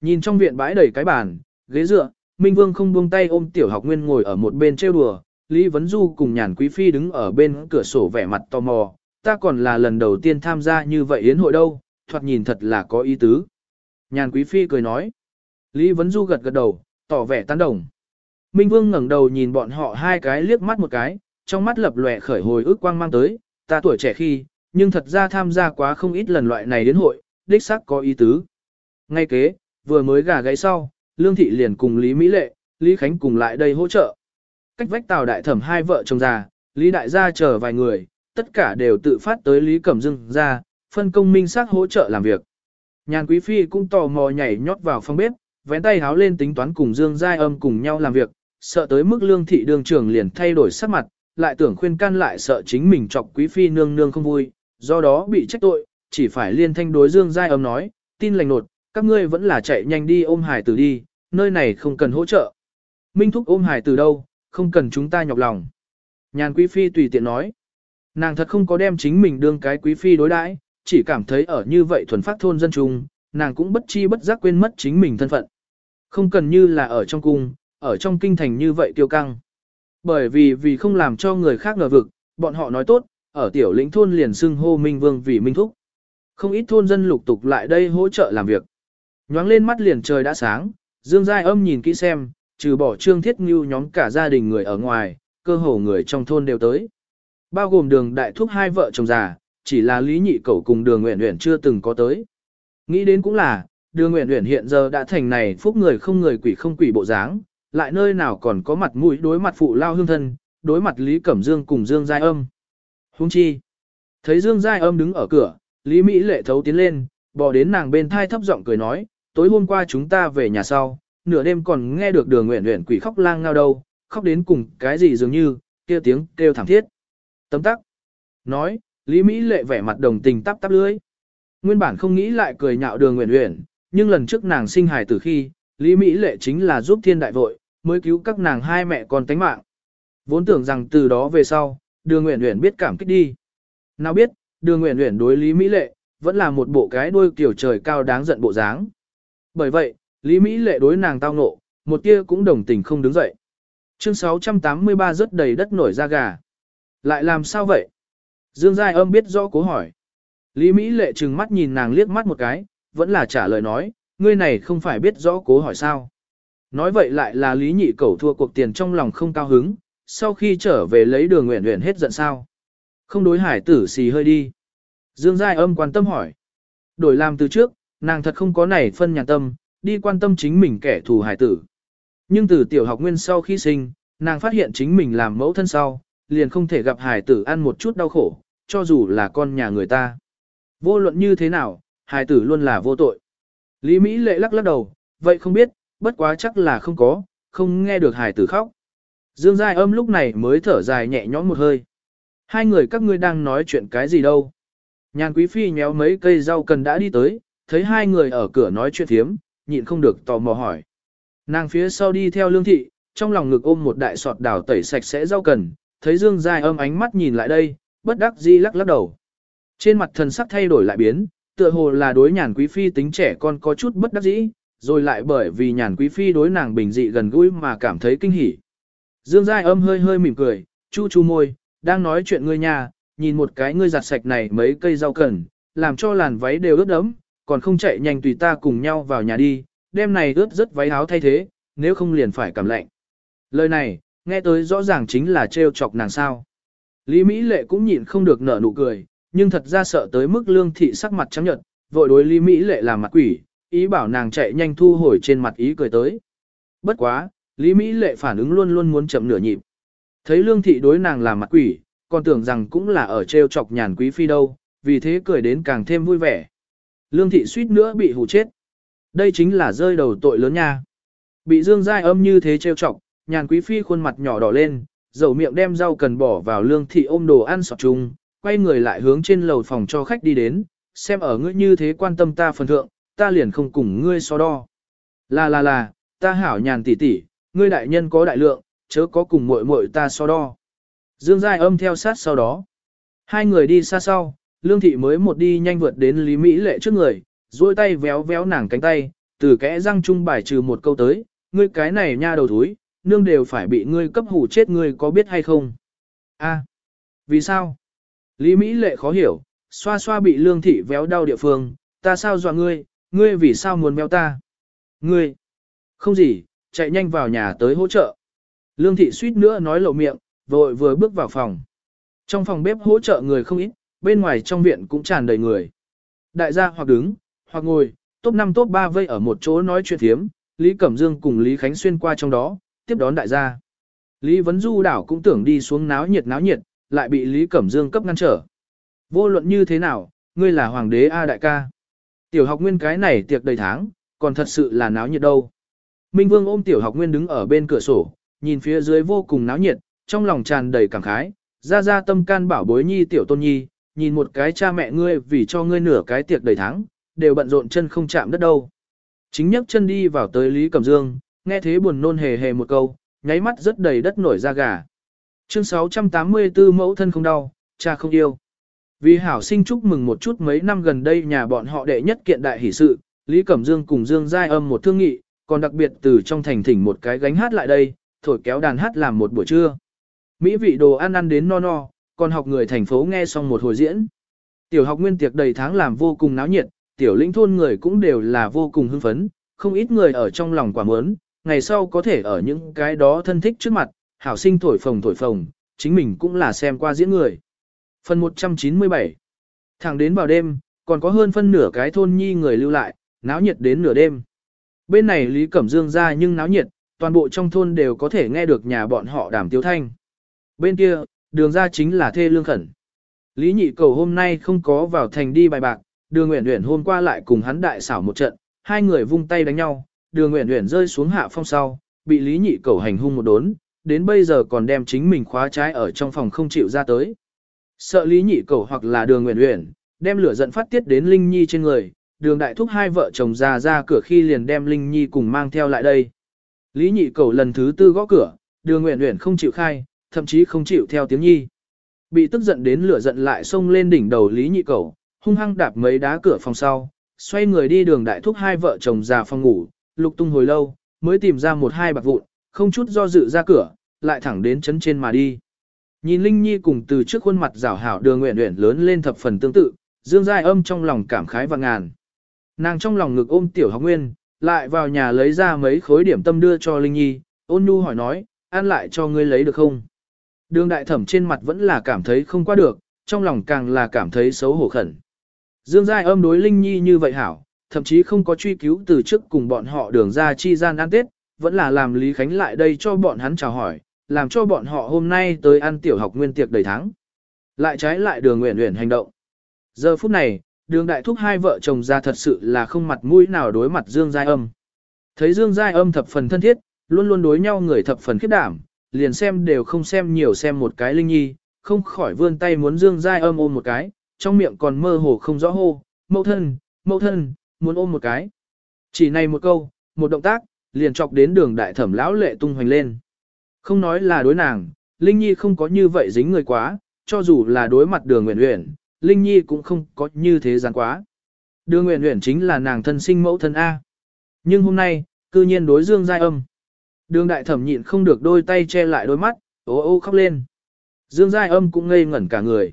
Nhìn trong viện bãi đầy cái bàn, ghế dựa, Minh Vương không buông tay ôm tiểu học nguyên ngồi ở một bên trêu đùa, Lý Vấn Du cùng nhàn quý phi đứng ở bên cửa sổ vẻ mặt tò mò, ta còn là lần đầu tiên tham gia như vậy yến hội đâu, thoạt nhìn thật là có ý tứ. Nhàn quý phi cười nói. Lý Vấn Du gật gật đầu, tỏ vẻ tán đồng. Minh Vương ngẩng đầu nhìn bọn họ hai cái liếc mắt một cái, trong mắt lập lòe khởi hồi ức quang mang tới, ta tuổi trẻ khi, nhưng thật ra tham gia quá không ít lần loại này đến hội, đích xác có ý tứ. Ngay kế, vừa mới gà gáy sau, Lương Thị liền cùng Lý Mỹ Lệ, Lý Khánh cùng lại đây hỗ trợ. Cách vách tàu đại thẩm hai vợ chồng già, Lý Đại gia chờ vài người, tất cả đều tự phát tới Lý Cẩm Dương ra, phân công minh xác hỗ trợ làm việc. Nhàn Quý Phi cũng tò mò nhảy nhót vào phòng bếp, vén tay háo lên tính toán cùng Dương Giai Âm cùng nhau làm việc, sợ tới mức lương thị đường trưởng liền thay đổi sắc mặt, lại tưởng khuyên can lại sợ chính mình chọc Quý Phi nương nương không vui, do đó bị trách tội, chỉ phải liên thanh đối Dương Giai Âm nói, tin lành nột, các ngươi vẫn là chạy nhanh đi ôm hải tử đi, nơi này không cần hỗ trợ. Minh Thúc ôm hải tử đâu, không cần chúng ta nhọc lòng. Nhàn Quý Phi tùy tiện nói. Nàng thật không có đem chính mình đương cái Quý Phi đối đãi, chỉ cảm thấy ở như vậy thuần phát thôn dân trung, nàng cũng bất chi bất giác quên mất chính mình thân phận. Không cần như là ở trong cung, ở trong kinh thành như vậy tiêu căng. Bởi vì vì không làm cho người khác ngờ vực, bọn họ nói tốt, ở tiểu lĩnh thôn liền xưng hô Minh Vương vì Minh Thúc. Không ít thôn dân lục tục lại đây hỗ trợ làm việc. Nhoáng lên mắt liền trời đã sáng, Dương Giai âm nhìn kỹ xem, trừ bỏ Trương Thiết Ngưu nhóm cả gia đình người ở ngoài, cơ hồ người trong thôn đều tới. Bao gồm đường đại thúc hai vợ chồng già, chỉ là Lý Nhị Cẩu cùng đường Nguyện Nguyện chưa từng có tới. Nghĩ đến cũng là, đường Nguyện Nguyện hiện giờ đã thành này phúc người không người quỷ không quỷ bộ dáng, lại nơi nào còn có mặt mũi đối mặt phụ lao hương thân, đối mặt Lý Cẩm Dương cùng Dương Giai Âm. Hung chi. Thấy Dương Giai Âm đứng ở cửa, Lý Mỹ lệ thấu tiến lên, bò đến nàng bên thai thấp giọng cười nói, tối hôm qua chúng ta về nhà sau, nửa đêm còn nghe được đường nguyện nguyện quỷ khóc lang ngao đâu, khóc đến cùng cái gì dường như, kia tiếng kêu thảm thiết. Tấm tắc. Nói, Lý Mỹ lệ vẻ mặt đồng tình tắp tắp lưới. Nguyên bản không nghĩ lại cười nhạo đường nguyện nguyện, nhưng lần trước nàng sinh hài từ khi, Lý Mỹ lệ chính là giúp thiên đại vội, mới cứu các nàng hai mẹ con tánh mạng. Vốn tưởng rằng từ đó về sau, đường nguyện nguyện biết cảm kích đi. Nào biết, đường nguyện nguyện đối Lý Mỹ lệ, vẫn là một bộ cái đuôi kiểu trời cao đáng giận bộ dáng. Bởi vậy, Lý Mỹ lệ đối nàng tao ngộ, một tia cũng đồng tình không đứng dậy. Chương 683 rất đầy đất nổi da gà. Lại làm sao vậy? Dương Giai âm biết rõ cố hỏi. Lý Mỹ lệ trừng mắt nhìn nàng liếc mắt một cái, vẫn là trả lời nói, ngươi này không phải biết rõ cố hỏi sao. Nói vậy lại là Lý Nhị Cẩu thua cuộc tiền trong lòng không cao hứng, sau khi trở về lấy đường nguyện nguyện hết giận sao. Không đối hải tử xì hơi đi. Dương Giai âm quan tâm hỏi. Đổi làm từ trước, nàng thật không có này phân nhàn tâm, đi quan tâm chính mình kẻ thù hải tử. Nhưng từ tiểu học nguyên sau khi sinh, nàng phát hiện chính mình làm mẫu thân sau, liền không thể gặp hải tử ăn một chút đau khổ, cho dù là con nhà người ta. Vô luận như thế nào, hải tử luôn là vô tội. Lý Mỹ lệ lắc lắc đầu, vậy không biết, bất quá chắc là không có, không nghe được hải tử khóc. Dương Giai âm lúc này mới thở dài nhẹ nhõm một hơi. Hai người các ngươi đang nói chuyện cái gì đâu. Nhàn quý phi nhéo mấy cây rau cần đã đi tới, thấy hai người ở cửa nói chuyện thiếm, nhịn không được tò mò hỏi. Nàng phía sau đi theo lương thị, trong lòng ngực ôm một đại sọt đào tẩy sạch sẽ rau cần, thấy Dương Giai âm ánh mắt nhìn lại đây, bất đắc dĩ lắc lắc đầu. Trên mặt thần sắc thay đổi lại biến, tựa hồ là đối nhàn quý phi tính trẻ con có chút bất đắc dĩ, rồi lại bởi vì nhàn quý phi đối nàng bình dị gần gũi mà cảm thấy kinh hỉ. Dương Giai âm hơi hơi mỉm cười, chu chu môi, đang nói chuyện ngươi nhà, nhìn một cái ngươi giặt sạch này mấy cây rau cần, làm cho làn váy đều ướt đẫm, còn không chạy nhanh tùy ta cùng nhau vào nhà đi, đêm này ướt rất váy áo thay thế, nếu không liền phải cảm lạnh. Lời này, nghe tới rõ ràng chính là trêu chọc nàng sao. Lý Mỹ Lệ cũng nhịn không được nở nụ cười, nhưng thật ra sợ tới mức lương thị sắc mặt trắng nhợt, vội đối Lý Mỹ Lệ làm mặt quỷ, ý bảo nàng chạy nhanh thu hồi trên mặt ý cười tới. Bất quá, Lý Mỹ Lệ phản ứng luôn luôn muốn chậm nửa nhịp. Thấy lương thị đối nàng làm mặt quỷ, còn tưởng rằng cũng là ở trêu chọc nhàn quý phi đâu, vì thế cười đến càng thêm vui vẻ. Lương thị suýt nữa bị hù chết. Đây chính là rơi đầu tội lớn nha. Bị Dương Giai âm như thế trêu chọc, nhàn quý phi khuôn mặt nhỏ đỏ lên, dầu miệng đem rau cần bỏ vào lương thị ôm đồ ăn sọt chung, quay người lại hướng trên lầu phòng cho khách đi đến, xem ở ngươi như thế quan tâm ta phần thượng, ta liền không cùng ngươi so đo. Là là là, ta hảo nhàn tỷ tỷ, ngươi đại nhân có đại lượng, chớ có cùng muội muội ta so đo. Dương Giai âm theo sát sau đó. Hai người đi xa sau, Lương Thị mới một đi nhanh vượt đến Lý Mỹ Lệ trước người, duỗi tay véo véo nàng cánh tay, Từ kẽ răng trung bài trừ một câu tới, ngươi cái này nha đầu thúi, nương đều phải bị ngươi cấp hủ chết ngươi có biết hay không? A, vì sao? Lý Mỹ lệ khó hiểu, xoa xoa bị lương thị véo đau địa phương, ta sao dọa ngươi, ngươi vì sao muốn véo ta? Ngươi, không gì, chạy nhanh vào nhà tới hỗ trợ. Lương thị suýt nữa nói lộ miệng, vội vừa bước vào phòng. Trong phòng bếp hỗ trợ người không ít, bên ngoài trong viện cũng tràn đầy người. Đại gia hoặc đứng, hoặc ngồi, top 5 top 3 vây ở một chỗ nói chuyện thiếm, Lý Cẩm Dương cùng Lý Khánh xuyên qua trong đó, tiếp đón đại gia. Lý Vấn Du đảo cũng tưởng đi xuống náo nhiệt náo nhiệt, lại bị Lý Cẩm Dương cấp ngăn trở. Vô luận như thế nào, ngươi là hoàng đế A đại ca. Tiểu học nguyên cái này tiệc đầy tháng, còn thật sự là náo nhiệt đâu. Minh Vương ôm tiểu học nguyên đứng ở bên cửa sổ, nhìn phía dưới vô cùng náo nhiệt, trong lòng tràn đầy cảm khái, ra ra tâm can bảo bối nhi tiểu tôn nhi, nhìn một cái cha mẹ ngươi vì cho ngươi nửa cái tiệc đầy tháng, đều bận rộn chân không chạm đất đâu. Chính nhấc chân đi vào tới Lý Cẩm Dương, nghe thế buồn nôn hề hề một câu, nháy mắt rất đầy đất nổi da gà. Chương 684 mẫu thân không đau, cha không yêu. Vì hảo sinh chúc mừng một chút mấy năm gần đây nhà bọn họ đệ nhất kiện đại hỷ sự, Lý Cẩm Dương cùng Dương Giai âm một thương nghị, còn đặc biệt từ trong thành thỉnh một cái gánh hát lại đây, thổi kéo đàn hát làm một buổi trưa. Mỹ vị đồ ăn ăn đến no no, còn học người thành phố nghe xong một hồi diễn. Tiểu học nguyên tiệc đầy tháng làm vô cùng náo nhiệt, tiểu lĩnh thôn người cũng đều là vô cùng hưng phấn, không ít người ở trong lòng quả mớn, ngày sau có thể ở những cái đó thân thích trước mặt, hảo sinh thổi phồng thổi phồng, chính mình cũng là xem qua diễn người. Phần 197 Thẳng đến vào đêm, còn có hơn phân nửa cái thôn nhi người lưu lại, náo nhiệt đến nửa đêm. Bên này Lý Cẩm Dương ra nhưng náo nhiệt, toàn bộ trong thôn đều có thể nghe được nhà bọn họ đàm tiếu thanh. Bên kia, đường ra chính là thê lương khẩn. Lý nhị cầu hôm nay không có vào thành đi bài bạc, đường nguyện nguyện hôm qua lại cùng hắn đại xảo một trận, hai người vung tay đánh nhau, đường nguyện nguyện rơi xuống hạ phong sau, bị lý nhị cầu hành hung một đốn, đến bây giờ còn đem chính mình khóa trái ở trong phòng không chịu ra tới. Sợ lý nhị cầu hoặc là đường nguyện nguyện, đem lửa giận phát tiết đến Linh Nhi trên người, đường đại thúc hai vợ chồng ra ra cửa khi liền đem Linh Nhi cùng mang theo lại đây. Lý nhị cầu lần thứ tư gõ cửa, đường nguyện nguyện không chịu khai, thậm chí không chịu theo tiếng Nhi. Bị tức giận đến lửa giận lại xông lên đỉnh đầu Lý nhị cẩu, hung hăng đạp mấy đá cửa phòng sau, xoay người đi đường đại thúc hai vợ chồng già phòng ngủ, lục tung hồi lâu, mới tìm ra một hai bạc vụn, không chút do dự ra cửa, lại thẳng đến chấn trên mà đi. Nhìn Linh Nhi cùng từ trước khuôn mặt rảo hảo đường nguyện nguyện lớn lên thập phần tương tự, Dương Giai âm trong lòng cảm khái và ngàn. Nàng trong lòng ngực ôm tiểu học nguyên, lại vào nhà lấy ra mấy khối điểm tâm đưa cho Linh Nhi, ôn nhu hỏi nói, ăn lại cho ngươi lấy được không? Đường đại thẩm trên mặt vẫn là cảm thấy không qua được, trong lòng càng là cảm thấy xấu hổ khẩn. Dương Giai âm đối Linh Nhi như vậy hảo, thậm chí không có truy cứu từ trước cùng bọn họ đường ra chi gian ăn tết, vẫn là làm Lý Khánh lại đây cho bọn hắn chào hỏi, làm cho bọn họ hôm nay tới ăn tiểu học nguyên tiệc đầy tháng. Lại trái lại đường nguyện nguyện hành động. Giờ phút này, đường đại thúc hai vợ chồng ra thật sự là không mặt mũi nào đối mặt Dương Giai âm. Thấy Dương Giai âm thập phần thân thiết, luôn luôn đối nhau người thập phần khiết đảm, liền xem đều không xem nhiều xem một cái Linh Nhi, không khỏi vươn tay muốn Dương Giai âm ôm một cái, trong miệng còn mơ hồ không rõ hô, mẫu thân, mẫu thân, muốn ôm một cái. Chỉ này một câu, một động tác, liền chọc đến đường đại thẩm lão lệ tung hoành lên. Không nói là đối nàng, Linh Nhi không có như vậy dính người quá, cho dù là đối mặt đường nguyện nguyện, Linh Nhi cũng không có như thế gian quá. Đường nguyện nguyện chính là nàng thân sinh mẫu thân A. Nhưng hôm nay, cư nhiên đối dương giai âm. Đường đại thẩm nhịn không được đôi tay che lại đôi mắt, ô ô khóc lên. Dương giai âm cũng ngây ngẩn cả người.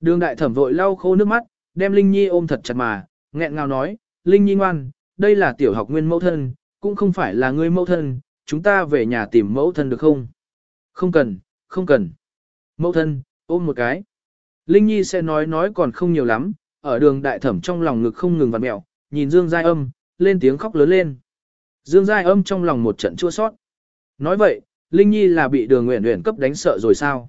Đường đại thẩm vội lau khô nước mắt, đem Linh Nhi ôm thật chặt mà, nghẹn ngào nói, Linh Nhi ngoan, đây là tiểu học nguyên mẫu thân, cũng không phải là ngươi mẫu thân, chúng ta về nhà tìm mẫu thân được không? Không cần, không cần. Mẫu thân, ôm một cái. Linh Nhi sẽ nói nói còn không nhiều lắm, ở đường đại thẩm trong lòng ngực không ngừng vặn mẹo, nhìn Dương Giai âm, lên tiếng khóc lớn lên. Dương Giai âm trong lòng một trận chua sót. Nói vậy, Linh Nhi là bị đường nguyện nguyện cấp đánh sợ rồi sao?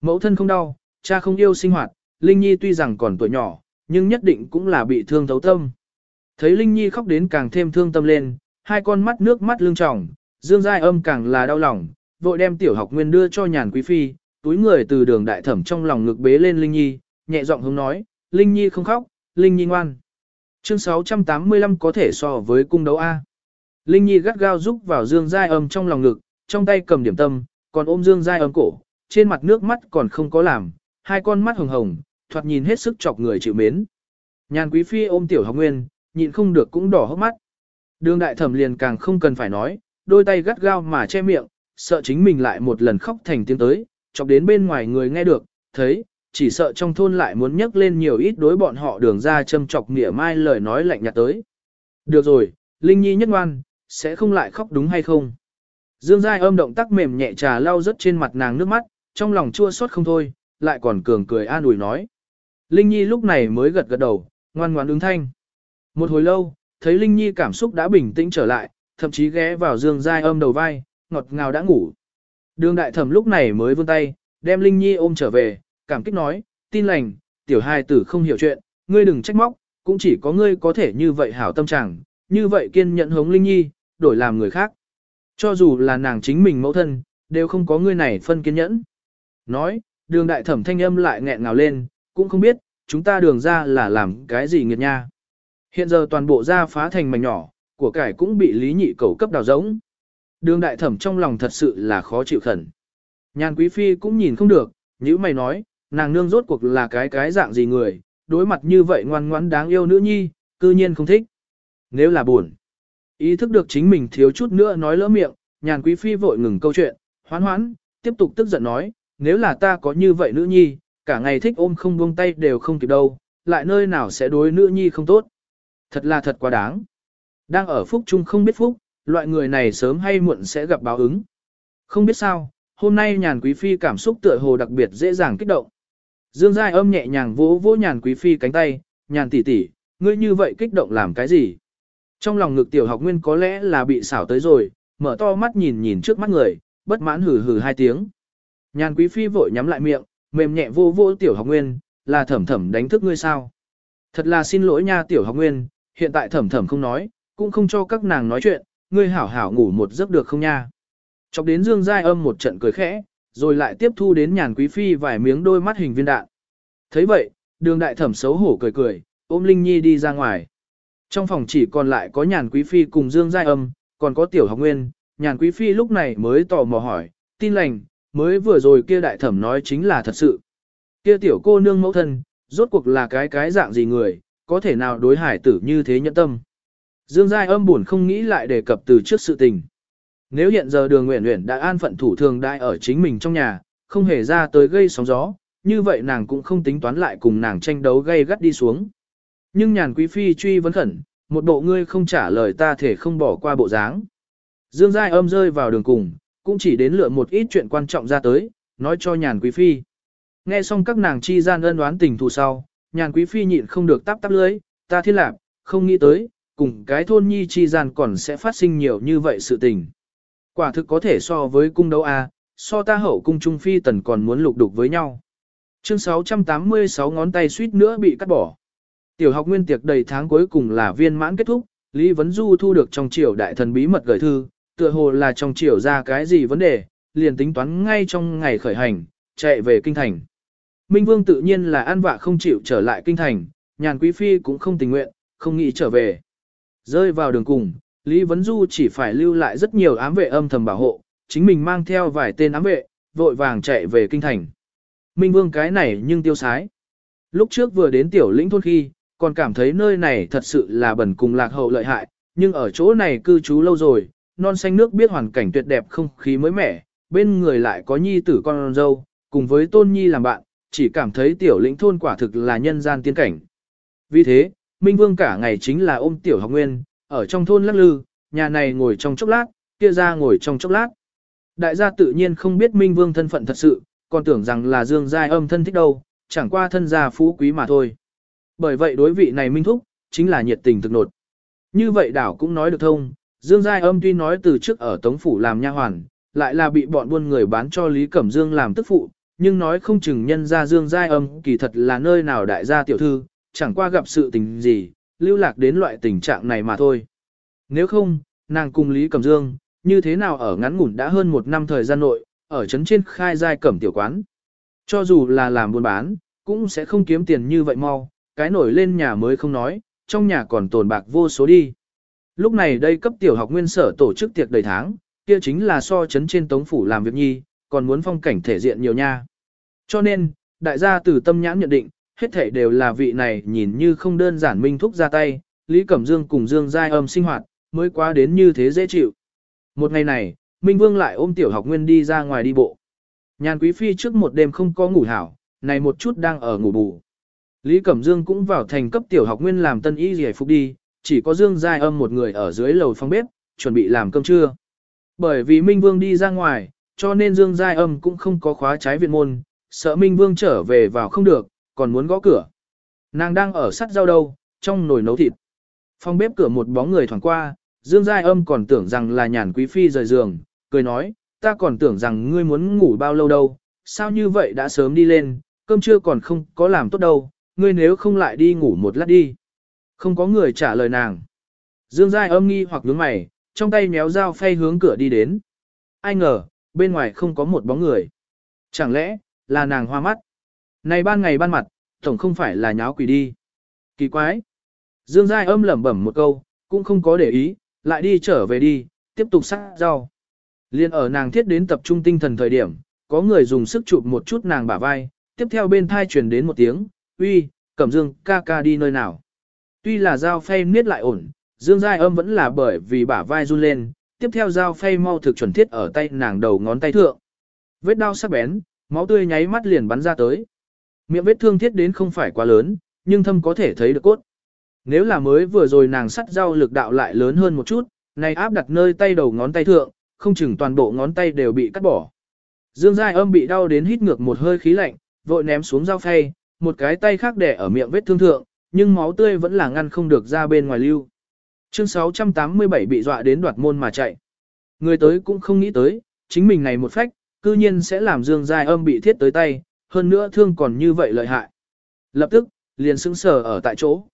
Mẫu thân không đau, cha không yêu sinh hoạt, Linh Nhi tuy rằng còn tuổi nhỏ, nhưng nhất định cũng là bị thương thấu tâm. Thấy Linh Nhi khóc đến càng thêm thương tâm lên, hai con mắt nước mắt lưng tròng, Dương Giai âm càng là đau lòng, vội đem tiểu học nguyên đưa cho nhàn quý phi, túi người từ đường đại thẩm trong lòng ngực bế lên Linh Nhi, nhẹ giọng hướng nói, Linh Nhi không khóc, Linh Nhi ngoan. Chương 685 có thể so với cung đấu A. Linh Nhi gắt gao giúp vào Dương Giai âm trong lòng ngực, trong tay cầm điểm tâm, còn ôm Dương Giai âm cổ, trên mặt nước mắt còn không có làm, hai con mắt hồng hồng, thoạt nhìn hết sức chọc người chịu mến. Nhàn quý phi ôm tiểu học nguyên, nhịn không được cũng đỏ hốc mắt. Đường đại thẩm liền càng không cần phải nói, đôi tay gắt gao mà che miệng, sợ chính mình lại một lần khóc thành tiếng tới, chọc đến bên ngoài người nghe được, thấy, chỉ sợ trong thôn lại muốn nhấc lên nhiều ít đối bọn họ đường ra châm chọc nghĩa mai lời nói lạnh nhạt tới. Được rồi, Linh Nhi nhất ngoan, sẽ không lại khóc đúng hay không? Dương Giai âm động tác mềm nhẹ trà lau rớt trên mặt nàng nước mắt, trong lòng chua xót không thôi, lại còn cường cười an ủi nói. Linh Nhi lúc này mới gật gật đầu, ngoan ngoãn ứng thanh. Một hồi lâu, thấy Linh Nhi cảm xúc đã bình tĩnh trở lại, thậm chí ghé vào Dương Giai âm đầu vai, ngọt ngào đã ngủ. Đường đại thẩm lúc này mới vươn tay, đem Linh Nhi ôm trở về, cảm kích nói, tin lành, tiểu hài tử không hiểu chuyện, ngươi đừng trách móc, cũng chỉ có ngươi có thể như vậy hảo tâm trạng, như vậy kiên nhận hống Linh Nhi, đổi làm người khác. Cho dù là nàng chính mình mẫu thân, đều không có người này phân kiên nhẫn. Nói, đường đại thẩm thanh âm lại nghẹn ngào lên, cũng không biết, chúng ta đường ra là làm cái gì nghiệt nha. Hiện giờ toàn bộ ra phá thành mảnh nhỏ, của cải cũng bị lý nhị cầu cấp đào giống. Đường đại thẩm trong lòng thật sự là khó chịu khẩn. Nhàn quý phi cũng nhìn không được, như mày nói, nàng nương rốt cuộc là cái cái dạng gì người, đối mặt như vậy ngoan ngoãn đáng yêu nữ nhi, cư nhiên không thích. Nếu là buồn, ý thức được chính mình thiếu chút nữa nói lỡ miệng, nhàn quý phi vội ngừng câu chuyện, hoán hoán, tiếp tục tức giận nói, nếu là ta có như vậy nữ nhi, cả ngày thích ôm không buông tay đều không kịp đâu, lại nơi nào sẽ đối nữ nhi không tốt. Thật là thật quá đáng. Đang ở phúc chung không biết phúc, loại người này sớm hay muộn sẽ gặp báo ứng. Không biết sao, hôm nay nhàn quý phi cảm xúc tựa hồ đặc biệt dễ dàng kích động. Dương Giai âm nhẹ nhàng vỗ vỗ nhàn quý phi cánh tay, nhàn tỷ tỷ, ngươi như vậy kích động làm cái gì? Trong lòng ngực tiểu học nguyên có lẽ là bị xảo tới rồi, mở to mắt nhìn nhìn trước mắt người, bất mãn hừ hừ hai tiếng. Nhàn quý phi vội nhắm lại miệng, mềm nhẹ vô vô tiểu học nguyên, là thẩm thẩm đánh thức ngươi sao? Thật là xin lỗi nha tiểu học nguyên, hiện tại thẩm thẩm không nói, cũng không cho các nàng nói chuyện, ngươi hảo hảo ngủ một giấc được không nha? Chọc đến Dương Giai âm một trận cười khẽ, rồi lại tiếp thu đến nhàn quý phi vài miếng đôi mắt hình viên đạn. thấy vậy, đường đại thẩm xấu hổ cười cười, ôm Linh Nhi đi ra ngoài. Trong phòng chỉ còn lại có nhàn quý phi cùng Dương Giai âm, còn có tiểu học nguyên, nhàn quý phi lúc này mới tò mò hỏi, tin lành, mới vừa rồi kia đại thẩm nói chính là thật sự. Kia tiểu cô nương mẫu thân, rốt cuộc là cái cái dạng gì người, có thể nào đối hải tử như thế nhẫn tâm. Dương Giai âm buồn không nghĩ lại đề cập từ trước sự tình. Nếu hiện giờ đường nguyện nguyện đã an phận thủ thường đại ở chính mình trong nhà, không hề ra tới gây sóng gió, như vậy nàng cũng không tính toán lại cùng nàng tranh đấu gây gắt đi xuống. Nhưng nhàn quý phi truy vấn khẩn, một bộ ngươi không trả lời ta thể không bỏ qua bộ dáng. Dương Giai âm rơi vào đường cùng, cũng chỉ đến lựa một ít chuyện quan trọng ra tới, nói cho nhàn quý phi. Nghe xong các nàng chi gian ân đoán tình thù sau, nhàn quý phi nhịn không được tắp tắp lưới, ta thiên lạc, không nghĩ tới, cùng cái thôn nhi chi gian còn sẽ phát sinh nhiều như vậy sự tình. Quả thực có thể so với cung đấu A, so ta hậu cung trung phi tần còn muốn lục đục với nhau. Chương 686 ngón tay suýt nữa bị cắt bỏ. Tiểu học nguyên tiệc đầy tháng cuối cùng là viên mãn kết thúc, Lý Vấn Du thu được trong triều đại thần bí mật gửi thư, tựa hồ là trong triều ra cái gì vấn đề, liền tính toán ngay trong ngày khởi hành, chạy về kinh thành. Minh Vương tự nhiên là an vạ không chịu trở lại kinh thành, nhàn quý phi cũng không tình nguyện, không nghĩ trở về. Rơi vào đường cùng, Lý Vấn Du chỉ phải lưu lại rất nhiều ám vệ âm thầm bảo hộ, chính mình mang theo vài tên ám vệ, vội vàng chạy về kinh thành. Minh Vương cái này nhưng tiêu sái. Lúc trước vừa đến tiểu lĩnh thôn khi, còn cảm thấy nơi này thật sự là bẩn cùng lạc hậu lợi hại, nhưng ở chỗ này cư trú lâu rồi, non xanh nước biết hoàn cảnh tuyệt đẹp không khí mới mẻ, bên người lại có nhi tử con dâu, cùng với tôn nhi làm bạn, chỉ cảm thấy tiểu lĩnh thôn quả thực là nhân gian tiên cảnh. Vì thế, Minh Vương cả ngày chính là ôm tiểu học nguyên, ở trong thôn lắc lư, nhà này ngồi trong chốc lát, kia ra ngồi trong chốc lát. Đại gia tự nhiên không biết Minh Vương thân phận thật sự, còn tưởng rằng là Dương Giai âm thân thích đâu, chẳng qua thân gia phú quý mà thôi. Bởi vậy đối vị này Minh Thúc, chính là nhiệt tình thực nột. Như vậy đảo cũng nói được thông, Dương Giai âm tuy nói từ trước ở Tống Phủ làm nha hoàn, lại là bị bọn buôn người bán cho Lý Cẩm Dương làm tức phụ, nhưng nói không chừng nhân ra Dương Giai âm kỳ thật là nơi nào đại gia tiểu thư, chẳng qua gặp sự tình gì, lưu lạc đến loại tình trạng này mà thôi. Nếu không, nàng cùng Lý Cẩm Dương, như thế nào ở ngắn ngủn đã hơn một năm thời gian nội, ở trấn trên khai giai cẩm tiểu quán. Cho dù là làm buôn bán, cũng sẽ không kiếm tiền như vậy mau, cái nổi lên nhà mới không nói, trong nhà còn tồn bạc vô số đi. Lúc này đây cấp tiểu học nguyên sở tổ chức tiệc đầy tháng, kia chính là so chấn trên tống phủ làm việc nhi, còn muốn phong cảnh thể diện nhiều nha. Cho nên, đại gia từ tâm nhãn nhận định, hết thể đều là vị này nhìn như không đơn giản minh thúc ra tay, Lý Cẩm Dương cùng Dương Giai âm sinh hoạt, mới quá đến như thế dễ chịu. Một ngày này, Minh Vương lại ôm tiểu học nguyên đi ra ngoài đi bộ. Nhàn Quý Phi trước một đêm không có ngủ hảo, này một chút đang ở ngủ bù. Lý Cẩm Dương cũng vào thành cấp tiểu học nguyên làm tân y giải phục đi, chỉ có Dương Giai âm một người ở dưới lầu phòng bếp, chuẩn bị làm cơm trưa. Bởi vì Minh Vương đi ra ngoài, cho nên Dương Giai âm cũng không có khóa trái viện môn, sợ Minh Vương trở về vào không được, còn muốn gõ cửa. Nàng đang ở sắt rau đâu, trong nồi nấu thịt. Phòng bếp cửa một bóng người thoảng qua, Dương Giai âm còn tưởng rằng là nhàn quý phi rời giường, cười nói, ta còn tưởng rằng ngươi muốn ngủ bao lâu đâu, sao như vậy đã sớm đi lên, cơm trưa còn không có làm tốt đâu, ngươi nếu không lại đi ngủ một lát đi. Không có người trả lời nàng. Dương Giai âm nghi hoặc nhướng mày, trong tay méo dao phay hướng cửa đi đến. Ai ngờ, bên ngoài không có một bóng người. Chẳng lẽ, là nàng hoa mắt? Này ban ngày ban mặt, tổng không phải là nháo quỷ đi. Kỳ quái. Dương Giai âm lẩm bẩm một câu, cũng không có để ý, lại đi trở về đi, tiếp tục sát rau. Liên ở nàng thiết đến tập trung tinh thần thời điểm, có người dùng sức chụp một chút nàng bả vai, tiếp theo bên thai truyền đến một tiếng, uy, cẩm dương, ca ca đi nơi nào. Tuy là dao phay niết lại ổn, dương giai âm vẫn là bởi vì bả vai run lên, tiếp theo dao phay mau thực chuẩn thiết ở tay nàng đầu ngón tay thượng. Vết đau sắc bén, máu tươi nháy mắt liền bắn ra tới. Miệng vết thương thiết đến không phải quá lớn, nhưng thâm có thể thấy được cốt. Nếu là mới vừa rồi nàng sắt dao lực đạo lại lớn hơn một chút, này áp đặt nơi tay đầu ngón tay thượng, không chừng toàn bộ ngón tay đều bị cắt bỏ. Dương Giai âm bị đau đến hít ngược một hơi khí lạnh, vội ném xuống dao phay, một cái tay khác đẻ ở miệng vết thương thượng, nhưng máu tươi vẫn là ngăn không được ra bên ngoài lưu. Chương 687 bị dọa đến đoạt môn mà chạy. Người tới cũng không nghĩ tới, chính mình này một phách, cư nhiên sẽ làm Dương Giai âm bị thiết tới tay, hơn nữa thương còn như vậy lợi hại. Lập tức, liền sững sờ ở tại chỗ.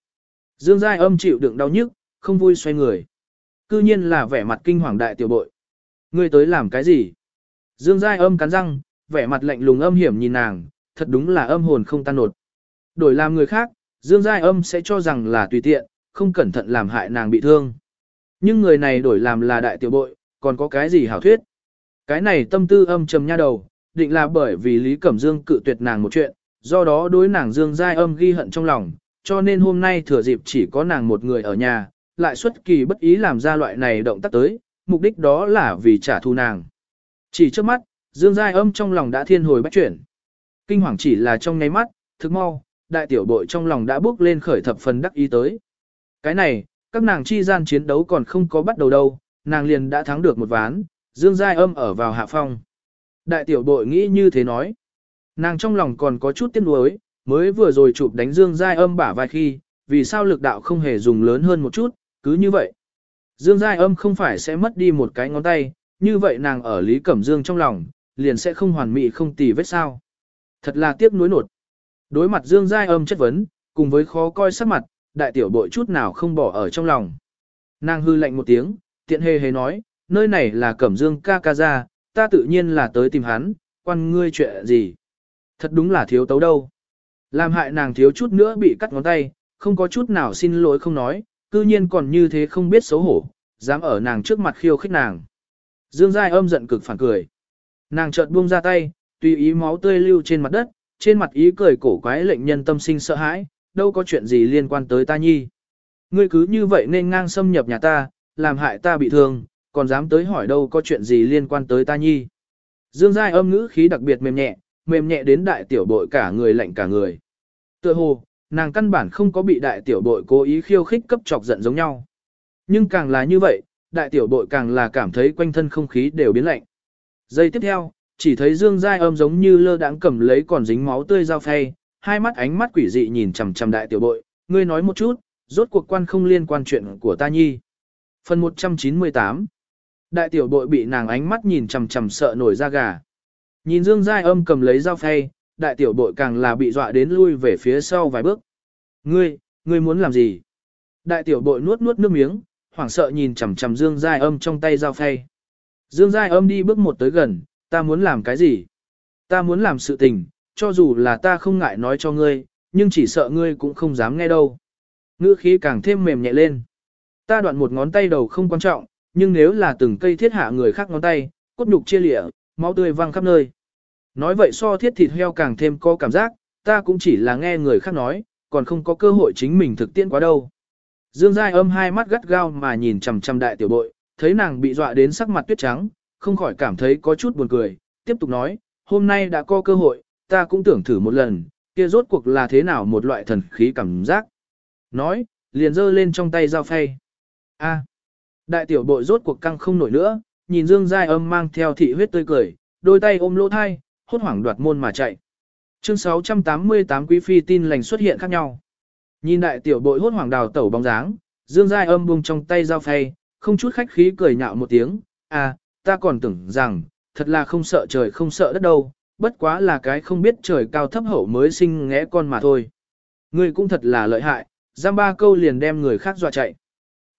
Dương Giai âm chịu đựng đau nhức, không vui xoay người. Cư nhiên là vẻ mặt kinh hoàng đại tiểu bội. Ngươi tới làm cái gì? Dương Giai âm cắn răng, vẻ mặt lạnh lùng âm hiểm nhìn nàng, thật đúng là âm hồn không tan nột. Đổi làm người khác, Dương Giai âm sẽ cho rằng là tùy tiện, không cẩn thận làm hại nàng bị thương. Nhưng người này đổi làm là đại tiểu bội, còn có cái gì hảo thuyết? Cái này tâm tư âm trầm nha đầu, định là bởi vì Lý Cẩm Dương cự tuyệt nàng một chuyện, do đó đối nàng Dương Giai âm ghi hận trong lòng, cho nên hôm nay thừa dịp chỉ có nàng một người ở nhà, lại xuất kỳ bất ý làm ra loại này động tác tới, mục đích đó là vì trả thù nàng. Chỉ trước mắt, Dương Giai âm trong lòng đã thiên hồi bách chuyển. Kinh hoàng chỉ là trong nháy mắt, thức mau, đại tiểu bội trong lòng đã bước lên khởi thập phần đắc ý tới. Cái này, các nàng chi gian chiến đấu còn không có bắt đầu đâu, nàng liền đã thắng được một ván, Dương Giai âm ở vào hạ phong. Đại tiểu bội nghĩ như thế nói. Nàng trong lòng còn có chút tiếc nuối, mới vừa rồi chụp đánh Dương Giai âm bả vai khi, vì sao lực đạo không hề dùng lớn hơn một chút, cứ như vậy. Dương Giai âm không phải sẽ mất đi một cái ngón tay, như vậy nàng ở Lý Cẩm Dương trong lòng, liền sẽ không hoàn mỹ không tì vết sao. Thật là tiếc nuối nột. Đối mặt Dương Giai âm chất vấn, cùng với khó coi sắc mặt, đại tiểu bội chút nào không bỏ ở trong lòng. Nàng hư lạnh một tiếng, tiện hề hề nói, nơi này là Cẩm Dương ca ca ra, ta tự nhiên là tới tìm hắn, quan ngươi chuyện gì. Thật đúng là thiếu tấu đâu. Làm hại nàng thiếu chút nữa bị cắt ngón tay, không có chút nào xin lỗi không nói, cư nhiên còn như thế không biết xấu hổ, dám ở nàng trước mặt khiêu khích nàng. Dương Giai âm giận cực phản cười. Nàng chợt buông ra tay, tùy ý máu tươi lưu trên mặt đất, trên mặt ý cười cổ quái lệnh nhân tâm sinh sợ hãi, đâu có chuyện gì liên quan tới ta nhi. Ngươi cứ như vậy nên ngang xâm nhập nhà ta, làm hại ta bị thương, còn dám tới hỏi đâu có chuyện gì liên quan tới ta nhi. Dương Giai âm ngữ khí đặc biệt mềm nhẹ, mềm nhẹ đến đại tiểu bội cả người lạnh cả người. Tựa hồ, nàng căn bản không có bị đại tiểu bội cố ý khiêu khích cấp chọc giận giống nhau. Nhưng càng là như vậy, đại tiểu bội càng là cảm thấy quanh thân không khí đều biến lạnh. Giây tiếp theo, chỉ thấy Dương Giai âm giống như lơ đãng cầm lấy còn dính máu tươi dao phay, hai mắt ánh mắt quỷ dị nhìn chằm chằm đại tiểu bội, ngươi nói một chút, rốt cuộc quan không liên quan chuyện của ta nhi. Phần 198 Đại tiểu bội bị nàng ánh mắt nhìn chằm chằm sợ nổi da gà. Nhìn Dương Giai âm cầm lấy dao phay, đại tiểu bội càng là bị dọa đến lui về phía sau vài bước. Ngươi, ngươi muốn làm gì? Đại tiểu bội nuốt nuốt nước miếng, hoảng sợ nhìn chằm chằm Dương Giai âm trong tay dao phay. Dương Giai âm đi bước một tới gần, ta muốn làm cái gì? Ta muốn làm sự tình, cho dù là ta không ngại nói cho ngươi, nhưng chỉ sợ ngươi cũng không dám nghe đâu. Ngữ khí càng thêm mềm nhẹ lên. Ta đoạn một ngón tay đầu không quan trọng, nhưng nếu là từng cây thiết hạ người khác ngón tay, cốt nhục chia lịa, máu tươi văng khắp nơi. Nói vậy so thiết thịt heo càng thêm có cảm giác, ta cũng chỉ là nghe người khác nói, còn không có cơ hội chính mình thực tiễn quá đâu. Dương Giai âm hai mắt gắt gao mà nhìn chằm chằm đại tiểu bội, thấy nàng bị dọa đến sắc mặt tuyết trắng, không khỏi cảm thấy có chút buồn cười, tiếp tục nói, hôm nay đã có cơ hội, ta cũng tưởng thử một lần, kia rốt cuộc là thế nào một loại thần khí cảm giác. Nói, liền giơ lên trong tay dao phay. A. đại tiểu bội rốt cuộc căng không nổi nữa, nhìn Dương Giai âm mang theo thị huyết tươi cười, đôi tay ôm lỗ thai, hốt hoảng đoạt môn mà chạy. Chương 688 Quý Phi tin lành xuất hiện khác nhau. Nhìn đại tiểu bội hốt hoảng đào tẩu bóng dáng, Dương Giai âm bung trong tay dao phay, không chút khách khí cười nhạo một tiếng, à, ta còn tưởng rằng, thật là không sợ trời không sợ đất đâu, bất quá là cái không biết trời cao thấp hậu mới sinh ngẽ con mà thôi. Ngươi cũng thật là lợi hại, giam ba câu liền đem người khác dọa chạy.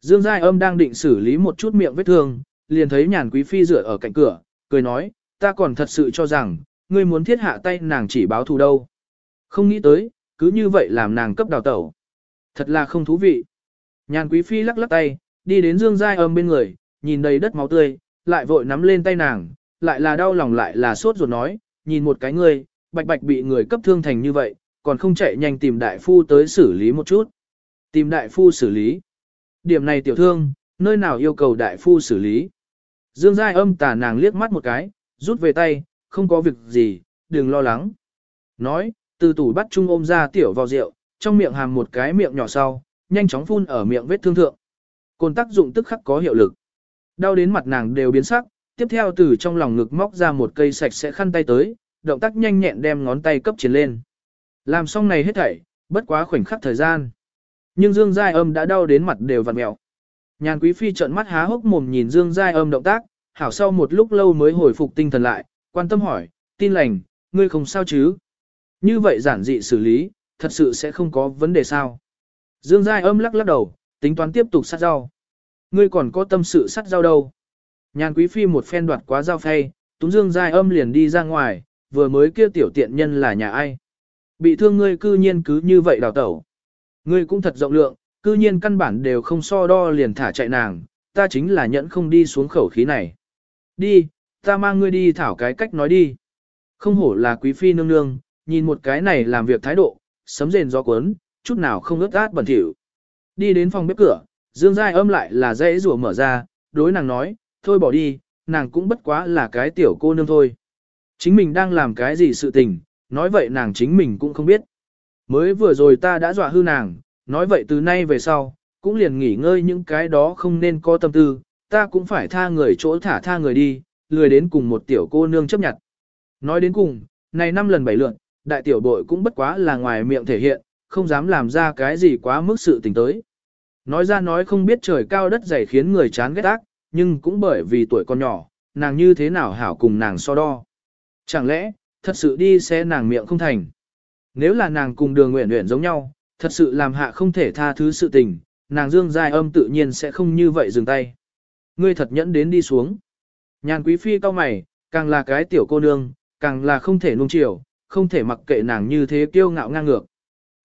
Dương Giai âm đang định xử lý một chút miệng vết thương, liền thấy nhàn quý phi rửa ở cạnh cửa, cười nói, ta còn thật sự cho rằng, ngươi muốn thiết hạ tay nàng chỉ báo thù đâu. Không nghĩ tới, cứ như vậy làm nàng cấp đào tẩu. Thật là không thú vị. Nhàn quý phi lắc lắc tay, đi đến Dương Giai âm bên người, nhìn đầy đất máu tươi, lại vội nắm lên tay nàng, lại là đau lòng lại là sốt ruột nói, nhìn một cái ngươi, bạch bạch bị người cấp thương thành như vậy, còn không chạy nhanh tìm đại phu tới xử lý một chút. Tìm đại phu xử lý. Điểm này tiểu thương, nơi nào yêu cầu đại phu xử lý. Dương Giai âm tà nàng liếc mắt một cái, rút về tay, không có việc gì, đừng lo lắng. Nói, từ tủ bắt chung ôm ra tiểu vào rượu, trong miệng hàm một cái miệng nhỏ sau, nhanh chóng phun ở miệng vết thương thượng. Côn tác dụng tức khắc có hiệu lực. Đau đến mặt nàng đều biến sắc, tiếp theo từ trong lòng ngực móc ra một cây sạch sẽ khăn tay tới, động tác nhanh nhẹn đem ngón tay cấp chiến lên. Làm xong này hết thảy, bất quá khoảnh khắc thời gian. Nhưng Dương Giai Âm đã đau đến mặt đều vặn mẹo. Nhàn Quý Phi trợn mắt há hốc mồm nhìn Dương Giai Âm động tác, hảo sau một lúc lâu mới hồi phục tinh thần lại, quan tâm hỏi, tin lành, ngươi không sao chứ? Như vậy giản dị xử lý, thật sự sẽ không có vấn đề sao? Dương Giai Âm lắc lắc đầu, tính toán tiếp tục sát rau. Ngươi còn có tâm sự sắt dao đâu? Nhàn Quý Phi một phen đoạt quá dao phay, Túng Dương Giai Âm liền đi ra ngoài, vừa mới kia tiểu tiện nhân là nhà ai? Bị thương ngươi cư nhiên cứ như vậy đào tẩu. Ngươi cũng thật rộng lượng, cư nhiên căn bản đều không so đo liền thả chạy nàng, ta chính là nhẫn không đi xuống khẩu khí này. Đi, ta mang ngươi đi thảo cái cách nói đi. Không hổ là quý phi nương nương, nhìn một cái này làm việc thái độ, sấm rền gió cuốn, chút nào không ướt át bẩn thỉu. Đi đến phòng bếp cửa, Dương Giai âm lại là dãy rủa mở ra, đối nàng nói, thôi bỏ đi, nàng cũng bất quá là cái tiểu cô nương thôi. Chính mình đang làm cái gì sự tình, nói vậy nàng chính mình cũng không biết. Mới vừa rồi ta đã dọa hư nàng, nói vậy từ nay về sau, cũng liền nghỉ ngơi những cái đó không nên có tâm tư, ta cũng phải tha người chỗ thả tha người đi, lười đến cùng một tiểu cô nương chấp nhận. Nói đến cùng, này năm lần bảy lượn, đại tiểu bội cũng bất quá là ngoài miệng thể hiện, không dám làm ra cái gì quá mức sự tình tới. Nói ra nói không biết trời cao đất dày khiến người chán ghét ác, nhưng cũng bởi vì tuổi còn nhỏ, nàng như thế nào hảo cùng nàng so đo. Chẳng lẽ, thật sự đi xe nàng miệng không thành. Nếu là nàng cùng đường nguyện nguyện giống nhau, thật sự làm hạ không thể tha thứ sự tình, nàng dương dài âm tự nhiên sẽ không như vậy dừng tay. Ngươi thật nhẫn đến đi xuống. Nhàn quý phi cao mày, càng là cái tiểu cô nương, càng là không thể nung chiều, không thể mặc kệ nàng như thế kiêu ngạo ngang ngược.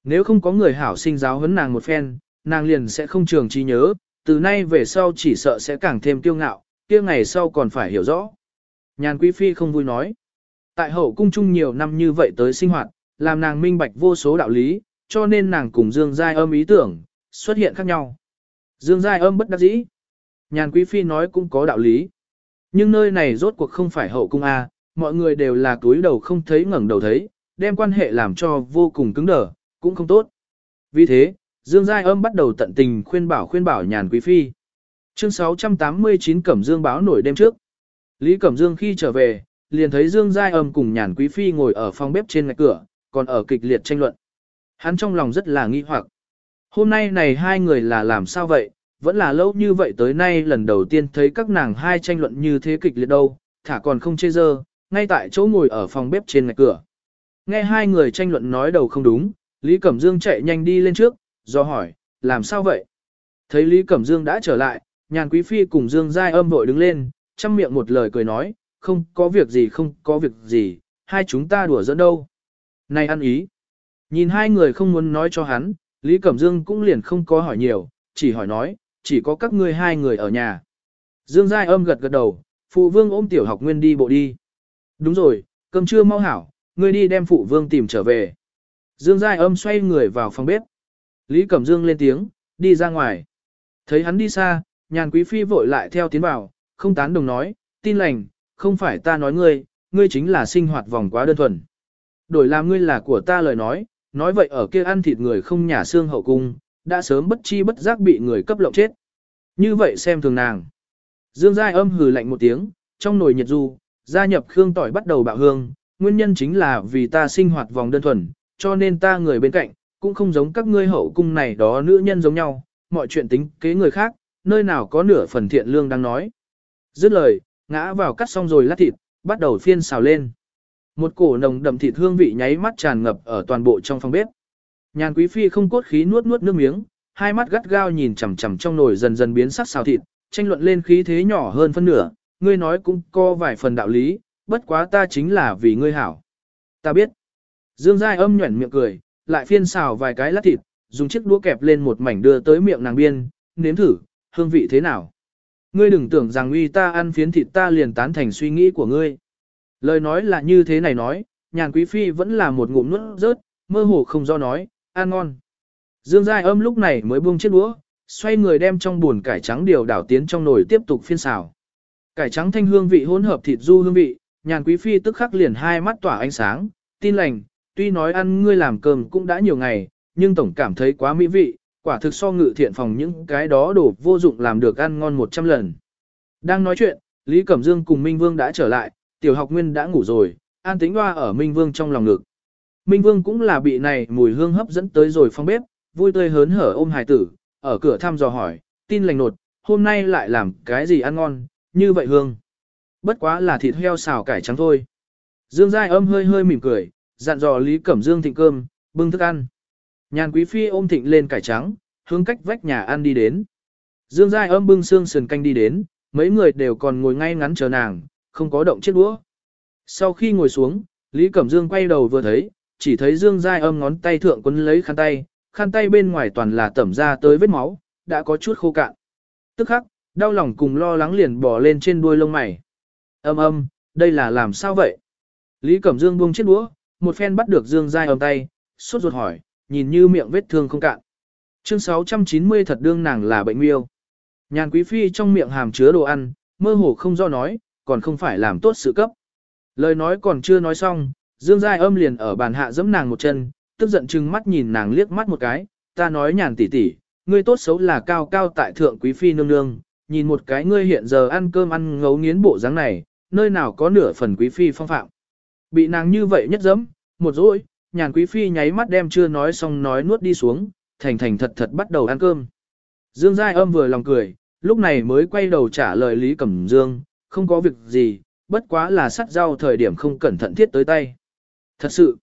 Nếu không có người hảo sinh giáo huấn nàng một phen, nàng liền sẽ không trường trí nhớ, từ nay về sau chỉ sợ sẽ càng thêm kiêu ngạo, kia ngày sau còn phải hiểu rõ. Nhàn quý phi không vui nói. Tại hậu cung chung nhiều năm như vậy tới sinh hoạt, làm nàng minh bạch vô số đạo lý, cho nên nàng cùng Dương Giai âm ý tưởng, xuất hiện khác nhau. Dương Giai âm bất đắc dĩ. Nhàn Quý Phi nói cũng có đạo lý. Nhưng nơi này rốt cuộc không phải hậu cung A, mọi người đều là túi đầu không thấy ngẩng đầu thấy, đem quan hệ làm cho vô cùng cứng đờ, cũng không tốt. Vì thế, Dương Giai âm bắt đầu tận tình khuyên bảo khuyên bảo Nhàn Quý Phi. Chương 689 Cẩm Dương báo nổi đêm trước. Lý Cẩm Dương khi trở về, liền thấy Dương Giai âm cùng Nhàn Quý Phi ngồi ở phòng bếp trên ngạch cửa, còn ở kịch liệt tranh luận. Hắn trong lòng rất là nghi hoặc. Hôm nay này hai người là làm sao vậy, vẫn là lâu như vậy tới nay lần đầu tiên thấy các nàng hai tranh luận như thế kịch liệt đâu, thả còn không chê dơ, ngay tại chỗ ngồi ở phòng bếp trên ngạch cửa. Nghe hai người tranh luận nói đầu không đúng, Lý Cẩm Dương chạy nhanh đi lên trước, do hỏi, làm sao vậy? Thấy Lý Cẩm Dương đã trở lại, nhàn quý phi cùng Dương Giai âm vội đứng lên, chăm miệng một lời cười nói, không có việc gì không có việc gì, hai chúng ta đùa dẫn đâu. Này ăn ý. Nhìn hai người không muốn nói cho hắn, Lý Cẩm Dương cũng liền không có hỏi nhiều, chỉ hỏi nói, chỉ có các ngươi hai người ở nhà. Dương Giai âm gật gật đầu, phụ vương ôm tiểu học nguyên đi bộ đi. Đúng rồi, cơm trưa mau hảo, ngươi đi đem phụ vương tìm trở về. Dương Giai âm xoay người vào phòng bếp. Lý Cẩm Dương lên tiếng, đi ra ngoài. Thấy hắn đi xa, nhàn quý phi vội lại theo tiến vào, không tán đồng nói, tin lành, không phải ta nói ngươi, ngươi chính là sinh hoạt vòng quá đơn thuần. Đổi làm ngươi là của ta lời nói, nói vậy ở kia ăn thịt người không nhả xương hậu cung, đã sớm bất chi bất giác bị người cấp lộng chết. Như vậy xem thường nàng. Dương Giai âm hừ lạnh một tiếng, trong nồi nhiệt du, gia nhập khương tỏi bắt đầu bạo hương, nguyên nhân chính là vì ta sinh hoạt vòng đơn thuần, cho nên ta người bên cạnh, cũng không giống các ngươi hậu cung này đó nữ nhân giống nhau, mọi chuyện tính kế người khác, nơi nào có nửa phần thiện lương đang nói. Dứt lời, ngã vào cắt xong rồi lát thịt, bắt đầu phiên xào lên. Một cổ nồng đậm thịt hương vị nháy mắt tràn ngập ở toàn bộ trong phòng bếp. Nhàn quý phi không cốt khí nuốt nuốt nước miếng, hai mắt gắt gao nhìn chằm chằm trong nồi dần dần biến sắc xào thịt, tranh luận lên khí thế nhỏ hơn phân nửa, ngươi nói cũng có vài phần đạo lý, bất quá ta chính là vì ngươi hảo. Ta biết. Dương Giai âm nhuẩn miệng cười, lại phiên xào vài cái lát thịt, dùng chiếc đũa kẹp lên một mảnh đưa tới miệng nàng biên, nếm thử, hương vị thế nào. Ngươi đừng tưởng rằng uy ta ăn phiến thịt ta liền tán thành suy nghĩ của ngươi. Lời nói là như thế này nói, nhàn quý phi vẫn là một ngụm nuốt rớt, mơ hồ không do nói, ăn ngon. Dương Giai âm lúc này mới buông chiếc đũa, xoay người đem trong buồn cải trắng điều đảo tiến trong nồi tiếp tục phiên xào. Cải trắng thanh hương vị hỗn hợp thịt du hương vị, nhàn quý phi tức khắc liền hai mắt tỏa ánh sáng, tin lành, tuy nói ăn ngươi làm cơm cũng đã nhiều ngày, nhưng tổng cảm thấy quá mỹ vị, quả thực so ngự thiện phòng những cái đó đổ vô dụng làm được ăn ngon 100 lần. Đang nói chuyện, Lý Cẩm Dương cùng Minh Vương đã trở lại, tiểu học nguyên đã ngủ rồi, an tính hoa ở Minh Vương trong lòng ngực. Minh Vương cũng là bị này mùi hương hấp dẫn tới rồi phong bếp, vui tươi hớn hở ôm hài tử, ở cửa thăm dò hỏi, tin lành nột, hôm nay lại làm cái gì ăn ngon, như vậy hương. Bất quá là thịt heo xào cải trắng thôi. Dương Giai âm hơi hơi mỉm cười, dặn dò Lý Cẩm Dương thịnh cơm, bưng thức ăn. Nhàn quý phi ôm thịnh lên cải trắng, hướng cách vách nhà ăn đi đến. Dương Giai âm bưng xương sườn canh đi đến, mấy người đều còn ngồi ngay ngắn chờ nàng, không có động chiếc đũa. Sau khi ngồi xuống, Lý Cẩm Dương quay đầu vừa thấy, chỉ thấy Dương Giai âm ngón tay thượng quấn lấy khăn tay, khăn tay bên ngoài toàn là tẩm ra tới vết máu, đã có chút khô cạn. Tức khắc, đau lòng cùng lo lắng liền bỏ lên trên đuôi lông mày. Âm âm, đây là làm sao vậy? Lý Cẩm Dương buông chiếc đũa, một phen bắt được Dương Giai ôm tay, sốt ruột hỏi, nhìn như miệng vết thương không cạn. Chương 690 thật đương nàng là bệnh miêu. Nhàn quý phi trong miệng hàm chứa đồ ăn, mơ hồ không do nói, còn không phải làm tốt sự cấp. Lời nói còn chưa nói xong, Dương Giai âm liền ở bàn hạ giẫm nàng một chân, tức giận chừng mắt nhìn nàng liếc mắt một cái, ta nói nhàn tỉ tỉ, ngươi tốt xấu là cao cao tại thượng quý phi nương nương, nhìn một cái ngươi hiện giờ ăn cơm ăn ngấu nghiến bộ dáng này, nơi nào có nửa phần quý phi phong phạm. Bị nàng như vậy nhất dẫm, một rỗi, nhàn quý phi nháy mắt đem chưa nói xong nói nuốt đi xuống, thành thành thật thật bắt đầu ăn cơm. Dương Giai âm vừa lòng cười, lúc này mới quay đầu trả lời Lý Cẩm Dương, không có việc gì, bất quá là sắt rau thời điểm không cẩn thận thiết tới tay. Thật sự,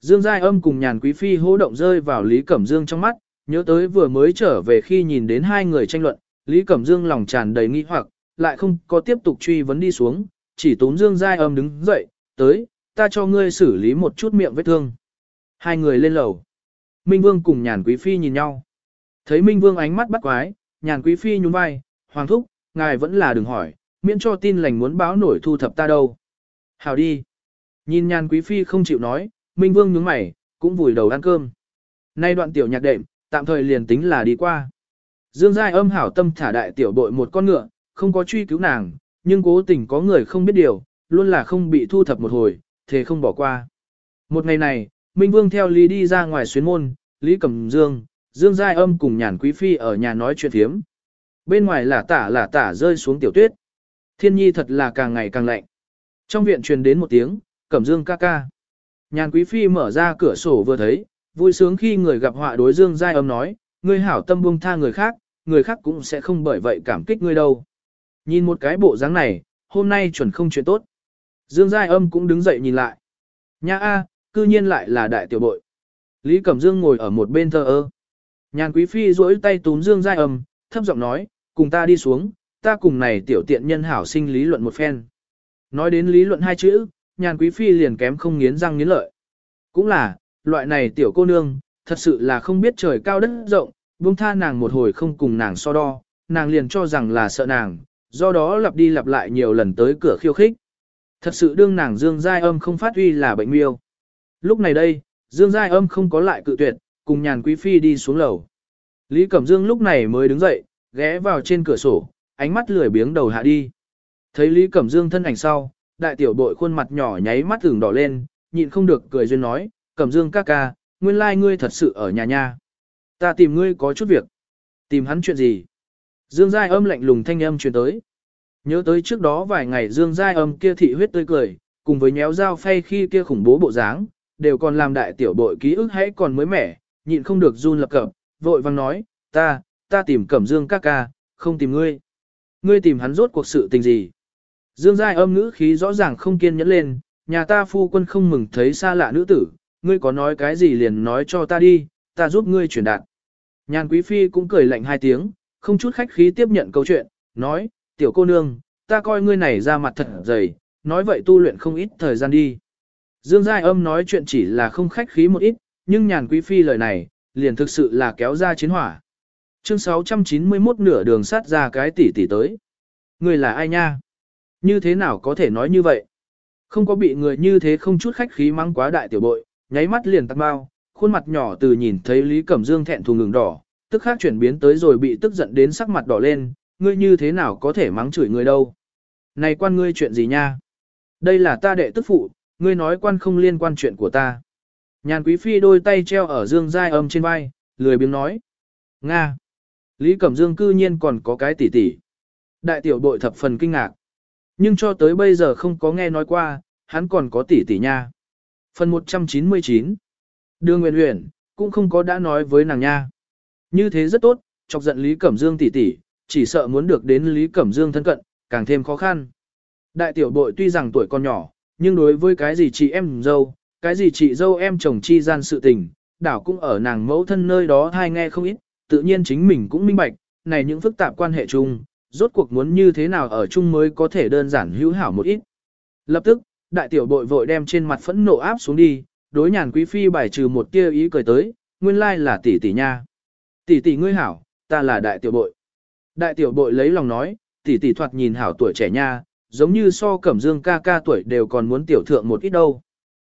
Dương Giai âm cùng nhàn quý phi hô động rơi vào Lý Cẩm Dương trong mắt, nhớ tới vừa mới trở về khi nhìn đến hai người tranh luận, Lý Cẩm Dương lòng tràn đầy nghi hoặc, lại không có tiếp tục truy vấn đi xuống, chỉ tốn Dương Giai âm đứng dậy, tới, ta cho ngươi xử lý một chút miệng vết thương. Hai người lên lầu. Minh Vương cùng nhàn quý phi nhìn nhau. Thấy Minh Vương ánh mắt bắt quái, nhàn quý phi nhún vai, hoàng thúc, ngài vẫn là đừng hỏi, miễn cho tin lành muốn báo nổi thu thập ta đâu. Hào đi. Nhìn nhàn quý phi không chịu nói, Minh Vương nhướng mày, cũng vùi đầu ăn cơm. Nay đoạn tiểu nhạc đệm, tạm thời liền tính là đi qua. Dương Giai âm hảo tâm thả đại tiểu bội một con ngựa, không có truy cứu nàng, nhưng cố tình có người không biết điều, luôn là không bị thu thập một hồi, thế không bỏ qua. Một ngày này, Minh Vương theo Lý đi ra ngoài xuyến môn, Lý Cẩm Dương, Dương Giai âm cùng nhàn quý phi ở nhà nói chuyện thiếm. Bên ngoài là tả là tả rơi xuống tiểu tuyết. Thiên nhi thật là càng ngày càng lạnh. Trong viện truyền đến một tiếng, Cẩm Dương ca ca. Nhàn quý phi mở ra cửa sổ vừa thấy, vui sướng khi người gặp họa đối Dương Giai âm nói, ngươi hảo tâm buông tha người khác, người khác cũng sẽ không bởi vậy cảm kích ngươi đâu. Nhìn một cái bộ dáng này, hôm nay chuẩn không chuyện tốt. Dương Giai âm cũng đứng dậy nhìn lại. Nha A, cư nhiên lại là đại tiểu bội. Lý Cẩm Dương ngồi ở một bên thờ ơ. Nhàn quý phi duỗi tay túm Dương Giai âm, thấp giọng nói, cùng ta đi xuống, ta cùng này tiểu tiện nhân hảo sinh lý luận một phen. Nói đến lý luận hai chữ, nhàn quý phi liền kém không nghiến răng nghiến lợi. Cũng là, loại này tiểu cô nương, thật sự là không biết trời cao đất rộng, buông tha nàng một hồi không cùng nàng so đo, nàng liền cho rằng là sợ nàng, do đó lặp đi lặp lại nhiều lần tới cửa khiêu khích. Thật sự đương nàng Dương Giai âm không phát uy là bệnh miêu. Lúc này đây, Dương Giai âm không có lại cự tuyệt, cùng nhàn quý phi đi xuống lầu. Lý Cẩm Dương lúc này mới đứng dậy, ghé vào trên cửa sổ, ánh mắt lười biếng đầu hạ đi. Thấy Lý Cẩm Dương thân ảnh sau, đại tiểu bội khuôn mặt nhỏ nháy mắt tưởng đỏ lên, nhịn không được cười duyên nói, Cẩm Dương ca ca, nguyên lai like ngươi thật sự ở nhà nha. Ta tìm ngươi có chút việc. Tìm hắn chuyện gì? Dương Giai âm lạnh lùng thanh âm truyền tới. Nhớ tới trước đó vài ngày Dương Giai âm kia thị huyết tươi cười, cùng với nhéo dao phay khi kia khủng bố bộ dáng, đều còn làm đại tiểu bội ký ức hãy còn mới mẻ, nhịn không được run lập cập, vội vang nói, ta, ta tìm Cẩm Dương ca ca, không tìm ngươi. Ngươi tìm hắn rốt cuộc sự tình gì? Dương Giai âm ngữ khí rõ ràng không kiên nhẫn lên, nhà ta phu quân không mừng thấy xa lạ nữ tử, ngươi có nói cái gì liền nói cho ta đi, ta giúp ngươi truyền đạt. Nhàn quý phi cũng cười lạnh hai tiếng, không chút khách khí tiếp nhận câu chuyện, nói, tiểu cô nương, ta coi ngươi này ra mặt thật dày, nói vậy tu luyện không ít thời gian đi. Dương Giai âm nói chuyện chỉ là không khách khí một ít, nhưng nhàn quý phi lời này, liền thực sự là kéo ra chiến hỏa. Chương 691 nửa đường sát ra cái tỷ tỷ tới. Người là ai nha? Như thế nào có thể nói như vậy? Không có bị người như thế không chút khách khí mắng quá đại tiểu bội, nháy mắt liền tắt bao, khuôn mặt nhỏ từ nhìn thấy Lý Cẩm Dương thẹn thùng ngừng đỏ, tức khác chuyển biến tới rồi bị tức giận đến sắc mặt đỏ lên, ngươi như thế nào có thể mắng chửi người đâu? Này quan ngươi chuyện gì nha? Đây là ta đệ tức phụ, ngươi nói quan không liên quan chuyện của ta. Nhàn quý phi đôi tay treo ở dương giai âm trên vai, lười biếng nói. Nga. Lý Cẩm Dương cư nhiên còn có cái tỉ tỉ. Đại tiểu bội thập phần kinh ngạc. Nhưng cho tới bây giờ không có nghe nói qua, hắn còn có tỉ tỉ nha. Phần 199 Đường Nguyên Huyền cũng không có đã nói với nàng nha. Như thế rất tốt, chọc giận Lý Cẩm Dương tỉ tỉ, chỉ sợ muốn được đến Lý Cẩm Dương thân cận, càng thêm khó khăn. Đại tiểu bội tuy rằng tuổi còn nhỏ, nhưng đối với cái gì chị em dâu, cái gì chị dâu em chồng chi gian sự tình, đảo cũng ở nàng mẫu thân nơi đó hay nghe không ít, tự nhiên chính mình cũng minh bạch, này những phức tạp quan hệ chung, rốt cuộc muốn như thế nào ở chung mới có thể đơn giản hữu hảo một ít. Lập tức, đại tiểu bội vội đem trên mặt phẫn nộ áp xuống đi, đối nhàn quý phi bài trừ một tia ý cười tới, nguyên lai là tỷ tỷ nha. Tỷ tỷ ngươi hảo, ta là đại tiểu bội. Đại tiểu bội lấy lòng nói, tỷ tỷ thoạt nhìn hảo tuổi trẻ nha, giống như so cẩm dương ca ca tuổi đều còn muốn tiểu thượng một ít đâu.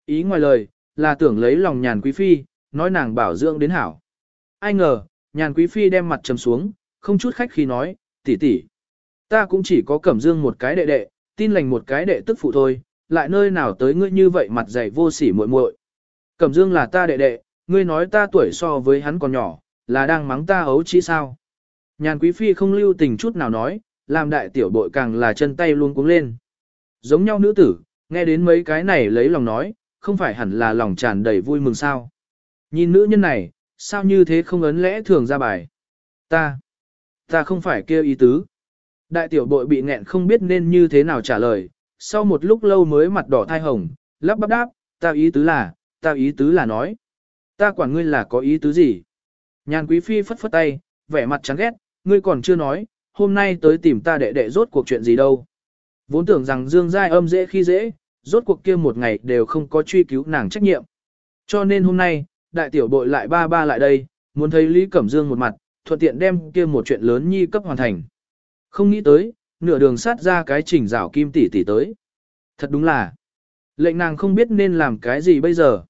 Ý ngoài lời, là tưởng lấy lòng nhàn quý phi, nói nàng bảo dưỡng đến hảo. Ai ngờ, nhàn quý phi đem mặt trầm xuống, không chút khách khi nói, tỷ tỷ, ta cũng chỉ có cẩm dương một cái đệ đệ, tin lành một cái đệ tức phụ thôi, lại nơi nào tới ngươi như vậy mặt dày vô sỉ muội muội. Cẩm dương là ta đệ đệ, ngươi nói ta tuổi so với hắn còn nhỏ, là đang mắng ta ấu trí sao. Nhàn quý phi không lưu tình chút nào nói, làm đại tiểu bội càng là chân tay luôn cuống lên. Giống nhau nữ tử, nghe đến mấy cái này lấy lòng nói, không phải hẳn là lòng tràn đầy vui mừng sao. Nhìn nữ nhân này, sao như thế không ấn lẽ thường ra bài. Ta, ta không phải kêu ý tứ. Đại tiểu bội bị nghẹn không biết nên như thế nào trả lời, sau một lúc lâu mới mặt đỏ thai hồng, lắp bắp đáp, ta ý tứ là, ta ý tứ là nói. Ta quản ngươi là có ý tứ gì? Nhàn quý phi phất phất tay, vẻ mặt chán ghét, ngươi còn chưa nói, hôm nay tới tìm ta đệ đệ rốt cuộc chuyện gì đâu. Vốn tưởng rằng Dương Giai âm dễ khi dễ, rốt cuộc kia một ngày đều không có truy cứu nàng trách nhiệm. Cho nên hôm nay, đại tiểu bội lại ba ba lại đây, muốn thấy Lý Cẩm Dương một mặt, thuận tiện đem kia một chuyện lớn nhi cấp hoàn thành. Không nghĩ tới, nửa đường sát ra cái trình rảo kim tỷ tỷ tới. Thật đúng là, lệnh nàng không biết nên làm cái gì bây giờ.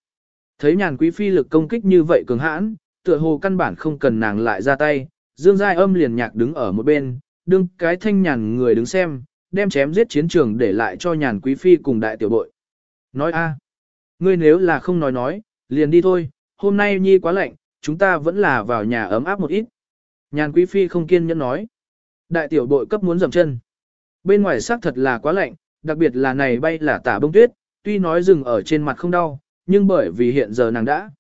Thấy nhàn quý phi lực công kích như vậy cường hãn, tựa hồ căn bản không cần nàng lại ra tay, Dương Giai âm liền nhạc đứng ở một bên, đương cái thanh nhàn người đứng xem, đem chém giết chiến trường để lại cho nhàn quý phi cùng đại tiểu bội. Nói a, ngươi nếu là không nói nói, liền đi thôi, hôm nay nhi quá lạnh, chúng ta vẫn là vào nhà ấm áp một ít. Nhàn quý phi không kiên nhẫn nói. Đại tiểu bội cấp muốn dầm chân. Bên ngoài xác thật là quá lạnh, đặc biệt là này bay là tả bông tuyết, tuy nói dừng ở trên mặt không đau, nhưng bởi vì hiện giờ nàng đã.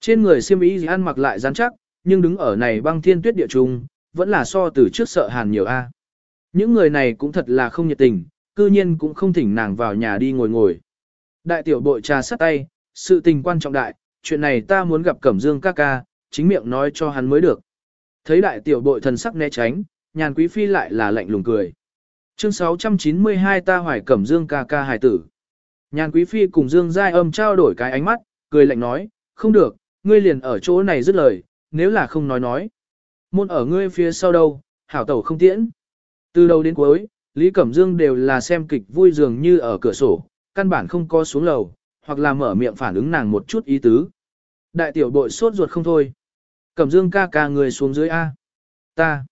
Trên người xiêm y gì ăn mặc lại rắn chắc, nhưng đứng ở này băng thiên tuyết địa trung, vẫn là so từ trước sợ hàn nhiều a. Những người này cũng thật là không nhiệt tình, cư nhiên cũng không thỉnh nàng vào nhà đi ngồi ngồi. Đại tiểu bội trà sắt tay, sự tình quan trọng đại, chuyện này ta muốn gặp Cẩm Dương ca ca, chính miệng nói cho hắn mới được. Thấy đại tiểu bội thần sắc né tránh, nhàn quý phi lại là lạnh lùng cười. Chương 692 ta hoài Cẩm Dương ca ca hài tử. Nhàn quý phi cùng Dương Giai âm trao đổi cái ánh mắt, cười lạnh nói, không được, ngươi liền ở chỗ này dứt lời, nếu là không nói nói. Môn ở ngươi phía sau đâu, hảo tẩu không tiễn. Từ đầu đến cuối, Lý Cẩm Dương đều là xem kịch vui dường như ở cửa sổ, căn bản không có xuống lầu, hoặc là mở miệng phản ứng nàng một chút ý tứ. Đại tiểu bội sốt ruột không thôi. Cẩm Dương ca ca người xuống dưới A. Ta.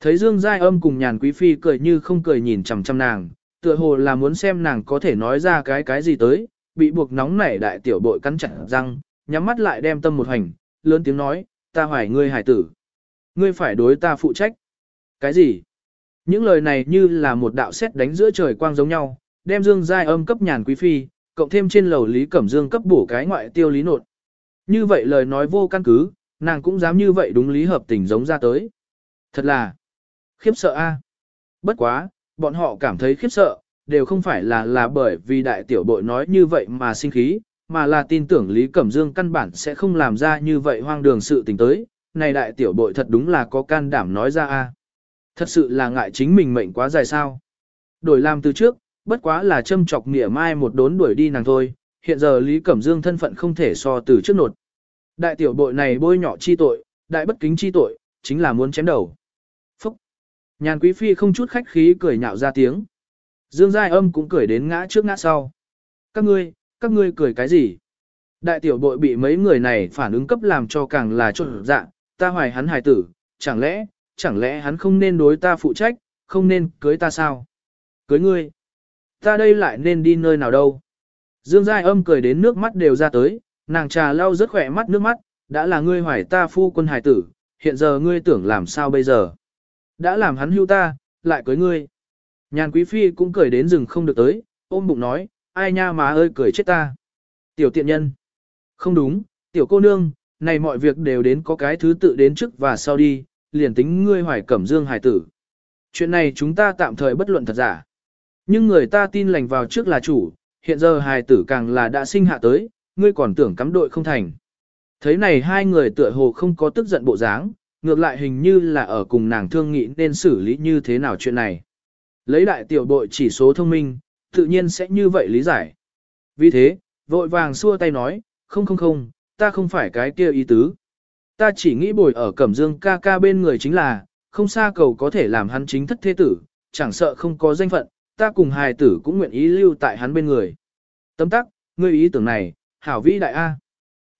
Thấy Dương Giai âm cùng nhàn quý phi cười như không cười nhìn chằm chằm nàng, tựa hồ là muốn xem nàng có thể nói ra cái cái gì tới, bị buộc nóng nảy đại tiểu bội cắn chặt răng, nhắm mắt lại đem tâm một hành, lớn tiếng nói, ta hoài ngươi hải tử. Ngươi phải đối ta phụ trách. Cái gì? Những lời này như là một đạo xét đánh giữa trời quang giống nhau, đem Dương Giai âm cấp nhàn quý phi, cộng thêm trên lầu Lý Cẩm Dương cấp bổ cái ngoại tiêu lý nột. Như vậy lời nói vô căn cứ, nàng cũng dám như vậy đúng lý hợp tình giống ra tới. Thật là khiếp sợ a. À. Bất quá, bọn họ cảm thấy khiếp sợ, đều không phải là là bởi vì đại tiểu bội nói như vậy mà sinh khí, mà là tin tưởng Lý Cẩm Dương căn bản sẽ không làm ra như vậy hoang đường sự tình tới. Này đại tiểu bội thật đúng là có can đảm nói ra a. Thật sự là ngại chính mình mệnh quá dài sao. Đổi làm từ trước, bất quá là châm chọc nghĩa mai một đốn đuổi đi nàng thôi, hiện giờ Lý Cẩm Dương thân phận không thể so từ trước nột. Đại tiểu bội này bôi nhọ chi tội, đại bất kính chi tội, chính là muốn chém đầu. Phúc! Nhàn quý phi không chút khách khí cười nhạo ra tiếng. Dương Giai âm cũng cười đến ngã trước ngã sau. Các ngươi, các ngươi cười cái gì? Đại tiểu bội bị mấy người này phản ứng cấp làm cho càng là trộn dạ, ta hoài hắn hài tử, chẳng lẽ, chẳng lẽ hắn không nên đối ta phụ trách, không nên cưới ta sao? Cưới ngươi? Ta đây lại nên đi nơi nào đâu? Dương Giai âm cười đến nước mắt đều ra tới, nàng trà lau rất khỏe mắt nước mắt, đã là ngươi hoài ta phu quân hài tử, hiện giờ ngươi tưởng làm sao bây giờ? Đã làm hắn hưu ta, lại cưới ngươi. Nhàn quý phi cũng cười đến rừng không được tới, ôm bụng nói, ai nha má ơi cười chết ta. Tiểu tiện nhân. Không đúng, tiểu cô nương, này mọi việc đều đến có cái thứ tự đến trước và sau đi, liền tính ngươi hoài cẩm dương hải tử. Chuyện này chúng ta tạm thời bất luận thật giả. Nhưng người ta tin lành vào trước là chủ, hiện giờ hài tử càng là đã sinh hạ tới, ngươi còn tưởng cắm đội không thành. Thấy này hai người tựa hồ không có tức giận bộ dáng, ngược lại hình như là ở cùng nàng thương nghị nên xử lý như thế nào chuyện này. Lấy đại tiểu đội chỉ số thông minh, tự nhiên sẽ như vậy lý giải. Vì thế, vội vàng xua tay nói, không không không, ta không phải cái kia ý tứ. Ta chỉ nghĩ bồi ở Cẩm Dương ca ca bên người chính là, không xa cầu có thể làm hắn chính thất thế tử, chẳng sợ không có danh phận, ta cùng hài tử cũng nguyện ý lưu tại hắn bên người. Tấm tắc, ngươi ý tưởng này, hảo vĩ đại A.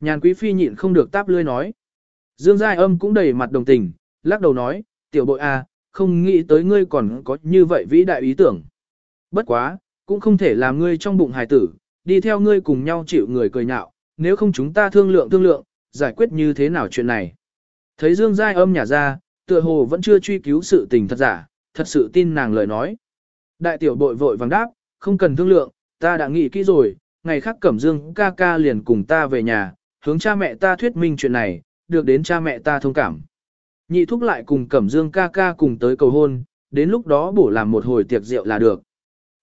Nhàn quý phi nhịn không được táp lươi nói. Dương Giai âm cũng đầy mặt đồng tình, lắc đầu nói, tiểu bội A, không nghĩ tới ngươi còn có như vậy vĩ đại ý tưởng. Bất quá, cũng không thể làm ngươi trong bụng hài tử, đi theo ngươi cùng nhau chịu người cười nhạo, nếu không chúng ta thương lượng thương lượng, giải quyết như thế nào chuyện này. Thấy Dương Giai âm nhả ra, tựa hồ vẫn chưa truy cứu sự tình thật giả, thật sự tin nàng lời nói. Đại tiểu bội vội vàng đáp, không cần thương lượng, ta đã nghĩ kỹ rồi, ngày khác Cẩm Dương ca ca liền cùng ta về nhà, hướng cha mẹ ta thuyết minh chuyện này, được đến cha mẹ ta thông cảm. Nhị thúc lại cùng Cẩm Dương ca ca cùng tới cầu hôn, đến lúc đó bổ làm một hồi tiệc rượu là được.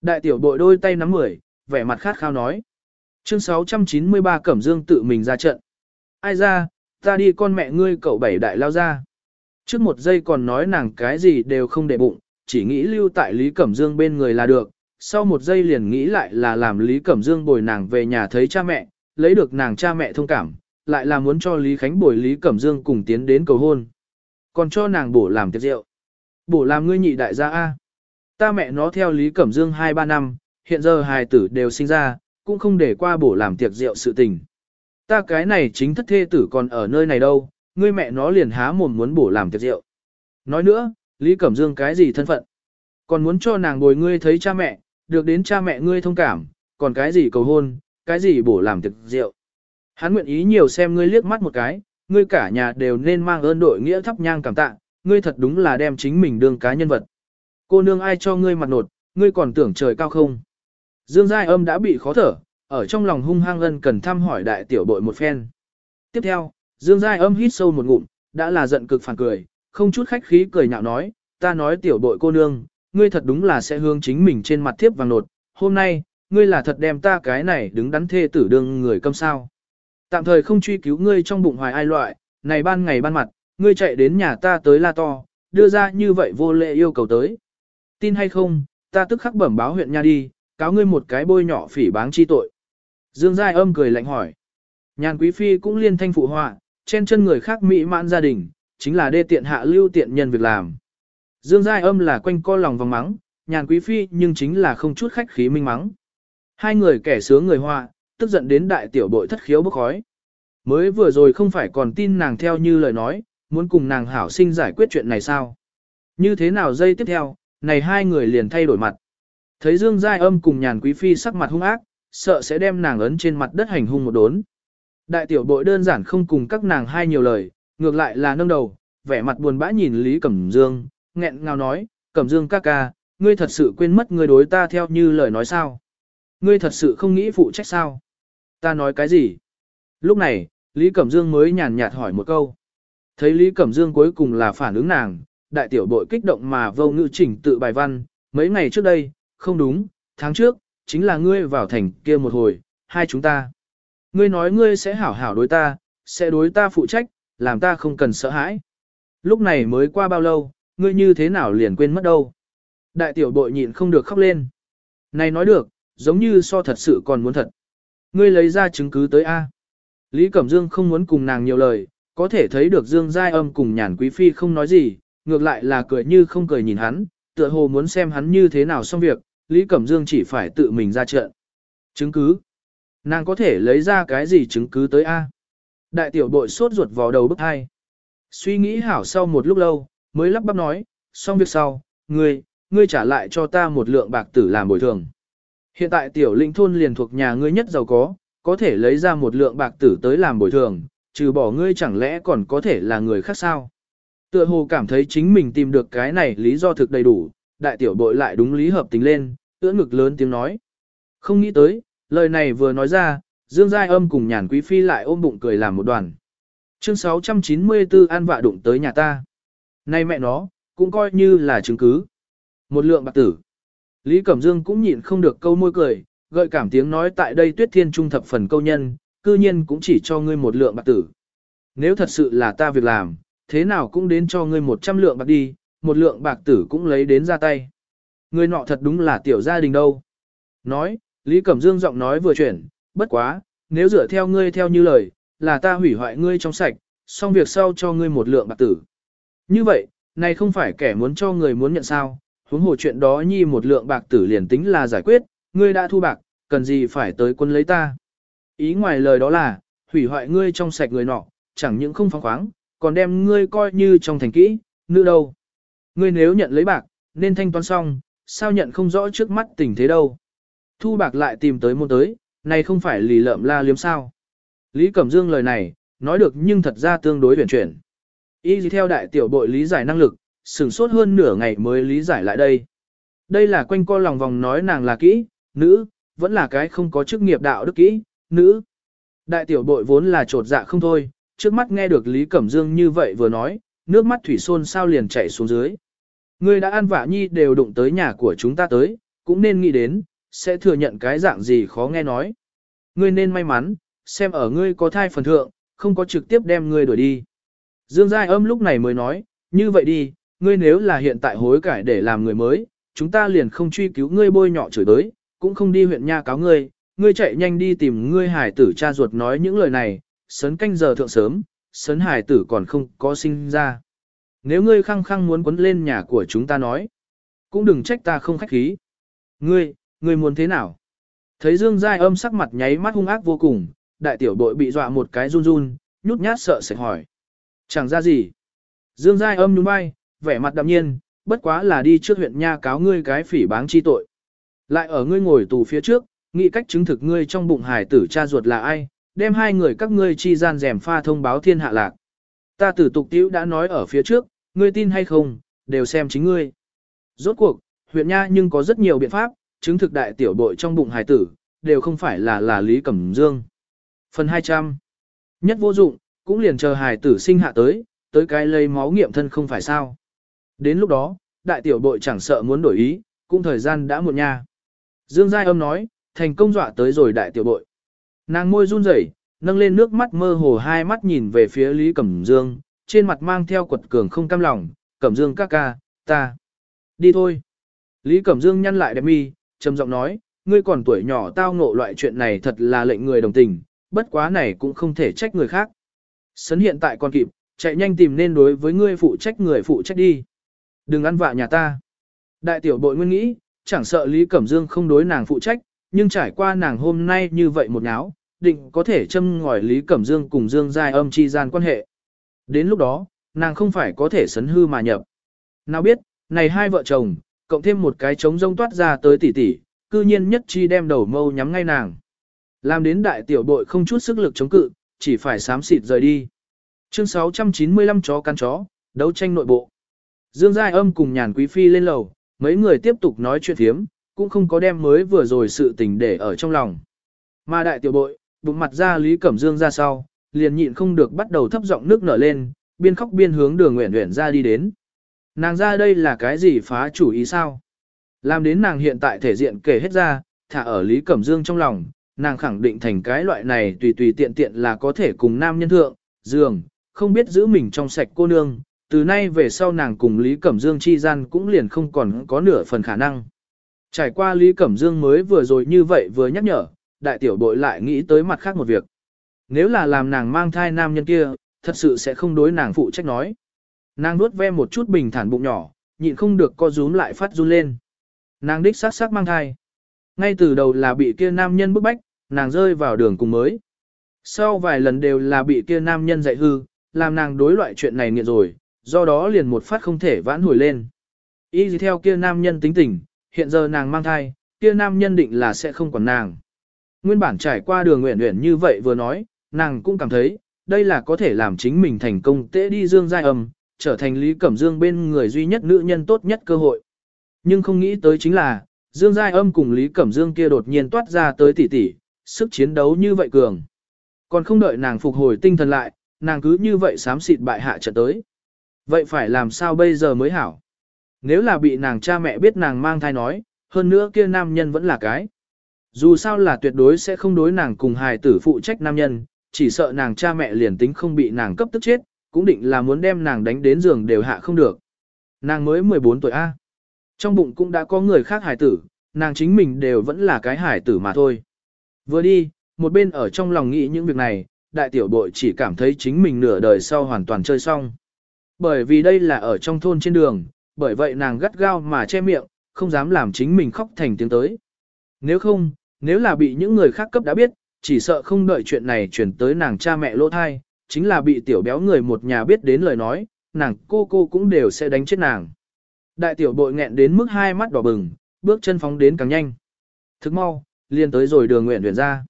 Đại tiểu bội đôi tay nắm mười, vẻ mặt khát khao nói. Chương 693 Cẩm Dương tự mình ra trận. Ai ra, ta đi con mẹ ngươi cậu bảy đại lao ra. Trước một giây còn nói nàng cái gì đều không để bụng, chỉ nghĩ lưu tại Lý Cẩm Dương bên người là được. Sau một giây liền nghĩ lại là làm Lý Cẩm Dương bồi nàng về nhà thấy cha mẹ, lấy được nàng cha mẹ thông cảm, lại là muốn cho Lý Khánh bồi Lý Cẩm Dương cùng tiến đến cầu hôn. Còn cho nàng bổ làm tiệc rượu. Bổ làm ngươi nhị đại gia A. Ta mẹ nó theo Lý Cẩm Dương 2-3 năm, hiện giờ hài tử đều sinh ra, cũng không để qua bổ làm tiệc rượu sự tình. Ta cái này chính thất thê tử còn ở nơi này đâu, ngươi mẹ nó liền há mồm muốn bổ làm tiệc rượu. Nói nữa, Lý Cẩm Dương cái gì thân phận? Còn muốn cho nàng bồi ngươi thấy cha mẹ, được đến cha mẹ ngươi thông cảm, còn cái gì cầu hôn, cái gì bổ làm tiệc rượu. Hắn nguyện ý nhiều xem ngươi liếc mắt một cái, ngươi cả nhà đều nên mang ơn đội nghĩa thắp nhang cảm tạ, ngươi thật đúng là đem chính mình đương cá nhân vật. Cô nương ai cho ngươi mặt nột, ngươi còn tưởng trời cao không? Dương Giai âm đã bị khó thở, ở trong lòng hung hăng ân cần thăm hỏi đại tiểu bội một phen. Tiếp theo, Dương Giai âm hít sâu một ngụm, đã là giận cực phản cười, không chút khách khí cười nhạo nói, ta nói tiểu bội cô nương, ngươi thật đúng là sẽ hướng chính mình trên mặt thiếp vàng nột, hôm nay, ngươi là thật đem ta cái này đứng đắn thê tử đương người câm sao. Tạm thời không truy cứu ngươi trong bụng hoài ai loại, này ban ngày ban mặt, ngươi chạy đến nhà ta tới la to, đưa ra như vậy vô lệ yêu cầu tới. Tin hay không, ta tức khắc bẩm báo huyện nha đi, cáo ngươi một cái bôi nhỏ phỉ báng chi tội. Dương Giai âm cười lạnh hỏi. Nhàn quý phi cũng liên thanh phụ họa, trên chân người khác mỹ mãn gia đình, chính là đê tiện hạ lưu tiện nhân việc làm. Dương Giai âm là quanh co lòng vòng mắng, nhàn quý phi nhưng chính là không chút khách khí minh mắng. Hai người kẻ sướng người họa, tức giận đến đại tiểu bội thất khiếu bốc khói. Mới vừa rồi không phải còn tin nàng theo như lời nói, muốn cùng nàng hảo sinh giải quyết chuyện này sao? Như thế nào dây tiếp theo, này hai người liền thay đổi mặt. Thấy Dương Giai Âm cùng nhàn quý phi sắc mặt hung ác, sợ sẽ đem nàng ấn trên mặt đất hành hung một đốn. Đại tiểu bội đơn giản không cùng các nàng hai nhiều lời, ngược lại là nâng đầu, vẻ mặt buồn bã nhìn Lý Cẩm Dương, nghẹn ngào nói, Cẩm Dương ca ca, ngươi thật sự quên mất ngươi đối ta theo như lời nói sao? Ngươi thật sự không nghĩ phụ trách sao? Ta nói cái gì? Lúc này, Lý Cẩm Dương mới nhàn nhạt hỏi một câu. Thấy Lý Cẩm Dương cuối cùng là phản ứng nàng, đại tiểu bội kích động mà vô ngữ chỉnh tự bài văn, mấy ngày trước đây, không đúng, tháng trước, chính là ngươi vào thành kia một hồi, hai chúng ta. Ngươi nói ngươi sẽ hảo hảo đối ta, sẽ đối ta phụ trách, làm ta không cần sợ hãi. Lúc này mới qua bao lâu, ngươi như thế nào liền quên mất đâu. Đại tiểu bội nhịn không được khóc lên. Này nói được, giống như so thật sự còn muốn thật. Ngươi lấy ra chứng cứ tới A. Lý Cẩm Dương không muốn cùng nàng nhiều lời, có thể thấy được Dương Giai Âm cùng nhàn quý phi không nói gì, ngược lại là cười như không cười nhìn hắn, tựa hồ muốn xem hắn như thế nào xong việc, Lý Cẩm Dương chỉ phải tự mình ra trận. Chứng cứ? Nàng có thể lấy ra cái gì chứng cứ tới A? Đại tiểu bội sốt ruột vào đầu bức hai. Suy nghĩ hảo sau một lúc lâu, mới lắp bắp nói, xong việc sau, ngươi, ngươi trả lại cho ta một lượng bạc tử làm bồi thường. Hiện tại tiểu lĩnh thôn liền thuộc nhà ngươi nhất giàu có, có thể lấy ra một lượng bạc tử tới làm bồi thường, trừ bỏ ngươi chẳng lẽ còn có thể là người khác sao? Tựa hồ cảm thấy chính mình tìm được cái này lý do thực đầy đủ, đại tiểu bội lại đúng lý hợp tình lên, ưỡn ngực lớn tiếng nói. Không nghĩ tới, lời này vừa nói ra, Dương Giai Âm cùng nhàn quý phi lại ôm bụng cười làm một đoàn. Chương 694 An vạ đụng tới nhà ta. Nay mẹ nó, cũng coi như là chứng cứ. Một lượng bạc tử. Lý Cẩm Dương cũng nhịn không được câu môi cười, gợi cảm tiếng nói tại đây tuyết thiên trung thập phần câu nhân, cư nhiên cũng chỉ cho ngươi một lượng bạc tử. Nếu thật sự là ta việc làm, thế nào cũng đến cho ngươi một trăm lượng bạc đi, một lượng bạc tử cũng lấy đến ra tay. Người nọ thật đúng là tiểu gia đình đâu. Nói, Lý Cẩm Dương giọng nói vừa chuyển, bất quá, nếu dựa theo ngươi theo như lời, là ta hủy hoại ngươi trong sạch, xong việc sau cho ngươi một lượng bạc tử. Như vậy, này không phải kẻ muốn cho người muốn nhận sao, huống hồ chuyện đó nhi một lượng bạc tử liền tính là giải quyết, ngươi đã thu bạc, cần gì phải tới quân lấy ta. Ý ngoài lời đó là, hủy hoại ngươi trong sạch người nọ, chẳng những không phóng khoáng, còn đem ngươi coi như trong thành kỹ, nữ đâu. Ngươi nếu nhận lấy bạc, nên thanh toán xong, sao nhận không rõ trước mắt tình thế đâu. Thu bạc lại tìm tới môn tới, này không phải lì lợm la liếm sao. Lý Cẩm Dương lời này, nói được nhưng thật ra tương đối huyền chuyển. Y theo đại tiểu bội lý giải năng lực, sửng sốt hơn nửa ngày mới lý giải lại đây. Đây là quanh co lòng vòng nói nàng là kỹ, nữ, vẫn là cái không có chức nghiệp đạo đức kỹ, nữ. Đại tiểu bội vốn là trột dạ không thôi, trước mắt nghe được Lý Cẩm Dương như vậy vừa nói, nước mắt thủy xôn sao liền chảy xuống dưới. Ngươi đã ăn vả nhi đều đụng tới nhà của chúng ta tới, cũng nên nghĩ đến, sẽ thừa nhận cái dạng gì khó nghe nói. Ngươi nên may mắn, xem ở ngươi có thai phần thượng, không có trực tiếp đem ngươi đuổi đi. Dương Giai âm lúc này mới nói, như vậy đi, ngươi nếu là hiện tại hối cải để làm người mới, chúng ta liền không truy cứu ngươi bôi nhọ chửi tới, cũng không đi huyện nha cáo ngươi, ngươi chạy nhanh đi tìm ngươi hải tử cha ruột nói những lời này, sấn canh giờ thượng sớm, sấn hải tử còn không có sinh ra. Nếu ngươi khăng khăng muốn quấn lên nhà của chúng ta nói, cũng đừng trách ta không khách khí. Ngươi, ngươi muốn thế nào? Thấy Dương Giai âm sắc mặt nháy mắt hung ác vô cùng, đại tiểu bội bị dọa một cái run run, nhút nhát sợ sệt hỏi. Chẳng ra gì. Dương Giai âm nhún vai, vẻ mặt đạm nhiên, bất quá là đi trước huyện nha cáo ngươi cái phỉ báng chi tội. Lại ở ngươi ngồi tù phía trước, nghĩ cách chứng thực ngươi trong bụng hải tử cha ruột là ai, đem hai người các ngươi chi gian rèm pha thông báo thiên hạ lạc. Ta tử tục tiễu đã nói ở phía trước, ngươi tin hay không, đều xem chính ngươi. Rốt cuộc, huyện nha nhưng có rất nhiều biện pháp, chứng thực đại tiểu bội trong bụng hải tử, đều không phải là là Lý Cẩm Dương. Phần 200. Nhất vô dụng, cũng liền chờ hải tử sinh hạ tới, tới cái lấy máu nghiệm thân không phải sao. Đến lúc đó, đại tiểu bội chẳng sợ muốn đổi ý, cũng thời gian đã muộn nha. Dương Giai âm nói, thành công dọa tới rồi đại tiểu bội. Nàng môi run rẩy, nâng lên nước mắt mơ hồ hai mắt nhìn về phía Lý Cẩm Dương, trên mặt mang theo quật cường không cam lòng, Cẩm Dương ca ca, ta. Đi thôi. Lý Cẩm Dương nhăn lại đẹp mi, trầm giọng nói, ngươi còn tuổi nhỏ tao ngộ loại chuyện này thật là lệnh người đồng tình, bất quá này cũng không thể trách người khác. Sấn hiện tại còn kịp, chạy nhanh tìm nên đối với ngươi phụ trách người phụ trách đi. Đừng ăn vạ nhà ta. Đại tiểu bội nguyên nghĩ, chẳng sợ Lý Cẩm Dương không đối nàng phụ trách, nhưng trải qua nàng hôm nay như vậy một náo, định có thể châm ngòi Lý Cẩm Dương cùng Dương Giai âm chi gian quan hệ. Đến lúc đó, nàng không phải có thể sấn hư mà nhập. Nào biết, này hai vợ chồng, cộng thêm một cái trống rông toát ra tới tỷ tỷ, cư nhiên nhất chi đem đầu mâu nhắm ngay nàng. Làm đến đại tiểu bội không chút sức lực chống cự, chỉ phải sám xịt rời đi. Chương 695 chó cắn chó, đấu tranh nội bộ. Dương Giai âm cùng nhàn quý phi lên lầu, mấy người tiếp tục nói chuyện thiếm, cũng không có đem mới vừa rồi sự tình để ở trong lòng. Mà đại tiểu bội, bụng mặt ra Lý Cẩm Dương ra sau, liền nhịn không được bắt đầu thấp giọng nước nở lên, biên khóc biên hướng đường nguyện nguyện ra đi đến. Nàng ra đây là cái gì phá chủ ý sao? Làm đến nàng hiện tại thể diện kể hết ra, thả ở Lý Cẩm Dương trong lòng, nàng khẳng định thành cái loại này tùy tùy tiện tiện là có thể cùng nam nhân thượng, dường, không biết giữ mình trong sạch cô nương, từ nay về sau nàng cùng Lý Cẩm Dương chi gian cũng liền không còn có nửa phần khả năng. Trải qua Lý Cẩm Dương mới vừa rồi như vậy vừa nhắc nhở, đại tiểu bội lại nghĩ tới mặt khác một việc. Nếu là làm nàng mang thai nam nhân kia, thật sự sẽ không đối nàng phụ trách nói. Nàng nuốt ve một chút bình thản bụng nhỏ, nhịn không được co rúm lại phát run lên. Nàng đích sát sát mang thai. Ngay từ đầu là bị kia nam nhân bức bách, nàng rơi vào đường cùng mới. Sau vài lần đều là bị kia nam nhân dạy hư, làm nàng đối loại chuyện này nghiện rồi, do đó liền một phát không thể vãn hồi lên. Y gì theo kia nam nhân tính tình, hiện giờ nàng mang thai, kia nam nhân định là sẽ không còn nàng. Nguyên bản trải qua đường nguyện nguyện như vậy vừa nói, nàng cũng cảm thấy, đây là có thể làm chính mình thành công tễ đi dương giai âm, trở thành Lý Cẩm Dương bên người duy nhất nữ nhân tốt nhất cơ hội. Nhưng không nghĩ tới chính là, Dương Giai Âm cùng Lý Cẩm Dương kia đột nhiên toát ra tới tỷ tỷ, sức chiến đấu như vậy cường. Còn không đợi nàng phục hồi tinh thần lại, nàng cứ như vậy xám xịt bại hạ trận tới. Vậy phải làm sao bây giờ mới hảo? Nếu là bị nàng cha mẹ biết nàng mang thai nói, hơn nữa kia nam nhân vẫn là cái. Dù sao là tuyệt đối sẽ không đối nàng cùng hài tử phụ trách nam nhân, chỉ sợ nàng cha mẹ liền tính không bị nàng cấp tức chết, cũng định là muốn đem nàng đánh đến giường đều hạ không được. Nàng mới 14 tuổi A. Trong bụng cũng đã có người khác hài tử, nàng chính mình đều vẫn là cái hài tử mà thôi. Vừa đi, một bên ở trong lòng nghĩ những việc này, đại tiểu bội chỉ cảm thấy chính mình nửa đời sau hoàn toàn chơi xong. Bởi vì đây là ở trong thôn trên đường, bởi vậy nàng gắt gao mà che miệng, không dám làm chính mình khóc thành tiếng tới. Nếu không, nếu là bị những người khác cấp đã biết, chỉ sợ không đợi chuyện này chuyển tới nàng cha mẹ lỗ thai, chính là bị tiểu béo người một nhà biết đến lời nói, nàng cô cô cũng đều sẽ đánh chết nàng. Đại tiểu bội nghẹn đến mức hai mắt đỏ bừng, bước chân phóng đến càng nhanh. Thức mau, liền tới rồi đường nguyện nguyện ra.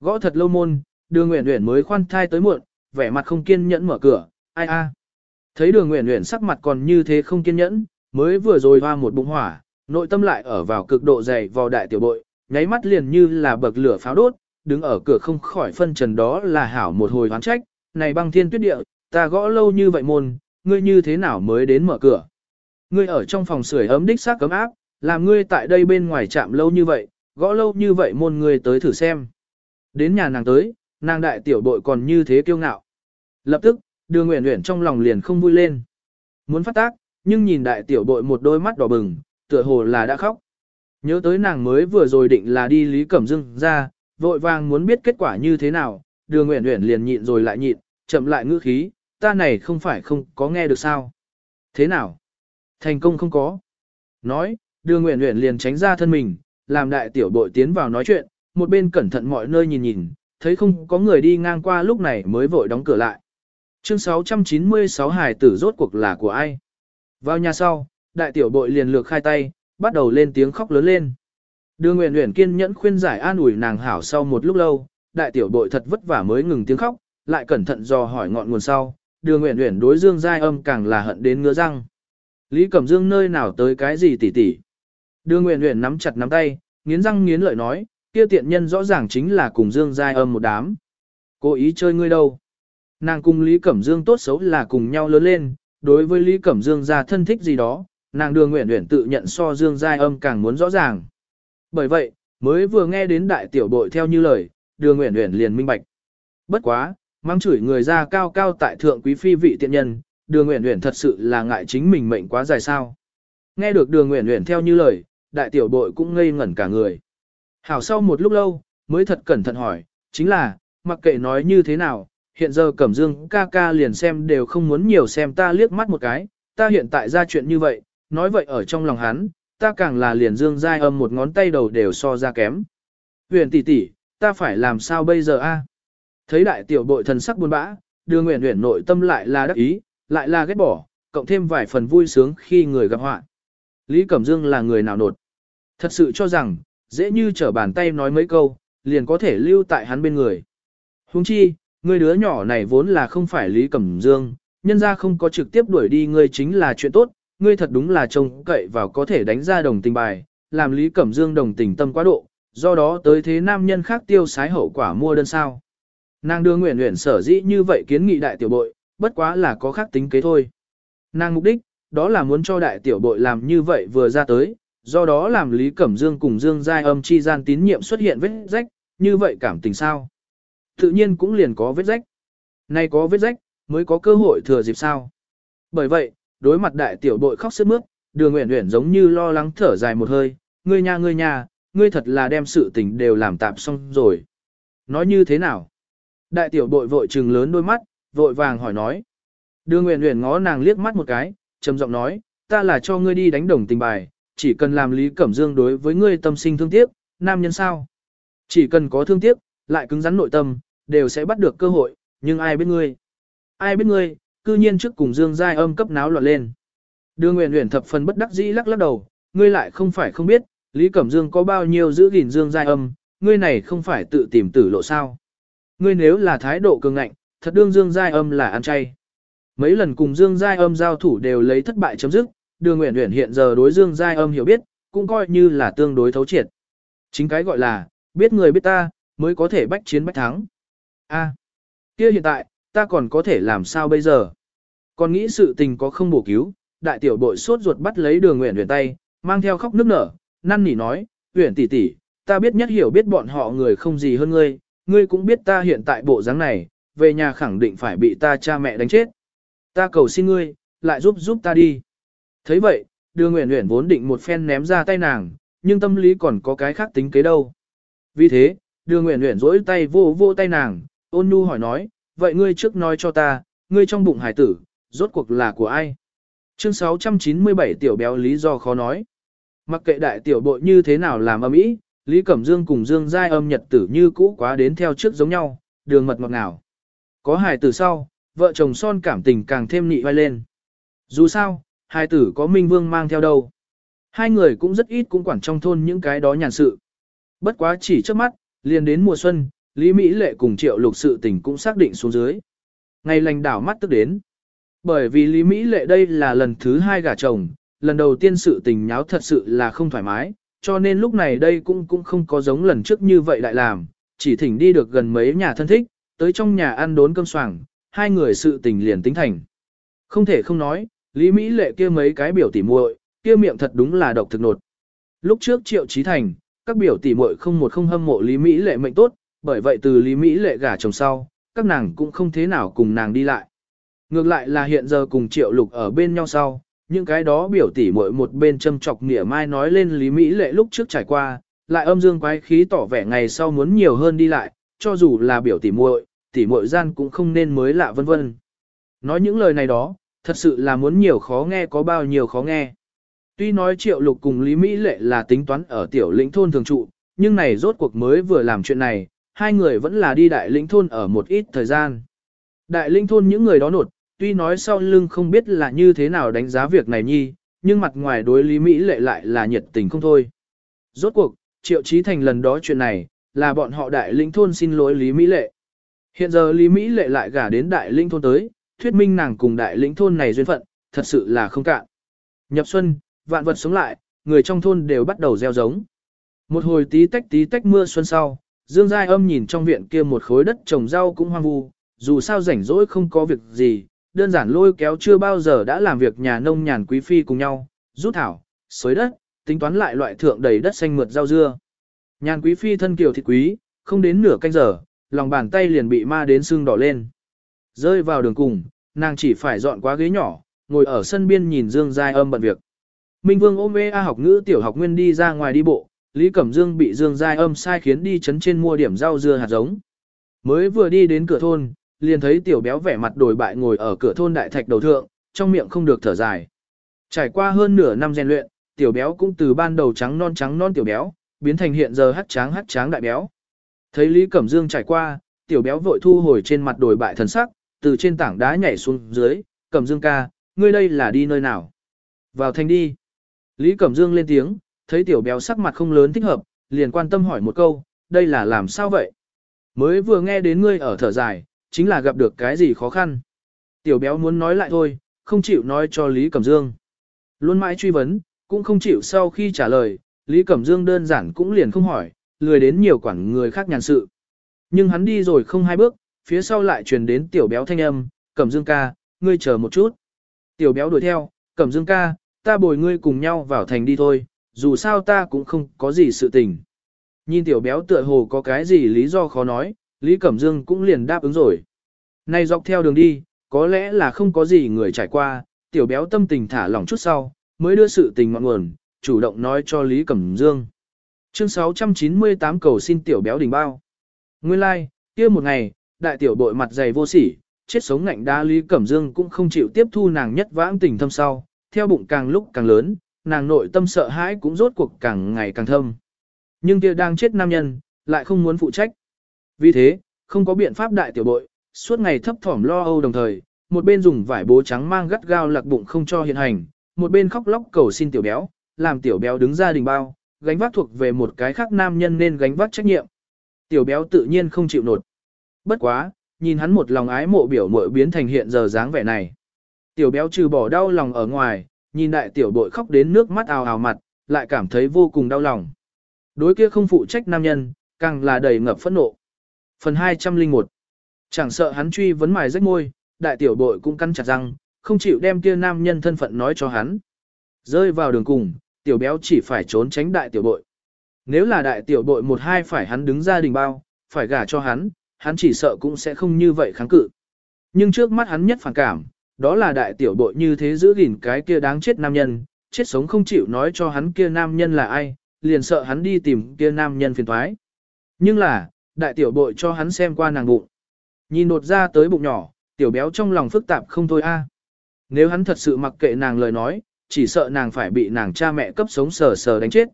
Gõ thật lâu môn, đường nguyện nguyện mới khoan thai tới muộn, vẻ mặt không kiên nhẫn mở cửa, ai a. Thấy đường nguyện nguyện sắc mặt còn như thế không kiên nhẫn, mới vừa rồi hoa một bụng hỏa, nội tâm lại ở vào cực độ dày vào đại tiểu bội, nháy mắt liền như là bậc lửa pháo đốt, đứng ở cửa không khỏi phân trần đó là hảo một hồi hoán trách, này băng thiên tuyết địa, ta gõ lâu như vậy môn, ngươi như thế nào mới đến mở cửa. Ngươi ở trong phòng sưởi ấm đích xác cấm áp, làm ngươi tại đây bên ngoài chạm lâu như vậy, gõ lâu như vậy môn ngươi tới thử xem. Đến nhà nàng tới, nàng đại tiểu bội còn như thế kiêu ngạo. Lập tức, đường nguyện nguyện trong lòng liền không vui lên. Muốn phát tác, nhưng nhìn đại tiểu bội một đôi mắt đỏ bừng, tựa hồ là đã khóc. Nhớ tới nàng mới vừa rồi định là đi Lý Cẩm Dương ra, vội vàng muốn biết kết quả như thế nào, đường nguyện nguyện liền nhịn rồi lại nhịn, chậm lại ngữ khí, ta này không phải không có nghe được sao. Thế nào? Thành công không có. Nói, đường nguyện nguyện liền tránh ra thân mình, làm đại tiểu bội tiến vào nói chuyện, một bên cẩn thận mọi nơi nhìn nhìn, thấy không có người đi ngang qua lúc này mới vội đóng cửa lại. Chương 696 hải tử rốt cuộc là của ai? Vào nhà sau, đại tiểu bội liền lược khai tay, bắt đầu lên tiếng khóc lớn lên. Đường Nguyễn Nguyễn kiên nhẫn khuyên giải an ủi nàng hảo sau một lúc lâu, đại tiểu bội thật vất vả mới ngừng tiếng khóc, lại cẩn thận dò hỏi ngọn nguồn sau, Đường Nguyễn Nguyễn đối Dương Giai Âm càng là hận đến ngứa răng. Lý Cẩm Dương nơi nào tới cái gì tỉ tỉ? Đường Nguyễn Nguyễn nắm chặt nắm tay, nghiến răng nghiến lợi nói, kia tiện nhân rõ ràng chính là cùng Dương Giai Âm một đám. Cố ý chơi ngươi đâu? Nàng cùng Lý Cẩm Dương tốt xấu là cùng nhau lớn lên, đối với Lý Cẩm Dương ra thân thích gì đó, nàng Đường nguyện nguyện tự nhận so Dương Giai Âm càng muốn rõ ràng. Bởi vậy, mới vừa nghe đến đại tiểu bội theo như lời, Đường nguyện nguyện liền minh bạch. Bất quá, mang chửi người ra cao cao tại thượng quý phi vị tiện nhân, Đường nguyện nguyện thật sự là ngại chính mình mệnh quá dài sao? Nghe được Đường nguyện nguyện theo như lời, đại tiểu bội cũng ngây ngẩn cả người. Hảo sau một lúc lâu, mới thật cẩn thận hỏi, chính là, mặc kệ nói như thế nào, hiện giờ Cẩm Dương ca ca liền xem đều không muốn nhiều xem ta liếc mắt một cái, ta hiện tại ra chuyện như vậy, nói vậy ở trong lòng hắn, ta càng là liền Dương giai âm một ngón tay đầu đều so ra kém. Huyền tỷ tỷ, ta phải làm sao bây giờ a? Thấy đại tiểu bội thần sắc buồn bã, đưa nguyện huyền nội tâm lại là đắc ý, lại là ghét bỏ, cộng thêm vài phần vui sướng khi người gặp họa. Lý Cẩm Dương là người nào nột. Thật sự cho rằng, dễ như trở bàn tay nói mấy câu, liền có thể lưu tại hắn bên người. Huống chi, người đứa nhỏ này vốn là không phải Lý Cẩm Dương, nhân ra không có trực tiếp đuổi đi ngươi chính là chuyện tốt, ngươi thật đúng là trông cậy vào có thể đánh ra đồng tình bài, làm Lý Cẩm Dương đồng tình tâm quá độ, do đó tới thế nam nhân khác tiêu sái hậu quả mua đơn sao. Nàng đưa nguyện nguyện sở dĩ như vậy kiến nghị đại tiểu bội, bất quá là có khác tính kế thôi. Nàng mục đích, đó là muốn cho đại tiểu bội làm như vậy vừa ra tới, do đó làm Lý Cẩm Dương cùng Dương Giai âm chi gian tín nhiệm xuất hiện vết rách, như vậy cảm tình sao? Tự nhiên cũng liền có vết rách. Nay có vết rách, mới có cơ hội thừa dịp sao. Bởi vậy, đối mặt đại tiểu bội khóc sướt mướt, đường nguyện nguyện giống như lo lắng thở dài một hơi, ngươi nhà ngươi nhà, ngươi thật là đem sự tình đều làm tạp xong rồi. Nói như thế nào? Đại tiểu bội vội trừng lớn đôi mắt, vội vàng hỏi nói. Đường nguyện nguyện ngó nàng liếc mắt một cái, trầm giọng nói, ta là cho ngươi đi đánh đồng tình bài, chỉ cần làm Lý Cẩm Dương đối với ngươi tâm sinh thương tiếc, nam nhân sao? Chỉ cần có thương tiếc, lại cứng rắn nội tâm, đều sẽ bắt được cơ hội, nhưng ai biết ngươi? Ai biết ngươi, cư nhiên trước cùng Dương Giai âm cấp náo loạn lên. Đưa Nguyễn Nguyễn thập phần bất đắc dĩ lắc lắc đầu, ngươi lại không phải không biết, Lý Cẩm Dương có bao nhiêu giữ gìn Dương Giai âm, ngươi này không phải tự tìm tử lộ sao. Ngươi nếu là thái độ cường ngạnh, thật đương Dương Giai âm là ăn chay. Mấy lần cùng Dương Giai âm giao thủ đều lấy thất bại chấm dứt, đưa Nguyễn Nguyễn hiện giờ đối Dương Giai âm hiểu biết, cũng coi như là tương đối thấu triệt. Chính cái gọi là, biết người biết ta, mới có thể bách chiến bách thắng. A, kia hiện tại, ta còn có thể làm sao bây giờ? Còn nghĩ sự tình có không bổ cứu, đại tiểu bội sốt ruột bắt lấy đường nguyện huyền tay, mang theo khóc nước nở, năn nỉ nói, huyền tỷ tỷ, ta biết nhất hiểu biết bọn họ người không gì hơn ngươi, ngươi cũng biết ta hiện tại bộ dáng này, về nhà khẳng định phải bị ta cha mẹ đánh chết. Ta cầu xin ngươi, lại giúp giúp ta đi. thấy vậy, đường nguyện huyền vốn định một phen ném ra tay nàng, nhưng tâm lý còn có cái khác tính kế đâu. Vì thế, đường nguyện nguyện rỗi tay vô vô tay nàng, ôn nhu hỏi nói, vậy ngươi trước nói cho ta, ngươi trong bụng hải tử, rốt cuộc là của ai? Chương 697 tiểu béo lý do khó nói. Mặc kệ đại tiểu bội như thế nào làm âm ý, Lý Cẩm Dương cùng Dương Giai âm nhật tử như cũ quá đến theo trước giống nhau, đường mật ngọt ngào. Có hài tử sau, vợ chồng son cảm tình càng thêm nị vai lên. Dù sao, hài tử có Minh Vương mang theo đâu. Hai người cũng rất ít cũng quản trong thôn những cái đó nhàn sự. Bất quá chỉ trước mắt, liên đến mùa xuân, Lý Mỹ Lệ cùng triệu lục sự tình cũng xác định xuống dưới. Ngày lành đảo mắt tức đến. Bởi vì Lý Mỹ Lệ đây là lần thứ hai gả chồng, lần đầu tiên sự tình nháo thật sự là không thoải mái, cho nên lúc này đây cũng cũng không có giống lần trước như vậy lại làm, chỉ thỉnh đi được gần mấy nhà thân thích, tới trong nhà ăn đốn cơm soảng, hai người sự tình liền tính thành. Không thể không nói, Lý Mỹ Lệ kia mấy cái biểu tỉ muội, kia miệng thật đúng là độc thực nột. Lúc trước Triệu Chí Thành, các biểu tỷ muội không một không hâm mộ Lý Mỹ Lệ mệnh tốt, bởi vậy từ Lý Mỹ lệ gả chồng sau, các nàng cũng không thế nào cùng nàng đi lại. Ngược lại là hiện giờ cùng Triệu Lục ở bên nhau sau, những cái đó biểu tỷ muội một bên châm chọc nỉa mai nói lên Lý Mỹ lệ lúc trước trải qua, lại âm dương quái khí tỏ vẻ ngày sau muốn nhiều hơn đi lại, cho dù là biểu tỷ muội, tỷ muội gian cũng không nên mới lạ vân vân. Nói những lời này đó, thật sự là muốn nhiều khó nghe có bao nhiêu khó nghe. Tuy nói Triệu Lục cùng Lý Mỹ lệ là tính toán ở tiểu lĩnh thôn thường trụ, nhưng này rốt cuộc mới vừa làm chuyện này, hai người vẫn là đi đại lĩnh thôn ở một ít thời gian. Đại lĩnh thôn những người đó nột, tuy nói sau lưng không biết là như thế nào đánh giá việc này nhi, nhưng mặt ngoài đối Lý Mỹ lệ lại là nhiệt tình không thôi. Rốt cuộc, Triệu trí Thành lần đó chuyện này, là bọn họ đại lĩnh thôn xin lỗi Lý Mỹ lệ. Hiện giờ Lý Mỹ lệ lại gả đến đại lĩnh thôn tới, thuyết minh nàng cùng đại lĩnh thôn này duyên phận, thật sự là không cạn. Nhập xuân, vạn vật sống lại, người trong thôn đều bắt đầu gieo giống. Một hồi tí tách tí tách mưa xuân sau, Dương Giai âm nhìn trong viện kia một khối đất trồng rau cũng hoang vu, dù sao rảnh rỗi không có việc gì, đơn giản lôi kéo chưa bao giờ đã làm việc nhà nông nhàn quý phi cùng nhau, rút thảo, xới đất, tính toán lại loại thượng đầy đất xanh mượt rau dưa. Nhàn quý phi thân kiều thịt quý, không đến nửa canh giờ, lòng bàn tay liền bị ma đến sưng đỏ lên. Rơi vào đường cùng, nàng chỉ phải dọn qua ghế nhỏ, ngồi ở sân biên nhìn Dương Giai âm bận việc. Minh Vương ôm A học ngữ tiểu học nguyên đi ra ngoài đi bộ, Lý Cẩm Dương bị Dương Giai âm sai khiến đi chấn trên mua điểm rau dưa hạt giống. Mới vừa đi đến cửa thôn, liền thấy tiểu béo vẻ mặt đổi bại ngồi ở cửa thôn đại thạch đầu thượng, trong miệng không được thở dài. Trải qua hơn nửa năm rèn luyện, tiểu béo cũng từ ban đầu trắng non trắng non tiểu béo, biến thành hiện giờ hắt tráng hắt tráng đại béo. Thấy Lý Cẩm Dương trải qua, tiểu béo vội thu hồi trên mặt đổi bại thần sắc, từ trên tảng đá nhảy xuống dưới, Cẩm Dương ca, ngươi đây là đi nơi nào? Vào thành đi. Lý Cẩm Dương lên tiếng, thấy tiểu béo sắc mặt không lớn thích hợp, liền quan tâm hỏi một câu, đây là làm sao vậy? Mới vừa nghe đến ngươi ở thở dài, chính là gặp được cái gì khó khăn. Tiểu béo muốn nói lại thôi, không chịu nói cho Lý Cẩm Dương. Luôn mãi truy vấn, cũng không chịu sau khi trả lời, Lý Cẩm Dương đơn giản cũng liền không hỏi, lười đến nhiều quản người khác nhàn sự. Nhưng hắn đi rồi không hai bước, phía sau lại truyền đến tiểu béo thanh âm, Cẩm Dương ca, ngươi chờ một chút. Tiểu béo đuổi theo, Cẩm Dương ca, ta bồi ngươi cùng nhau vào thành đi thôi, dù sao ta cũng không có gì sự tình. Nhìn tiểu béo tựa hồ có cái gì lý do khó nói, Lý Cẩm Dương cũng liền đáp ứng rồi. Này dọc theo đường đi, có lẽ là không có gì người trải qua, tiểu béo tâm tình thả lỏng chút sau, mới đưa sự tình ngọn nguồn, chủ động nói cho Lý Cẩm Dương. Chương 698 cầu xin tiểu béo đỉnh bao. Nguyên lai, like, kia một ngày, đại tiểu bội mặt dày vô sỉ, chết sống ngạnh đá Lý Cẩm Dương cũng không chịu tiếp thu nàng nhất vãng tình thâm sau, theo bụng càng lúc càng lớn, nàng nội tâm sợ hãi cũng rốt cuộc càng ngày càng thâm. Nhưng kia đang chết nam nhân, lại không muốn phụ trách. Vì thế, không có biện pháp đại tiểu bội, suốt ngày thấp thỏm lo âu đồng thời, một bên dùng vải bố trắng mang gắt gao lạc bụng không cho hiện hành, một bên khóc lóc cầu xin tiểu béo, làm tiểu béo đứng ra đình bao, gánh vác thuộc về một cái khác nam nhân nên gánh vác trách nhiệm. Tiểu béo tự nhiên không chịu nổi. Bất quá, nhìn hắn một lòng ái mộ biểu mội biến thành hiện giờ dáng vẻ này. Tiểu béo trừ bỏ đau lòng ở ngoài, nhìn đại tiểu bội khóc đến nước mắt ào ào mặt, lại cảm thấy vô cùng đau lòng. Đối kia không phụ trách nam nhân, càng là đầy ngập phẫn nộ. Phần 201 Chẳng sợ hắn truy vấn mài rách môi, đại tiểu bội cũng cắn chặt răng, không chịu đem kia nam nhân thân phận nói cho hắn. Rơi vào đường cùng, tiểu béo chỉ phải trốn tránh đại tiểu bội. Nếu là đại tiểu bội một hai phải hắn đứng ra đình bao, phải gả cho hắn, hắn chỉ sợ cũng sẽ không như vậy kháng cự. Nhưng trước mắt hắn nhất phản cảm, đó là đại tiểu bội như thế giữ gìn cái kia đáng chết nam nhân, chết sống không chịu nói cho hắn kia nam nhân là ai, liền sợ hắn đi tìm kia nam nhân phiền thoái. Nhưng là, đại tiểu bội cho hắn xem qua nàng bụng. Nhìn đột ra tới bụng nhỏ, tiểu béo trong lòng phức tạp không thôi a. À. Nếu hắn thật sự mặc kệ nàng lời nói, chỉ sợ nàng phải bị nàng cha mẹ cấp sống sờ sờ đánh chết.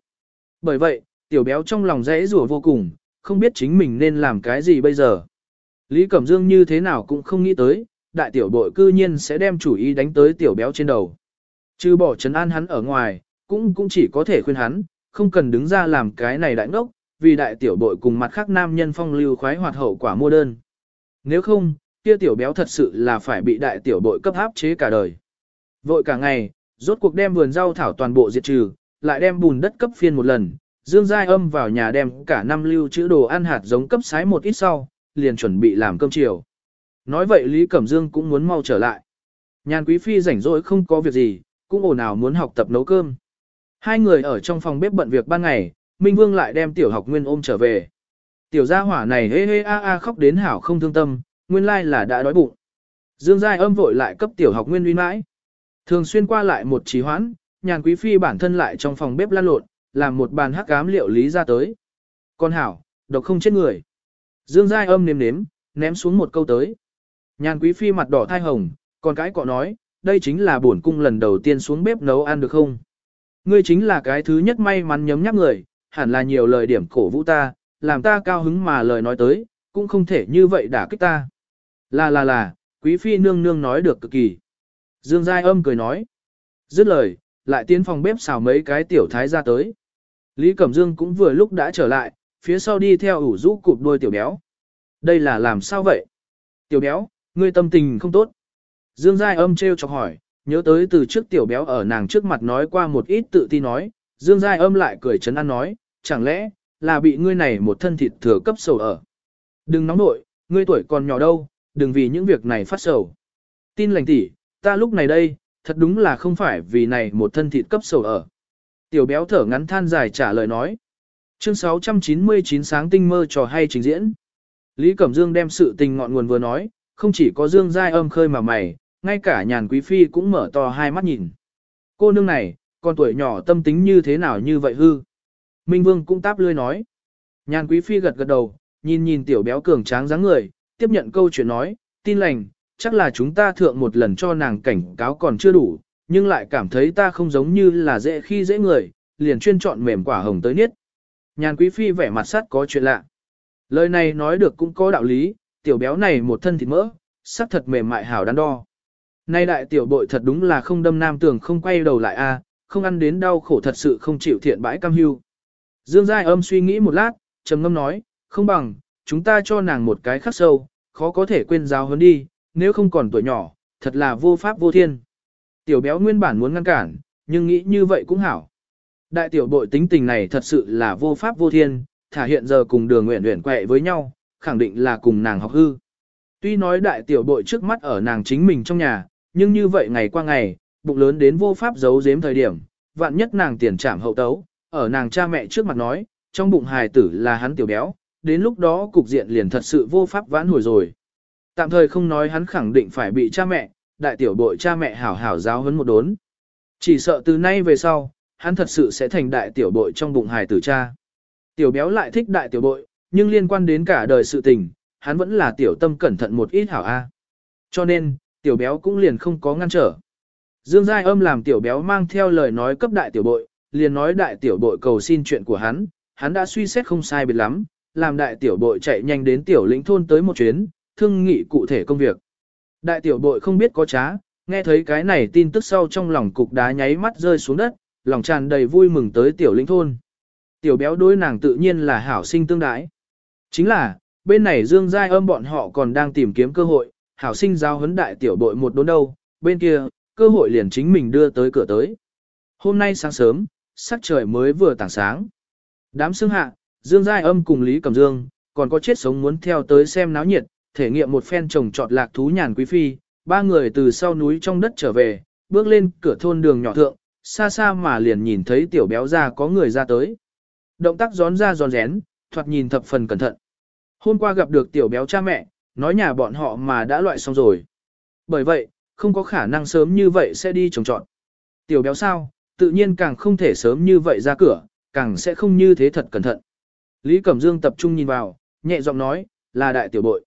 Bởi vậy, tiểu béo trong lòng rẽ rủa vô cùng, không biết chính mình nên làm cái gì bây giờ. Lý Cẩm Dương như thế nào cũng không nghĩ tới, đại tiểu bội cư nhiên sẽ đem chủ ý đánh tới tiểu béo trên đầu. Chứ bỏ trấn an hắn ở ngoài, cũng cũng chỉ có thể khuyên hắn, không cần đứng ra làm cái này đại ngốc, vì đại tiểu bội cùng mặt khác nam nhân phong lưu khoái hoạt hậu quả mua đơn. Nếu không, kia tiểu béo thật sự là phải bị đại tiểu bội cấp áp chế cả đời. Vội cả ngày, rốt cuộc đem vườn rau thảo toàn bộ diệt trừ, lại đem bùn đất cấp phiên một lần, Dương Giai âm vào nhà đem cả năm lưu trữ đồ ăn hạt giống cấp sái một ít sau, liền chuẩn bị làm cơm chiều. Nói vậy Lý Cẩm Dương cũng muốn mau trở lại. Nhàn Quý Phi rảnh rỗi không có việc gì, cũng ồn ào muốn học tập nấu cơm. Hai người ở trong phòng bếp bận việc ban ngày, Minh Vương lại đem tiểu học nguyên ôm trở về. Tiểu gia hỏa này hê hê a a khóc đến hảo không thương tâm, nguyên lai là đã đói bụng. Dương Giai âm vội lại cấp tiểu học nguyên uy mãi. Thường xuyên qua lại một trí hoãn, nhàn quý phi bản thân lại trong phòng bếp lan lộn, làm một bàn hắc cám liệu lý ra tới. Con hảo, độc không chết người. Dương Giai âm nếm nếm, ném xuống một câu tới. Nhàn quý phi mặt đỏ thai hồng, còn cái cọ nói, đây chính là bổn cung lần đầu tiên xuống bếp nấu ăn được không? Ngươi chính là cái thứ nhất may mắn nhấm nhắc người, hẳn là nhiều lời điểm cổ vũ ta, làm ta cao hứng mà lời nói tới, cũng không thể như vậy đả kích ta. Là là là, quý phi nương nương nói được cực kỳ. Dương Giai âm cười nói. Dứt lời, lại tiến phòng bếp xào mấy cái tiểu thái ra tới. Lý Cẩm Dương cũng vừa lúc đã trở lại, phía sau đi theo ủ rũ cụp đôi tiểu béo. Đây là làm sao vậy? Tiểu béo, ngươi tâm tình không tốt. Dương Giai âm treo chọc hỏi, nhớ tới từ trước tiểu béo ở nàng trước mặt nói qua một ít tự ti nói. Dương Giai âm lại cười chấn an nói, chẳng lẽ, là bị ngươi này một thân thịt thừa cấp sầu ở. Đừng nóng nội, ngươi tuổi còn nhỏ đâu, đừng vì những việc này phát sầu. Tin lành tỷ, ta lúc này đây, thật đúng là không phải vì này một thân thịt cấp sầu ở. Tiểu béo thở ngắn than dài trả lời nói. Chương 699 sáng tinh mơ trò hay trình diễn. Lý Cẩm Dương đem sự tình ngọn nguồn vừa nói, không chỉ có Dương Giai âm khơi mà mày, ngay cả nhàn quý phi cũng mở to hai mắt nhìn. Cô nương này, con tuổi nhỏ tâm tính như thế nào như vậy hư? Minh Vương cũng táp lươi nói. Nhàn quý phi gật gật đầu, nhìn nhìn tiểu béo cường tráng dáng người, tiếp nhận câu chuyện nói, tin lành, chắc là chúng ta thượng một lần cho nàng cảnh cáo còn chưa đủ, nhưng lại cảm thấy ta không giống như là dễ khi dễ người, liền chuyên chọn mềm quả hồng tới niết. Nhàn quý phi vẻ mặt sắt có chuyện lạ. Lời này nói được cũng có đạo lý, tiểu béo này một thân thịt mỡ, sắc thật mềm mại hảo đắn đo. Nay đại tiểu bội thật đúng là không đâm nam tường không quay đầu lại a, à, không ăn đến đau khổ thật sự không chịu thiện bãi cam hưu. Dương Giai âm suy nghĩ một lát, trầm ngâm nói, không bằng, chúng ta cho nàng một cái khắc sâu, khó có thể quên giáo hơn đi, nếu không còn tuổi nhỏ, thật là vô pháp vô thiên. Tiểu béo nguyên bản muốn ngăn cản, nhưng nghĩ như vậy cũng hảo. Đại tiểu bội tính tình này thật sự là vô pháp vô thiên, thả hiện giờ cùng đường nguyện nguyện quẹ với nhau, khẳng định là cùng nàng học hư. Tuy nói đại tiểu bội trước mắt ở nàng chính mình trong nhà, nhưng như vậy ngày qua ngày, bụng lớn đến vô pháp giấu giếm thời điểm, vạn nhất nàng tiền trảm hậu tấu, ở nàng cha mẹ trước mặt nói, trong bụng hài tử là hắn tiểu béo, đến lúc đó cục diện liền thật sự vô pháp vãn hồi rồi. Tạm thời không nói hắn khẳng định phải bị cha mẹ, đại tiểu bội cha mẹ hảo hảo giáo huấn một đốn. Chỉ sợ từ nay về sau, hắn thật sự sẽ thành đại tiểu bội trong bụng hài tử cha. Tiểu béo lại thích đại tiểu bội, nhưng liên quan đến cả đời sự tình, hắn vẫn là tiểu tâm cẩn thận một ít hảo A. Cho nên, tiểu béo cũng liền không có ngăn trở. Dương Giai âm làm tiểu béo mang theo lời nói cấp đại tiểu bội, liền nói đại tiểu bội cầu xin chuyện của hắn, hắn đã suy xét không sai biệt lắm, làm đại tiểu bội chạy nhanh đến tiểu lĩnh thôn tới một chuyến, thương nghị cụ thể công việc. Đại tiểu bội không biết có trá, nghe thấy cái này tin tức sau trong lòng cục đá nháy mắt rơi xuống đất, lòng tràn đầy vui mừng tới tiểu lĩnh thôn. Tiểu béo đối nàng tự nhiên là hảo sinh tương đái. Chính là, bên này Dương Giai âm bọn họ còn đang tìm kiếm cơ hội, hảo sinh giao huấn đại tiểu đội một đốn đâu, bên kia, cơ hội liền chính mình đưa tới cửa tới. Hôm nay sáng sớm, sắc trời mới vừa tảng sáng. Đám xương hạ, Dương Giai âm cùng Lý Cẩm Dương, còn có chết sống muốn theo tới xem náo nhiệt, thể nghiệm một phen trồng trọt lạc thú nhàn quý phi, ba người từ sau núi trong đất trở về, bước lên cửa thôn đường nhỏ thượng, xa xa mà liền nhìn thấy tiểu béo ra có người ra tới. Động tác gión ra giòn rén, thoạt nhìn thập phần cẩn thận. Hôm qua gặp được tiểu béo cha mẹ, nói nhà bọn họ mà đã loại xong rồi. Bởi vậy, không có khả năng sớm như vậy sẽ đi trồng trọt. Tiểu béo sao, tự nhiên càng không thể sớm như vậy ra cửa, càng sẽ không như thế thật cẩn thận. Lý Cẩm Dương tập trung nhìn vào, nhẹ giọng nói, là đại tiểu bội.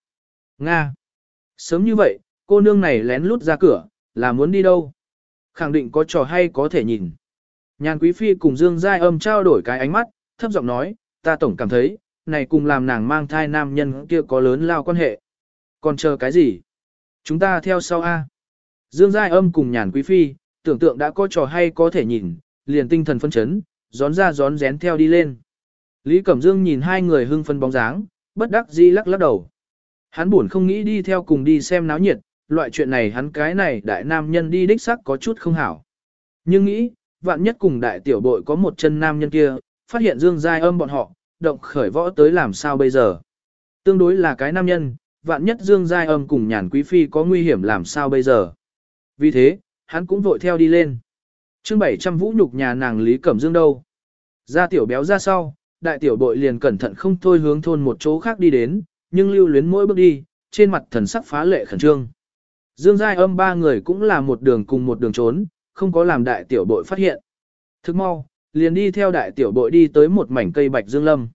Nga. Sớm như vậy, cô nương này lén lút ra cửa, là muốn đi đâu? Khẳng định có trò hay có thể nhìn. Nhàn Quý Phi cùng Dương Giai âm trao đổi cái ánh mắt, thấp giọng nói, ta tổng cảm thấy, này cùng làm nàng mang thai nam nhân kia có lớn lao quan hệ. Còn chờ cái gì? Chúng ta theo sau A. Dương Giai âm cùng nhàn quý phi, tưởng tượng đã có trò hay có thể nhìn, liền tinh thần phân chấn, gión ra gión rén theo đi lên. Lý Cẩm Dương nhìn hai người hưng phân bóng dáng, bất đắc dĩ lắc lắc đầu. Hắn buồn không nghĩ đi theo cùng đi xem náo nhiệt, loại chuyện này hắn cái này đại nam nhân đi đích sắc có chút không hảo. Nhưng nghĩ, vạn nhất cùng đại tiểu bội có một chân nam nhân kia, phát hiện Dương Giai âm bọn họ, động khởi võ tới làm sao bây giờ. Tương đối là cái nam nhân, vạn nhất Dương Giai âm cùng nhàn quý phi có nguy hiểm làm sao bây giờ. Vì thế, hắn cũng vội theo đi lên. chương 700 vũ nhục nhà nàng Lý Cẩm Dương đâu. Ra tiểu béo ra sau, đại tiểu bội liền cẩn thận không thôi hướng thôn một chỗ khác đi đến, nhưng lưu luyến mỗi bước đi, trên mặt thần sắc phá lệ khẩn trương. Dương Giai âm ba người cũng là một đường cùng một đường trốn, không có làm đại tiểu bội phát hiện. Thức mau, liền đi theo đại tiểu bội đi tới một mảnh cây bạch dương lâm.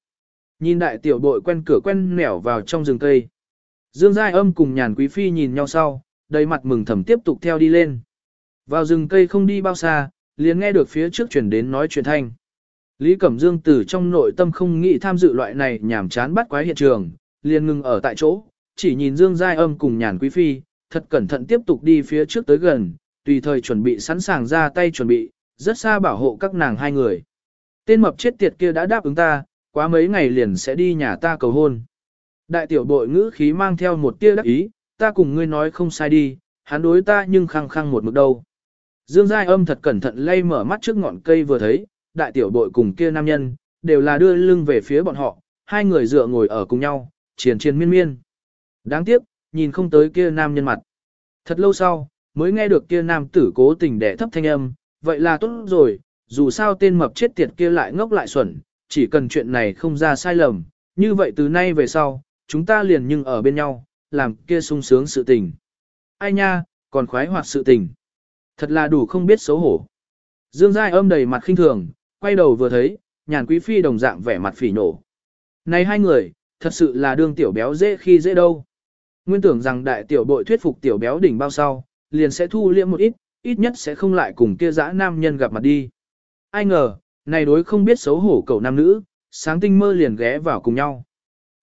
Nhìn đại tiểu bội quen cửa quen nẻo vào trong rừng cây. Dương Giai âm cùng nhàn quý phi nhìn nhau sau, đầy mặt mừng thầm tiếp tục theo đi lên. Vào rừng cây không đi bao xa, liền nghe được phía trước chuyển đến nói chuyện thanh. Lý Cẩm Dương từ trong nội tâm không nghĩ tham dự loại này nhảm chán bắt quái hiện trường, liền ngừng ở tại chỗ, chỉ nhìn Dương Giai âm cùng nhàn quý phi, thật cẩn thận tiếp tục đi phía trước tới gần, tùy thời chuẩn bị sẵn sàng ra tay chuẩn bị, rất xa bảo hộ các nàng hai người. Tên mập chết tiệt kia đã đáp ứng ta, quá mấy ngày liền sẽ đi nhà ta cầu hôn. Đại tiểu bội ngữ khí mang theo một tia đắc ý, ta cùng ngươi nói không sai đi, hắn đối ta nhưng khăng khăng một mực đâu. Dương Giai âm thật cẩn thận lay mở mắt trước ngọn cây vừa thấy, đại tiểu bội cùng kia nam nhân, đều là đưa lưng về phía bọn họ, hai người dựa ngồi ở cùng nhau, triền triền miên miên. Đáng tiếc, nhìn không tới kia nam nhân mặt. Thật lâu sau, mới nghe được kia nam tử cố tình đẻ thấp thanh âm, vậy là tốt rồi, dù sao tên mập chết tiệt kia lại ngốc lại xuẩn, chỉ cần chuyện này không ra sai lầm, như vậy từ nay về sau, chúng ta liền nhưng ở bên nhau, làm kia sung sướng sự tình. Ai nha, còn khoái hoạt sự tình. Thật là đủ không biết xấu hổ. Dương Giai âm đầy mặt khinh thường, quay đầu vừa thấy, nhàn quý phi đồng dạng vẻ mặt phỉ nổ. Này hai người, thật sự là đương tiểu béo dễ khi dễ đâu. Nguyên tưởng rằng đại tiểu bội thuyết phục tiểu béo đỉnh bao sau, liền sẽ thu liễm một ít, ít nhất sẽ không lại cùng kia dã nam nhân gặp mặt đi. Ai ngờ, này đối không biết xấu hổ cậu nam nữ, sáng tinh mơ liền ghé vào cùng nhau.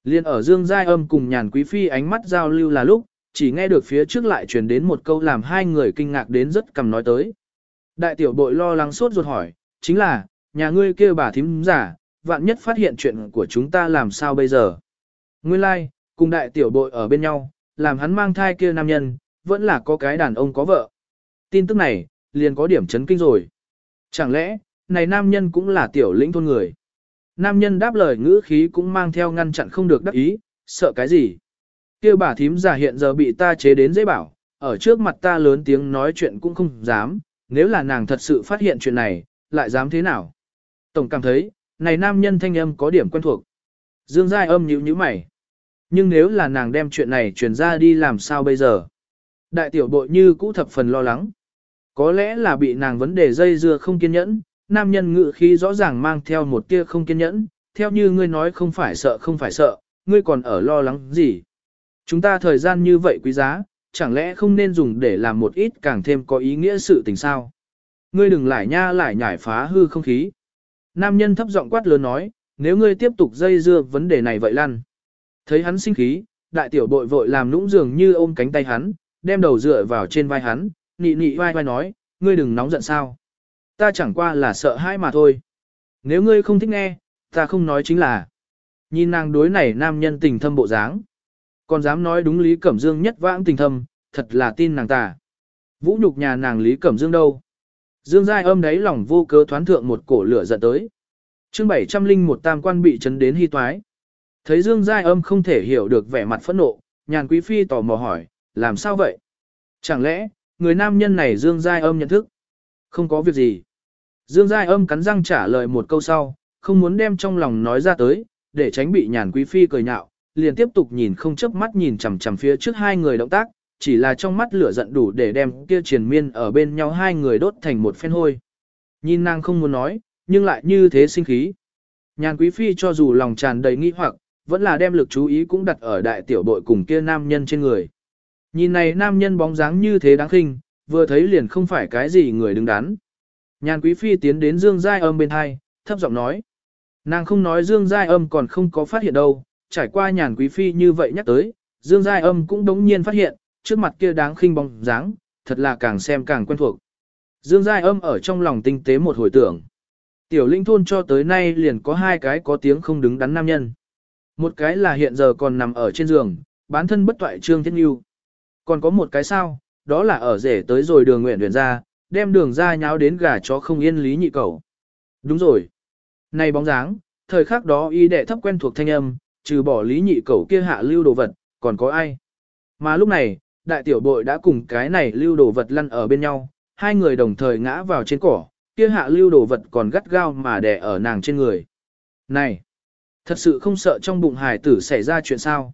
Liên ở Dương Giai Âm cùng nhàn quý phi ánh mắt giao lưu là lúc, chỉ nghe được phía trước lại truyền đến một câu làm hai người kinh ngạc đến rất cầm nói tới. Đại tiểu bội lo lắng sốt ruột hỏi, chính là, nhà ngươi kia bà thím giả, vạn nhất phát hiện chuyện của chúng ta làm sao bây giờ. Nguyên lai, like, cùng đại tiểu bội ở bên nhau, làm hắn mang thai kia nam nhân, vẫn là có cái đàn ông có vợ. Tin tức này, liền có điểm chấn kinh rồi. Chẳng lẽ, này nam nhân cũng là tiểu lĩnh thôn người. Nam nhân đáp lời ngữ khí cũng mang theo ngăn chặn không được đắc ý, sợ cái gì. kia bà thím già hiện giờ bị ta chế đến dễ bảo, ở trước mặt ta lớn tiếng nói chuyện cũng không dám, nếu là nàng thật sự phát hiện chuyện này, lại dám thế nào. Tổng cảm thấy, này nam nhân thanh âm có điểm quen thuộc. Dương Giai âm nhíu nhíu mày. Nhưng nếu là nàng đem chuyện này truyền ra đi làm sao bây giờ? Đại tiểu bội như cũ thập phần lo lắng. Có lẽ là bị nàng vấn đề dây dưa không kiên nhẫn, nam nhân ngự khí rõ ràng mang theo một tia không kiên nhẫn, theo như ngươi nói không phải sợ không phải sợ, ngươi còn ở lo lắng gì. Chúng ta thời gian như vậy quý giá, chẳng lẽ không nên dùng để làm một ít càng thêm có ý nghĩa sự tình sao? Ngươi đừng lại nha lại nhảy phá hư không khí. Nam nhân thấp giọng quát lớn nói, nếu ngươi tiếp tục dây dưa vấn đề này vậy lăn. Thấy hắn sinh khí, đại tiểu bội vội làm nũng dường như ôm cánh tay hắn, đem đầu dựa vào trên vai hắn, nị nị vai vai nói, ngươi đừng nóng giận sao. Ta chẳng qua là sợ hãi mà thôi. Nếu ngươi không thích nghe, ta không nói chính là. Nhìn nàng đối này nam nhân tình thâm bộ dáng. Còn dám nói đúng Lý Cẩm Dương nhất vãng tình thâm, thật là tin nàng ta. Vũ nhục nhà nàng Lý Cẩm Dương đâu. Dương Giai âm đáy lòng vô cớ thoán thượng một cổ lửa giận tới. chương 701 tam quan bị chấn đến hy toái. Thấy Dương Giai âm không thể hiểu được vẻ mặt phẫn nộ, nhàn quý phi tò mò hỏi, làm sao vậy? Chẳng lẽ, người nam nhân này Dương Giai âm nhận thức? Không có việc gì. Dương Giai âm cắn răng trả lời một câu sau, không muốn đem trong lòng nói ra tới, để tránh bị nhàn quý phi cười nhạo, liền tiếp tục nhìn không chớp mắt nhìn chằm chằm phía trước hai người động tác, chỉ là trong mắt lửa giận đủ để đem kia triền miên ở bên nhau hai người đốt thành một phen hôi. Nhìn nàng không muốn nói, nhưng lại như thế sinh khí. Nhàn quý phi cho dù lòng tràn đầy nghi hoặc, vẫn là đem lực chú ý cũng đặt ở đại tiểu bội cùng kia nam nhân trên người. Nhìn này nam nhân bóng dáng như thế đáng khinh, vừa thấy liền không phải cái gì người đứng đắn. Nhàn quý phi tiến đến Dương Giai âm bên hai, thấp giọng nói. Nàng không nói Dương Giai âm còn không có phát hiện đâu, trải qua nhàn quý phi như vậy nhắc tới, Dương Giai âm cũng đống nhiên phát hiện, trước mặt kia đáng khinh bóng dáng, thật là càng xem càng quen thuộc. Dương Giai âm ở trong lòng tinh tế một hồi tưởng. Tiểu linh thôn cho tới nay liền có hai cái có tiếng không đứng đắn nam nhân. Một cái là hiện giờ còn nằm ở trên giường, bán thân bất toại trương thiết yêu còn có một cái sao, đó là ở rể tới rồi đường nguyện nguyện ra, đem đường ra nháo đến gà chó không yên lý nhị cầu. Đúng rồi. Này bóng dáng, thời khắc đó y đệ thấp quen thuộc thanh âm, trừ bỏ lý nhị cầu kia hạ lưu đồ vật, còn có ai. Mà lúc này, đại tiểu bội đã cùng cái này lưu đồ vật lăn ở bên nhau, hai người đồng thời ngã vào trên cỏ, kia hạ lưu đồ vật còn gắt gao mà đè ở nàng trên người. Này, thật sự không sợ trong bụng hài tử xảy ra chuyện sao.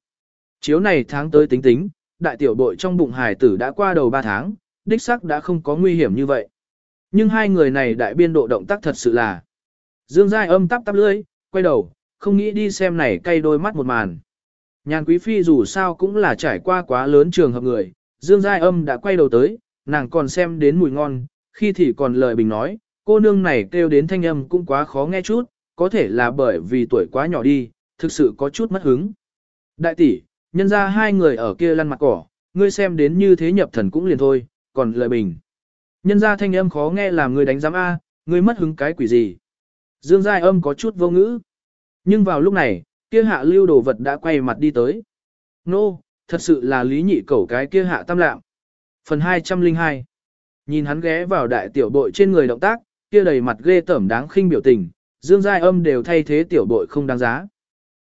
Chiếu này tháng tới tính tính, đại tiểu bội trong bụng hài tử đã qua đầu 3 tháng, đích sắc đã không có nguy hiểm như vậy. Nhưng hai người này đại biên độ động tác thật sự là. Dương Giai âm tắp tắp lưỡi, quay đầu, không nghĩ đi xem này cay đôi mắt một màn. Nhàn quý phi dù sao cũng là trải qua quá lớn trường hợp người, Dương Giai âm đã quay đầu tới, nàng còn xem đến mùi ngon, khi thì còn lời bình nói, cô nương này kêu đến thanh âm cũng quá khó nghe chút, có thể là bởi vì tuổi quá nhỏ đi, thực sự có chút mất hứng. Đại tỷ, nhân ra hai người ở kia lăn mặt cỏ, ngươi xem đến như thế nhập thần cũng liền thôi, còn lời bình. Nhân ra thanh âm khó nghe làm ngươi đánh giám A, ngươi mất hứng cái quỷ gì. Dương Giai âm có chút vô ngữ. Nhưng vào lúc này, kia hạ lưu đồ vật đã quay mặt đi tới. Nô, no, thật sự là lý nhị cẩu cái kia hạ tam lạm. Phần 202 Nhìn hắn ghé vào đại tiểu bội trên người động tác, kia đầy mặt ghê tởm đáng khinh biểu tình, dương giai âm đều thay thế tiểu bội không đáng giá.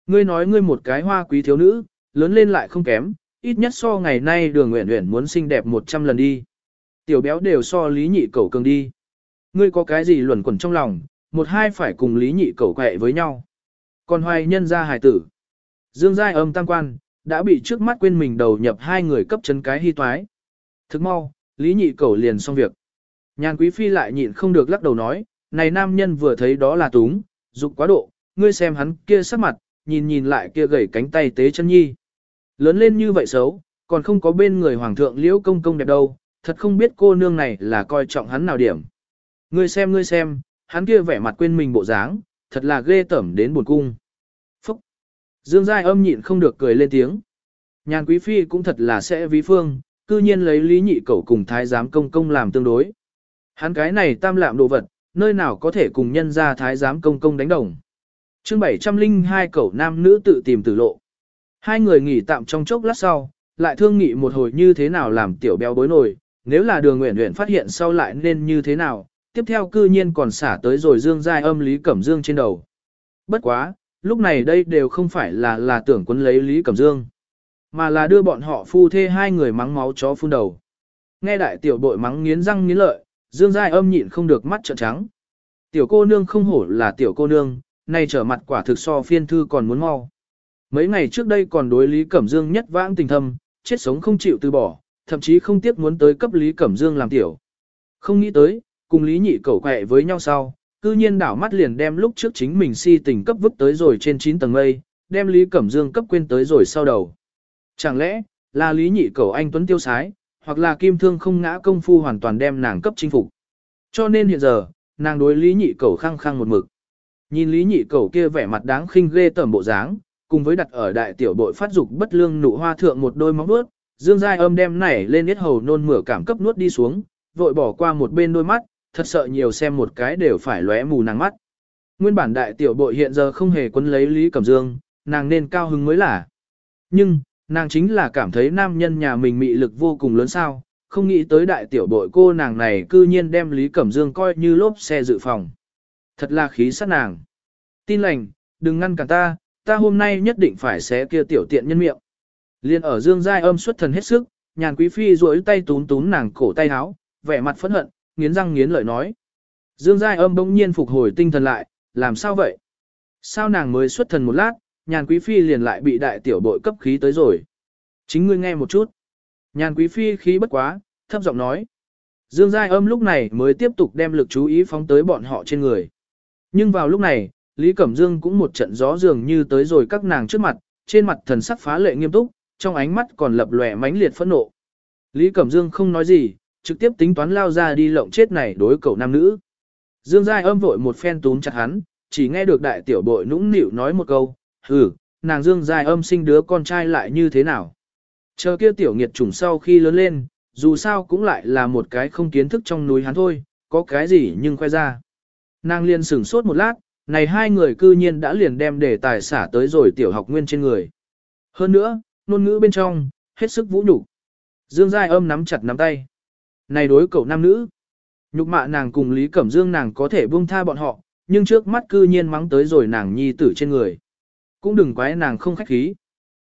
Ngươi nói ngươi một cái hoa quý thiếu nữ, lớn lên lại không kém, ít nhất so ngày nay đường nguyện nguyện muốn xinh đẹp 100 lần đi. Tiểu béo đều so lý nhị cẩu cường đi. Ngươi có cái gì luẩn quẩn trong lòng, một hai phải cùng lý nhị cẩu quẹ với nhau. Còn hoài nhân ra hài tử. Dương giai âm tăng quan, đã bị trước mắt quên mình đầu nhập hai người cấp chấn cái hy toái. Thức mau, lý nhị cẩu liền xong việc. Nhàn quý phi lại nhịn không được lắc đầu nói, này nam nhân vừa thấy đó là túng, dục quá độ, ngươi xem hắn kia sắc mặt, nhìn nhìn lại kia gầy cánh tay tế chân nhi. Lớn lên như vậy xấu, còn không có bên người hoàng thượng liễu công công đẹp đâu, thật không biết cô nương này là coi trọng hắn nào điểm. Ngươi xem ngươi xem, hắn kia vẻ mặt quên mình bộ dáng, thật là ghê tởm đến buồn cung. Phúc! Dương Giai âm nhịn không được cười lên tiếng. Nhàn quý phi cũng thật là sẽ ví phương, cư nhiên lấy lý nhị cẩu cùng thái giám công công làm tương đối. Hắn cái này tam lạm đồ vật, nơi nào có thể cùng nhân ra thái giám công công đánh đồng. chương 702 cẩu nam nữ tự tìm tử lộ. Hai người nghỉ tạm trong chốc lát sau, lại thương nghị một hồi như thế nào làm tiểu béo bối nổi, nếu là đường nguyện nguyện phát hiện sau lại nên như thế nào, tiếp theo cư nhiên còn xả tới rồi dương giai âm Lý Cẩm Dương trên đầu. Bất quá, lúc này đây đều không phải là là tưởng quấn lấy Lý Cẩm Dương, mà là đưa bọn họ phu thê hai người mắng máu chó phun đầu. Nghe đại tiểu bội mắng nghiến răng nghiến lợi, dương giai âm nhịn không được mắt trợn trắng. Tiểu cô nương không hổ là tiểu cô nương, nay trở mặt quả thực so phiên thư còn muốn mau. Mấy ngày trước đây còn đối Lý Cẩm Dương nhất vãng tình thâm, chết sống không chịu từ bỏ, thậm chí không tiếc muốn tới cấp Lý Cẩm Dương làm tiểu. Không nghĩ tới, cùng Lý Nhị cẩu quẹ với nhau sau, cư nhiên đảo mắt liền đem lúc trước chính mình si tình cấp vứt tới rồi trên 9 tầng mây, đem Lý Cẩm Dương cấp quên tới rồi sau đầu. Chẳng lẽ, là Lý Nhị cẩu anh Tuấn tiêu sái, hoặc là kim thương không ngã công phu hoàn toàn đem nàng cấp chinh phục. Cho nên hiện giờ, nàng đối Lý Nhị cẩu khăng khăng một mực. Nhìn Lý Nhị cẩu kia vẻ mặt đáng khinh ghê tởm bộ dáng, cùng với đặt ở đại tiểu bội phát dục bất lương nụ hoa thượng một đôi móng vuốt, Dương Giai âm đem nảy lên yết hầu nôn mửa cảm cấp nuốt đi xuống, vội bỏ qua một bên đôi mắt, thật sợ nhiều xem một cái đều phải lóe mù nàng mắt. Nguyên bản đại tiểu bội hiện giờ không hề quấn lấy Lý Cẩm Dương, nàng nên cao hứng mới là. Nhưng, nàng chính là cảm thấy nam nhân nhà mình mị lực vô cùng lớn sao, không nghĩ tới đại tiểu bội cô nàng này cư nhiên đem Lý Cẩm Dương coi như lốp xe dự phòng. Thật là khí sát nàng. Tin lành, đừng ngăn cản ta, ta hôm nay nhất định phải xé kia tiểu tiện nhân miệng. Liên ở Dương Giai âm xuất thần hết sức, nhàn quý phi duỗi tay túm túm nàng cổ tay áo, vẻ mặt phẫn hận, nghiến răng nghiến lợi nói. Dương Giai âm bỗng nhiên phục hồi tinh thần lại, làm sao vậy? Sao nàng mới xuất thần một lát, nhàn quý phi liền lại bị đại tiểu bội cấp khí tới rồi. Chính ngươi nghe một chút. Nhàn quý phi khí bất quá, thấp giọng nói. Dương Giai âm lúc này mới tiếp tục đem lực chú ý phóng tới bọn họ trên người. Nhưng vào lúc này, Lý Cẩm Dương cũng một trận gió dường như tới rồi các nàng trước mặt, trên mặt thần sắc phá lệ nghiêm túc, trong ánh mắt còn lập lòe mãnh liệt phẫn nộ. Lý Cẩm Dương không nói gì, trực tiếp tính toán lao ra đi lộng chết này đối cậu nam nữ. Dương Giai âm vội một phen túm chặt hắn, chỉ nghe được đại tiểu bội nũng nịu nói một câu, hừ, nàng Dương Giai âm sinh đứa con trai lại như thế nào. Chờ kia tiểu nghiệt trùng sau khi lớn lên, dù sao cũng lại là một cái không kiến thức trong núi hắn thôi, có cái gì nhưng khoe ra. Nàng liền sửng sốt một lát, này hai người cư nhiên đã liền đem đề tài xả tới rồi tiểu học nguyên trên người. Hơn nữa, ngôn ngữ bên trong, hết sức vũ nhục. Dương Giai âm nắm chặt nắm tay. Này đối cậu nam nữ. Nhục mạ nàng cùng Lý Cẩm Dương nàng có thể buông tha bọn họ, nhưng trước mắt cư nhiên mắng tới rồi nàng nhi tử trên người. Cũng đừng quái nàng không khách khí.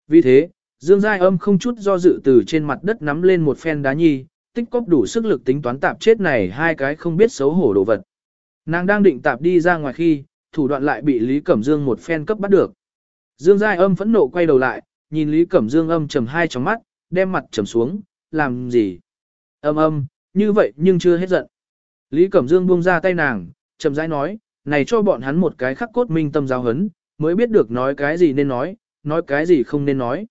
Vì thế, Dương Giai âm không chút do dự từ trên mặt đất nắm lên một phen đá nhi, tích cóp đủ sức lực tính toán tạp chết này hai cái không biết xấu hổ đồ vật. Nàng đang định tạp đi ra ngoài khi, thủ đoạn lại bị Lý Cẩm Dương một phen cấp bắt được. Dương Giai âm phẫn nộ quay đầu lại, nhìn Lý Cẩm Dương âm trầm hai trong mắt, đem mặt trầm xuống, làm gì? Âm âm, như vậy nhưng chưa hết giận. Lý Cẩm Dương buông ra tay nàng, chậm rãi nói, này cho bọn hắn một cái khắc cốt minh tâm giáo hấn, mới biết được nói cái gì nên nói, nói cái gì không nên nói.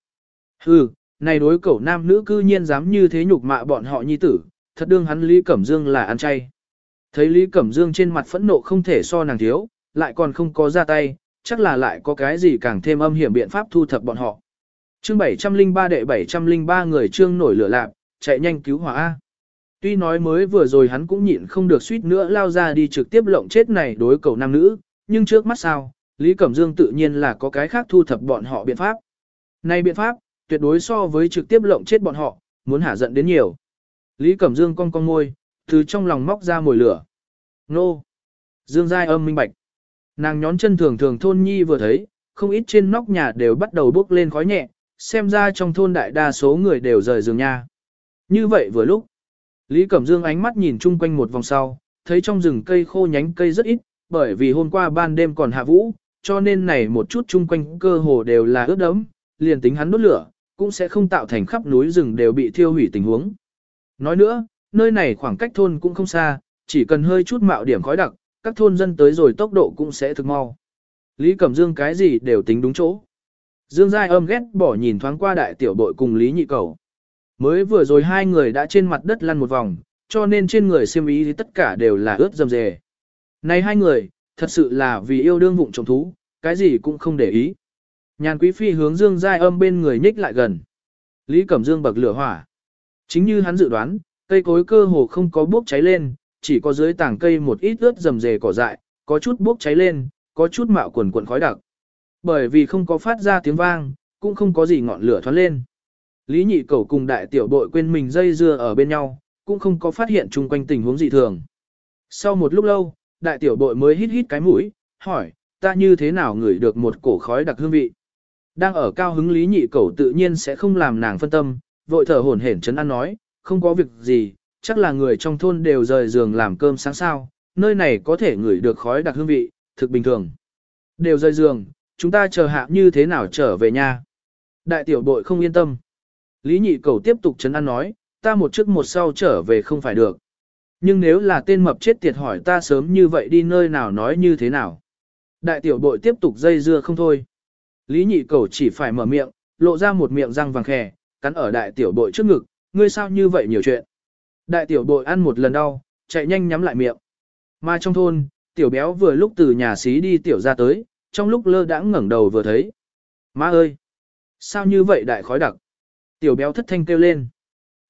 Hừ, này đối cẩu nam nữ cư nhiên dám như thế nhục mạ bọn họ nhi tử, thật đương hắn Lý Cẩm Dương là ăn chay. Thấy Lý Cẩm Dương trên mặt phẫn nộ không thể so nàng thiếu, lại còn không có ra tay, chắc là lại có cái gì càng thêm âm hiểm biện pháp thu thập bọn họ. Chương 703 đệ 703 người trương nổi lửa lạp, chạy nhanh cứu hỏa A. Tuy nói mới vừa rồi hắn cũng nhịn không được suýt nữa lao ra đi trực tiếp lộng chết này đối cầu nam nữ, nhưng trước mắt sao, Lý Cẩm Dương tự nhiên là có cái khác thu thập bọn họ biện pháp. Này biện pháp, tuyệt đối so với trực tiếp lộng chết bọn họ, muốn hả giận đến nhiều. Lý Cẩm Dương cong cong môi, từ trong lòng móc ra mồi lửa. Nô! Dương Giai âm minh bạch. Nàng nhón chân thường thường thôn nhi vừa thấy, không ít trên nóc nhà đều bắt đầu bốc lên khói nhẹ, xem ra trong thôn đại đa số người đều rời giường nha. Như vậy vừa lúc, Lý Cẩm Dương ánh mắt nhìn chung quanh một vòng sau, thấy trong rừng cây khô nhánh cây rất ít, bởi vì hôm qua ban đêm còn hạ vũ, cho nên này một chút chung quanh cơ hồ đều là ướt đẫm, liền tính hắn đốt lửa, cũng sẽ không tạo thành khắp núi rừng đều bị thiêu hủy tình huống. Nói nữa, nơi này khoảng cách thôn cũng không xa, chỉ cần hơi chút mạo điểm khói đặc, các thôn dân tới rồi tốc độ cũng sẽ thực mau. Lý Cẩm Dương cái gì đều tính đúng chỗ. Dương Giai âm ghét bỏ nhìn thoáng qua đại tiểu bội cùng Lý Nhị Cầu. Mới vừa rồi hai người đã trên mặt đất lăn một vòng, cho nên trên người xiêm ý thì tất cả đều là ướt dầm dề. Này hai người, thật sự là vì yêu đương vụng trộm thú, cái gì cũng không để ý. Nhàn quý phi hướng Dương Giai âm bên người nhích lại gần. Lý Cẩm Dương bậc lửa hỏa. Chính như hắn dự đoán, cây cối cơ hồ không có bốc cháy lên, chỉ có dưới tảng cây một ít ướt rầm rề cỏ dại, có chút bốc cháy lên, có chút mạo quần quần khói đặc. Bởi vì không có phát ra tiếng vang, cũng không có gì ngọn lửa thoát lên. Lý nhị cầu cùng đại tiểu bội quên mình dây dưa ở bên nhau, cũng không có phát hiện chung quanh tình huống dị thường. Sau một lúc lâu, đại tiểu bội mới hít hít cái mũi, hỏi, ta như thế nào ngửi được một cổ khói đặc hương vị. Đang ở cao hứng lý nhị cầu tự nhiên sẽ không làm nàng phân tâm, vội thở hổn hển chấn an nói, không có việc gì, chắc là người trong thôn đều rời giường làm cơm sáng sao, nơi này có thể ngửi được khói đặc hương vị, thực bình thường. Đều rời giường, chúng ta chờ hạ như thế nào trở về nhà. Đại tiểu bội không yên tâm. Lý nhị cầu tiếp tục chấn an nói, ta một trước một sau trở về không phải được. Nhưng nếu là tên mập chết tiệt hỏi ta sớm như vậy đi nơi nào nói như thế nào. Đại tiểu bội tiếp tục dây dưa không thôi. Lý nhị cầu chỉ phải mở miệng, lộ ra một miệng răng vàng khè, cắn ở đại tiểu bội trước ngực, ngươi sao như vậy nhiều chuyện. Đại tiểu bội ăn một lần đau, chạy nhanh nhắm lại miệng. Mà trong thôn, tiểu béo vừa lúc từ nhà xí đi tiểu ra tới, trong lúc lơ đãng ngẩng đầu vừa thấy. Má ơi! Sao như vậy đại khói đặc? Tiểu béo thất thanh kêu lên.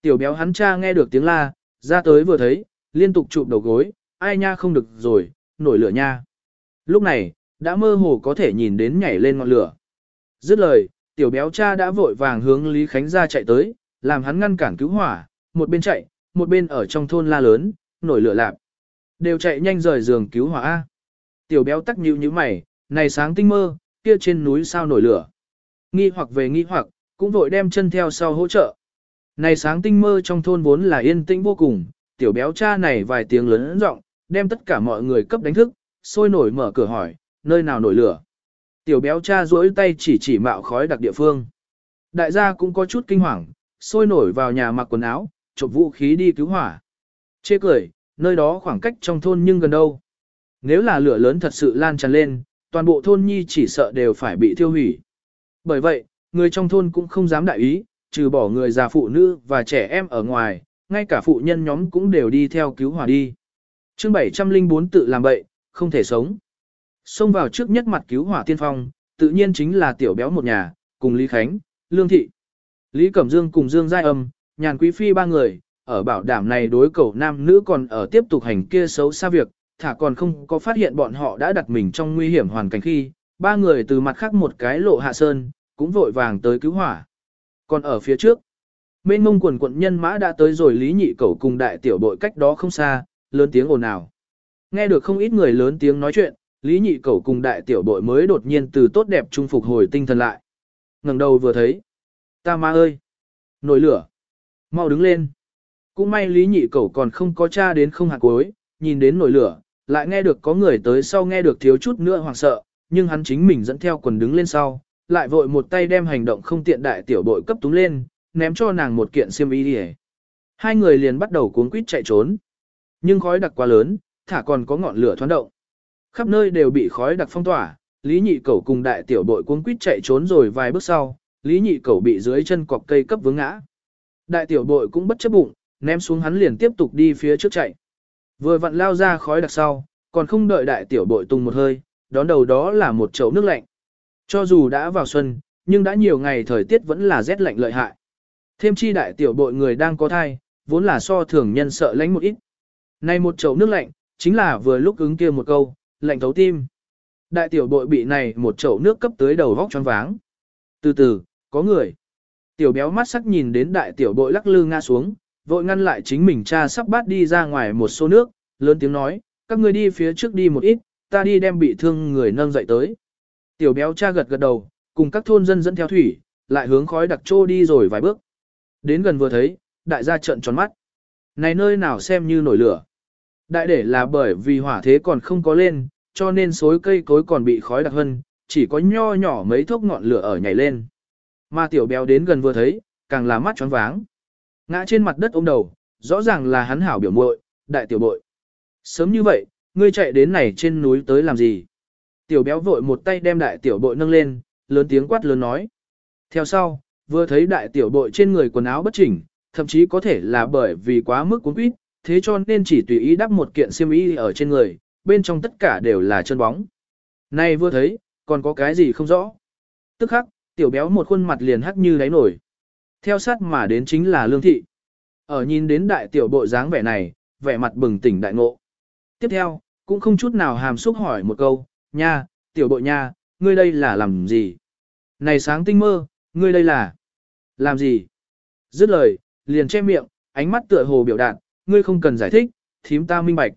Tiểu béo hắn cha nghe được tiếng la, ra tới vừa thấy, liên tục chụp đầu gối, ai nha không được rồi, nổi lửa nha. Lúc này, đã mơ hồ có thể nhìn đến nhảy lên ngọn lửa. Dứt lời, tiểu béo cha đã vội vàng hướng Lý Khánh ra chạy tới, làm hắn ngăn cản cứu hỏa, một bên chạy, một bên ở trong thôn la lớn, nổi lửa lạp. Đều chạy nhanh rời giường cứu hỏa A. Tiểu béo tắc nhíu như mày, này sáng tinh mơ, kia trên núi sao nổi lửa. Nghi hoặc về nghi hoặc, cũng vội đem chân theo sau hỗ trợ. Này sáng tinh mơ trong thôn vốn là yên tĩnh vô cùng, tiểu béo cha này vài tiếng lớn giọng đem tất cả mọi người cấp đánh thức, sôi nổi mở cửa hỏi, nơi nào nổi lửa. Tiểu béo cha duỗi tay chỉ chỉ mạo khói đặc địa phương. Đại gia cũng có chút kinh hoàng, sôi nổi vào nhà mặc quần áo, chộp vũ khí đi cứu hỏa. Chê cười, nơi đó khoảng cách trong thôn nhưng gần đâu. Nếu là lửa lớn thật sự lan tràn lên, toàn bộ thôn nhi chỉ sợ đều phải bị thiêu hủy. Bởi vậy, người trong thôn cũng không dám đại ý, trừ bỏ người già phụ nữ và trẻ em ở ngoài, ngay cả phụ nhân nhóm cũng đều đi theo cứu hỏa đi. chương 704 tự làm bậy, không thể sống. Xông vào trước nhất mặt cứu hỏa tiên phong, tự nhiên chính là tiểu béo một nhà, cùng Lý Khánh, Lương Thị. Lý Cẩm Dương cùng Dương Giai Âm, nhàn quý phi ba người, ở bảo đảm này đối cầu nam nữ còn ở tiếp tục hành kia xấu xa việc, thả còn không có phát hiện bọn họ đã đặt mình trong nguy hiểm hoàn cảnh khi, ba người từ mặt khác một cái lộ hạ sơn, cũng vội vàng tới cứu hỏa. Còn ở phía trước, mênh mông quần quận nhân mã đã tới rồi lý nhị cầu cùng đại tiểu bội cách đó không xa, lớn tiếng ồn ào. Nghe được không ít người lớn tiếng nói chuyện, lý nhị cầu cùng đại tiểu bội mới đột nhiên từ tốt đẹp trung phục hồi tinh thần lại. ngẩng đầu vừa thấy. Ta ma ơi! Nổi lửa! Mau đứng lên! Cũng may lý nhị Cẩu còn không có cha đến không hạt cuối, nhìn đến nổi lửa, lại nghe được có người tới sau nghe được thiếu chút nữa hoảng sợ, nhưng hắn chính mình dẫn theo quần đứng lên sau, lại vội một tay đem hành động không tiện đại tiểu bội cấp túng lên, ném cho nàng một kiện xiêm y đi Hai người liền bắt đầu cuốn quýt chạy trốn. Nhưng khói đặc quá lớn, thả còn có ngọn lửa thoáng động. Khắp nơi đều bị khói đặc phong tỏa, Lý Nhị Cẩu cùng đại tiểu bội cuốn quýt chạy trốn rồi vài bước sau, Lý Nhị Cẩu bị dưới chân cọc cây cấp vướng ngã. Đại tiểu bội cũng bất chấp bụng, ném xuống hắn liền tiếp tục đi phía trước chạy. Vừa vặn lao ra khói đặc sau, còn không đợi đại tiểu bội tung một hơi, đón đầu đó là một chậu nước lạnh. Cho dù đã vào xuân, nhưng đã nhiều ngày thời tiết vẫn là rét lạnh lợi hại. Thêm chi đại tiểu bội người đang có thai, vốn là so thường nhân sợ lánh một ít. Này một chậu nước lạnh, chính là vừa lúc ứng kia một câu, lạnh thấu tim. Đại tiểu bội bị này một chậu nước cấp tới đầu vóc choáng váng. Từ từ, có người. Tiểu béo mắt sắc nhìn đến đại tiểu bội lắc lư ngã xuống, vội ngăn lại chính mình cha sắp bát đi ra ngoài một xô nước, lớn tiếng nói, các ngươi đi phía trước đi một ít, ta đi đem bị thương người nâng dậy tới. Tiểu béo cha gật gật đầu, cùng các thôn dân dẫn theo thủy, lại hướng khói đặc trô đi rồi vài bước. Đến gần vừa thấy, đại gia trợn tròn mắt. Này nơi nào xem như nổi lửa. Đại để là bởi vì hỏa thế còn không có lên, cho nên xối cây cối còn bị khói đặc hơn, chỉ có nho nhỏ mấy thốc ngọn lửa ở nhảy lên. Mà tiểu béo đến gần vừa thấy, càng là mắt tròn váng. Ngã trên mặt đất ôm đầu, rõ ràng là hắn hảo biểu muội, đại tiểu bội. Sớm như vậy, ngươi chạy đến này trên núi tới làm gì? Tiểu béo vội một tay đem đại tiểu bội nâng lên, lớn tiếng quát lớn nói. Theo sau, vừa thấy đại tiểu bội trên người quần áo bất chỉnh, thậm chí có thể là bởi vì quá mức cuốn quýt, thế cho nên chỉ tùy ý đắp một kiện xiêm y ở trên người, bên trong tất cả đều là chân bóng. Nay vừa thấy, còn có cái gì không rõ. Tức khắc, tiểu béo một khuôn mặt liền hắc như đáy nổi. Theo sát mà đến chính là lương thị. Ở nhìn đến đại tiểu bộ dáng vẻ này, vẻ mặt bừng tỉnh đại ngộ. Tiếp theo, cũng không chút nào hàm xúc hỏi một câu, nha, tiểu bộ nha, ngươi đây là làm gì? Này sáng tinh mơ, ngươi đây là làm gì? Dứt lời, liền che miệng, ánh mắt tựa hồ biểu đạt, ngươi không cần giải thích, thím ta minh bạch.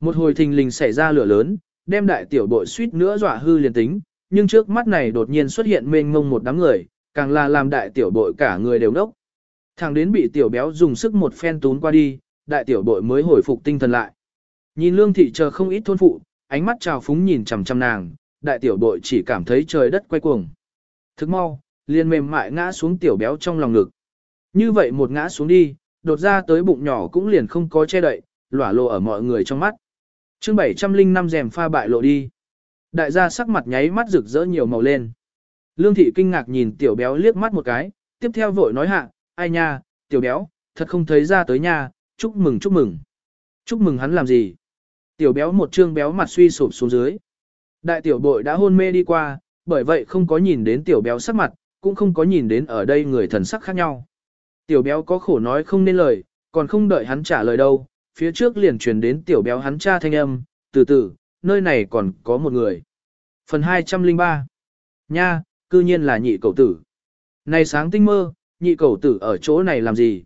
Một hồi thình lình xảy ra lửa lớn, đem đại tiểu bội suýt nữa dọa hư liền tính, nhưng trước mắt này đột nhiên xuất hiện mênh mông một đám người, càng là làm đại tiểu bội cả người đều đốc. Thằng đến bị tiểu béo dùng sức một phen tún qua đi, đại tiểu bội mới hồi phục tinh thần lại. Nhìn lương thị chờ không ít thôn phụ, ánh mắt trào phúng nhìn chằm chằm nàng, đại tiểu bội chỉ cảm thấy trời đất quay cuồng. Thức mau, liền mềm mại ngã xuống tiểu béo trong lòng ngực. Như vậy một ngã xuống đi, đột ra tới bụng nhỏ cũng liền không có che đậy, lỏa lộ ở mọi người trong mắt. chương 705 rèm pha bại lộ đi. Đại gia sắc mặt nháy mắt rực rỡ nhiều màu lên. Lương thị kinh ngạc nhìn tiểu béo liếc mắt một cái, tiếp theo vội nói hạ, ai nha, tiểu béo, thật không thấy ra tới nha, chúc mừng chúc mừng. Chúc mừng hắn làm gì? Tiểu béo một trương béo mặt suy sụp xuống dưới. Đại tiểu bội đã hôn mê đi qua, bởi vậy không có nhìn đến tiểu béo sắc mặt, cũng không có nhìn đến ở đây người thần sắc khác nhau. Tiểu béo có khổ nói không nên lời, còn không đợi hắn trả lời đâu, phía trước liền truyền đến tiểu béo hắn cha thanh âm, từ từ, nơi này còn có một người. Phần 203 Nha, cư nhiên là nhị cầu tử. Này sáng tinh mơ, nhị cầu tử ở chỗ này làm gì?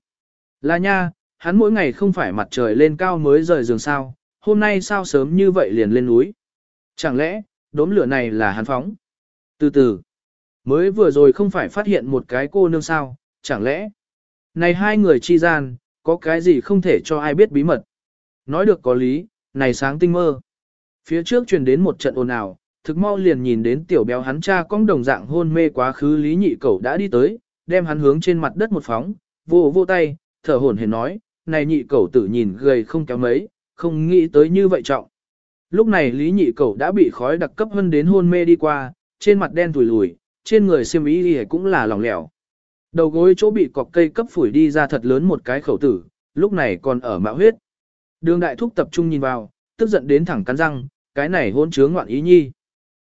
Là nha, hắn mỗi ngày không phải mặt trời lên cao mới rời giường sao, hôm nay sao sớm như vậy liền lên núi. Chẳng lẽ, đốm lửa này là hắn phóng? Từ từ, mới vừa rồi không phải phát hiện một cái cô nương sao, chẳng lẽ, này hai người chi gian, có cái gì không thể cho ai biết bí mật? Nói được có lý, này sáng tinh mơ. Phía trước truyền đến một trận ồn ào, thực mau liền nhìn đến tiểu béo hắn cha cong đồng dạng hôn mê quá khứ lý nhị cẩu đã đi tới, đem hắn hướng trên mặt đất một phóng, vô vô tay, thở hổn hển nói, này nhị cẩu tử nhìn gầy không kéo mấy, không nghĩ tới như vậy trọng. Lúc này lý nhị cẩu đã bị khói đặc cấp hơn đến hôn mê đi qua, trên mặt đen thùi lùi, trên người xiêm y cũng là lỏng lẻo. Đầu gối chỗ bị cọc cây cấp phủi đi ra thật lớn một cái khẩu tử, lúc này còn ở mạo huyết. Đường đại thúc tập trung nhìn vào, tức giận đến thẳng cắn răng, cái này hôn chướng ngoạn ý nhi.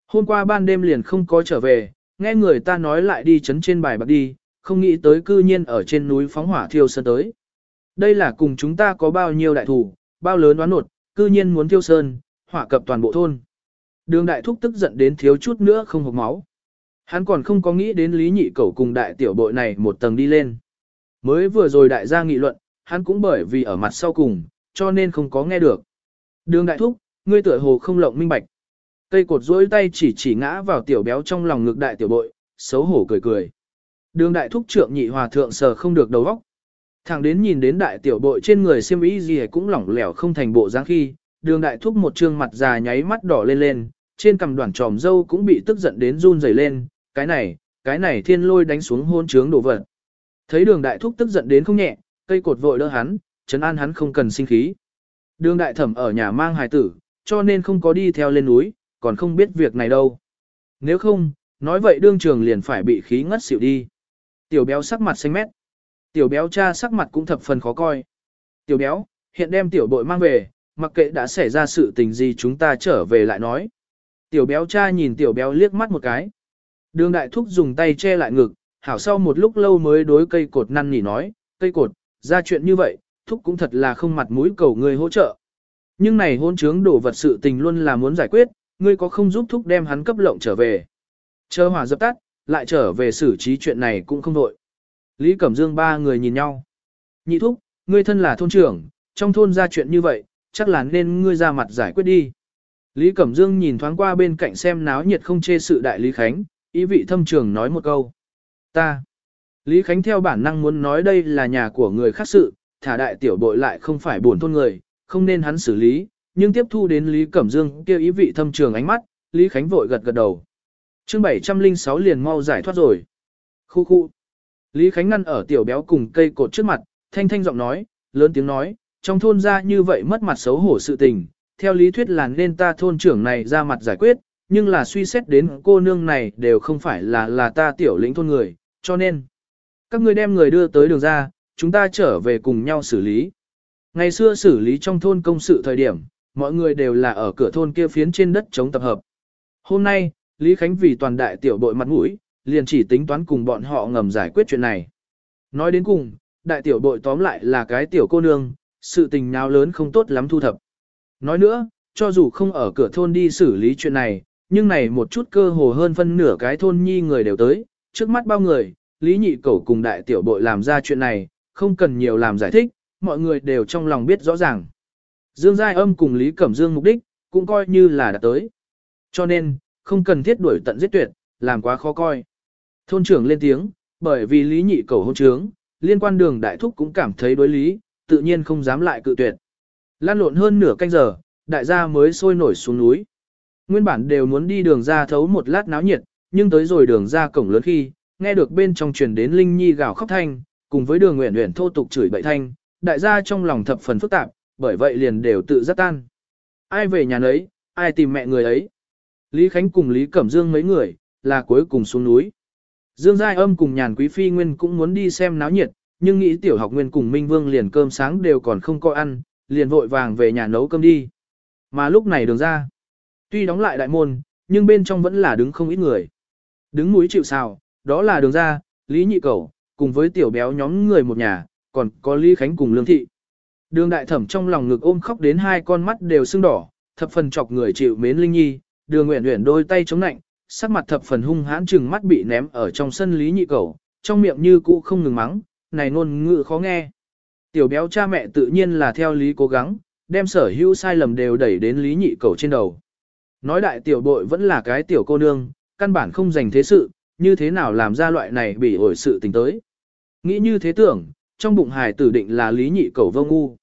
Hôm qua ban đêm liền không có trở về, nghe người ta nói lại đi chấn trên bài bạc đi, không nghĩ tới cư nhiên ở trên núi phóng hỏa thiêu sơn tới. Đây là cùng chúng ta có bao nhiêu đại thủ, bao lớn đoán nột, cư nhiên muốn thiêu sơn, hỏa cập toàn bộ thôn. Đường đại thúc tức giận đến thiếu chút nữa không hộp máu. Hắn còn không có nghĩ đến lý nhị cẩu cùng đại tiểu bội này một tầng đi lên. Mới vừa rồi đại gia nghị luận, hắn cũng bởi vì ở mặt sau cùng, cho nên không có nghe được. Đường đại thúc, ngươi tựa hồ không lộng minh bạch. Cây cột duỗi tay chỉ chỉ ngã vào tiểu béo trong lòng ngực đại tiểu bội, xấu hổ cười cười. Đường đại thúc trượng nhị hòa thượng sờ không được đầu óc. Thẳng đến nhìn đến đại tiểu bội trên người xiêm y gì cũng lỏng lẻo không thành bộ dáng khi, đường đại thúc một trương mặt già nháy mắt đỏ lên lên, trên cằm đoàn tròm dâu cũng bị tức giận đến run rẩy lên, cái này, cái này thiên lôi đánh xuống hôn trướng đổ vật. Thấy đường đại thúc tức giận đến không nhẹ, cây cột vội đỡ hắn, chấn an hắn không cần sinh khí. Đường đại thẩm ở nhà mang hài tử, cho nên không có đi theo lên núi, còn không biết việc này đâu. Nếu không, nói vậy đương trường liền phải bị khí ngất xỉu đi. Tiểu béo sắc mặt xanh mét. Tiểu béo cha sắc mặt cũng thập phần khó coi. Tiểu béo, hiện đem tiểu bội mang về, mặc kệ đã xảy ra sự tình gì chúng ta trở về lại nói. Tiểu béo cha nhìn tiểu béo liếc mắt một cái. Đường đại thúc dùng tay che lại ngực, hảo sau một lúc lâu mới đối cây cột năn nỉ nói, cây cột, ra chuyện như vậy, thúc cũng thật là không mặt mũi cầu người hỗ trợ. Nhưng này hôn trướng đổ vật sự tình luôn là muốn giải quyết, ngươi có không giúp thúc đem hắn cấp lộng trở về. Chờ hỏa dập tắt, lại trở về xử trí chuyện này cũng không đội. Lý Cẩm Dương ba người nhìn nhau. Nhị thúc, ngươi thân là thôn trưởng, trong thôn ra chuyện như vậy, chắc là nên ngươi ra mặt giải quyết đi. Lý Cẩm Dương nhìn thoáng qua bên cạnh xem náo nhiệt không chê sự đại Lý Khánh, ý vị thâm trường nói một câu. Ta. Lý Khánh theo bản năng muốn nói đây là nhà của người khác sự, thả đại tiểu bội lại không phải buồn thôn người, không nên hắn xử lý, nhưng tiếp thu đến Lý Cẩm Dương kêu ý vị thâm trường ánh mắt, Lý Khánh vội gật gật đầu. chương 706 liền mau giải thoát rồi. Khu khu. Lý Khánh ngăn ở tiểu béo cùng cây cột trước mặt, thanh thanh giọng nói, lớn tiếng nói, trong thôn ra như vậy mất mặt xấu hổ sự tình, theo lý thuyết là nên ta thôn trưởng này ra mặt giải quyết, nhưng là suy xét đến cô nương này đều không phải là là ta tiểu lĩnh thôn người, cho nên, các ngươi đem người đưa tới đường ra, chúng ta trở về cùng nhau xử lý. Ngày xưa xử lý trong thôn công sự thời điểm, mọi người đều là ở cửa thôn kia phiến trên đất chống tập hợp. Hôm nay, Lý Khánh vì toàn đại tiểu đội mặt mũi, liền chỉ tính toán cùng bọn họ ngầm giải quyết chuyện này. Nói đến cùng, đại tiểu bội tóm lại là cái tiểu cô nương, sự tình nào lớn không tốt lắm thu thập. Nói nữa, cho dù không ở cửa thôn đi xử lý chuyện này, nhưng này một chút cơ hồ hơn phân nửa cái thôn nhi người đều tới, trước mắt bao người, Lý Nhị Cẩu cùng đại tiểu bội làm ra chuyện này, không cần nhiều làm giải thích, mọi người đều trong lòng biết rõ ràng. Dương Giai Âm cùng Lý Cẩm Dương mục đích, cũng coi như là đã tới. Cho nên, không cần thiết đuổi tận giết tuyệt, làm quá khó coi. Thôn trưởng lên tiếng, bởi vì Lý Nhị Cẩu hôn trướng, liên quan đường đại thúc cũng cảm thấy đối lý, tự nhiên không dám lại cự tuyệt. Lan lộn hơn nửa canh giờ, đại gia mới sôi nổi xuống núi. Nguyên bản đều muốn đi đường ra thấu một lát náo nhiệt, nhưng tới rồi đường ra cổng lớn khi, nghe được bên trong truyền đến Linh Nhi gào khóc thanh, cùng với đường nguyện nguyện thô tục chửi bậy thanh, đại gia trong lòng thập phần phức tạp, bởi vậy liền đều tự giác tan. Ai về nhà nấy, ai tìm mẹ người ấy. Lý Khánh cùng Lý Cẩm Dương mấy người, là cuối cùng xuống núi. Dương Giai Âm cùng nhàn quý phi nguyên cũng muốn đi xem náo nhiệt, nhưng nghĩ tiểu học nguyên cùng Minh Vương liền cơm sáng đều còn không có ăn, liền vội vàng về nhà nấu cơm đi. Mà lúc này đường ra, tuy đóng lại đại môn, nhưng bên trong vẫn là đứng không ít người. Đứng núi chịu sào, đó là đường ra, Lý Nhị Cẩu, cùng với tiểu béo nhóm người một nhà, còn có Lý Khánh cùng Lương Thị. Đường đại thẩm trong lòng ngực ôm khóc đến hai con mắt đều sưng đỏ, thập phần chọc người chịu mến Linh Nhi, đường nguyện nguyện đôi tay chống nạnh, sắc mặt thập phần hung hãn chừng mắt bị ném ở trong sân Lý Nhị Cẩu, trong miệng như cũ không ngừng mắng, này ngôn ngữ khó nghe. Tiểu béo cha mẹ tự nhiên là theo Lý cố gắng, đem sở hữu sai lầm đều đẩy đến Lý Nhị Cẩu trên đầu. Nói đại tiểu bội vẫn là cái tiểu cô nương, căn bản không dành thế sự, như thế nào làm ra loại này bị ổi sự tình tới. Nghĩ như thế tưởng, trong bụng hài tử định là Lý Nhị cầu vô ngu.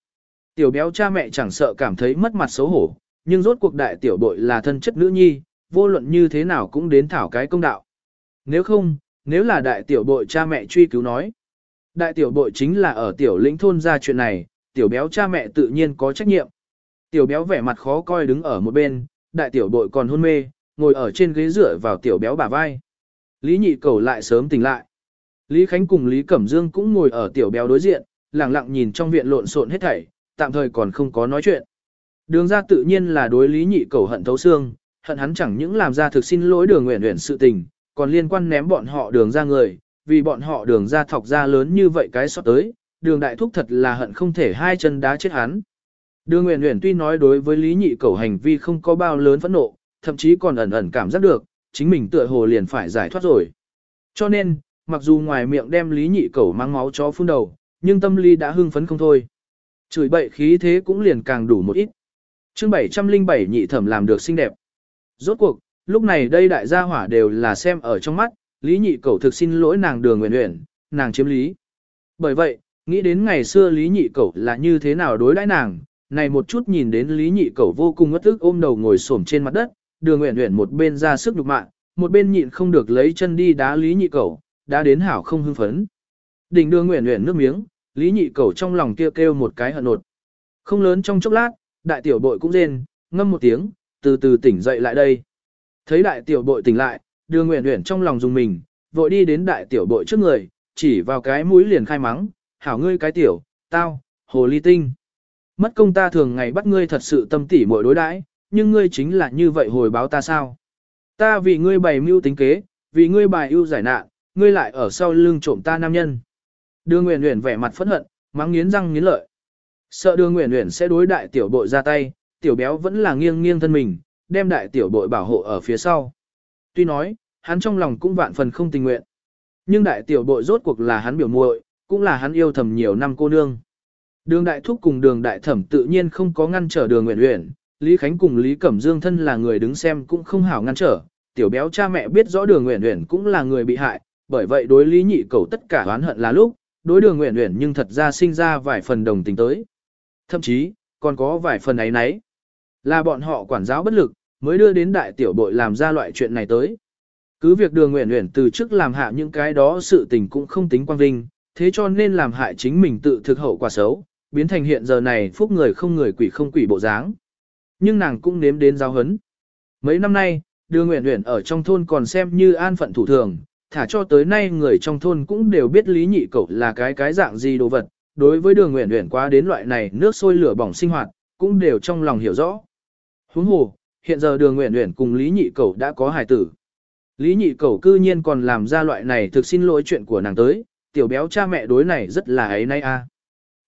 Tiểu béo cha mẹ chẳng sợ cảm thấy mất mặt xấu hổ, nhưng rốt cuộc đại tiểu bội là thân chất nữ nhi, vô luận như thế nào cũng đến thảo cái công đạo. Nếu không, nếu là đại tiểu bội cha mẹ truy cứu nói. Đại tiểu bội chính là ở tiểu lĩnh thôn ra chuyện này, tiểu béo cha mẹ tự nhiên có trách nhiệm. Tiểu béo vẻ mặt khó coi đứng ở một bên, đại tiểu bội còn hôn mê, ngồi ở trên ghế dựa vào tiểu béo bả vai. Lý nhị cầu lại sớm tỉnh lại. Lý Khánh cùng Lý Cẩm Dương cũng ngồi ở tiểu béo đối diện, lặng lặng nhìn trong viện lộn xộn hết thảy, tạm thời còn không có nói chuyện. Đường ra tự nhiên là đối Lý nhị cầu hận thấu xương, hận hắn chẳng những làm ra thực xin lỗi đường nguyện nguyện sự tình, còn liên quan ném bọn họ đường ra người, vì bọn họ đường ra thọc ra lớn như vậy cái sót tới, đường đại thúc thật là hận không thể hai chân đá chết hắn. Đường nguyện nguyện tuy nói đối với lý nhị cầu hành vi không có bao lớn phẫn nộ, thậm chí còn ẩn ẩn cảm giác được, chính mình tựa hồ liền phải giải thoát rồi. Cho nên, mặc dù ngoài miệng đem lý nhị cẩu mang máu chó phun đầu, nhưng tâm lý đã hưng phấn không thôi. Chửi bậy khí thế cũng liền càng đủ một ít. chương 707 nhị thẩm làm được xinh đẹp. Rốt cuộc, lúc này đây đại gia hỏa đều là xem ở trong mắt, Lý Nhị Cẩu thực xin lỗi nàng đường nguyện nguyện, nàng chiếm lý. Bởi vậy, nghĩ đến ngày xưa Lý Nhị Cẩu là như thế nào đối đãi nàng, này một chút nhìn đến Lý Nhị Cẩu vô cùng ngất tức ôm đầu ngồi xổm trên mặt đất, đường nguyện nguyện một bên ra sức nhục mạng, một bên nhịn không được lấy chân đi đá Lý Nhị Cẩu, đã đến hảo không hưng phấn. Đỉnh đường nguyện nguyện nước miếng, Lý Nhị Cẩu trong lòng kêu kêu một cái hận nột. Không lớn trong chốc lát, đại tiểu bội cũng rên, ngâm một tiếng, từ từ tỉnh dậy lại đây. Thấy đại tiểu bội tỉnh lại, đường nguyện nguyện trong lòng dùng mình, vội đi đến đại tiểu bội trước người, chỉ vào cái mũi liền khai mắng, hảo ngươi cái tiểu, tao, hồ ly tinh. Mất công ta thường ngày bắt ngươi thật sự tâm tỉ mỗi đối đãi, nhưng ngươi chính là như vậy hồi báo ta sao? Ta vì ngươi bày mưu tính kế, vì ngươi bài ưu giải nạn, ngươi lại ở sau lưng trộm ta nam nhân. Đường Uyển Uyển vẻ mặt phẫn hận, mắng nghiến răng nghiến lợi. Sợ Đường Uyển Uyển sẽ đối đại tiểu bội ra tay, tiểu béo vẫn là nghiêng nghiêng thân mình, đem đại tiểu bội bảo hộ ở phía sau. Tuy nói, hắn trong lòng cũng vạn phần không tình nguyện. Nhưng đại tiểu bội rốt cuộc là hắn biểu muội, cũng là hắn yêu thầm nhiều năm cô nương. Đường đại thúc cùng đường đại thẩm tự nhiên không có ngăn trở đường nguyện uyển, Lý Khánh cùng Lý Cẩm Dương thân là người đứng xem cũng không hảo ngăn trở, tiểu béo cha mẹ biết rõ đường nguyện uyển cũng là người bị hại, bởi vậy đối Lý nhị cầu tất cả oán hận là lúc, đối đường nguyện nguyện nhưng thật ra sinh ra vài phần đồng tình tới. Thậm chí, còn có vài phần ấy nấy. Là bọn họ quản giáo bất lực, mới đưa đến đại tiểu bội làm ra loại chuyện này tới. Cứ việc đường nguyện nguyện từ trước làm hạ những cái đó sự tình cũng không tính quang vinh, thế cho nên làm hại chính mình tự thực hậu quả xấu, biến thành hiện giờ này phúc người không người quỷ không quỷ bộ dáng. Nhưng nàng cũng nếm đến giáo hấn. Mấy năm nay, đường nguyện nguyện ở trong thôn còn xem như an phận thủ thường, thả cho tới nay người trong thôn cũng đều biết lý nhị cậu là cái cái dạng gì đồ vật. Đối với đường nguyện nguyện quá đến loại này nước sôi lửa bỏng sinh hoạt, cũng đều trong lòng hiểu rõ. Huống hồ, hiện giờ đường nguyện nguyện cùng lý nhị cậu đã có hài tử. Lý nhị cẩu cư nhiên còn làm ra loại này thực xin lỗi chuyện của nàng tới, tiểu béo cha mẹ đối này rất là ấy nay a. À.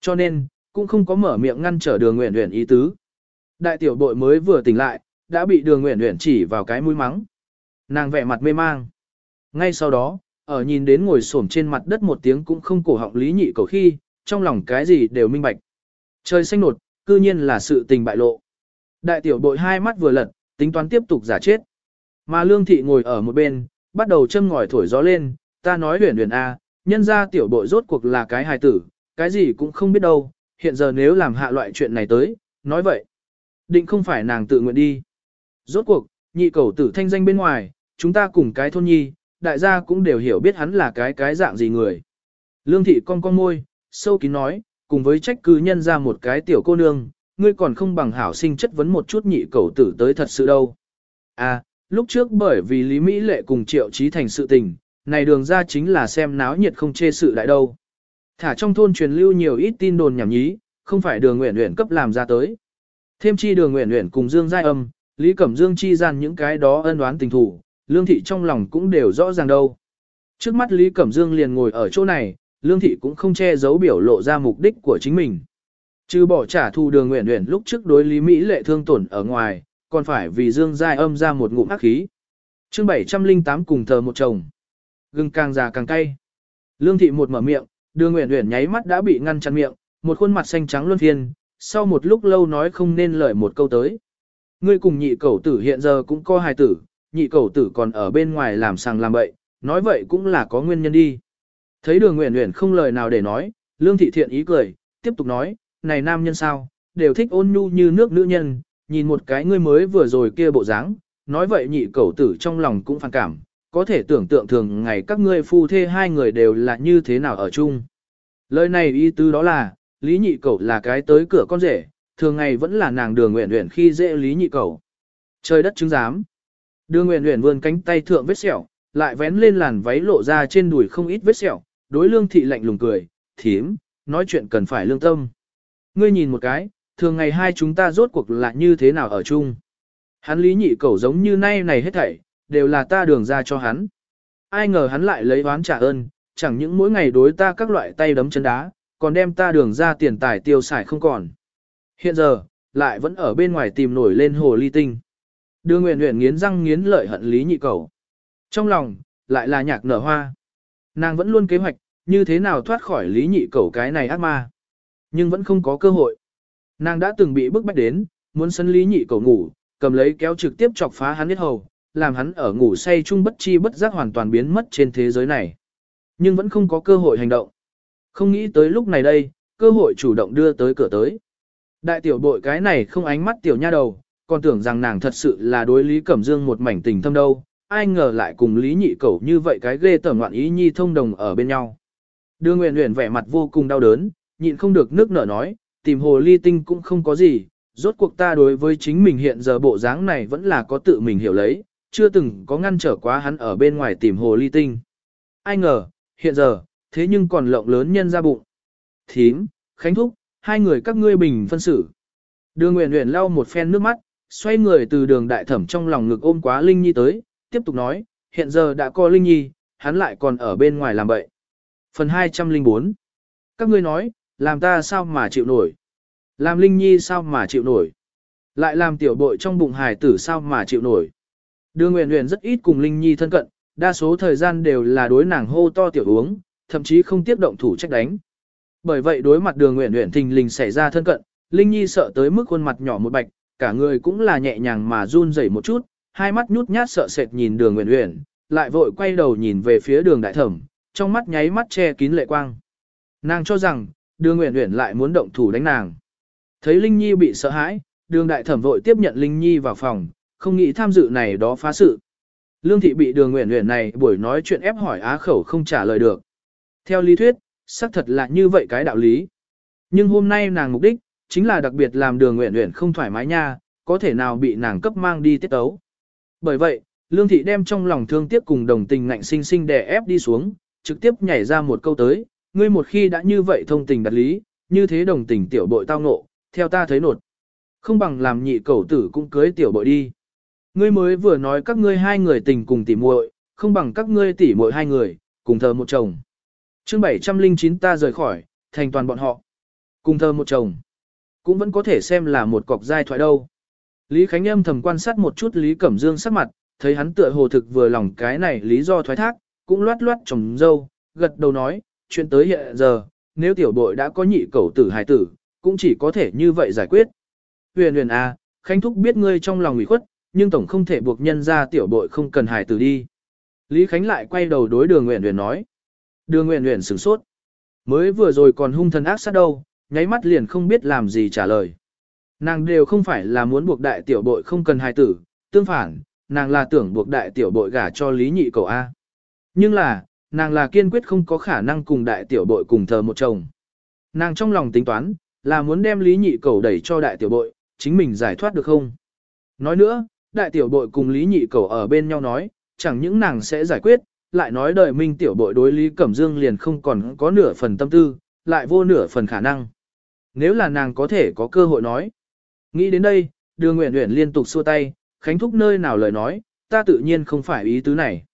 Cho nên, cũng không có mở miệng ngăn trở đường nguyện nguyện ý tứ. Đại tiểu bội mới vừa tỉnh lại, đã bị đường nguyện nguyện chỉ vào cái mũi mắng. Nàng vẻ mặt mê mang. Ngay sau đó, ở nhìn đến ngồi xổm trên mặt đất một tiếng cũng không cổ họng lý nhị cầu khi, trong lòng cái gì đều minh bạch. Trời xanh nột, cư nhiên là sự tình bại lộ. Đại tiểu bội hai mắt vừa lật, tính toán tiếp tục giả chết. Mà lương thị ngồi ở một bên, bắt đầu châm ngòi thổi gió lên, ta nói huyền huyền A, nhân ra tiểu bội rốt cuộc là cái hài tử, cái gì cũng không biết đâu, hiện giờ nếu làm hạ loại chuyện này tới, nói vậy. Định không phải nàng tự nguyện đi. Rốt cuộc, nhị cầu tử thanh danh bên ngoài, chúng ta cùng cái thôn nhi, đại gia cũng đều hiểu biết hắn là cái cái dạng gì người. Lương thị con con môi, sâu kín nói, cùng với trách cứ nhân ra một cái tiểu cô nương, ngươi còn không bằng hảo sinh chất vấn một chút nhị cầu tử tới thật sự đâu. À, lúc trước bởi vì Lý Mỹ Lệ cùng triệu trí thành sự tình, này đường ra chính là xem náo nhiệt không chê sự đại đâu. Thả trong thôn truyền lưu nhiều ít tin đồn nhảm nhí, không phải đường nguyện nguyện cấp làm ra tới. Thêm chi đường nguyện nguyện cùng Dương Giai Âm, Lý Cẩm Dương chi gian những cái đó ân đoán tình thủ, Lương Thị trong lòng cũng đều rõ ràng đâu. Trước mắt Lý Cẩm Dương liền ngồi ở chỗ này, Lương Thị cũng không che giấu biểu lộ ra mục đích của chính mình. Trừ bỏ trả thù đường nguyện nguyện lúc trước đối Lý Mỹ lệ thương tổn ở ngoài, còn phải vì Dương Giai Âm ra một ngụm ác khí. chương 708 cùng thờ một chồng. Gừng càng già càng cay. Lương Thị một mở miệng, đường nguyện nguyện nháy mắt đã bị ngăn chặn miệng, một khuôn mặt xanh trắng luân phiên, sau một lúc lâu nói không nên lời một câu tới. Ngươi cùng nhị cẩu tử hiện giờ cũng có hài tử, nhị cẩu tử còn ở bên ngoài làm sàng làm bậy, nói vậy cũng là có nguyên nhân đi. Thấy đường nguyện nguyện không lời nào để nói, lương thị thiện ý cười, tiếp tục nói, này nam nhân sao, đều thích ôn nhu như nước nữ nhân, nhìn một cái ngươi mới vừa rồi kia bộ dáng, nói vậy nhị cẩu tử trong lòng cũng phản cảm, có thể tưởng tượng thường ngày các ngươi phu thê hai người đều là như thế nào ở chung. Lời này ý tứ đó là, Lý nhị cẩu là cái tới cửa con rể, thường ngày vẫn là nàng đường nguyện nguyện khi dễ Lý nhị cẩu. Trời đất chứng giám. Đưa Nguyễn Uyển vươn cánh tay thượng vết sẹo, lại vén lên làn váy lộ ra trên đùi không ít vết sẹo, đối lương thị lạnh lùng cười, thím, nói chuyện cần phải lương tâm. Ngươi nhìn một cái, thường ngày hai chúng ta rốt cuộc là như thế nào ở chung. Hắn lý nhị cẩu giống như nay này hết thảy, đều là ta đường ra cho hắn. Ai ngờ hắn lại lấy oán trả ơn, chẳng những mỗi ngày đối ta các loại tay đấm chân đá, còn đem ta đường ra tiền tài tiêu xài không còn. Hiện giờ, lại vẫn ở bên ngoài tìm nổi lên hồ ly tinh. Đưa nguyện nguyện nghiến răng nghiến lợi hận lý nhị cầu. Trong lòng, lại là nhạc nở hoa. Nàng vẫn luôn kế hoạch, như thế nào thoát khỏi lý nhị cầu cái này ác ma. Nhưng vẫn không có cơ hội. Nàng đã từng bị bức bách đến, muốn sân lý nhị cầu ngủ, cầm lấy kéo trực tiếp chọc phá hắn hết hầu, làm hắn ở ngủ say chung bất chi bất giác hoàn toàn biến mất trên thế giới này. Nhưng vẫn không có cơ hội hành động. Không nghĩ tới lúc này đây, cơ hội chủ động đưa tới cửa tới. Đại tiểu bội cái này không ánh mắt tiểu nha đầu, còn tưởng rằng nàng thật sự là đối Lý Cẩm Dương một mảnh tình thâm đâu, ai ngờ lại cùng Lý Nhị Cẩu như vậy cái ghê tởm ngoạn ý nhi thông đồng ở bên nhau. Đưa Nguyễn Nguyễn vẻ mặt vô cùng đau đớn, nhịn không được nước nở nói, tìm hồ ly tinh cũng không có gì, rốt cuộc ta đối với chính mình hiện giờ bộ dáng này vẫn là có tự mình hiểu lấy, chưa từng có ngăn trở quá hắn ở bên ngoài tìm hồ ly tinh. Ai ngờ, hiện giờ, thế nhưng còn lộng lớn nhân ra bụng. Thím, Khánh Thúc, hai người các ngươi bình phân xử. Đưa Nguyễn Nguyễn lau một phen nước mắt, xoay người từ đường đại thẩm trong lòng ngực ôm quá Linh Nhi tới, tiếp tục nói, hiện giờ đã có Linh Nhi, hắn lại còn ở bên ngoài làm bậy. Phần 204 Các ngươi nói, làm ta sao mà chịu nổi? Làm Linh Nhi sao mà chịu nổi? Lại làm tiểu bội trong bụng hài tử sao mà chịu nổi? Đường Nguyễn Nguyễn rất ít cùng Linh Nhi thân cận, đa số thời gian đều là đối nàng hô to tiểu uống, thậm chí không tiếp động thủ trách đánh. Bởi vậy đối mặt đường nguyện nguyện thình lình xảy ra thân cận, Linh Nhi sợ tới mức khuôn mặt nhỏ một bạch, cả người cũng là nhẹ nhàng mà run rẩy một chút, hai mắt nhút nhát sợ sệt nhìn đường nguyện Uyển, lại vội quay đầu nhìn về phía đường đại thẩm, trong mắt nháy mắt che kín lệ quang. Nàng cho rằng, đường nguyện Uyển lại muốn động thủ đánh nàng. Thấy Linh Nhi bị sợ hãi, đường đại thẩm vội tiếp nhận Linh Nhi vào phòng, không nghĩ tham dự này đó phá sự. Lương thị bị đường nguyện Uyển này buổi nói chuyện ép hỏi á khẩu không trả lời được. Theo lý thuyết, xác thật là như vậy cái đạo lý. Nhưng hôm nay nàng mục đích, chính là đặc biệt làm đường nguyện nguyện không thoải mái nha, có thể nào bị nàng cấp mang đi tiết tấu. Bởi vậy, Lương Thị đem trong lòng thương tiếc cùng đồng tình ngạnh sinh sinh đè ép đi xuống, trực tiếp nhảy ra một câu tới, ngươi một khi đã như vậy thông tình đặt lý, như thế đồng tình tiểu bội tao ngộ, theo ta thấy nột. Không bằng làm nhị cầu tử cũng cưới tiểu bội đi. Ngươi mới vừa nói các ngươi hai người tình cùng tỉ muội, không bằng các ngươi tỷ muội hai người, cùng thờ một chồng. chương 709 ta rời khỏi, thành toàn bọn họ. Cùng thờ một chồng. Cũng vẫn có thể xem là một cọc giai thoại đâu. Lý Khánh âm thầm quan sát một chút Lý Cẩm Dương sắc mặt, thấy hắn tựa hồ thực vừa lòng cái này lý do thoái thác, cũng loát loát trồng dâu, gật đầu nói, chuyện tới hiện giờ, nếu tiểu bội đã có nhị cầu tử hài tử, cũng chỉ có thể như vậy giải quyết. Huyền huyền à, Khánh Thúc biết ngươi trong lòng ủy khuất, nhưng tổng không thể buộc nhân ra tiểu bội không cần hài tử đi. Lý Khánh lại quay đầu đối đường Nguyễn huyền nói. Đường Nguyễn huyền sửng sốt. Mới vừa rồi còn hung thần ác sát đâu, nháy mắt liền không biết làm gì trả lời. Nàng đều không phải là muốn buộc đại tiểu bội không cần hài tử, tương phản, nàng là tưởng buộc đại tiểu bội gả cho lý nhị cầu A. Nhưng là, nàng là kiên quyết không có khả năng cùng đại tiểu bội cùng thờ một chồng. Nàng trong lòng tính toán, là muốn đem lý nhị cầu đẩy cho đại tiểu bội, chính mình giải thoát được không? Nói nữa, đại tiểu bội cùng lý nhị cầu ở bên nhau nói, chẳng những nàng sẽ giải quyết, lại nói đời minh tiểu bội đối lý cẩm dương liền không còn có nửa phần tâm tư, lại vô nửa phần khả năng. Nếu là nàng có thể có cơ hội nói. Nghĩ đến đây, đường nguyện nguyện liên tục xua tay, khánh thúc nơi nào lời nói, ta tự nhiên không phải ý tứ này.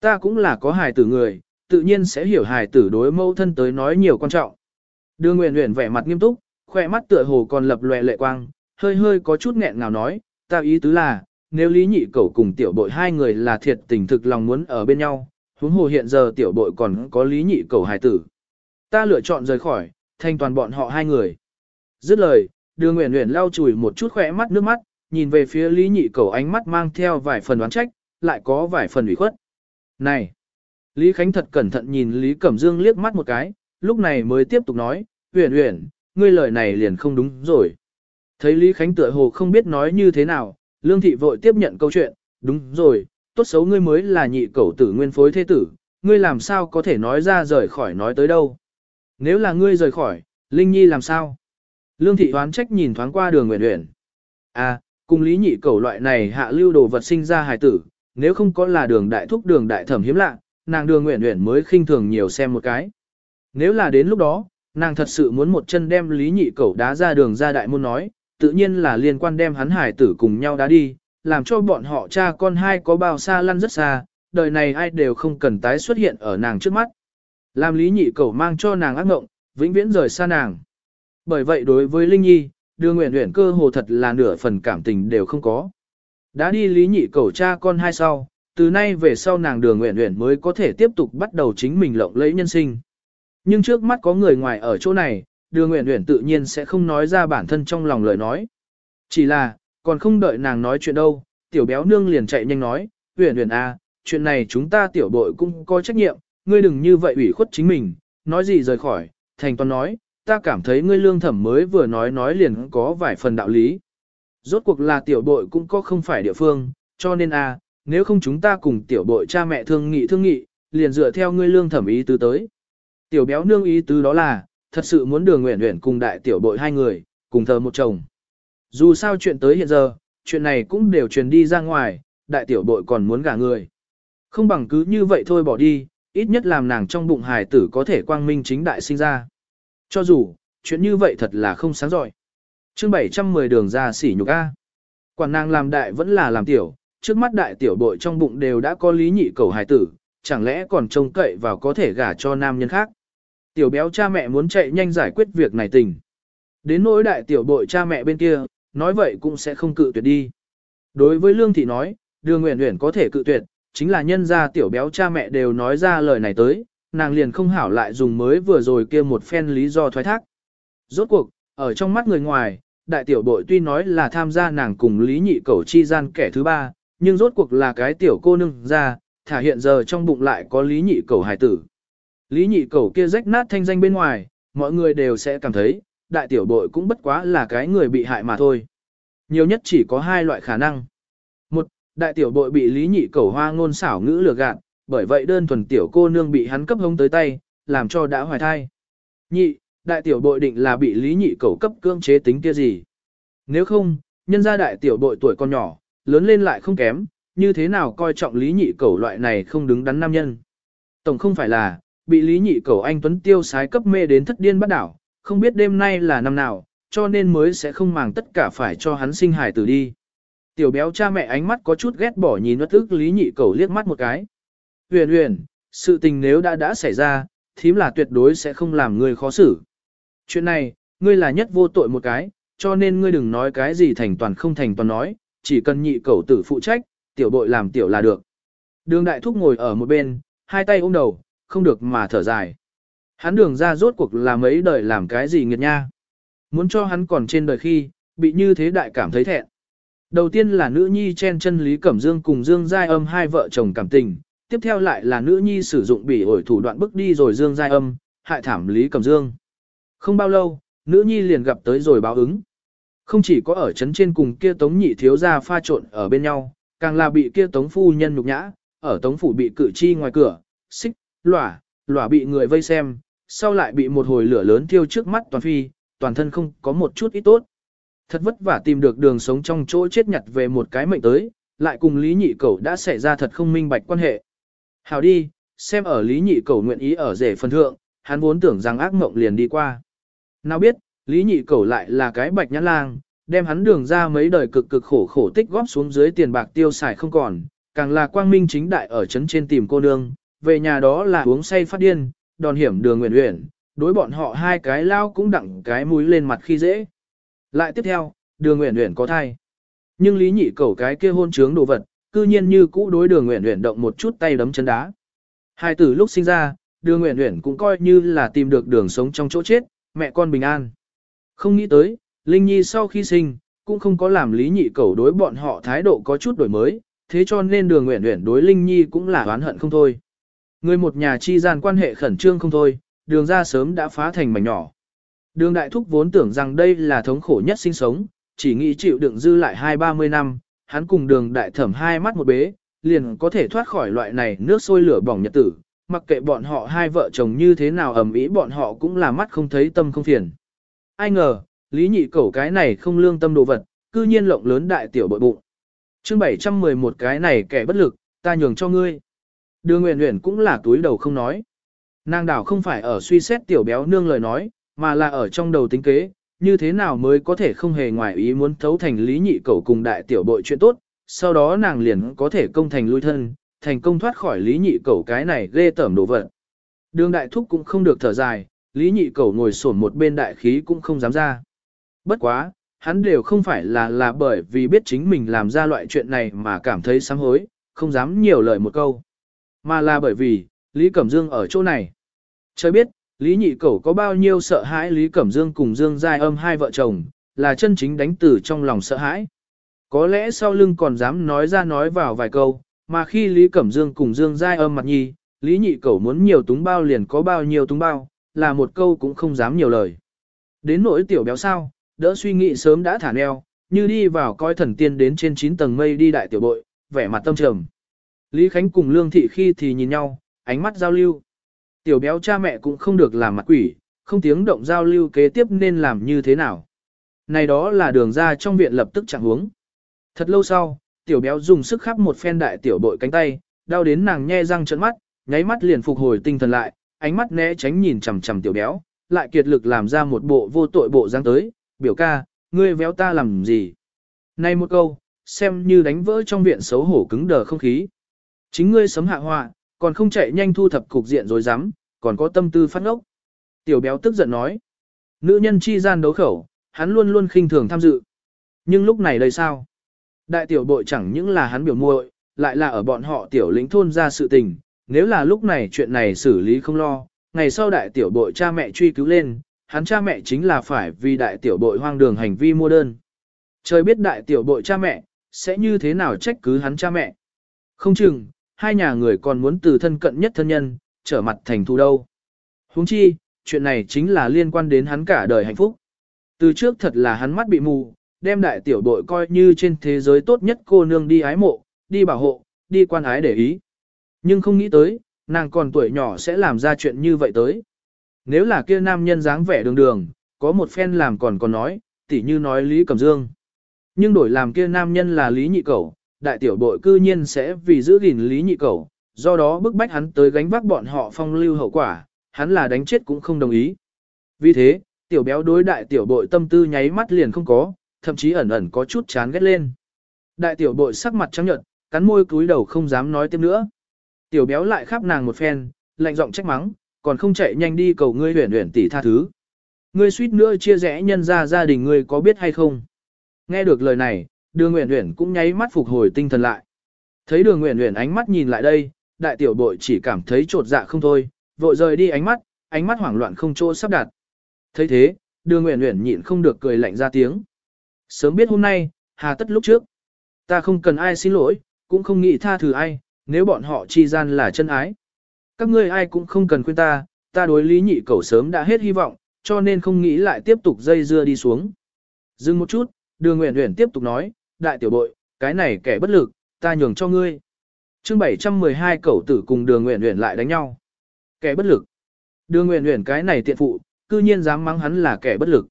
Ta cũng là có hài tử người, tự nhiên sẽ hiểu hài tử đối mâu thân tới nói nhiều quan trọng. Đường nguyện nguyện vẻ mặt nghiêm túc, khỏe mắt tựa hồ còn lập lòe lệ quang, hơi hơi có chút nghẹn ngào nói, ta ý tứ là, nếu lý nhị cẩu cùng tiểu bội hai người là thiệt tình thực lòng muốn ở bên nhau, huống hồ hiện giờ tiểu bội còn có lý nhị cẩu hài tử. Ta lựa chọn rời khỏi, thanh toàn bọn họ hai người. Dứt lời, đường nguyện nguyện lau chùi một chút khỏe mắt nước mắt, nhìn về phía lý nhị cẩu ánh mắt mang theo vài phần đoán trách, lại có vài phần ủy khuất. Này! Lý Khánh thật cẩn thận nhìn Lý Cẩm Dương liếc mắt một cái, lúc này mới tiếp tục nói, Uyển Uyển, ngươi lời này liền không đúng rồi. Thấy Lý Khánh tựa hồ không biết nói như thế nào, Lương Thị vội tiếp nhận câu chuyện, đúng rồi, tốt xấu ngươi mới là nhị cẩu tử nguyên phối thế tử, ngươi làm sao có thể nói ra rời khỏi nói tới đâu. Nếu là ngươi rời khỏi, Linh Nhi làm sao? Lương Thị hoán trách nhìn thoáng qua đường nguyện nguyện, À, cùng lý nhị cầu loại này hạ lưu đồ vật sinh ra hài tử, nếu không có là đường đại thúc đường đại thẩm hiếm lạ, nàng đường nguyện nguyện mới khinh thường nhiều xem một cái. Nếu là đến lúc đó, nàng thật sự muốn một chân đem lý nhị cầu đá ra đường ra đại môn nói, tự nhiên là liên quan đem hắn hải tử cùng nhau đá đi, làm cho bọn họ cha con hai có bao xa lăn rất xa, đời này ai đều không cần tái xuất hiện ở nàng trước mắt. Làm lý nhị cẩu mang cho nàng ác ngộng, vĩnh viễn rời xa nàng. Bởi vậy đối với Linh Nhi, đường nguyện nguyện cơ hồ thật là nửa phần cảm tình đều không có. Đã đi lý nhị cẩu cha con hai sau, từ nay về sau nàng đường nguyện nguyện mới có thể tiếp tục bắt đầu chính mình lộng lẫy nhân sinh. Nhưng trước mắt có người ngoài ở chỗ này, đường nguyện nguyện tự nhiên sẽ không nói ra bản thân trong lòng lời nói. Chỉ là, còn không đợi nàng nói chuyện đâu, tiểu béo nương liền chạy nhanh nói, nguyện nguyện à, chuyện này chúng ta tiểu bội cũng có trách nhiệm, ngươi đừng như vậy ủy khuất chính mình, nói gì rời khỏi, thành toàn nói, ta cảm thấy ngươi lương thẩm mới vừa nói nói liền có vài phần đạo lý. Rốt cuộc là tiểu bội cũng có không phải địa phương, cho nên a à, nếu không chúng ta cùng tiểu bội cha mẹ thương nghị thương nghị, liền dựa theo ngươi lương thẩm ý tứ tới. Tiểu béo nương ý tứ đó là, thật sự muốn đường nguyện nguyện cùng đại tiểu bội hai người, cùng thờ một chồng. Dù sao chuyện tới hiện giờ, chuyện này cũng đều truyền đi ra ngoài, đại tiểu bội còn muốn gả người. Không bằng cứ như vậy thôi bỏ đi, ít nhất làm nàng trong bụng hài tử có thể quang minh chính đại sinh ra. Cho dù, chuyện như vậy thật là không sáng giỏi. chương 710 đường ra xỉ nhục A. Quản nàng làm đại vẫn là làm tiểu, trước mắt đại tiểu bội trong bụng đều đã có lý nhị cầu hài tử, chẳng lẽ còn trông cậy vào có thể gả cho nam nhân khác. Tiểu béo cha mẹ muốn chạy nhanh giải quyết việc này tình. Đến nỗi đại tiểu bội cha mẹ bên kia, nói vậy cũng sẽ không cự tuyệt đi. Đối với Lương Thị nói, đường nguyện nguyện có thể cự tuyệt, chính là nhân ra tiểu béo cha mẹ đều nói ra lời này tới, nàng liền không hảo lại dùng mới vừa rồi kia một phen lý do thoái thác. Rốt cuộc, ở trong mắt người ngoài, đại tiểu bội tuy nói là tham gia nàng cùng lý nhị cầu chi gian kẻ thứ ba, nhưng rốt cuộc là cái tiểu cô nương ra, thả hiện giờ trong bụng lại có lý nhị cầu hài tử. Lý nhị cầu kia rách nát thanh danh bên ngoài, mọi người đều sẽ cảm thấy, đại tiểu bội cũng bất quá là cái người bị hại mà thôi. Nhiều nhất chỉ có hai loại khả năng. Một, đại tiểu bội bị lý nhị cẩu hoa ngôn xảo ngữ lừa gạt, bởi vậy đơn thuần tiểu cô nương bị hắn cấp hống tới tay, làm cho đã hoài thai. Nhị, đại tiểu bội định là bị lý nhị cẩu cấp cưỡng chế tính kia gì. Nếu không, nhân gia đại tiểu bội tuổi còn nhỏ, lớn lên lại không kém, như thế nào coi trọng lý nhị cẩu loại này không đứng đắn nam nhân. Tổng không phải là, bị lý nhị cẩu anh Tuấn tiêu sái cấp mê đến thất điên bắt đảo, không biết đêm nay là năm nào, cho nên mới sẽ không màng tất cả phải cho hắn sinh hài tử đi. Tiểu béo cha mẹ ánh mắt có chút ghét bỏ nhìn bất tức lý nhị cầu liếc mắt một cái. huyền huyền, sự tình nếu đã đã xảy ra, thím là tuyệt đối sẽ không làm ngươi khó xử. Chuyện này, ngươi là nhất vô tội một cái, cho nên ngươi đừng nói cái gì thành toàn không thành toàn nói, chỉ cần nhị cầu tử phụ trách, tiểu bội làm tiểu là được. Đường đại thúc ngồi ở một bên, hai tay ôm đầu, không được mà thở dài. Hắn đường ra rốt cuộc là mấy đời làm cái gì nghiệt nha. Muốn cho hắn còn trên đời khi, bị như thế đại cảm thấy thẹn. Đầu tiên là nữ nhi chen chân Lý Cẩm Dương cùng Dương Giai Âm hai vợ chồng cảm tình, tiếp theo lại là nữ nhi sử dụng bỉ ổi thủ đoạn bức đi rồi Dương Giai Âm, hại thảm Lý Cẩm Dương. Không bao lâu, nữ nhi liền gặp tới rồi báo ứng. Không chỉ có ở chấn trên cùng kia tống nhị thiếu gia pha trộn ở bên nhau, càng là bị kia tống phu nhân nhục nhã, ở tống phủ bị cử chi ngoài cửa, xích, lỏa, lỏa bị người vây xem, sau lại bị một hồi lửa lớn thiêu trước mắt toàn phi, toàn thân không có một chút ít tốt. Thật vất vả tìm được đường sống trong chỗ chết nhặt về một cái mệnh tới, lại cùng Lý Nhị Cẩu đã xảy ra thật không minh bạch quan hệ. Hào đi, xem ở Lý Nhị Cẩu nguyện ý ở rể phần thượng, hắn vốn tưởng rằng ác mộng liền đi qua. Nào biết, Lý Nhị Cẩu lại là cái bạch nhãn lang, đem hắn đường ra mấy đời cực cực khổ khổ tích góp xuống dưới tiền bạc tiêu xài không còn, càng là quang minh chính đại ở trấn trên tìm cô nương, về nhà đó là uống say phát điên, đòn hiểm đường nguyện nguyện, đối bọn họ hai cái lao cũng đặng cái mũi lên mặt khi dễ. Lại tiếp theo, đường nguyện nguyện có thai. Nhưng lý nhị cầu cái kia hôn trướng đồ vật, cư nhiên như cũ đối đường nguyện nguyện động một chút tay đấm chân đá. Hai tử lúc sinh ra, đường nguyện nguyện cũng coi như là tìm được đường sống trong chỗ chết, mẹ con bình an. Không nghĩ tới, Linh Nhi sau khi sinh, cũng không có làm lý nhị cầu đối bọn họ thái độ có chút đổi mới, thế cho nên đường nguyện nguyện đối Linh Nhi cũng là oán hận không thôi. Người một nhà chi gian quan hệ khẩn trương không thôi, đường ra sớm đã phá thành mảnh nhỏ. Đường đại thúc vốn tưởng rằng đây là thống khổ nhất sinh sống, chỉ nghĩ chịu đựng dư lại hai ba mươi năm, hắn cùng đường đại thẩm hai mắt một bế, liền có thể thoát khỏi loại này nước sôi lửa bỏng nhật tử, mặc kệ bọn họ hai vợ chồng như thế nào ầm ĩ bọn họ cũng là mắt không thấy tâm không phiền. Ai ngờ, lý nhị cẩu cái này không lương tâm đồ vật, cư nhiên lộng lớn đại tiểu bội bụng. chương 711 cái này kẻ bất lực, ta nhường cho ngươi. Đường Nguyễn Nguyễn cũng là túi đầu không nói. Nàng đảo không phải ở suy xét tiểu béo nương lời nói, mà là ở trong đầu tính kế, như thế nào mới có thể không hề ngoài ý muốn thấu thành lý nhị cầu cùng đại tiểu bội chuyện tốt, sau đó nàng liền có thể công thành lui thân, thành công thoát khỏi lý nhị cầu cái này ghê tởm đồ vật. Đường đại thúc cũng không được thở dài, lý nhị cầu ngồi sổn một bên đại khí cũng không dám ra. Bất quá, hắn đều không phải là là bởi vì biết chính mình làm ra loại chuyện này mà cảm thấy sám hối, không dám nhiều lời một câu. Mà là bởi vì, Lý Cẩm Dương ở chỗ này. Trời biết, Lý Nhị Cẩu có bao nhiêu sợ hãi Lý Cẩm Dương cùng Dương Giai âm hai vợ chồng, là chân chính đánh từ trong lòng sợ hãi. Có lẽ sau lưng còn dám nói ra nói vào vài câu, mà khi Lý Cẩm Dương cùng Dương Giai âm mặt nhi, Lý Nhị Cẩu muốn nhiều túng bao liền có bao nhiêu túng bao, là một câu cũng không dám nhiều lời. Đến nỗi tiểu béo sao, đỡ suy nghĩ sớm đã thả neo, như đi vào coi thần tiên đến trên 9 tầng mây đi đại tiểu bội, vẻ mặt tâm trầm. Lý Khánh cùng Lương Thị khi thì nhìn nhau, ánh mắt giao lưu. Tiểu béo cha mẹ cũng không được làm mặt quỷ, không tiếng động giao lưu kế tiếp nên làm như thế nào. Này đó là đường ra trong viện lập tức chẳng huống. Thật lâu sau, tiểu béo dùng sức khắp một phen đại tiểu bội cánh tay, đau đến nàng nhe răng trợn mắt, nháy mắt liền phục hồi tinh thần lại, ánh mắt né tránh nhìn chằm chằm tiểu béo, lại kiệt lực làm ra một bộ vô tội bộ dáng tới, biểu ca, ngươi véo ta làm gì? Này một câu, xem như đánh vỡ trong viện xấu hổ cứng đờ không khí. Chính ngươi sấm hạ họa, còn không chạy nhanh thu thập cục diện rồi dám, còn có tâm tư phát ngốc. Tiểu béo tức giận nói. Nữ nhân chi gian đấu khẩu, hắn luôn luôn khinh thường tham dự. Nhưng lúc này đây sao? Đại tiểu bội chẳng những là hắn biểu muội, lại là ở bọn họ tiểu lĩnh thôn ra sự tình. Nếu là lúc này chuyện này xử lý không lo, ngày sau đại tiểu bội cha mẹ truy cứu lên, hắn cha mẹ chính là phải vì đại tiểu bội hoang đường hành vi mua đơn. Trời biết đại tiểu bội cha mẹ, sẽ như thế nào trách cứ hắn cha mẹ. Không chừng, hai nhà người còn muốn từ thân cận nhất thân nhân, trở mặt thành thù đâu. Huống chi, chuyện này chính là liên quan đến hắn cả đời hạnh phúc. Từ trước thật là hắn mắt bị mù, đem đại tiểu đội coi như trên thế giới tốt nhất cô nương đi ái mộ, đi bảo hộ, đi quan ái để ý. Nhưng không nghĩ tới, nàng còn tuổi nhỏ sẽ làm ra chuyện như vậy tới. Nếu là kia nam nhân dáng vẻ đường đường, có một phen làm còn còn nói, tỉ như nói Lý Cẩm Dương. Nhưng đổi làm kia nam nhân là Lý Nhị Cẩu, đại tiểu bội cư nhiên sẽ vì giữ gìn Lý Nhị cầu, do đó bức bách hắn tới gánh vác bọn họ phong lưu hậu quả, hắn là đánh chết cũng không đồng ý. Vì thế, tiểu béo đối đại tiểu bội tâm tư nháy mắt liền không có, thậm chí ẩn ẩn có chút chán ghét lên. Đại tiểu bội sắc mặt trắng nhợt, cắn môi cúi đầu không dám nói tiếp nữa. Tiểu béo lại khắp nàng một phen, lạnh giọng trách mắng, còn không chạy nhanh đi cầu ngươi huyền huyền tỷ tha thứ. Ngươi suýt nữa chia rẽ nhân ra gia đình ngươi có biết hay không? Nghe được lời này, đường nguyện nguyện cũng nháy mắt phục hồi tinh thần lại. Thấy đường nguyện nguyện ánh mắt nhìn lại đây, đại tiểu bội chỉ cảm thấy trột dạ không thôi, vội rời đi ánh mắt, ánh mắt hoảng loạn không chỗ sắp đặt. thấy thế, đường nguyện nguyện nhịn không được cười lạnh ra tiếng. Sớm biết hôm nay, hà tất lúc trước. Ta không cần ai xin lỗi, cũng không nghĩ tha thứ ai, nếu bọn họ chi gian là chân ái. Các ngươi ai cũng không cần khuyên ta, ta đối lý nhị cẩu sớm đã hết hy vọng, cho nên không nghĩ lại tiếp tục dây dưa đi xuống. Dừng một chút, đường nguyện nguyện tiếp tục nói, đại tiểu bội, cái này kẻ bất lực, ta nhường cho ngươi. chương 712 cẩu tử cùng đường nguyện nguyện lại đánh nhau. Kẻ bất lực. Đường nguyện nguyện cái này tiện phụ, cư nhiên dám mắng hắn là kẻ bất lực.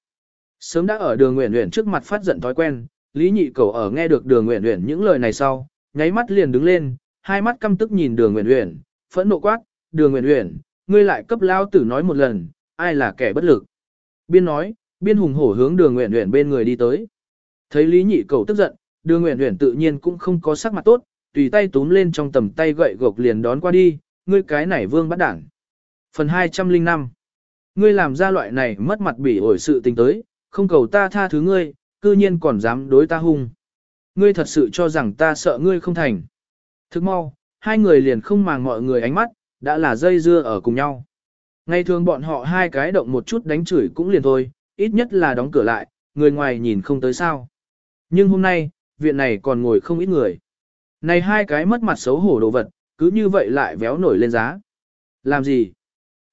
Sớm đã ở đường nguyện nguyện trước mặt phát giận thói quen, lý nhị cẩu ở nghe được đường nguyện nguyện những lời này sau, nháy mắt liền đứng lên, hai mắt căm tức nhìn đường nguyện nguyện, phẫn nộ quát, đường nguyện nguyện, ngươi lại cấp lao tử nói một lần, ai là kẻ bất lực. Biên nói, biên hùng hổ hướng đường nguyện nguyện bên người đi tới. Thấy Lý Nhị Cầu tức giận, đường Uyển Uyển tự nhiên cũng không có sắc mặt tốt, tùy tay túm lên trong tầm tay gậy gộc liền đón qua đi, ngươi cái này vương bắt đảng. Phần 205 Ngươi làm ra loại này mất mặt bỉ ổi sự tình tới, không cầu ta tha thứ ngươi, cư nhiên còn dám đối ta hung. Ngươi thật sự cho rằng ta sợ ngươi không thành. Thức mau, hai người liền không màng mọi người ánh mắt, đã là dây dưa ở cùng nhau. Ngày thường bọn họ hai cái động một chút đánh chửi cũng liền thôi, ít nhất là đóng cửa lại, người ngoài nhìn không tới sao. Nhưng hôm nay, viện này còn ngồi không ít người. Này hai cái mất mặt xấu hổ đồ vật, cứ như vậy lại véo nổi lên giá. Làm gì?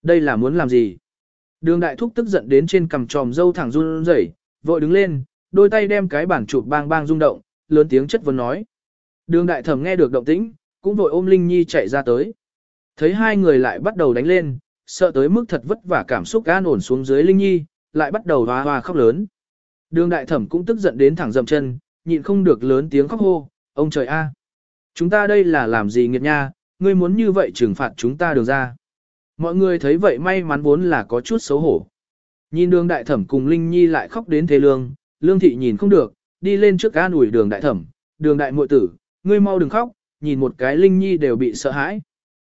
Đây là muốn làm gì? Đường đại thúc tức giận đến trên cằm tròm dâu thẳng run rẩy, vội đứng lên, đôi tay đem cái bản chụp bang bang rung động, lớn tiếng chất vấn nói. Đường đại thẩm nghe được động tĩnh, cũng vội ôm Linh Nhi chạy ra tới. Thấy hai người lại bắt đầu đánh lên, sợ tới mức thật vất vả cảm xúc an ổn xuống dưới Linh Nhi, lại bắt đầu hoa hoa khóc lớn. Đường đại thẩm cũng tức giận đến thẳng dậm chân, nhịn không được lớn tiếng khóc hô, ông trời a, Chúng ta đây là làm gì nghiệt nha, ngươi muốn như vậy trừng phạt chúng ta đường ra. Mọi người thấy vậy may mắn vốn là có chút xấu hổ. Nhìn đường đại thẩm cùng Linh Nhi lại khóc đến thế lương, lương thị nhìn không được, đi lên trước an ủi đường đại thẩm, đường đại muội tử, ngươi mau đừng khóc, nhìn một cái Linh Nhi đều bị sợ hãi.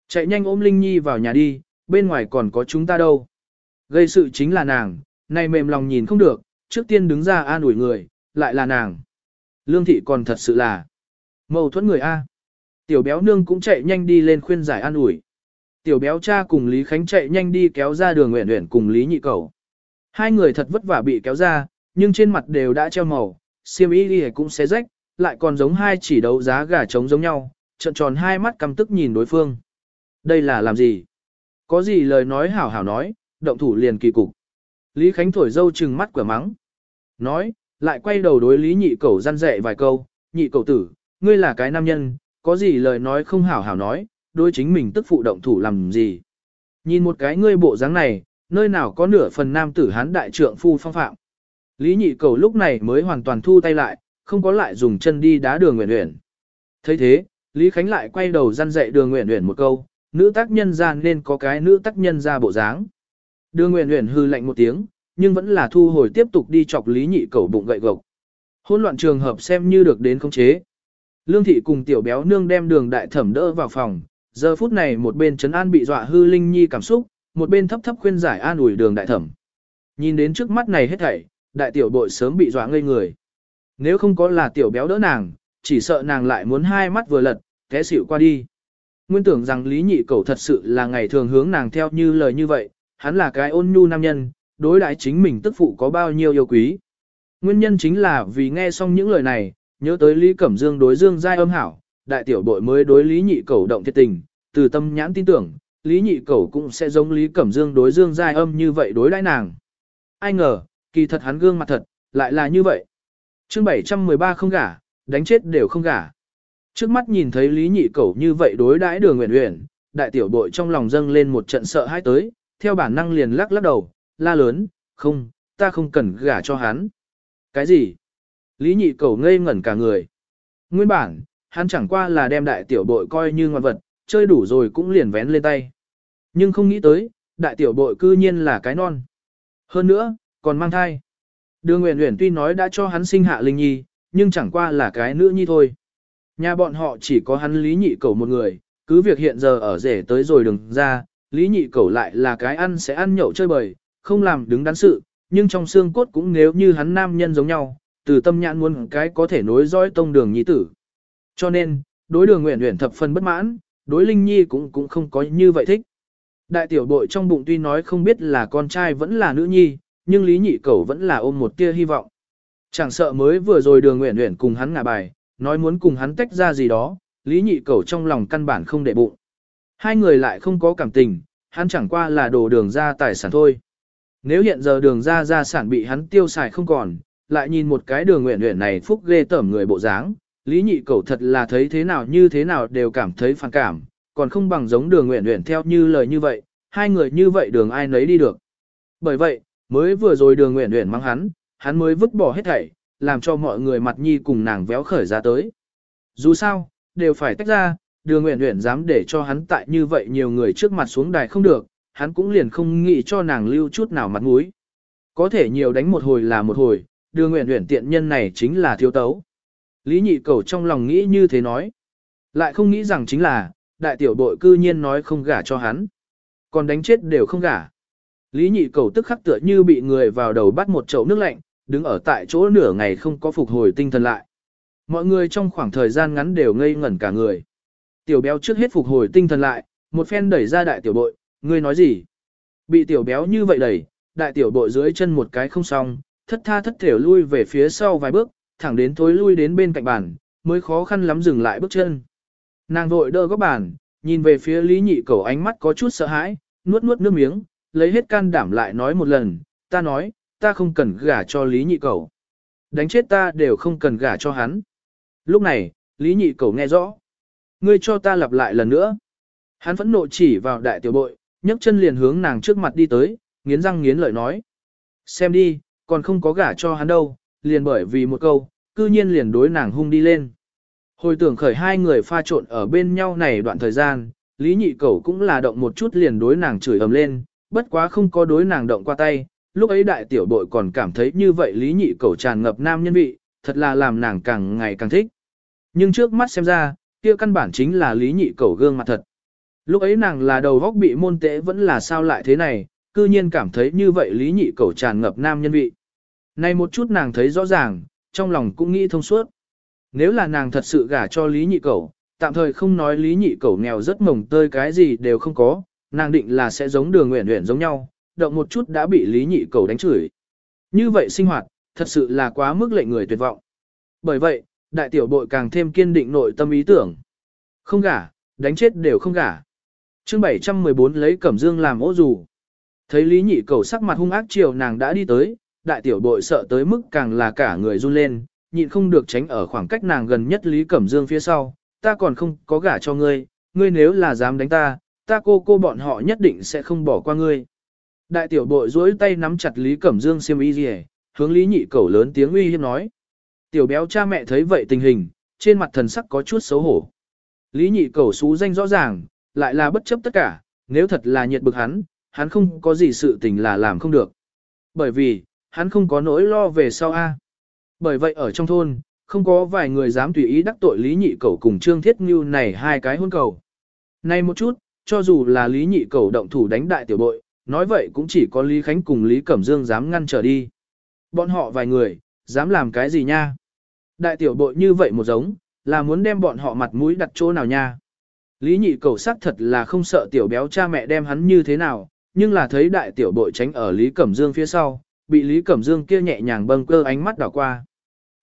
Chạy nhanh ôm Linh Nhi vào nhà đi, bên ngoài còn có chúng ta đâu. Gây sự chính là nàng, này mềm lòng nhìn không được, trước tiên đứng ra an ủi người, lại là nàng. Lương thị còn thật sự là mâu thuẫn người A. Tiểu béo nương cũng chạy nhanh đi lên khuyên giải an ủi. Tiểu béo cha cùng Lý Khánh chạy nhanh đi kéo ra đường nguyện nguyện cùng Lý Nhị Cầu. Hai người thật vất vả bị kéo ra, nhưng trên mặt đều đã treo màu, siêm y đi cũng xé rách, lại còn giống hai chỉ đấu giá gà trống giống nhau, trợn tròn hai mắt căm tức nhìn đối phương. Đây là làm gì? Có gì lời nói hảo hảo nói, động thủ liền kỳ cục. Lý Khánh thổi dâu trừng mắt quả mắng. Nói, lại quay đầu đối Lý nhị cẩu răn dạy vài câu, nhị cẩu tử, ngươi là cái nam nhân, có gì lời nói không hảo hảo nói, đối chính mình tức phụ động thủ làm gì. Nhìn một cái ngươi bộ dáng này, nơi nào có nửa phần nam tử hán đại trượng phu phong phạm. Lý nhị cầu lúc này mới hoàn toàn thu tay lại, không có lại dùng chân đi đá đường nguyện nguyện. thấy thế, Lý Khánh lại quay đầu răn dạy đường nguyện nguyện một câu, nữ tác nhân ra nên có cái nữ tác nhân ra bộ dáng. Đưa Nguyễn Nguyễn hư lạnh một tiếng, nhưng vẫn là thu hồi tiếp tục đi chọc lý nhị cầu bụng gậy gộc. Hôn loạn trường hợp xem như được đến khống chế. Lương thị cùng tiểu béo nương đem đường đại thẩm đỡ vào phòng, giờ phút này một bên trấn an bị dọa hư linh nhi cảm xúc, một bên thấp thấp khuyên giải an ủi đường đại thẩm. Nhìn đến trước mắt này hết thảy, đại tiểu bội sớm bị dọa ngây người. Nếu không có là tiểu béo đỡ nàng, chỉ sợ nàng lại muốn hai mắt vừa lật, té xỉu qua đi. Nguyên tưởng rằng Lý Nhị Cẩu thật sự là ngày thường hướng nàng theo như lời như vậy, hắn là cái ôn nhu nam nhân, đối đãi chính mình tức phụ có bao nhiêu yêu quý. Nguyên nhân chính là vì nghe xong những lời này, nhớ tới Lý Cẩm Dương đối Dương giai âm hảo, đại tiểu bội mới đối Lý Nhị Cầu động thiệt tình, từ tâm nhãn tin tưởng, Lý Nhị Cầu cũng sẽ giống Lý Cẩm Dương đối Dương giai âm như vậy đối đãi nàng. Ai ngờ, kỳ thật hắn gương mặt thật, lại là như vậy. chương 713 không gả, đánh chết đều không gả. Trước mắt nhìn thấy Lý Nhị Cầu như vậy đối đãi đường nguyện uyển đại tiểu bội trong lòng dâng lên một trận sợ hãi tới, theo bản năng liền lắc lắc đầu, la lớn, không, ta không cần gả cho hắn. Cái gì? Lý nhị cầu ngây ngẩn cả người. Nguyên bản, hắn chẳng qua là đem đại tiểu bội coi như ngoan vật, chơi đủ rồi cũng liền vén lên tay. Nhưng không nghĩ tới, đại tiểu bội cư nhiên là cái non. Hơn nữa, còn mang thai. Đường Nguyễn Nguyễn tuy nói đã cho hắn sinh hạ linh nhi, nhưng chẳng qua là cái nữ nhi thôi. Nhà bọn họ chỉ có hắn lý nhị cầu một người, cứ việc hiện giờ ở rể tới rồi đừng ra, lý nhị cẩu lại là cái ăn sẽ ăn nhậu chơi bời, không làm đứng đắn sự, nhưng trong xương cốt cũng nếu như hắn nam nhân giống nhau, từ tâm nhãn muốn cái có thể nối dõi tông đường nhi tử. Cho nên, đối đường nguyện nguyện thập phần bất mãn, đối Linh Nhi cũng cũng không có như vậy thích. Đại tiểu bội trong bụng tuy nói không biết là con trai vẫn là nữ nhi, nhưng Lý Nhị Cẩu vẫn là ôm một tia hy vọng. Chẳng sợ mới vừa rồi đường nguyện nguyện cùng hắn ngả bài, nói muốn cùng hắn tách ra gì đó, Lý Nhị Cẩu trong lòng căn bản không để bụng. Hai người lại không có cảm tình, hắn chẳng qua là đồ đường ra tài sản thôi. Nếu hiện giờ đường ra gia sản bị hắn tiêu xài không còn, lại nhìn một cái đường nguyện nguyện này phúc ghê tởm người bộ dáng, Lý Nhị Cẩu thật là thấy thế nào như thế nào đều cảm thấy phản cảm, còn không bằng giống đường nguyện nguyện theo như lời như vậy, hai người như vậy đường ai nấy đi được. Bởi vậy, mới vừa rồi đường nguyện nguyện mang hắn, hắn mới vứt bỏ hết thảy, làm cho mọi người mặt nhi cùng nàng véo khởi ra tới. Dù sao, đều phải tách ra, đường nguyện nguyện dám để cho hắn tại như vậy nhiều người trước mặt xuống đài không được, hắn cũng liền không nghĩ cho nàng lưu chút nào mặt mũi. Có thể nhiều đánh một hồi là một hồi, đường nguyện nguyện tiện nhân này chính là thiếu tấu. Lý nhị cầu trong lòng nghĩ như thế nói. Lại không nghĩ rằng chính là, đại tiểu bội cư nhiên nói không gả cho hắn. Còn đánh chết đều không gả. Lý nhị cầu tức khắc tựa như bị người vào đầu bắt một chậu nước lạnh, đứng ở tại chỗ nửa ngày không có phục hồi tinh thần lại. Mọi người trong khoảng thời gian ngắn đều ngây ngẩn cả người. Tiểu béo trước hết phục hồi tinh thần lại, một phen đẩy ra đại tiểu bội, ngươi nói gì? Bị tiểu béo như vậy đẩy, đại tiểu bội dưới chân một cái không xong, thất tha thất thểu lui về phía sau vài bước, thẳng đến thối lui đến bên cạnh bàn, mới khó khăn lắm dừng lại bước chân. Nàng vội đỡ góc bàn, nhìn về phía Lý Nhị Cẩu ánh mắt có chút sợ hãi, nuốt nuốt nước miếng, lấy hết can đảm lại nói một lần, ta nói, ta không cần gả cho Lý Nhị Cẩu. Đánh chết ta đều không cần gả cho hắn. Lúc này, Lý Nhị Cẩu nghe rõ. Ngươi cho ta lặp lại lần nữa. Hắn phẫn nộ chỉ vào đại tiểu bội, nhấc chân liền hướng nàng trước mặt đi tới, nghiến răng nghiến lợi nói. Xem đi, còn không có gả cho hắn đâu, liền bởi vì một câu, cư nhiên liền đối nàng hung đi lên. Hồi tưởng khởi hai người pha trộn ở bên nhau này đoạn thời gian, Lý Nhị Cẩu cũng là động một chút liền đối nàng chửi ầm lên, bất quá không có đối nàng động qua tay, lúc ấy đại tiểu bội còn cảm thấy như vậy Lý Nhị Cẩu tràn ngập nam nhân vị, thật là làm nàng càng ngày càng thích. Nhưng trước mắt xem ra, kia căn bản chính là Lý Nhị Cẩu gương mặt thật. Lúc ấy nàng là đầu góc bị môn tế vẫn là sao lại thế này, cư nhiên cảm thấy như vậy Lý Nhị Cẩu tràn ngập nam nhân vị. Này một chút nàng thấy rõ ràng, trong lòng cũng nghĩ thông suốt. Nếu là nàng thật sự gả cho Lý Nhị Cẩu, tạm thời không nói Lý Nhị Cẩu nghèo rất mồng tơi cái gì đều không có, nàng định là sẽ giống đường nguyện nguyện giống nhau, động một chút đã bị Lý Nhị Cẩu đánh chửi. Như vậy sinh hoạt, thật sự là quá mức lệnh người tuyệt vọng. Bởi vậy, đại tiểu bội càng thêm kiên định nội tâm ý tưởng. Không gả, đánh chết đều không gả. chương 714 lấy Cẩm Dương làm ố dù. Thấy Lý Nhị Cẩu sắc mặt hung ác chiều nàng đã đi tới, đại tiểu bội sợ tới mức càng là cả người run lên, nhịn không được tránh ở khoảng cách nàng gần nhất Lý Cẩm Dương phía sau, ta còn không có gả cho ngươi, ngươi nếu là dám đánh ta, ta cô cô bọn họ nhất định sẽ không bỏ qua ngươi. Đại tiểu bội duỗi tay nắm chặt Lý Cẩm Dương xiêm y rìa, hướng Lý Nhị Cẩu lớn tiếng uy hiếp nói. Tiểu béo cha mẹ thấy vậy tình hình, trên mặt thần sắc có chút xấu hổ. Lý Nhị Cẩu xú danh rõ ràng, lại là bất chấp tất cả, nếu thật là nhiệt bực hắn, hắn không có gì sự tình là làm không được. Bởi vì, hắn không có nỗi lo về sau a. Bởi vậy ở trong thôn, không có vài người dám tùy ý đắc tội Lý Nhị Cẩu cùng Trương Thiết Ngưu này hai cái hôn cầu. Nay một chút, cho dù là Lý Nhị Cẩu động thủ đánh đại tiểu bội, nói vậy cũng chỉ có Lý Khánh cùng Lý Cẩm Dương dám ngăn trở đi. Bọn họ vài người, dám làm cái gì nha? Đại tiểu bội như vậy một giống, là muốn đem bọn họ mặt mũi đặt chỗ nào nha? Lý Nhị cầu sắc thật là không sợ tiểu béo cha mẹ đem hắn như thế nào, nhưng là thấy đại tiểu bội tránh ở Lý Cẩm Dương phía sau, bị Lý Cẩm Dương kia nhẹ nhàng bâng cơ ánh mắt đảo qua.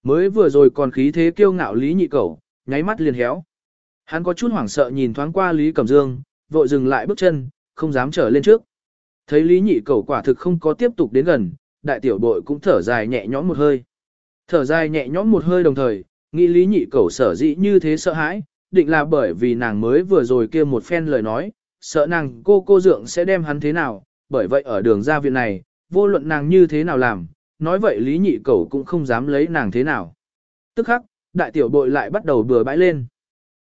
Mới vừa rồi còn khí thế kiêu ngạo Lý Nhị cầu nháy mắt liền héo. Hắn có chút hoảng sợ nhìn thoáng qua Lý Cẩm Dương, vội dừng lại bước chân, không dám trở lên trước. Thấy Lý Nhị cầu quả thực không có tiếp tục đến gần, đại tiểu bội cũng thở dài nhẹ nhõm một hơi. Thở dài nhẹ nhõm một hơi đồng thời, nghĩ Lý Nhị Cẩu sở dĩ như thế sợ hãi, định là bởi vì nàng mới vừa rồi kia một phen lời nói, sợ nàng cô cô dượng sẽ đem hắn thế nào, bởi vậy ở đường ra viện này, vô luận nàng như thế nào làm, nói vậy Lý Nhị Cẩu cũng không dám lấy nàng thế nào. Tức khắc, đại tiểu bội lại bắt đầu bừa bãi lên.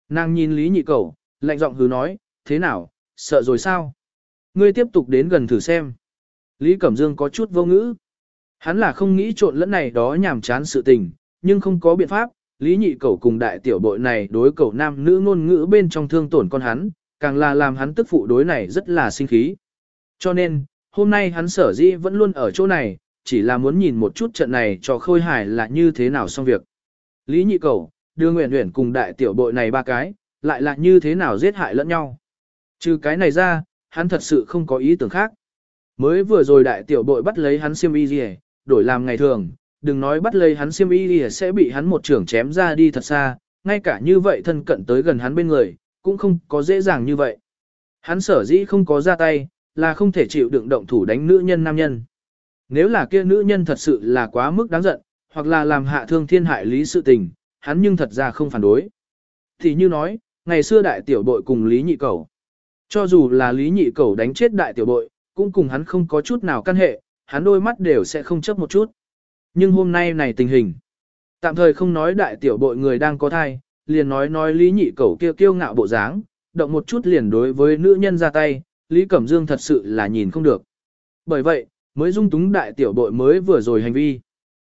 Nàng nhìn Lý Nhị Cẩu, lạnh giọng hứ nói, thế nào, sợ rồi sao? Ngươi tiếp tục đến gần thử xem. Lý Cẩm Dương có chút vô ngữ. Hắn là không nghĩ trộn lẫn này đó nhảm chán sự tình, nhưng không có biện pháp, Lý nhị cẩu cùng đại tiểu bội này đối cẩu nam nữ ngôn ngữ bên trong thương tổn con hắn, càng là làm hắn tức phụ đối này rất là sinh khí. Cho nên, hôm nay hắn sở dĩ vẫn luôn ở chỗ này, chỉ là muốn nhìn một chút trận này cho khôi hài là như thế nào xong việc. Lý nhị cẩu, đưa nguyện nguyện cùng đại tiểu bội này ba cái, lại là như thế nào giết hại lẫn nhau. Trừ cái này ra, hắn thật sự không có ý tưởng khác. Mới vừa rồi đại tiểu bội bắt lấy hắn xiêm y gì đổi làm ngày thường, đừng nói bắt lấy hắn xiêm y thì sẽ bị hắn một trưởng chém ra đi thật xa, ngay cả như vậy thân cận tới gần hắn bên người, cũng không có dễ dàng như vậy. Hắn sở dĩ không có ra tay, là không thể chịu đựng động thủ đánh nữ nhân nam nhân. Nếu là kia nữ nhân thật sự là quá mức đáng giận, hoặc là làm hạ thương thiên hại lý sự tình, hắn nhưng thật ra không phản đối. Thì như nói, ngày xưa đại tiểu bội cùng Lý Nhị Cẩu. Cho dù là Lý Nhị Cẩu đánh chết đại tiểu bội, cũng cùng hắn không có chút nào căn hệ, hắn đôi mắt đều sẽ không chấp một chút. Nhưng hôm nay này tình hình, tạm thời không nói đại tiểu bội người đang có thai, liền nói nói Lý Nhị Cẩu kia kiêu ngạo bộ dáng, động một chút liền đối với nữ nhân ra tay, Lý Cẩm Dương thật sự là nhìn không được. Bởi vậy, mới dung túng đại tiểu bội mới vừa rồi hành vi.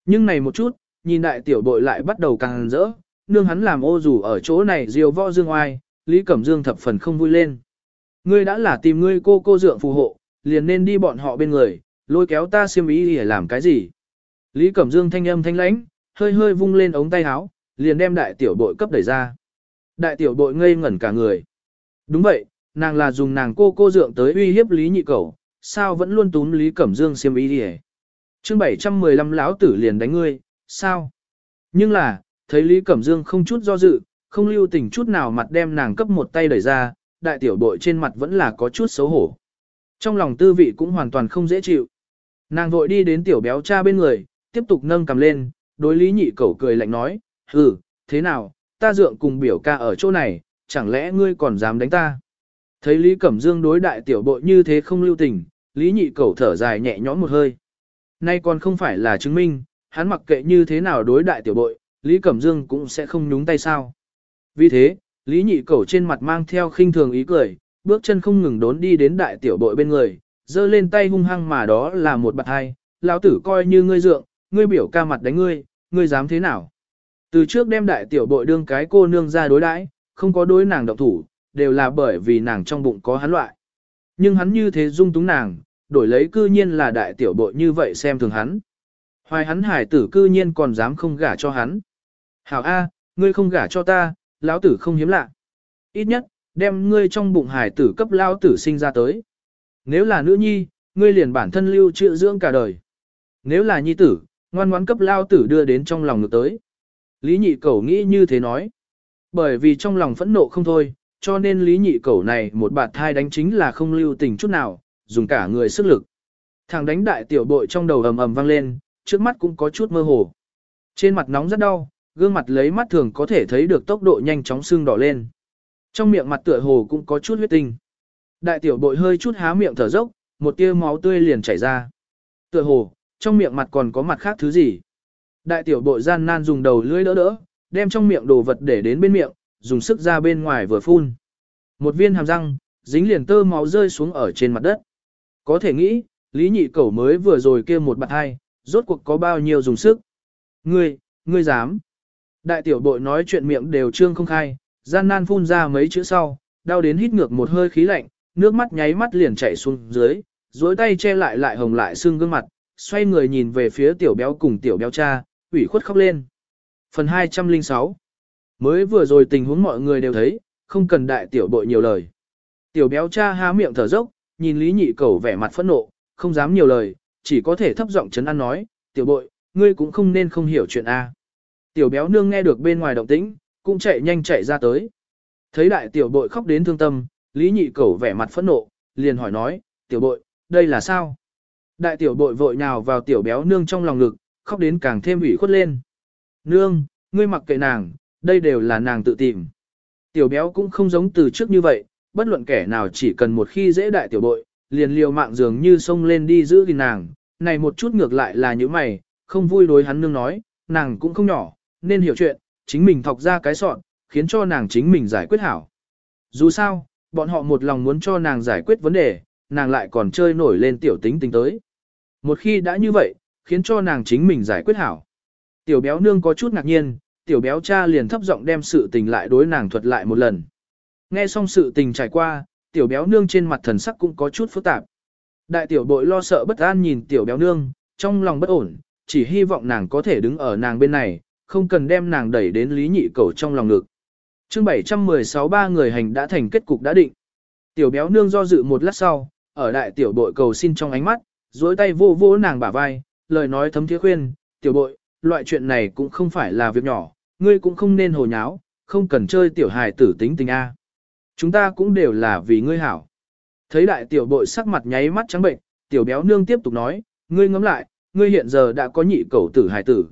Nhưng này một chút, nhìn đại tiểu bội lại bắt đầu càng rỡ, nương hắn làm ô dù ở chỗ này diều võ dương oai, Lý Cẩm Dương thập phần không vui lên. Ngươi đã là tìm ngươi cô cô dượng phù hộ, liền nên đi bọn họ bên người, lôi kéo ta xiêm ý để làm cái gì. Lý Cẩm Dương thanh âm thanh lãnh, hơi hơi vung lên ống tay áo, liền đem đại tiểu bội cấp đẩy ra. Đại tiểu bội ngây ngẩn cả người. Đúng vậy, nàng là dùng nàng cô cô dượng tới uy hiếp Lý Nhị Cẩu, sao vẫn luôn túm Lý Cẩm Dương xiêm ý đi Chương 715 lão tử liền đánh ngươi, sao? Nhưng là, thấy Lý Cẩm Dương không chút do dự, không lưu tình chút nào mặt đem nàng cấp một tay đẩy ra, đại tiểu bội trên mặt vẫn là có chút xấu hổ. Trong lòng tư vị cũng hoàn toàn không dễ chịu. Nàng vội đi đến tiểu béo cha bên người, tiếp tục nâng cầm lên, đối lý nhị cẩu cười lạnh nói, hừ, thế nào, ta dượng cùng biểu ca ở chỗ này, chẳng lẽ ngươi còn dám đánh ta? Thấy Lý Cẩm Dương đối đại tiểu bội như thế không lưu tình, Lý nhị cẩu thở dài nhẹ nhõm một hơi. Nay còn không phải là chứng minh, hắn mặc kệ như thế nào đối đại tiểu bội, Lý Cẩm Dương cũng sẽ không nhúng tay sao. Vì thế, Lý nhị cẩu trên mặt mang theo khinh thường ý cười, bước chân không ngừng đốn đi đến đại tiểu bội bên người, giơ lên tay hung hăng mà đó là một bạt hai, lão tử coi như ngươi dượng, ngươi biểu ca mặt đánh ngươi, ngươi dám thế nào? Từ trước đem đại tiểu bội đương cái cô nương ra đối đãi, không có đối nàng động thủ, đều là bởi vì nàng trong bụng có hắn loại. Nhưng hắn như thế dung túng nàng, đổi lấy cư nhiên là đại tiểu bội như vậy xem thường hắn. Hoài hắn hải tử cư nhiên còn dám không gả cho hắn. Hảo A, ngươi không gả cho ta, lão tử không hiếm lạ. Ít nhất, đem ngươi trong bụng hải tử cấp lão tử sinh ra tới. Nếu là nữ nhi, ngươi liền bản thân lưu trữ dưỡng cả đời. Nếu là nhi tử, ngoan ngoãn cấp lao tử đưa đến trong lòng ngược tới. Lý nhị cẩu nghĩ như thế nói. Bởi vì trong lòng phẫn nộ không thôi, cho nên lý nhị cẩu này một bạt thai đánh chính là không lưu tình chút nào, dùng cả người sức lực. Thằng đánh đại tiểu bội trong đầu ầm ầm vang lên, trước mắt cũng có chút mơ hồ. Trên mặt nóng rất đau, gương mặt lấy mắt thường có thể thấy được tốc độ nhanh chóng sưng đỏ lên. Trong miệng mặt tựa hồ cũng có chút huyết tinh. Đại tiểu bội hơi chút há miệng thở dốc, một tia máu tươi liền chảy ra. Tựa hồ, trong miệng mặt còn có mặt khác thứ gì. Đại tiểu bội gian nan dùng đầu lưỡi đỡ đỡ, đem trong miệng đồ vật để đến bên miệng, dùng sức ra bên ngoài vừa phun. Một viên hàm răng, dính liền tơ máu rơi xuống ở trên mặt đất. Có thể nghĩ, Lý Nhị Cẩu mới vừa rồi kia một bạt hai, rốt cuộc có bao nhiêu dùng sức. Ngươi, ngươi dám. Đại tiểu bội nói chuyện miệng đều trương không khai, gian nan phun ra mấy chữ sau, đau đến hít ngược một hơi khí lạnh, nước mắt nháy mắt liền chảy xuống dưới, duỗi tay che lại lại hồng lại sưng gương mặt, xoay người nhìn về phía tiểu béo cùng tiểu béo cha, ủy khuất khóc lên. Phần 206 Mới vừa rồi tình huống mọi người đều thấy, không cần đại tiểu bội nhiều lời. Tiểu béo cha há miệng thở dốc, nhìn Lý Nhị Cầu vẻ mặt phẫn nộ, không dám nhiều lời, chỉ có thể thấp giọng chấn an nói, tiểu bội, ngươi cũng không nên không hiểu chuyện A. Tiểu béo nương nghe được bên ngoài động tĩnh, cũng chạy nhanh chạy ra tới. Thấy đại tiểu bội khóc đến thương tâm, Lý Nhị Cầu vẻ mặt phẫn nộ, liền hỏi nói, tiểu bội, đây là sao? Đại tiểu bội vội nhào vào tiểu béo nương trong lòng ngực, khóc đến càng thêm ủy khuất lên. Nương, ngươi mặc kệ nàng, đây đều là nàng tự tìm. Tiểu béo cũng không giống từ trước như vậy, bất luận kẻ nào chỉ cần một khi dễ đại tiểu bội, liền liều mạng dường như xông lên đi giữ gìn nàng, này một chút ngược lại là những mày, không vui đối hắn nương nói, nàng cũng không nhỏ, nên hiểu chuyện, chính mình thọc ra cái sọn, khiến cho nàng chính mình giải quyết hảo. Dù sao, bọn họ một lòng muốn cho nàng giải quyết vấn đề, nàng lại còn chơi nổi lên tiểu tính tính tới. Một khi đã như vậy, khiến cho nàng chính mình giải quyết hảo. Tiểu béo nương có chút ngạc nhiên, tiểu béo cha liền thấp giọng đem sự tình lại đối nàng thuật lại một lần. Nghe xong sự tình trải qua, tiểu béo nương trên mặt thần sắc cũng có chút phức tạp. Đại tiểu bội lo sợ bất an nhìn tiểu béo nương, trong lòng bất ổn, chỉ hy vọng nàng có thể đứng ở nàng bên này, không cần đem nàng đẩy đến lý nhị cầu trong lòng ngực chương 716 ba người hành đã thành kết cục đã định. Tiểu béo nương do dự một lát sau, ở đại tiểu bội cầu xin trong ánh mắt, dối tay vô vô nàng bả vai, lời nói thấm thiết khuyên, tiểu bội, loại chuyện này cũng không phải là việc nhỏ, ngươi cũng không nên hồ nháo, không cần chơi tiểu hài tử tính tình A. Chúng ta cũng đều là vì ngươi hảo. Thấy đại tiểu bội sắc mặt nháy mắt trắng bệnh, tiểu béo nương tiếp tục nói, ngươi ngẫm lại, ngươi hiện giờ đã có nhị cầu tử hài tử.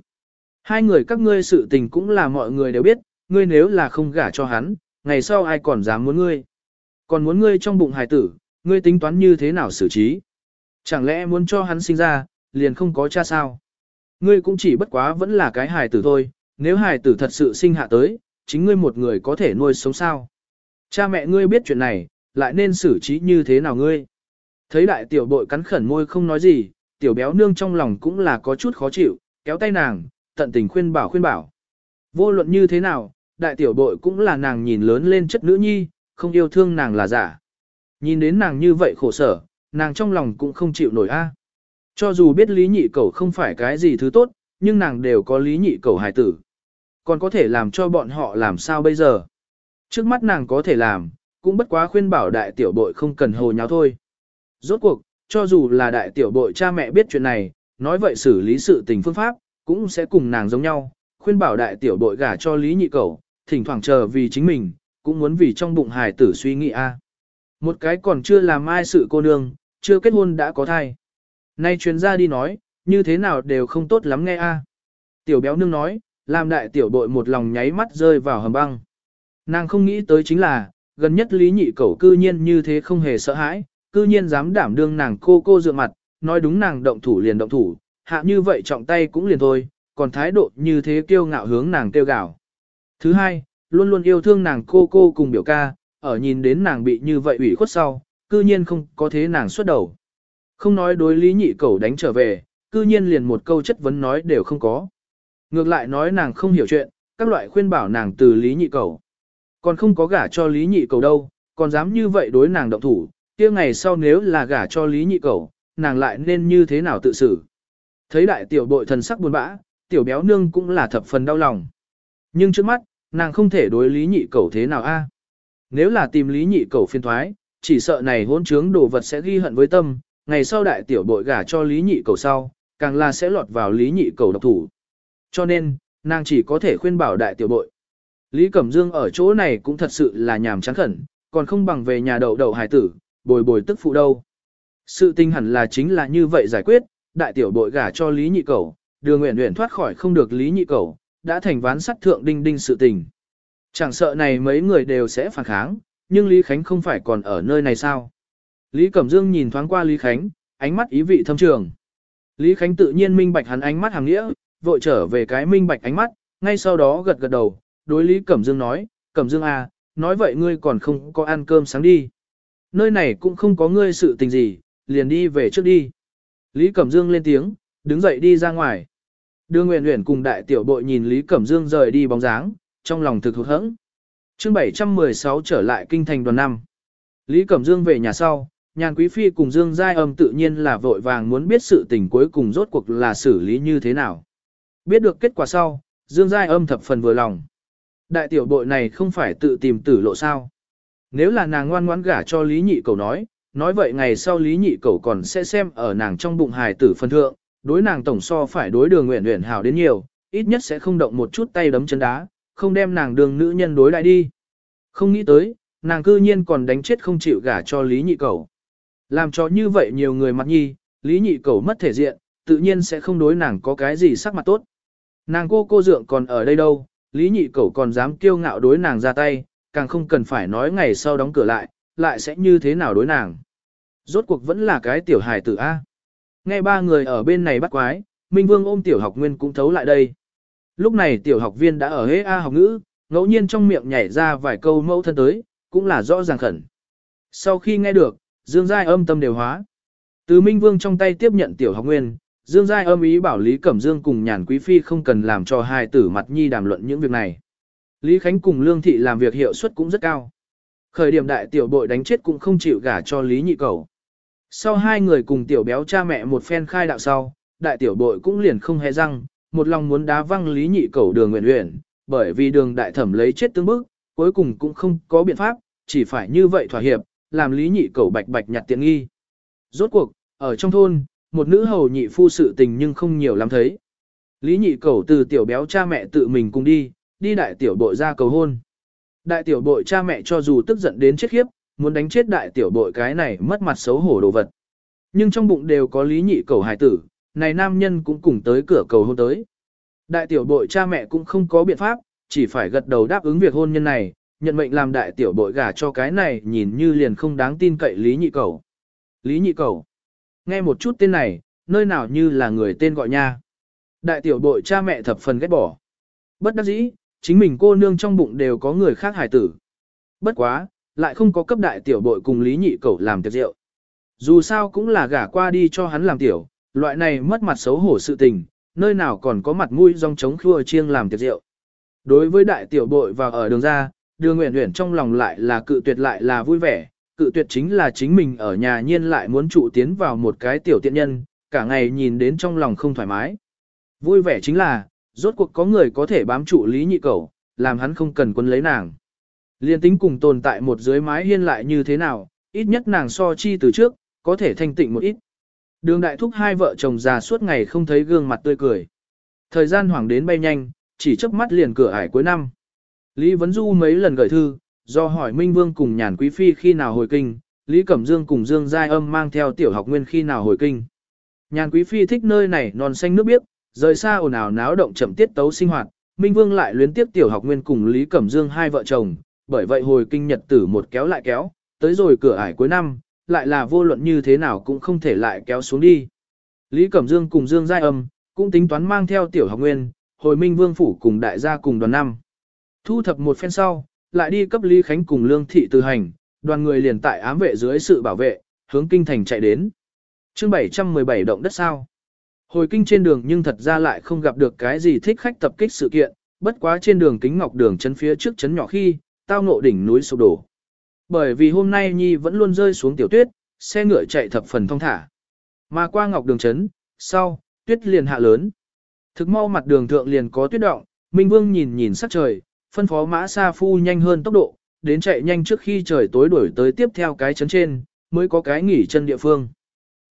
Hai người các ngươi sự tình cũng là mọi người đều biết, ngươi nếu là không gả cho hắn, ngày sau ai còn dám muốn ngươi. Còn muốn ngươi trong bụng hài tử, ngươi tính toán như thế nào xử trí? Chẳng lẽ muốn cho hắn sinh ra, liền không có cha sao? Ngươi cũng chỉ bất quá vẫn là cái hài tử thôi, nếu hài tử thật sự sinh hạ tới, chính ngươi một người có thể nuôi sống sao? Cha mẹ ngươi biết chuyện này, lại nên xử trí như thế nào ngươi? Thấy đại tiểu bội cắn khẩn môi không nói gì, tiểu béo nương trong lòng cũng là có chút khó chịu, kéo tay nàng, tận tình khuyên bảo khuyên bảo. Vô luận như thế nào, đại tiểu bội cũng là nàng nhìn lớn lên chất nữ nhi, không yêu thương nàng là giả. Nhìn đến nàng như vậy khổ sở, nàng trong lòng cũng không chịu nổi a. Cho dù biết lý nhị cầu không phải cái gì thứ tốt, nhưng nàng đều có lý nhị cầu hài tử. Còn có thể làm cho bọn họ làm sao bây giờ? Trước mắt nàng có thể làm, cũng bất quá khuyên bảo đại tiểu bội không cần hồ nháo thôi. Rốt cuộc, cho dù là đại tiểu bội cha mẹ biết chuyện này, nói vậy xử lý sự tình phương pháp, cũng sẽ cùng nàng giống nhau, khuyên bảo đại tiểu đội gả cho lý nhị cẩu thỉnh thoảng chờ vì chính mình, cũng muốn vì trong bụng hài tử suy nghĩ a. À. Một cái còn chưa làm ai sự cô nương, chưa kết hôn đã có thai. Nay chuyên gia đi nói, như thế nào đều không tốt lắm nghe a. À. Tiểu béo nương nói, làm đại tiểu đội một lòng nháy mắt rơi vào hầm băng. Nàng không nghĩ tới chính là, gần nhất lý nhị cẩu cư nhiên như thế không hề sợ hãi, cư nhiên dám đảm đương nàng cô cô dựa mặt, nói đúng nàng động thủ liền động thủ, hạ như vậy trọng tay cũng liền thôi, còn thái độ như thế kiêu ngạo hướng nàng kêu gào. Thứ hai, luôn luôn yêu thương nàng cô cô cùng biểu ca, ở nhìn đến nàng bị như vậy ủy khuất sau, cư nhiên không có thế nàng xuất đầu. Không nói đối lý nhị cẩu đánh trở về, cư nhiên liền một câu chất vấn nói đều không có. Ngược lại nói nàng không hiểu chuyện, các loại khuyên bảo nàng từ lý nhị cẩu. Còn không có gả cho lý nhị cẩu đâu, còn dám như vậy đối nàng động thủ, kia ngày sau nếu là gả cho lý nhị cẩu, nàng lại nên như thế nào tự xử. Thấy đại tiểu bội thần sắc buồn bã, tiểu béo nương cũng là thập phần đau lòng. Nhưng trước mắt, nàng không thể đối lý nhị cẩu thế nào a? À? Nếu là tìm lý nhị cẩu phiên thoái, chỉ sợ này hỗn trướng đồ vật sẽ ghi hận với tâm, ngày sau đại tiểu bội gả cho lý nhị cẩu sau, càng là sẽ lọt vào lý nhị cẩu độc thủ. Cho nên, nàng chỉ có thể khuyên bảo đại tiểu bội. Lý Cẩm Dương ở chỗ này cũng thật sự là nhàm chán khẩn, còn không bằng về nhà đậu đậu hài tử, bồi bồi tức phụ đâu. Sự tình hẳn là chính là như vậy giải quyết, đại tiểu bội gả cho Lý Nhị Cẩu, đường nguyện nguyện thoát khỏi không được Lý Nhị cầu đã thành ván sắt thượng đinh đinh sự tình. Chẳng sợ này mấy người đều sẽ phản kháng, nhưng Lý Khánh không phải còn ở nơi này sao? Lý Cẩm Dương nhìn thoáng qua Lý Khánh, ánh mắt ý vị thâm trường. Lý Khánh tự nhiên minh bạch hắn ánh mắt hàng nghĩa, vội trở về cái minh bạch ánh mắt, ngay sau đó gật gật đầu, đối Lý Cẩm Dương nói, Cẩm Dương à, nói vậy ngươi còn không có ăn cơm sáng đi. Nơi này cũng không có ngươi sự tình gì, liền đi về trước đi. Lý Cẩm Dương lên tiếng, đứng dậy đi ra ngoài. Đưa Nguyễn Nguyễn cùng đại tiểu bội nhìn Lý Cẩm Dương rời đi bóng dáng, trong lòng thực hụt hẫng. Chương 716 trở lại kinh thành đoàn năm. Lý Cẩm Dương về nhà sau, nhàn quý phi cùng Dương Giai Âm tự nhiên là vội vàng muốn biết sự tình cuối cùng rốt cuộc là xử lý như thế nào. Biết được kết quả sau, Dương Giai Âm thập phần vừa lòng. Đại tiểu bội này không phải tự tìm tử lộ sao. Nếu là nàng ngoan ngoãn gả cho Lý Nhị Cầu nói, nói vậy ngày sau Lý Nhị Cầu còn sẽ xem ở nàng trong bụng hài tử phân thượng, đối nàng tổng so phải đối đường nguyện nguyện hảo đến nhiều, ít nhất sẽ không động một chút tay đấm chân đá, không đem nàng đường nữ nhân đối lại đi. Không nghĩ tới, nàng cư nhiên còn đánh chết không chịu gả cho Lý Nhị Cầu. Làm cho như vậy nhiều người mặt nhi, Lý Nhị Cầu mất thể diện, tự nhiên sẽ không đối nàng có cái gì sắc mặt tốt. Nàng cô cô dượng còn ở đây đâu, Lý Nhị Cầu còn dám kiêu ngạo đối nàng ra tay, càng không cần phải nói ngày sau đóng cửa lại, lại sẽ như thế nào đối nàng. Rốt cuộc vẫn là cái tiểu hài tử A. Nghe ba người ở bên này bắt quái, Minh Vương ôm tiểu học nguyên cũng thấu lại đây. Lúc này tiểu học viên đã ở hế A học ngữ, ngẫu nhiên trong miệng nhảy ra vài câu mẫu thân tới, cũng là rõ ràng khẩn. Sau khi nghe được, Dương Giai âm tâm đều hóa. Từ Minh Vương trong tay tiếp nhận tiểu học nguyên, Dương Giai âm ý bảo Lý Cẩm Dương cùng nhàn quý phi không cần làm cho hai tử mặt nhi đàm luận những việc này. Lý Khánh cùng Lương Thị làm việc hiệu suất cũng rất cao. Khởi điểm đại tiểu bội đánh chết cũng không chịu gả cho Lý Nhị Cầu. Sau hai người cùng tiểu béo cha mẹ một phen khai đạo sau, đại tiểu bội cũng liền không hề răng, một lòng muốn đá văng Lý Nhị Cầu đường nguyện nguyện, bởi vì đường đại thẩm lấy chết tương bức, cuối cùng cũng không có biện pháp, chỉ phải như vậy thỏa hiệp, làm Lý Nhị Cầu bạch bạch nhặt tiện nghi. Rốt cuộc, ở trong thôn, một nữ hầu nhị phu sự tình nhưng không nhiều lắm thấy. Lý Nhị Cầu từ tiểu béo cha mẹ tự mình cùng đi, đi đại tiểu bội ra cầu hôn. Đại tiểu bội cha mẹ cho dù tức giận đến chết khiếp, muốn đánh chết đại tiểu bội cái này mất mặt xấu hổ đồ vật. Nhưng trong bụng đều có lý nhị cầu hài tử, này nam nhân cũng cùng tới cửa cầu hôn tới. Đại tiểu bội cha mẹ cũng không có biện pháp, chỉ phải gật đầu đáp ứng việc hôn nhân này, nhận mệnh làm đại tiểu bội gả cho cái này nhìn như liền không đáng tin cậy lý nhị cầu. Lý nhị cầu. Nghe một chút tên này, nơi nào như là người tên gọi nha. Đại tiểu bội cha mẹ thập phần ghét bỏ. Bất đắc dĩ, chính mình cô nương trong bụng đều có người khác hài tử. Bất quá, lại không có cấp đại tiểu bội cùng lý nhị cẩu làm tiệc rượu. Dù sao cũng là gả qua đi cho hắn làm tiểu, loại này mất mặt xấu hổ sự tình, nơi nào còn có mặt mũi rong trống khua chiêng làm tiệc rượu. Đối với đại tiểu bội và ở đường ra, đường nguyện nguyện trong lòng lại là cự tuyệt lại là vui vẻ, cự tuyệt chính là chính mình ở nhà nhiên lại muốn trụ tiến vào một cái tiểu tiện nhân, cả ngày nhìn đến trong lòng không thoải mái. Vui vẻ chính là, rốt cuộc có người có thể bám trụ lý nhị cầu, làm hắn không cần quân lấy nàng. Liên tính cùng tồn tại một dưới mái hiên lại như thế nào, ít nhất nàng so chi từ trước, có thể thanh tịnh một ít. Đường đại thúc hai vợ chồng già suốt ngày không thấy gương mặt tươi cười. Thời gian hoảng đến bay nhanh, chỉ chớp mắt liền cửa ải cuối năm. Lý Vấn Du mấy lần gửi thư, do hỏi Minh Vương cùng nhàn quý phi khi nào hồi kinh, Lý Cẩm Dương cùng Dương Giai Âm mang theo tiểu học nguyên khi nào hồi kinh. Nhàn quý phi thích nơi này non xanh nước biếc, rời xa ồn ào náo động chậm tiết tấu sinh hoạt, Minh Vương lại luyến tiếp tiểu học nguyên cùng Lý Cẩm Dương hai vợ chồng, bởi vậy hồi kinh nhật tử một kéo lại kéo, tới rồi cửa ải cuối năm, lại là vô luận như thế nào cũng không thể lại kéo xuống đi. Lý Cẩm Dương cùng Dương Giai Âm, cũng tính toán mang theo tiểu học nguyên, hồi Minh Vương phủ cùng đại gia cùng đoàn năm. Thu thập một phen sau, lại đi cấp Lý Khánh cùng Lương Thị từ hành, đoàn người liền tại ám vệ dưới sự bảo vệ, hướng kinh thành chạy đến. chương 717 động đất sao. Hồi kinh trên đường nhưng thật ra lại không gặp được cái gì thích khách tập kích sự kiện, bất quá trên đường kính ngọc đường chân phía trước chấn nhỏ khi, tao ngộ đỉnh núi sụp đổ. Bởi vì hôm nay Nhi vẫn luôn rơi xuống tiểu tuyết, xe ngựa chạy thập phần thông thả. Mà qua ngọc đường chấn, sau, tuyết liền hạ lớn. Thực mau mặt đường thượng liền có tuyết động, Minh Vương nhìn nhìn sắc trời, phân phó mã sa phu nhanh hơn tốc độ, đến chạy nhanh trước khi trời tối đuổi tới tiếp theo cái chấn trên, mới có cái nghỉ chân địa phương.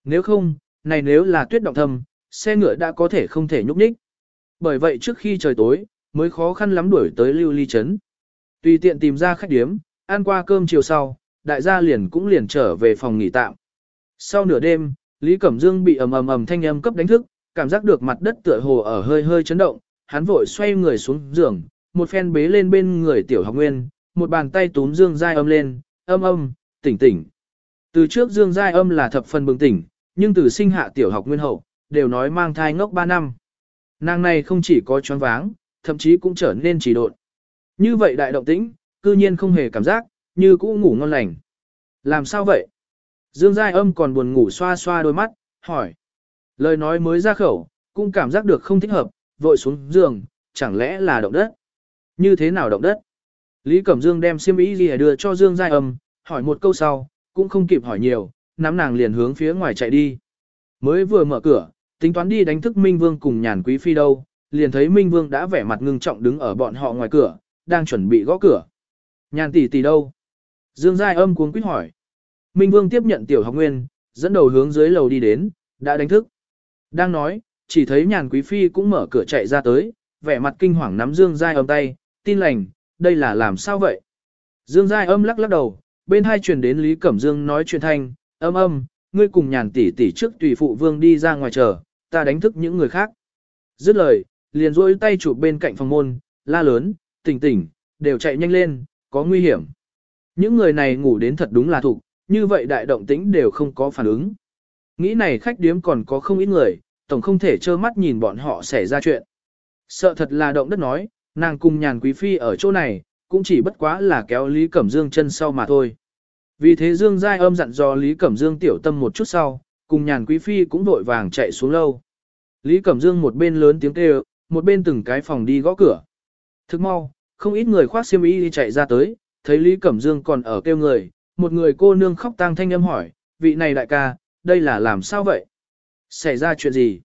Nếu không, này nếu là tuyết động thầm, xe ngựa đã có thể không thể nhúc nhích. Bởi vậy trước khi trời tối, mới khó khăn lắm đuổi tới lưu ly chấn. Tùy tiện tìm ra khách điếm, ăn qua cơm chiều sau, đại gia liền cũng liền trở về phòng nghỉ tạm. Sau nửa đêm, Lý Cẩm Dương bị ầm ầm ầm thanh âm cấp đánh thức, cảm giác được mặt đất tựa hồ ở hơi hơi chấn động, hắn vội xoay người xuống giường, một phen bế lên bên người tiểu học nguyên, một bàn tay túm Dương Giai âm lên, âm âm, tỉnh tỉnh. Từ trước Dương Giai âm là thập phần bừng tỉnh, nhưng từ sinh hạ tiểu học nguyên hậu, đều nói mang thai ngốc 3 năm. Nàng này không chỉ có choáng váng, thậm chí cũng trở nên trì độn. Như vậy đại động tĩnh, cư nhiên không hề cảm giác, như cũ ngủ ngon lành. Làm sao vậy? Dương Giai âm còn buồn ngủ xoa xoa đôi mắt, hỏi. Lời nói mới ra khẩu, cũng cảm giác được không thích hợp, vội xuống giường, chẳng lẽ là động đất? Như thế nào động đất? Lý Cẩm Dương đem xiêm y gì đưa cho Dương Giai âm, hỏi một câu sau, cũng không kịp hỏi nhiều, nắm nàng liền hướng phía ngoài chạy đi. Mới vừa mở cửa, tính toán đi đánh thức Minh Vương cùng nhàn quý phi đâu, liền thấy Minh Vương đã vẻ mặt ngưng trọng đứng ở bọn họ ngoài cửa, đang chuẩn bị gõ cửa. Nhàn tỷ tỷ đâu? Dương Giai âm cuống quýt hỏi. Minh Vương tiếp nhận tiểu học nguyên, dẫn đầu hướng dưới lầu đi đến, đã đánh thức. Đang nói, chỉ thấy nhàn quý phi cũng mở cửa chạy ra tới, vẻ mặt kinh hoàng nắm Dương Giai âm tay, tin lành, đây là làm sao vậy? Dương Giai âm lắc lắc đầu, bên hai truyền đến Lý Cẩm Dương nói chuyện thanh, âm âm, ngươi cùng nhàn tỷ tỷ trước tùy phụ vương đi ra ngoài chờ, ta đánh thức những người khác. Dứt lời, liền rôi tay chụp bên cạnh phòng môn, la lớn, tỉnh tỉnh, đều chạy nhanh lên, có nguy hiểm. Những người này ngủ đến thật đúng là thục, như vậy đại động tĩnh đều không có phản ứng. Nghĩ này khách điếm còn có không ít người, tổng không thể trơ mắt nhìn bọn họ xảy ra chuyện. Sợ thật là động đất nói, nàng cùng nhàn quý phi ở chỗ này, cũng chỉ bất quá là kéo Lý Cẩm Dương chân sau mà thôi. Vì thế Dương Giai âm dặn dò Lý Cẩm Dương tiểu tâm một chút sau, cùng nhàn quý phi cũng vội vàng chạy xuống lâu. Lý Cẩm Dương một bên lớn tiếng kêu, một bên từng cái phòng đi gõ cửa. Thức mau, không ít người khoác xiêm y đi chạy ra tới, thấy Lý Cẩm Dương còn ở kêu người, một người cô nương khóc tang thanh âm hỏi, vị này đại ca, đây là làm sao vậy? Xảy ra chuyện gì?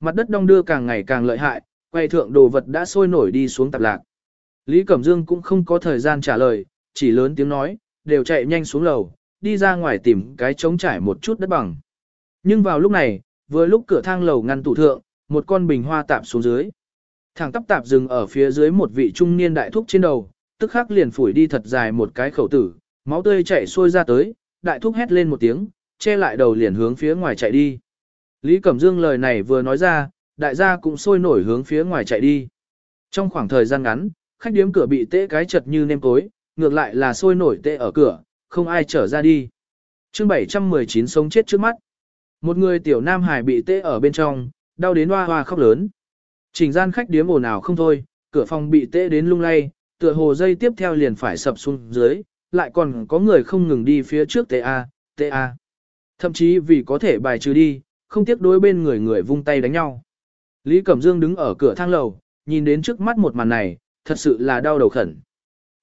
Mặt đất đông đưa càng ngày càng lợi hại, quay thượng đồ vật đã sôi nổi đi xuống tạp lạc. Lý Cẩm Dương cũng không có thời gian trả lời, chỉ lớn tiếng nói, đều chạy nhanh xuống lầu, đi ra ngoài tìm cái trống trải một chút đất bằng. Nhưng vào lúc này, vừa lúc cửa thang lầu ngăn tủ thượng, một con bình hoa tạp xuống dưới. Thẳng tắp tạp dừng ở phía dưới một vị trung niên đại thúc trên đầu, tức khắc liền phủi đi thật dài một cái khẩu tử, máu tươi chảy xuôi ra tới, đại thúc hét lên một tiếng, che lại đầu liền hướng phía ngoài chạy đi. Lý Cẩm Dương lời này vừa nói ra, đại gia cũng sôi nổi hướng phía ngoài chạy đi. Trong khoảng thời gian ngắn, khách điếm cửa bị tê cái chật như nêm cối, ngược lại là sôi nổi tê ở cửa, không ai trở ra đi. chương 719 sống chết trước mắt. Một người tiểu nam hải bị tê ở bên trong, đau đến hoa hoa khóc lớn. Trình gian khách điếm ồn ào không thôi, cửa phòng bị tê đến lung lay, tựa hồ dây tiếp theo liền phải sập xuống dưới, lại còn có người không ngừng đi phía trước tê a, tê a. Thậm chí vì có thể bài trừ đi, không tiếc đối bên người người vung tay đánh nhau. Lý Cẩm Dương đứng ở cửa thang lầu, nhìn đến trước mắt một màn này, thật sự là đau đầu khẩn.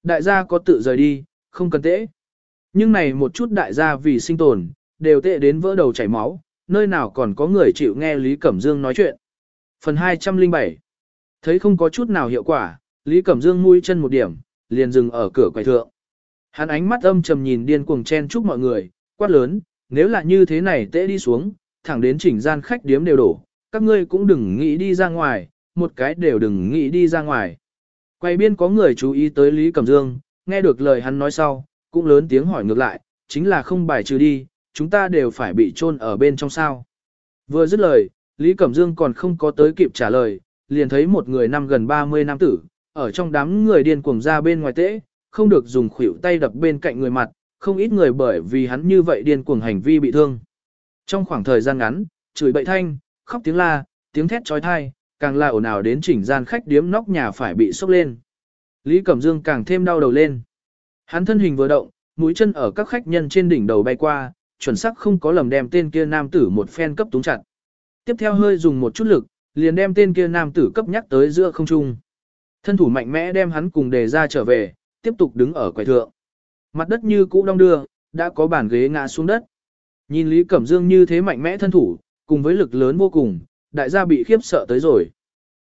Đại gia có tự rời đi, không cần tễ. Nhưng này một chút đại gia vì sinh tồn, đều tệ đến vỡ đầu chảy máu, nơi nào còn có người chịu nghe Lý Cẩm Dương nói chuyện. Phần 207 Thấy không có chút nào hiệu quả, Lý Cẩm Dương mũi chân một điểm, liền dừng ở cửa quầy thượng. Hắn ánh mắt âm trầm nhìn điên cuồng chen chúc mọi người, quát lớn, nếu là như thế này tệ đi xuống, thẳng đến chỉnh gian khách điếm đều đổ, các ngươi cũng đừng nghĩ đi ra ngoài, một cái đều đừng nghĩ đi ra ngoài. Quay biên có người chú ý tới Lý Cẩm Dương, nghe được lời hắn nói sau, cũng lớn tiếng hỏi ngược lại, chính là không bài trừ đi, chúng ta đều phải bị chôn ở bên trong sao. Vừa dứt lời, Lý Cẩm Dương còn không có tới kịp trả lời, liền thấy một người năm gần 30 năm tử, ở trong đám người điên cuồng ra bên ngoài tễ, không được dùng khuỷu tay đập bên cạnh người mặt, không ít người bởi vì hắn như vậy điên cuồng hành vi bị thương. Trong khoảng thời gian ngắn, chửi bậy thanh, khóc tiếng la, tiếng thét trói thai, càng là ồn ào đến chỉnh gian khách điếm nóc nhà phải bị sốc lên. Lý Cẩm Dương càng thêm đau đầu lên. Hắn thân hình vừa động, mũi chân ở các khách nhân trên đỉnh đầu bay qua, chuẩn xác không có lầm đem tên kia nam tử một phen cấp túng chặt. Tiếp theo hơi dùng một chút lực, liền đem tên kia nam tử cấp nhắc tới giữa không trung. Thân thủ mạnh mẽ đem hắn cùng đề ra trở về, tiếp tục đứng ở quầy thượng. Mặt đất như cũ đông đưa, đã có bàn ghế ngã xuống đất. Nhìn Lý Cẩm Dương như thế mạnh mẽ thân thủ, cùng với lực lớn vô cùng, đại gia bị khiếp sợ tới rồi.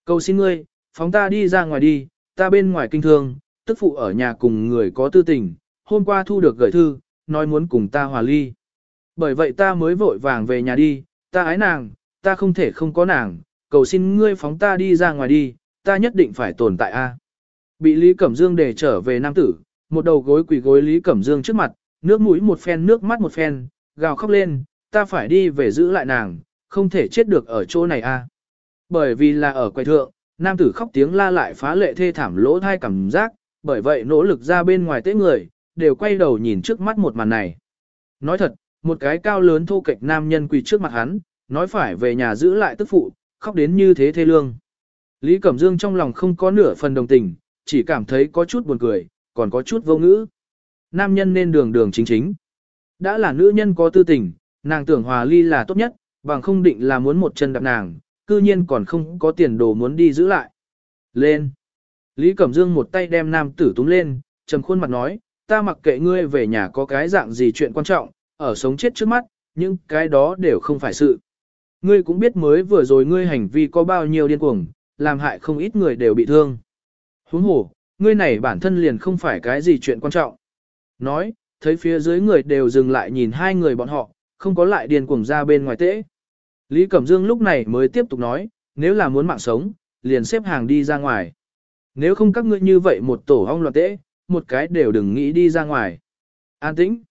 Cầu xin ngươi, phóng ta đi ra ngoài đi, ta bên ngoài kinh thương, tức phụ ở nhà cùng người có tư tình, hôm qua thu được gửi thư, nói muốn cùng ta hòa ly. Bởi vậy ta mới vội vàng về nhà đi, ta ái nàng, ta không thể không có nàng, cầu xin ngươi phóng ta đi ra ngoài đi, ta nhất định phải tồn tại a. Bị Lý Cẩm Dương để trở về nam tử, một đầu gối quỳ gối Lý Cẩm Dương trước mặt, nước mũi một phen nước mắt một phen, gào khóc lên, ta phải đi về giữ lại nàng, không thể chết được ở chỗ này a. Bởi vì là ở quầy thượng, nam tử khóc tiếng la lại phá lệ thê thảm lỗ thai cảm giác, bởi vậy nỗ lực ra bên ngoài tế người, đều quay đầu nhìn trước mắt một màn này. Nói thật, một cái cao lớn thô kệch nam nhân quỳ trước mặt hắn, nói phải về nhà giữ lại tức phụ, khóc đến như thế thê lương. Lý Cẩm Dương trong lòng không có nửa phần đồng tình, chỉ cảm thấy có chút buồn cười, còn có chút vô ngữ. Nam nhân nên đường đường chính chính. Đã là nữ nhân có tư tình, nàng tưởng hòa ly là tốt nhất, bằng không định là muốn một chân đạp nàng, cư nhiên còn không có tiền đồ muốn đi giữ lại. Lên! Lý Cẩm Dương một tay đem nam tử túng lên, trầm khuôn mặt nói, ta mặc kệ ngươi về nhà có cái dạng gì chuyện quan trọng, ở sống chết trước mắt, nhưng cái đó đều không phải sự. Ngươi cũng biết mới vừa rồi ngươi hành vi có bao nhiêu điên cuồng, làm hại không ít người đều bị thương. Huống hồ, ngươi này bản thân liền không phải cái gì chuyện quan trọng. Nói, thấy phía dưới người đều dừng lại nhìn hai người bọn họ, không có lại điên cuồng ra bên ngoài tễ. Lý Cẩm Dương lúc này mới tiếp tục nói, nếu là muốn mạng sống, liền xếp hàng đi ra ngoài. Nếu không các ngươi như vậy một tổ hong loạn tễ, một cái đều đừng nghĩ đi ra ngoài. An tĩnh.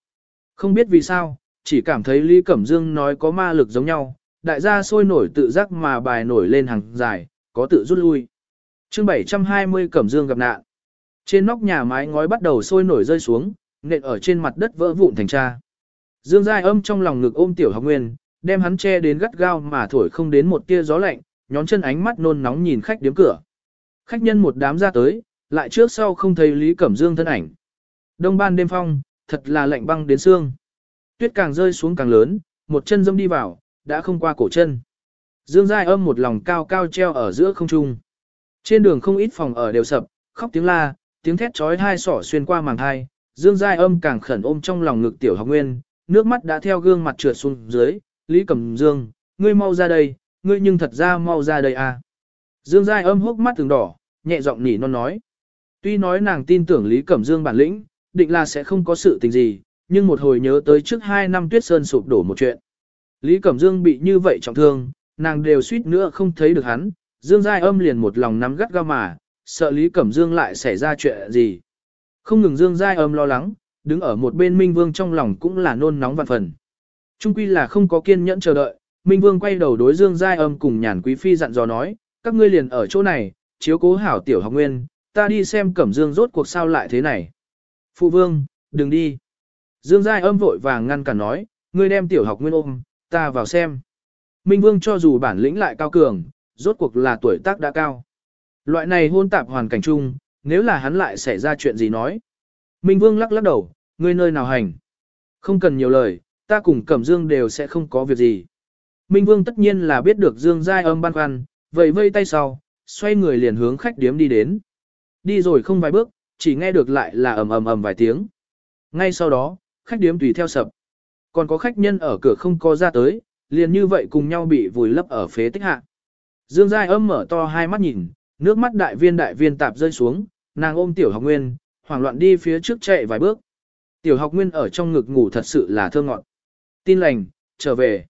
Không biết vì sao, chỉ cảm thấy Lý Cẩm Dương nói có ma lực giống nhau, đại gia sôi nổi tự giác mà bài nổi lên hàng dài, có tự rút lui. chương 720 Cẩm Dương gặp nạn. Trên nóc nhà mái ngói bắt đầu sôi nổi rơi xuống, nện ở trên mặt đất vỡ vụn thành cha. Dương Giai âm trong lòng ngực ôm tiểu học nguyên, đem hắn che đến gắt gao mà thổi không đến một tia gió lạnh, nhón chân ánh mắt nôn nóng nhìn khách điếm cửa. Khách nhân một đám ra tới, lại trước sau không thấy Lý Cẩm Dương thân ảnh. Đông ban đêm phong, thật là lạnh băng đến xương. Tuyết càng rơi xuống càng lớn, một chân dâm đi vào, đã không qua cổ chân. Dương Giai âm một lòng cao cao treo ở giữa không trung. Trên đường không ít phòng ở đều sập, khóc tiếng la, tiếng thét trói hai sỏ xuyên qua màng hai. Dương Giai âm càng khẩn ôm trong lòng ngực tiểu học nguyên, nước mắt đã theo gương mặt trượt xuống dưới. Lý Cẩm Dương, ngươi mau ra đây, ngươi nhưng thật ra mau ra đây à. Dương Giai âm hốc mắt từng đỏ, nhẹ giọng nỉ non nói. Tuy nói nàng tin tưởng Lý Cẩm Dương bản lĩnh, định là sẽ không có sự tình gì, nhưng một hồi nhớ tới trước hai năm tuyết sơn sụp đổ một chuyện. Lý Cẩm Dương bị như vậy trọng thương, nàng đều suýt nữa không thấy được hắn, Dương Giai âm liền một lòng nắm gắt ga mà, sợ Lý Cẩm Dương lại xảy ra chuyện gì. Không ngừng Dương Giai âm lo lắng, đứng ở một bên Minh Vương trong lòng cũng là nôn nóng vạn phần. Trung quy là không có kiên nhẫn chờ đợi, Minh Vương quay đầu đối Dương Giai âm cùng nhàn quý phi dặn dò nói, các ngươi liền ở chỗ này, chiếu cố hảo tiểu học nguyên, ta đi xem Cẩm Dương rốt cuộc sao lại thế này. Phụ Vương, đừng đi. Dương Giai âm vội vàng ngăn cản nói, ngươi đem tiểu học nguyên ôm, ta vào xem. Minh Vương cho dù bản lĩnh lại cao cường, rốt cuộc là tuổi tác đã cao. Loại này hôn tạp hoàn cảnh chung, nếu là hắn lại xảy ra chuyện gì nói. Minh Vương lắc lắc đầu, ngươi nơi nào hành. Không cần nhiều lời, ta cùng Cẩm Dương đều sẽ không có việc gì. Minh Vương tất nhiên là biết được Dương Giai âm băn khoăn, vậy vây tay sau, xoay người liền hướng khách điếm đi đến. Đi rồi không vài bước, chỉ nghe được lại là ầm ầm ầm vài tiếng. Ngay sau đó, khách điếm tùy theo sập. Còn có khách nhân ở cửa không có ra tới, liền như vậy cùng nhau bị vùi lấp ở phế tích hạ. Dương Giai âm mở to hai mắt nhìn, nước mắt đại viên đại viên tạp rơi xuống, nàng ôm tiểu học nguyên, hoảng loạn đi phía trước chạy vài bước. Tiểu học nguyên ở trong ngực ngủ thật sự là thơ ngọt. Tin lành, trở về.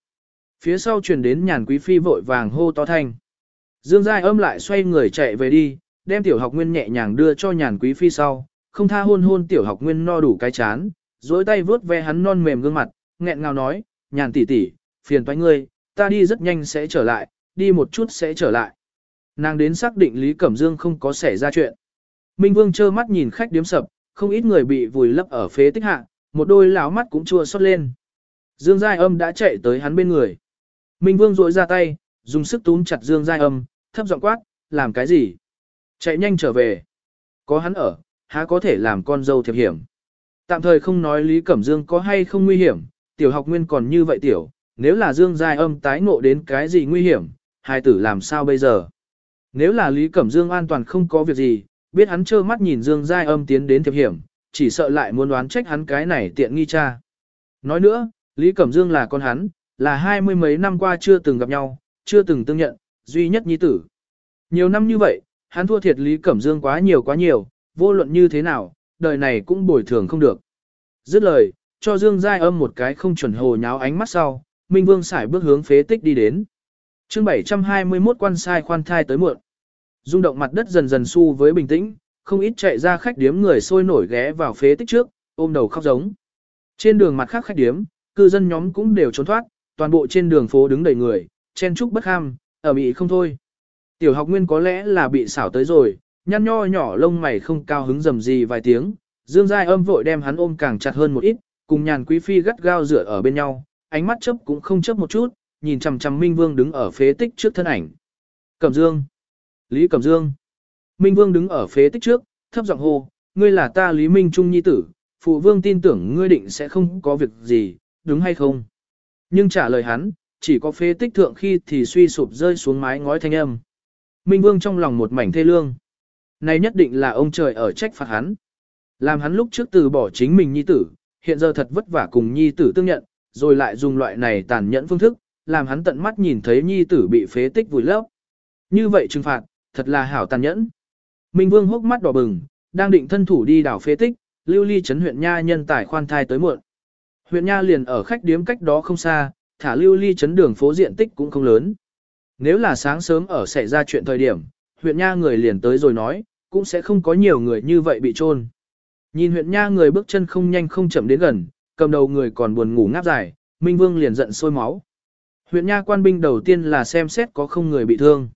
Phía sau truyền đến nhàn quý phi vội vàng hô to thanh. Dương Giai âm lại xoay người chạy về đi, đem tiểu học nguyên nhẹ nhàng đưa cho nhàn quý phi sau, không tha hôn hôn tiểu học nguyên no đủ cái chán, dối tay vướt ve hắn non mềm gương mặt, nghẹn ngào nói, nhàn tỷ tỷ, phiền toái ngươi, ta đi rất nhanh sẽ trở lại, đi một chút sẽ trở lại. Nàng đến xác định Lý Cẩm Dương không có xảy ra chuyện. Minh Vương trơ mắt nhìn khách điếm sập, không ít người bị vùi lấp ở phế tích hạ, một đôi láo mắt cũng chua xót lên. Dương Giai Âm đã chạy tới hắn bên người. Minh Vương rỗi ra tay, dùng sức túm chặt Dương Giai Âm, thấp giọng quát, làm cái gì? Chạy nhanh trở về. Có hắn ở, há có thể làm con dâu thiệp hiểm. Tạm thời không nói Lý Cẩm Dương có hay không nguy hiểm, tiểu học nguyên còn như vậy tiểu, nếu là Dương Giai âm tái ngộ đến cái gì nguy hiểm, hai tử làm sao bây giờ? Nếu là Lý Cẩm Dương an toàn không có việc gì, biết hắn trơ mắt nhìn Dương Giai âm tiến đến thiệp hiểm, chỉ sợ lại muốn đoán trách hắn cái này tiện nghi cha. Nói nữa, Lý Cẩm Dương là con hắn, là hai mươi mấy năm qua chưa từng gặp nhau, chưa từng tương nhận, duy nhất nhi tử. Nhiều năm như vậy, hắn thua thiệt Lý Cẩm Dương quá nhiều quá nhiều, vô luận như thế nào, đời này cũng bồi thường không được. Dứt lời, cho Dương Giai âm một cái không chuẩn hồ nháo ánh mắt sau, Minh Vương xài bước hướng phế tích đi đến. chương 721 quan sai khoan thai tới muộn. Dung động mặt đất dần dần su với bình tĩnh, không ít chạy ra khách điếm người sôi nổi ghé vào phế tích trước, ôm đầu khóc giống. Trên đường mặt khác khách điếm, cư dân nhóm cũng đều trốn thoát, toàn bộ trên đường phố đứng đầy người, chen trúc bất ham, ở bị không thôi. Tiểu học nguyên có lẽ là bị xảo tới rồi, nhăn nho nhỏ lông mày không cao hứng dầm gì vài tiếng, Dương Giai âm vội đem hắn ôm càng chặt hơn một ít, cùng nhàn quý phi gắt gao dựa ở bên nhau, ánh mắt chớp cũng không chớp một chút, nhìn chằm chằm Minh Vương đứng ở phế tích trước thân ảnh. Cẩm Dương. Lý Cẩm Dương. Minh Vương đứng ở phế tích trước, thấp giọng hô, ngươi là ta Lý Minh Trung nhi tử, phụ vương tin tưởng ngươi định sẽ không có việc gì, đúng hay không? Nhưng trả lời hắn, chỉ có phế tích thượng khi thì suy sụp rơi xuống mái ngói thanh âm. Minh Vương trong lòng một mảnh thê lương. Này nhất định là ông trời ở trách phạt hắn. Làm hắn lúc trước từ bỏ chính mình nhi tử, hiện giờ thật vất vả cùng nhi tử tương nhận, rồi lại dùng loại này tàn nhẫn phương thức, làm hắn tận mắt nhìn thấy nhi tử bị phế tích vùi lấp. Như vậy trừng phạt, thật là hảo tàn nhẫn. Minh Vương hốc mắt đỏ bừng, đang định thân thủ đi đảo phế tích, lưu ly chấn huyện Nha nhân tài khoan thai tới muộn. Huyện Nha liền ở khách điếm cách đó không xa, thả lưu ly chấn đường phố diện tích cũng không lớn. Nếu là sáng sớm ở xảy ra chuyện thời điểm, huyện Nha người liền tới rồi nói, cũng sẽ không có nhiều người như vậy bị trôn. Nhìn huyện Nha người bước chân không nhanh không chậm đến gần, cầm đầu người còn buồn ngủ ngáp dài, Minh Vương liền giận sôi máu. Huyện Nha quan binh đầu tiên là xem xét có không người bị thương.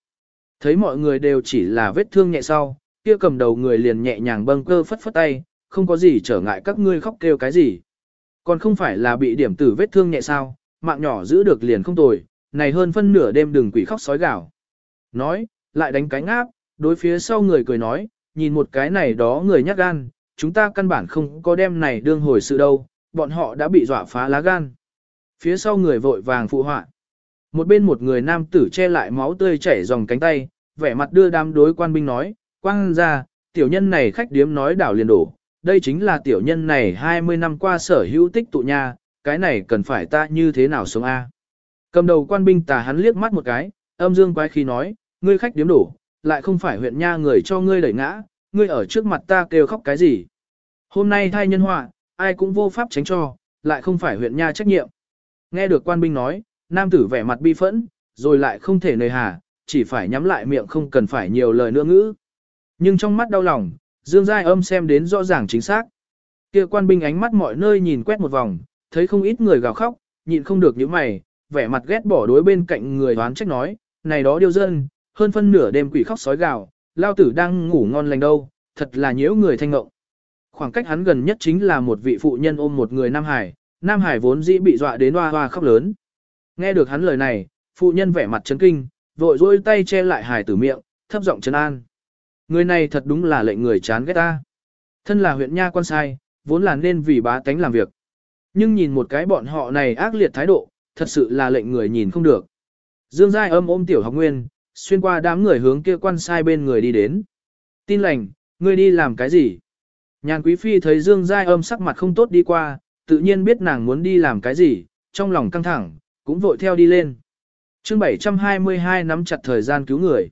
Thấy mọi người đều chỉ là vết thương nhẹ sau, kia cầm đầu người liền nhẹ nhàng bâng cơ phất phất tay, không có gì trở ngại các ngươi khóc kêu cái gì. Còn không phải là bị điểm tử vết thương nhẹ sao, mạng nhỏ giữ được liền không tồi, này hơn phân nửa đêm đừng quỷ khóc sói gào. Nói, lại đánh cánh áp, đối phía sau người cười nói, nhìn một cái này đó người nhát gan, chúng ta căn bản không có đem này đương hồi sự đâu, bọn họ đã bị dọa phá lá gan. Phía sau người vội vàng phụ họa. một bên một người nam tử che lại máu tươi chảy dòng cánh tay, vẻ mặt đưa đám đối quan binh nói, quang ra, tiểu nhân này khách điếm nói đảo liền đổ, đây chính là tiểu nhân này 20 năm qua sở hữu tích tụ nha, cái này cần phải ta như thế nào sống a? Cầm đầu quan binh tà hắn liếc mắt một cái, âm dương quái khí nói, ngươi khách điếm đổ, lại không phải huyện nha người cho ngươi đẩy ngã, ngươi ở trước mặt ta kêu khóc cái gì. Hôm nay thay nhân họa, ai cũng vô pháp tránh cho, lại không phải huyện nha trách nhiệm. Nghe được quan binh nói, nam tử vẻ mặt bi phẫn, rồi lại không thể nơi hà, chỉ phải nhắm lại miệng không cần phải nhiều lời nữa ngữ. Nhưng trong mắt đau lòng, Dương Giai âm xem đến rõ ràng chính xác. Kia quan binh ánh mắt mọi nơi nhìn quét một vòng, thấy không ít người gào khóc, nhịn không được những mày, vẻ mặt ghét bỏ đối bên cạnh người đoán trách nói, này đó điêu dân, hơn phân nửa đêm quỷ khóc sói gào, lao tử đang ngủ ngon lành đâu, thật là nhiễu người thanh ngộng. Khoảng cách hắn gần nhất chính là một vị phụ nhân ôm một người Nam Hải, Nam Hải vốn dĩ bị dọa đến hoa hoa khóc lớn. Nghe được hắn lời này, phụ nhân vẻ mặt chấn kinh, vội dôi tay che lại hải tử miệng, thấp giọng trấn an. Người này thật đúng là lệnh người chán ghét ta. Thân là huyện nha quan sai, vốn là nên vì bá tánh làm việc. Nhưng nhìn một cái bọn họ này ác liệt thái độ, thật sự là lệnh người nhìn không được. Dương Giai âm ôm tiểu học nguyên, xuyên qua đám người hướng kia quan sai bên người đi đến. Tin lành, ngươi đi làm cái gì? Nhàn quý phi thấy Dương Giai âm sắc mặt không tốt đi qua, tự nhiên biết nàng muốn đi làm cái gì, trong lòng căng thẳng, cũng vội theo đi lên. chương 722 nắm chặt thời gian cứu người.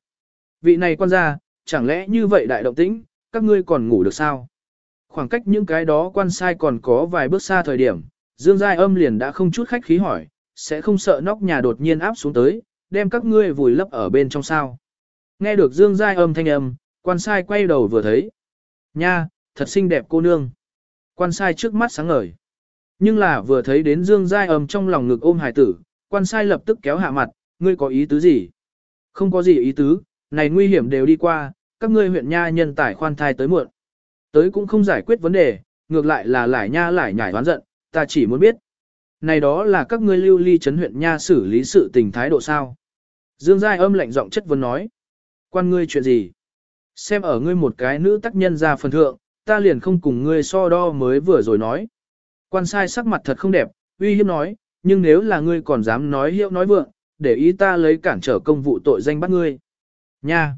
Vị này quan gia, chẳng lẽ như vậy đại động tĩnh, các ngươi còn ngủ được sao? Khoảng cách những cái đó quan sai còn có vài bước xa thời điểm, Dương Giai âm liền đã không chút khách khí hỏi, sẽ không sợ nóc nhà đột nhiên áp xuống tới, đem các ngươi vùi lấp ở bên trong sao. Nghe được Dương Giai âm thanh âm, quan sai quay đầu vừa thấy. Nha, thật xinh đẹp cô nương. Quan sai trước mắt sáng ngời. Nhưng là vừa thấy đến Dương Giai ầm trong lòng ngực ôm hải tử, quan sai lập tức kéo hạ mặt, ngươi có ý tứ gì? Không có gì ý tứ, này nguy hiểm đều đi qua, các ngươi huyện nha nhân tải khoan thai tới muộn. Tới cũng không giải quyết vấn đề, ngược lại là lải nha lải nhảy đoán giận, ta chỉ muốn biết. Này đó là các ngươi lưu ly chấn huyện nha xử lý sự tình thái độ sao? Dương Giai âm lạnh giọng chất vấn nói. Quan ngươi chuyện gì? Xem ở ngươi một cái nữ tác nhân ra phần thượng, ta liền không cùng ngươi so đo mới vừa rồi nói. Quan sai sắc mặt thật không đẹp, uy hiếp nói, nhưng nếu là ngươi còn dám nói hiệu nói vượng, để ý ta lấy cản trở công vụ tội danh bắt ngươi. Nha!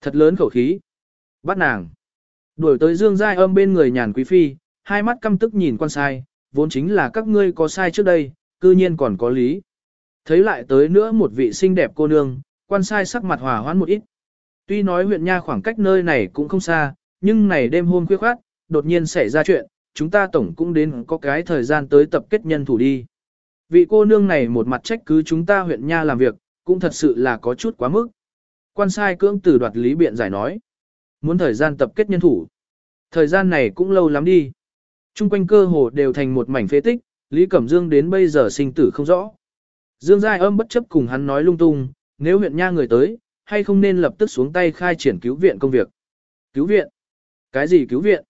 Thật lớn khẩu khí. Bắt nàng. Đuổi tới Dương Giai âm bên người nhàn quý phi, hai mắt căm tức nhìn quan sai, vốn chính là các ngươi có sai trước đây, cư nhiên còn có lý. Thấy lại tới nữa một vị xinh đẹp cô nương, quan sai sắc mặt hòa hoãn một ít. Tuy nói huyện nha khoảng cách nơi này cũng không xa, nhưng này đêm hôm khuya khoát, đột nhiên xảy ra chuyện, chúng ta tổng cũng đến có cái thời gian tới tập kết nhân thủ đi. Vị cô nương này một mặt trách cứ chúng ta huyện nha làm việc, cũng thật sự là có chút quá mức. Quan sai cưỡng từ đoạt lý biện giải nói. Muốn thời gian tập kết nhân thủ. Thời gian này cũng lâu lắm đi. Trung quanh cơ hồ đều thành một mảnh phế tích, Lý Cẩm Dương đến bây giờ sinh tử không rõ. Dương Giai âm bất chấp cùng hắn nói lung tung, nếu huyện nha người tới, hay không nên lập tức xuống tay khai triển cứu viện công việc. Cứu viện? Cái gì cứu viện?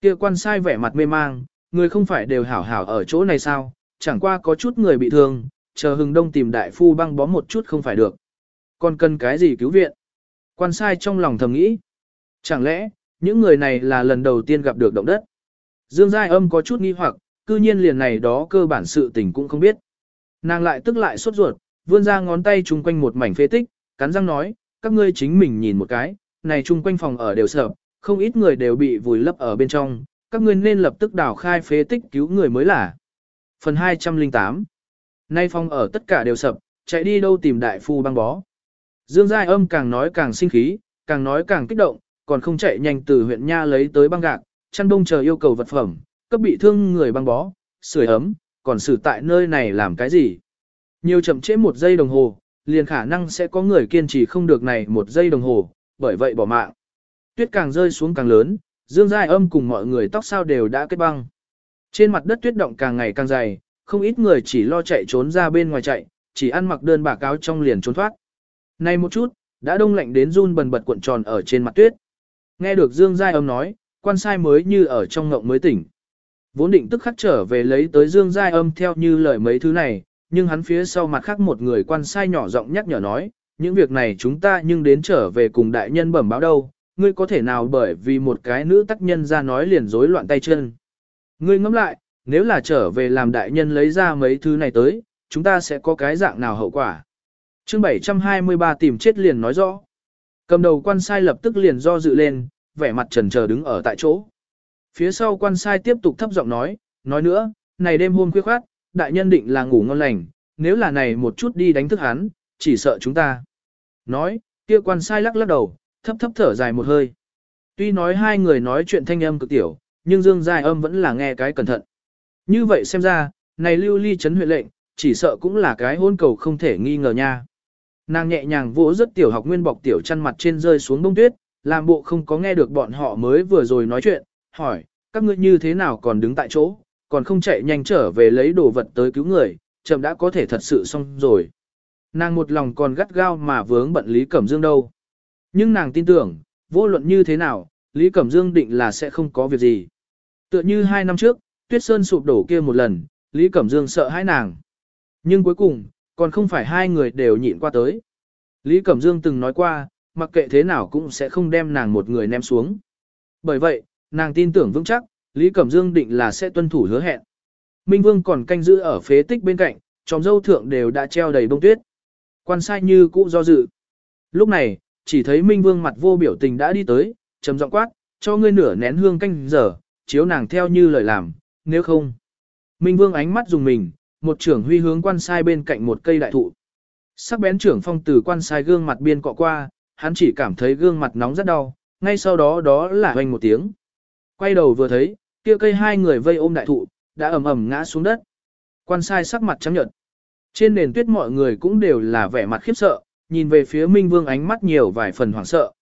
Kia quan sai vẻ mặt mê mang, người không phải đều hảo hảo ở chỗ này sao, chẳng qua có chút người bị thương, chờ hừng đông tìm đại phu băng bó một chút không phải được. Còn cần cái gì cứu viện? Quan sai trong lòng thầm nghĩ. Chẳng lẽ, những người này là lần đầu tiên gặp được động đất? Dương Giai âm có chút nghi hoặc, cư nhiên liền này đó cơ bản sự tình cũng không biết. Nàng lại tức lại sốt ruột, vươn ra ngón tay chung quanh một mảnh phế tích, cắn răng nói, các ngươi chính mình nhìn một cái, này chung quanh phòng ở đều sợ không ít người đều bị vùi lấp ở bên trong, các ngươi nên lập tức đào khai phế tích cứu người mới là. Phần 208 Nay phòng ở tất cả đều sập, chạy đi đâu tìm đại phu băng bó. Dương Giai âm càng nói càng sinh khí, càng nói càng kích động, còn không chạy nhanh từ huyện Nha lấy tới băng gạc, chăn đông chờ yêu cầu vật phẩm, cấp bị thương người băng bó, sưởi ấm, còn xử tại nơi này làm cái gì. Nhiều chậm trễ một giây đồng hồ, liền khả năng sẽ có người kiên trì không được này một giây đồng hồ, bởi vậy bỏ mạng. Tuyết càng rơi xuống càng lớn, Dương Giai âm cùng mọi người tóc sao đều đã kết băng. Trên mặt đất tuyết động càng ngày càng dày, không ít người chỉ lo chạy trốn ra bên ngoài chạy, chỉ ăn mặc đơn bà cáo trong liền trốn thoát. Này một chút, đã đông lạnh đến run bần bật cuộn tròn ở trên mặt tuyết. Nghe được Dương Giai âm nói, quan sai mới như ở trong ngộng mới tỉnh. Vốn định tức khắc trở về lấy tới Dương Giai âm theo như lời mấy thứ này, nhưng hắn phía sau mặt khác một người quan sai nhỏ giọng nhắc nhở nói, những việc này chúng ta nhưng đến trở về cùng đại nhân bẩm báo đâu, ngươi có thể nào bởi vì một cái nữ tác nhân ra nói liền rối loạn tay chân. Ngươi ngẫm lại, nếu là trở về làm đại nhân lấy ra mấy thứ này tới, chúng ta sẽ có cái dạng nào hậu quả. chương 723 tìm chết liền nói rõ. Cầm đầu quan sai lập tức liền do dự lên, vẻ mặt trần chờ đứng ở tại chỗ. Phía sau quan sai tiếp tục thấp giọng nói, nói nữa, này đêm hôm khuya khoát, đại nhân định là ngủ ngon lành, nếu là này một chút đi đánh thức hắn, chỉ sợ chúng ta. Nói, kia quan sai lắc lắc đầu, thấp thấp thở dài một hơi. Tuy nói hai người nói chuyện thanh âm cực tiểu, nhưng Dương Giai âm vẫn là nghe cái cẩn thận. Như vậy xem ra, này lưu ly chấn huyện lệnh, chỉ sợ cũng là cái hôn cầu không thể nghi ngờ nha. Nàng nhẹ nhàng vỗ rất tiểu học nguyên bọc tiểu chăn mặt trên rơi xuống bông tuyết, làm bộ không có nghe được bọn họ mới vừa rồi nói chuyện, hỏi, các ngươi như thế nào còn đứng tại chỗ, còn không chạy nhanh trở về lấy đồ vật tới cứu người, chậm đã có thể thật sự xong rồi. Nàng một lòng còn gắt gao mà vướng bận Lý Cẩm Dương đâu. Nhưng nàng tin tưởng, vô luận như thế nào, Lý Cẩm Dương định là sẽ không có việc gì. Tựa như hai năm trước, Tuyết Sơn sụp đổ kia một lần, Lý Cẩm Dương sợ hãi nàng. Nhưng cuối cùng, còn không phải hai người đều nhịn qua tới. Lý Cẩm Dương từng nói qua, mặc kệ thế nào cũng sẽ không đem nàng một người ném xuống. Bởi vậy, nàng tin tưởng vững chắc, Lý Cẩm Dương định là sẽ tuân thủ hứa hẹn. Minh Vương còn canh giữ ở phế tích bên cạnh, tròm dâu thượng đều đã treo đầy bông tuyết. Quan sai như cũ do dự. Lúc này, chỉ thấy Minh Vương mặt vô biểu tình đã đi tới, trầm giọng quát, cho ngươi nửa nén hương canh giờ, chiếu nàng theo như lời làm, nếu không. Minh Vương ánh mắt dùng mình, một trưởng huy hướng quan sai bên cạnh một cây đại thụ. Sắc bén trưởng phong từ quan sai gương mặt biên cọ qua, hắn chỉ cảm thấy gương mặt nóng rất đau, ngay sau đó đó là hoành một tiếng. Quay đầu vừa thấy, kia cây hai người vây ôm đại thụ, đã ầm ầm ngã xuống đất. Quan sai sắc mặt trắng nhợt. Trên nền tuyết mọi người cũng đều là vẻ mặt khiếp sợ, nhìn về phía Minh Vương ánh mắt nhiều vài phần hoảng sợ.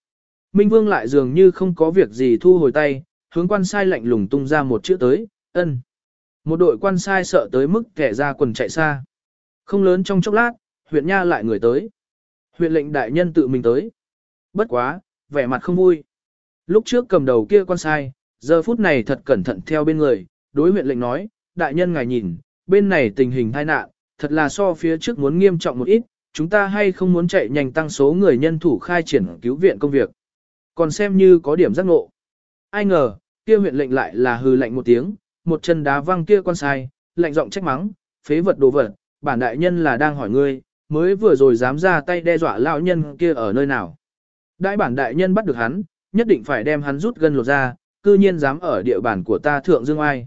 Minh Vương lại dường như không có việc gì thu hồi tay, hướng quan sai lạnh lùng tung ra một chữ tới, ân. Một đội quan sai sợ tới mức kẻ ra quần chạy xa. Không lớn trong chốc lát, huyện nha lại người tới. Huyện lệnh đại nhân tự mình tới. Bất quá, vẻ mặt không vui. Lúc trước cầm đầu kia quan sai, giờ phút này thật cẩn thận theo bên người, đối huyện lệnh nói, đại nhân ngài nhìn, bên này tình hình tai nạn, thật là so phía trước muốn nghiêm trọng một ít, chúng ta hay không muốn chạy nhanh tăng số người nhân thủ khai triển cứu viện công việc. Còn xem như có điểm giác ngộ. Ai ngờ, kia huyện lệnh lại là hư lệnh một tiếng, một chân đá văng kia quan sai, lệnh giọng trách mắng, phế vật đồ vật, bản đại nhân là đang hỏi ngươi, mới vừa rồi dám ra tay đe dọa lão nhân kia ở nơi nào. Đại bản đại nhân bắt được hắn, nhất định phải đem hắn rút gân lột ra, cư nhiên dám ở địa bàn của ta thượng dương ai.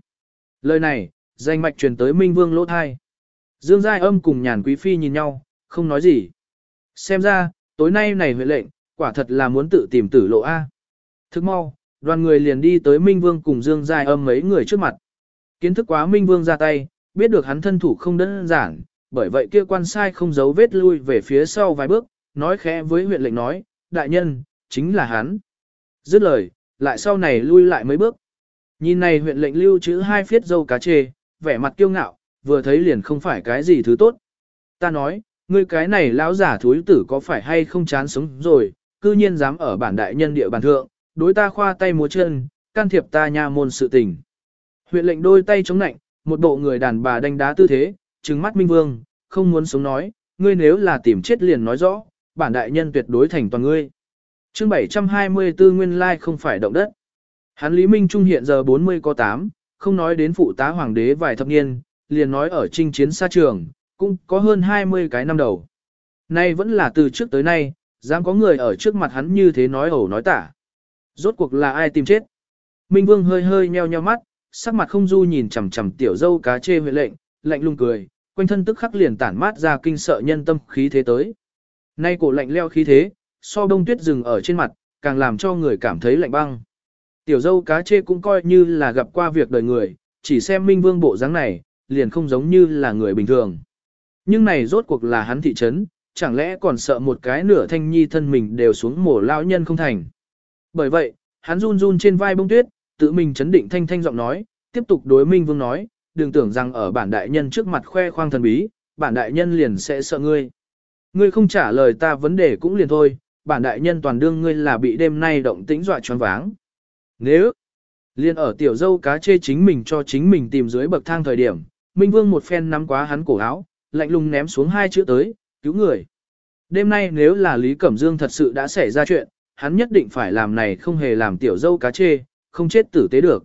Lời này, danh mạch truyền tới Minh Vương lỗ thai. Dương Giai âm cùng nhàn quý phi nhìn nhau, không nói gì. Xem ra, tối nay này huyện lệnh, quả thật là muốn tự tìm tử lộ A. Thức mau, đoàn người liền đi tới Minh Vương cùng Dương Giai âm mấy người trước mặt. Kiến thức quá Minh Vương ra tay, biết được hắn thân thủ không đơn giản, bởi vậy kia quan sai không giấu vết lui về phía sau vài bước, nói khẽ với huyện lệnh nói, đại nhân, chính là hắn. Dứt lời, lại sau này lui lại mấy bước. Nhìn này huyện lệnh lưu chữ hai phiết dâu cá chê, vẻ mặt kiêu ngạo, vừa thấy liền không phải cái gì thứ tốt. Ta nói, ngươi cái này lão giả thúi tử có phải hay không chán sống rồi, cư nhiên dám ở bản đại nhân địa bàn thượng, đối ta khoa tay múa chân, can thiệp ta nha môn sự tình. Huyện lệnh đôi tay chống nạnh, một bộ người đàn bà đánh đá tư thế, trừng mắt Minh Vương, không muốn sống nói, ngươi nếu là tìm chết liền nói rõ, bản đại nhân tuyệt đối thành toàn ngươi. chương 724 nguyên lai không phải động đất. Hắn Lý Minh Trung hiện giờ 40 có 8, không nói đến phụ tá hoàng đế vài thập niên, liền nói ở trinh chiến xa trường, cũng có hơn 20 cái năm đầu. Nay vẫn là từ trước tới nay, dám có người ở trước mặt hắn như thế nói ẩu nói tả. Rốt cuộc là ai tìm chết? Minh Vương hơi hơi nheo nheo mắt, sắc mặt không du nhìn chằm chằm tiểu dâu cá chê huệ lệnh, lạnh lùng cười, quanh thân tức khắc liền tản mát ra kinh sợ nhân tâm khí thế tới. Nay cổ lạnh leo khí thế, so đông tuyết rừng ở trên mặt, càng làm cho người cảm thấy lạnh băng. Tiểu dâu cá chê cũng coi như là gặp qua việc đời người, chỉ xem Minh Vương bộ dáng này, liền không giống như là người bình thường. Nhưng này rốt cuộc là hắn thị trấn, chẳng lẽ còn sợ một cái nửa thanh nhi thân mình đều xuống mổ lão nhân không thành. Bởi vậy, hắn run run trên vai bông tuyết, tự mình chấn định thanh thanh giọng nói, tiếp tục đối Minh Vương nói, đừng tưởng rằng ở bản đại nhân trước mặt khoe khoang thần bí, bản đại nhân liền sẽ sợ ngươi. Ngươi không trả lời ta vấn đề cũng liền thôi, bản đại nhân toàn đương ngươi là bị đêm nay động tĩnh dọa choáng váng. Nếu, liền ở tiểu dâu cá chê chính mình cho chính mình tìm dưới bậc thang thời điểm, Minh Vương một phen nắm quá hắn cổ áo, lạnh lùng ném xuống hai chữ tới, cứu người. Đêm nay nếu là Lý Cẩm Dương thật sự đã xảy ra chuyện, hắn nhất định phải làm này không hề làm tiểu dâu cá chê, không chết tử tế được.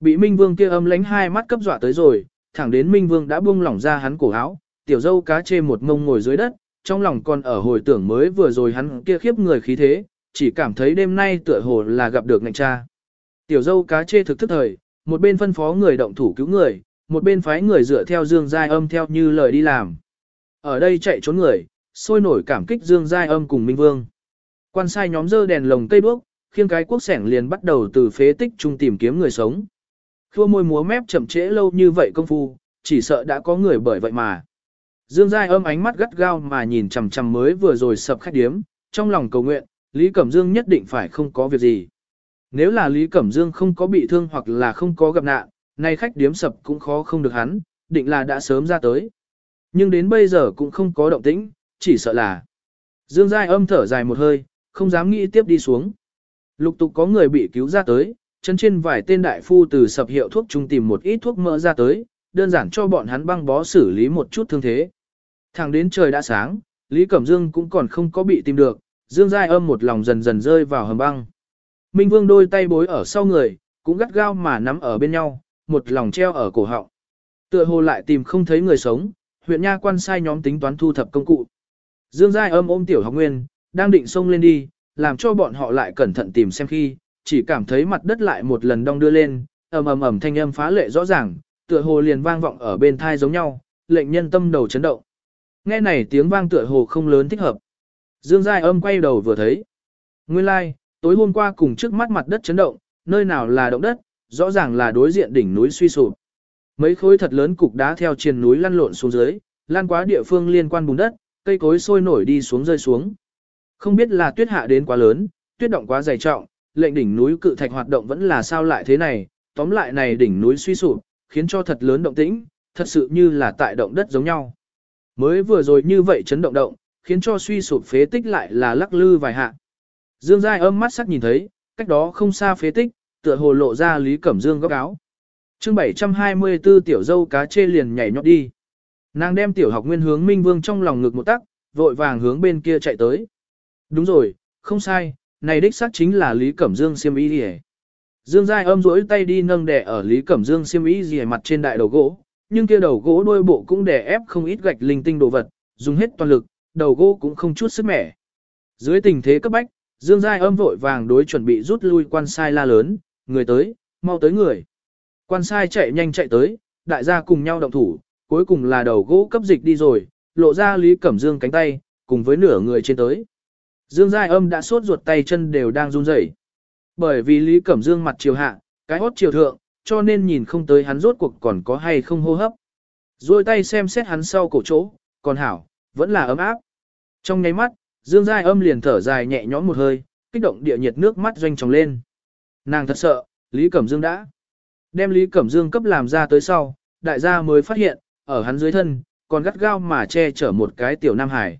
Bị Minh Vương kia âm lánh hai mắt cấp dọa tới rồi, thẳng đến Minh Vương đã buông lỏng ra hắn cổ áo, tiểu dâu cá chê một ngông ngồi dưới đất, trong lòng còn ở hồi tưởng mới vừa rồi hắn kia khiếp người khí thế, chỉ cảm thấy đêm nay tựa hồ là gặp được ngạnh cha. Tiểu dâu cá chê thực thức thời, một bên phân phó người động thủ cứu người, một bên phái người dựa theo Dương Giai Âm theo như lời đi làm. Ở đây chạy trốn người, sôi nổi cảm kích Dương Giai Âm cùng Minh Vương. Quan sai nhóm dơ đèn lồng cây đuốc, khiêng cái quốc sẻng liền bắt đầu từ phế tích trung tìm kiếm người sống. Khua môi múa mép chậm trễ lâu như vậy công phu, chỉ sợ đã có người bởi vậy mà. Dương Giai âm ánh mắt gắt gao mà nhìn chằm chằm mới vừa rồi sập khách điếm, trong lòng cầu nguyện, Lý Cẩm Dương nhất định phải không có việc gì. Nếu là Lý Cẩm Dương không có bị thương hoặc là không có gặp nạn, nay khách điếm sập cũng khó không được hắn, định là đã sớm ra tới. Nhưng đến bây giờ cũng không có động tĩnh, chỉ sợ là. Dương Giai âm thở dài một hơi, không dám nghĩ tiếp đi xuống. Lục tục có người bị cứu ra tới, chân trên vài tên đại phu từ sập hiệu thuốc trung tìm một ít thuốc mỡ ra tới, đơn giản cho bọn hắn băng bó xử lý một chút thương thế. Thẳng đến trời đã sáng, Lý Cẩm Dương cũng còn không có bị tìm được, Dương Giai âm một lòng dần dần rơi vào hầm băng. Minh Vương đôi tay bối ở sau người, cũng gắt gao mà nắm ở bên nhau, một lòng treo ở cổ họng. Tựa hồ lại tìm không thấy người sống, huyện nha quan sai nhóm tính toán thu thập công cụ. Dương Giai âm ôm tiểu học nguyên, đang định xông lên đi, làm cho bọn họ lại cẩn thận tìm xem khi, chỉ cảm thấy mặt đất lại một lần đong đưa lên, ầm ầm ầm thanh âm phá lệ rõ ràng, tựa hồ liền vang vọng ở bên thai giống nhau, lệnh nhân tâm đầu chấn động. Nghe này tiếng vang tựa hồ không lớn thích hợp. Dương Giai âm quay đầu vừa thấy. Nguyên lai, like, tối hôm qua cùng trước mắt mặt đất chấn động, nơi nào là động đất, rõ ràng là đối diện đỉnh núi suy sụp. Mấy khối thật lớn cục đá theo triền núi lăn lộn xuống dưới, lan quá địa phương liên quan bùn đất, cây cối sôi nổi đi xuống rơi xuống. Không biết là tuyết hạ đến quá lớn, tuyết động quá dày trọng, lệnh đỉnh núi cự thạch hoạt động vẫn là sao lại thế này, tóm lại này đỉnh núi suy sụp, khiến cho thật lớn động tĩnh, thật sự như là tại động đất giống nhau. Mới vừa rồi như vậy chấn động động, khiến cho suy sụp phế tích lại là lắc lư vài hạ. Dương Giai âm mắt sắc nhìn thấy, cách đó không xa phế tích, tựa hồ lộ ra Lý Cẩm Dương góc áo. chương 724 tiểu dâu cá chê liền nhảy nhót đi. Nàng đem tiểu học nguyên hướng Minh Vương trong lòng ngực một tắc, vội vàng hướng bên kia chạy tới. Đúng rồi, không sai, này đích xác chính là Lý Cẩm Dương siêm ý gì Dương Giai âm rỗi tay đi nâng đẻ ở Lý Cẩm Dương siêm ý gì mặt trên đại đầu gỗ, nhưng kia đầu gỗ đôi bộ cũng đè ép không ít gạch linh tinh đồ vật, dùng hết toàn lực, đầu gỗ cũng không chút sức mẻ. Dưới tình thế cấp bách, Dương Giai âm vội vàng đối chuẩn bị rút lui quan sai la lớn, người tới, mau tới người. Quan sai chạy nhanh chạy tới, đại gia cùng nhau động thủ, cuối cùng là đầu gỗ cấp dịch đi rồi, lộ ra Lý Cẩm Dương cánh tay, cùng với nửa người trên tới. Dương Giai âm đã sốt ruột tay chân đều đang run rẩy. Bởi vì Lý Cẩm Dương mặt chiều hạ, cái hốt chiều thượng, cho nên nhìn không tới hắn rốt cuộc còn có hay không hô hấp. Rồi tay xem xét hắn sau cổ chỗ, còn hảo, vẫn là ấm áp. Trong nháy mắt, Dương Giai âm liền thở dài nhẹ nhõm một hơi, kích động địa nhiệt nước mắt doanh tròng lên. Nàng thật sợ, Lý Cẩm Dương đã đem Lý Cẩm Dương cấp làm ra tới sau, đại gia mới phát hiện, ở hắn dưới thân, còn gắt gao mà che chở một cái tiểu Nam Hải.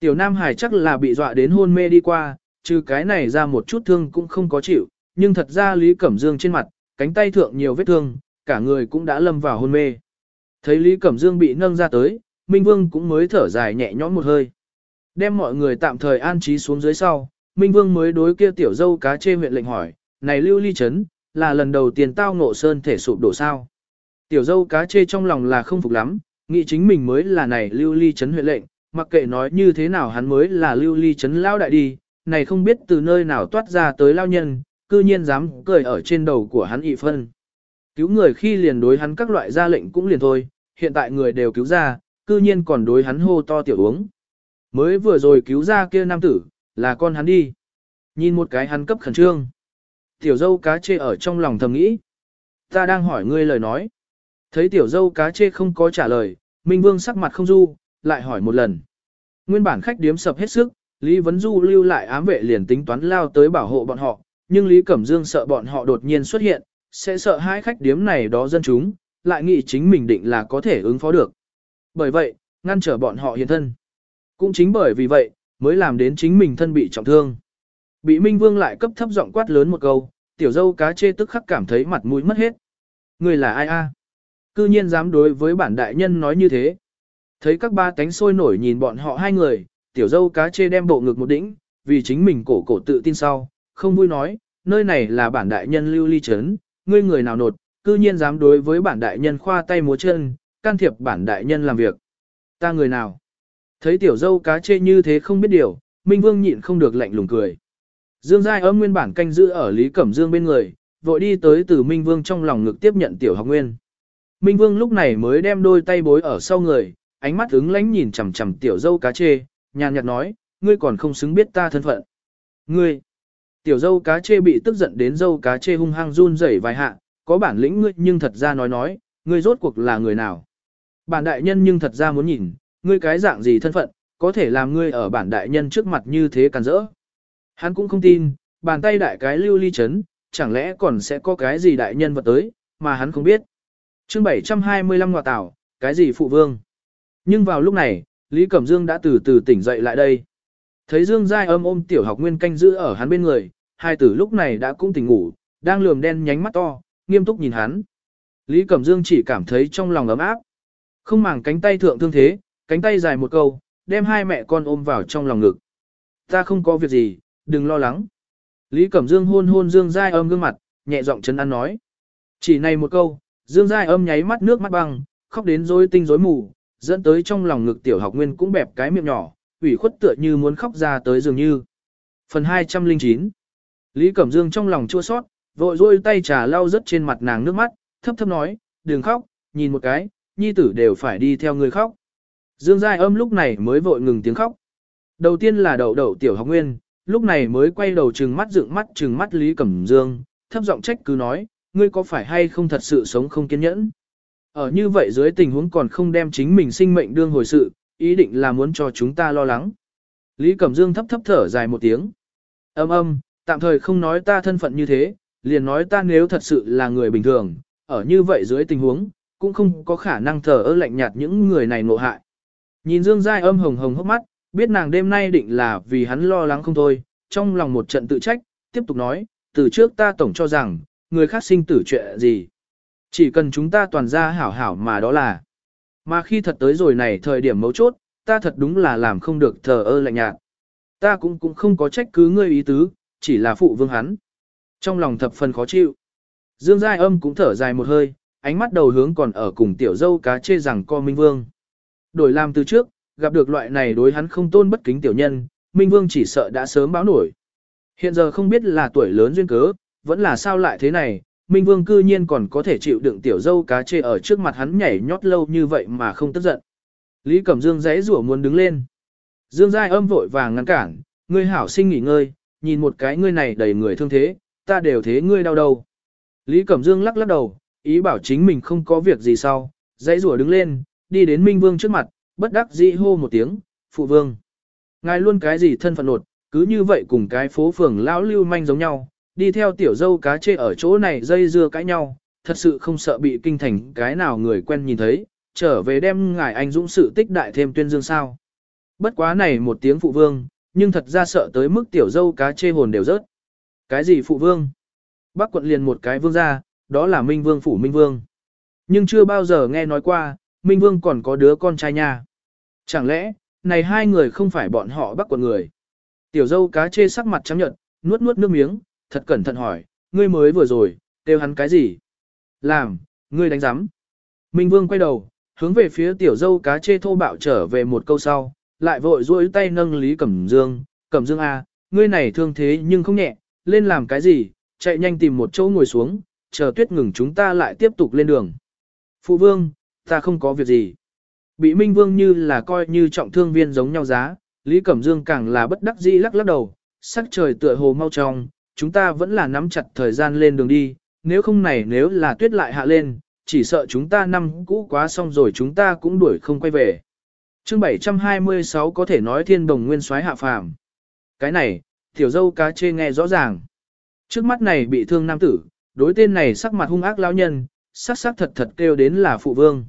Tiểu Nam Hải chắc là bị dọa đến hôn mê đi qua, trừ cái này ra một chút thương cũng không có chịu, nhưng thật ra Lý Cẩm Dương trên mặt, cánh tay thượng nhiều vết thương, cả người cũng đã lâm vào hôn mê. Thấy Lý Cẩm Dương bị nâng ra tới, Minh Vương cũng mới thở dài nhẹ nhõm một hơi. Đem mọi người tạm thời an trí xuống dưới sau, Minh Vương mới đối kia tiểu dâu cá chê huyện lệnh hỏi, này lưu ly chấn, là lần đầu tiên tao ngộ sơn thể sụp đổ sao. Tiểu dâu cá chê trong lòng là không phục lắm, nghĩ chính mình mới là này lưu ly chấn huyện lệnh, mặc kệ nói như thế nào hắn mới là lưu ly chấn lao đại đi, này không biết từ nơi nào toát ra tới lao nhân, cư nhiên dám cười ở trên đầu của hắn ị phân. Cứu người khi liền đối hắn các loại ra lệnh cũng liền thôi, hiện tại người đều cứu ra, cư nhiên còn đối hắn hô to tiểu uống. Mới vừa rồi cứu ra kia nam tử, là con hắn đi. Nhìn một cái hắn cấp khẩn trương. Tiểu dâu cá chê ở trong lòng thầm nghĩ. Ta đang hỏi ngươi lời nói. Thấy tiểu dâu cá chê không có trả lời, Minh Vương sắc mặt không du, lại hỏi một lần. Nguyên bản khách điếm sập hết sức, Lý Vấn Du lưu lại ám vệ liền tính toán lao tới bảo hộ bọn họ, nhưng Lý Cẩm Dương sợ bọn họ đột nhiên xuất hiện, sẽ sợ hai khách điếm này đó dân chúng, lại nghĩ chính mình định là có thể ứng phó được. Bởi vậy, ngăn trở bọn họ hiện thân. Cũng chính bởi vì vậy, mới làm đến chính mình thân bị trọng thương. Bị Minh Vương lại cấp thấp giọng quát lớn một câu, tiểu dâu cá chê tức khắc cảm thấy mặt mũi mất hết. Người là ai a? Cư nhiên dám đối với bản đại nhân nói như thế. Thấy các ba cánh sôi nổi nhìn bọn họ hai người, tiểu dâu cá chê đem bộ ngực một đỉnh, vì chính mình cổ cổ tự tin sau, không vui nói, nơi này là bản đại nhân lưu ly chấn, ngươi người nào nột, cư nhiên dám đối với bản đại nhân khoa tay múa chân, can thiệp bản đại nhân làm việc. Ta người nào? Thấy tiểu dâu cá chê như thế không biết điều, Minh Vương nhịn không được lạnh lùng cười. Dương Giai âm nguyên bản canh giữ ở Lý Cẩm Dương bên người, vội đi tới từ Minh Vương trong lòng ngực tiếp nhận tiểu học nguyên. Minh Vương lúc này mới đem đôi tay bối ở sau người, ánh mắt ứng lánh nhìn chằm chằm tiểu dâu cá chê, nhàn nhạt nói, ngươi còn không xứng biết ta thân phận. Ngươi, tiểu dâu cá chê bị tức giận đến dâu cá chê hung hăng run rẩy vài hạ, có bản lĩnh ngươi nhưng thật ra nói nói, ngươi rốt cuộc là người nào. Bản đại nhân nhưng thật ra muốn nhìn, ngươi cái dạng gì thân phận, có thể làm ngươi ở bản đại nhân trước mặt như thế càn rỡ. Hắn cũng không tin, bàn tay đại cái lưu ly chấn, chẳng lẽ còn sẽ có cái gì đại nhân vật tới, mà hắn không biết. chương 725 ngọa tảo, cái gì phụ vương. Nhưng vào lúc này, Lý Cẩm Dương đã từ từ tỉnh dậy lại đây. Thấy Dương Giai âm ôm tiểu học nguyên canh giữ ở hắn bên người, hai tử lúc này đã cũng tỉnh ngủ, đang lườm đen nhánh mắt to, nghiêm túc nhìn hắn. Lý Cẩm Dương chỉ cảm thấy trong lòng ấm áp. Không màng cánh tay thượng thương thế, cánh tay dài một câu, đem hai mẹ con ôm vào trong lòng ngực. Ta không có việc gì, đừng lo lắng. Lý Cẩm Dương hôn hôn Dương Giai âm gương mặt, nhẹ giọng chân ăn nói. Chỉ này một câu, Dương Giai âm nháy mắt nước mắt băng, khóc đến rối tinh rối mù, dẫn tới trong lòng ngực tiểu học nguyên cũng bẹp cái miệng nhỏ, ủy khuất tựa như muốn khóc ra tới dường như. Phần 209 Lý Cẩm Dương trong lòng chua sót, vội rôi tay trà lau rất trên mặt nàng nước mắt, thấp thấp nói, đừng khóc, nhìn một cái, nhi tử đều phải đi theo người khóc. Dương Giai âm lúc này mới vội ngừng tiếng khóc. Đầu tiên là đậu đậu tiểu học nguyên, lúc này mới quay đầu trừng mắt dựng mắt trừng mắt Lý Cẩm Dương, thấp giọng trách cứ nói, ngươi có phải hay không thật sự sống không kiên nhẫn. Ở như vậy dưới tình huống còn không đem chính mình sinh mệnh đương hồi sự, ý định là muốn cho chúng ta lo lắng. Lý Cẩm Dương thấp thấp thở dài một tiếng. Âm âm, tạm thời không nói ta thân phận như thế, liền nói ta nếu thật sự là người bình thường, ở như vậy dưới tình huống, cũng không có khả năng thở ơ lạnh nhạt những người này ngộ hại. Nhìn Dương Giai âm hồng hồng hốc mắt, biết nàng đêm nay định là vì hắn lo lắng không thôi, trong lòng một trận tự trách, tiếp tục nói, từ trước ta tổng cho rằng, người khác sinh tử chuyện gì. Chỉ cần chúng ta toàn ra hảo hảo mà đó là. Mà khi thật tới rồi này thời điểm mấu chốt, ta thật đúng là làm không được thờ ơ lạnh nhạt. Ta cũng cũng không có trách cứ ngươi ý tứ, chỉ là phụ vương hắn. Trong lòng thập phần khó chịu. Dương Giai âm cũng thở dài một hơi, ánh mắt đầu hướng còn ở cùng tiểu dâu cá chê rằng co Minh Vương. Đổi làm từ trước, gặp được loại này đối hắn không tôn bất kính tiểu nhân, Minh Vương chỉ sợ đã sớm báo nổi. Hiện giờ không biết là tuổi lớn duyên cớ, vẫn là sao lại thế này, Minh Vương cư nhiên còn có thể chịu đựng tiểu dâu cá chê ở trước mặt hắn nhảy nhót lâu như vậy mà không tức giận. Lý Cẩm Dương giấy rủa muốn đứng lên. Dương Giai âm vội vàng ngăn cản, ngươi hảo sinh nghỉ ngơi, nhìn một cái ngươi này đầy người thương thế, ta đều thế ngươi đau đầu. Lý Cẩm Dương lắc lắc đầu, ý bảo chính mình không có việc gì sau, giấy rủa đứng lên, đi đến Minh Vương trước mặt, bất đắc dĩ hô một tiếng, phụ vương. Ngài luôn cái gì thân phận nột, cứ như vậy cùng cái phố phường lão lưu manh giống nhau, đi theo tiểu dâu cá chê ở chỗ này dây dưa cãi nhau, thật sự không sợ bị kinh thành cái nào người quen nhìn thấy, trở về đem ngài anh dũng sự tích đại thêm tuyên dương sao. Bất quá này một tiếng phụ vương, nhưng thật ra sợ tới mức tiểu dâu cá chê hồn đều rớt. Cái gì phụ vương? Bắc quận liền một cái vương ra, đó là Minh Vương phủ Minh Vương. Nhưng chưa bao giờ nghe nói qua, Minh Vương còn có đứa con trai nha. Chẳng lẽ, này hai người không phải bọn họ Bắc quận người? Tiểu dâu cá chê sắc mặt trắng nhợt, nuốt nuốt nước miếng, thật cẩn thận hỏi, ngươi mới vừa rồi, kêu hắn cái gì? Làm, ngươi đánh giám. Minh Vương quay đầu, hướng về phía tiểu dâu cá chê thô bạo trở về một câu sau, lại vội duỗi tay nâng Lý Cẩm Dương, Cẩm Dương A, ngươi này thương thế nhưng không nhẹ, lên làm cái gì, chạy nhanh tìm một chỗ ngồi xuống, chờ tuyết ngừng chúng ta lại tiếp tục lên đường. Phụ Vương, ta không có việc gì. Bị Minh Vương như là coi như trọng thương viên giống nhau giá, Lý Cẩm Dương càng là bất đắc dĩ lắc lắc đầu, sắc trời tựa hồ mau trong, chúng ta vẫn là nắm chặt thời gian lên đường đi, nếu không này nếu là tuyết lại hạ lên, chỉ sợ chúng ta năm cũ quá xong rồi chúng ta cũng đuổi không quay về. chương 726 có thể nói thiên đồng nguyên soái hạ phàm. Cái này, tiểu dâu cá chê nghe rõ ràng. Trước mắt này bị thương nam tử, đối tên này sắc mặt hung ác lão nhân, sắc sắc thật thật kêu đến là phụ vương.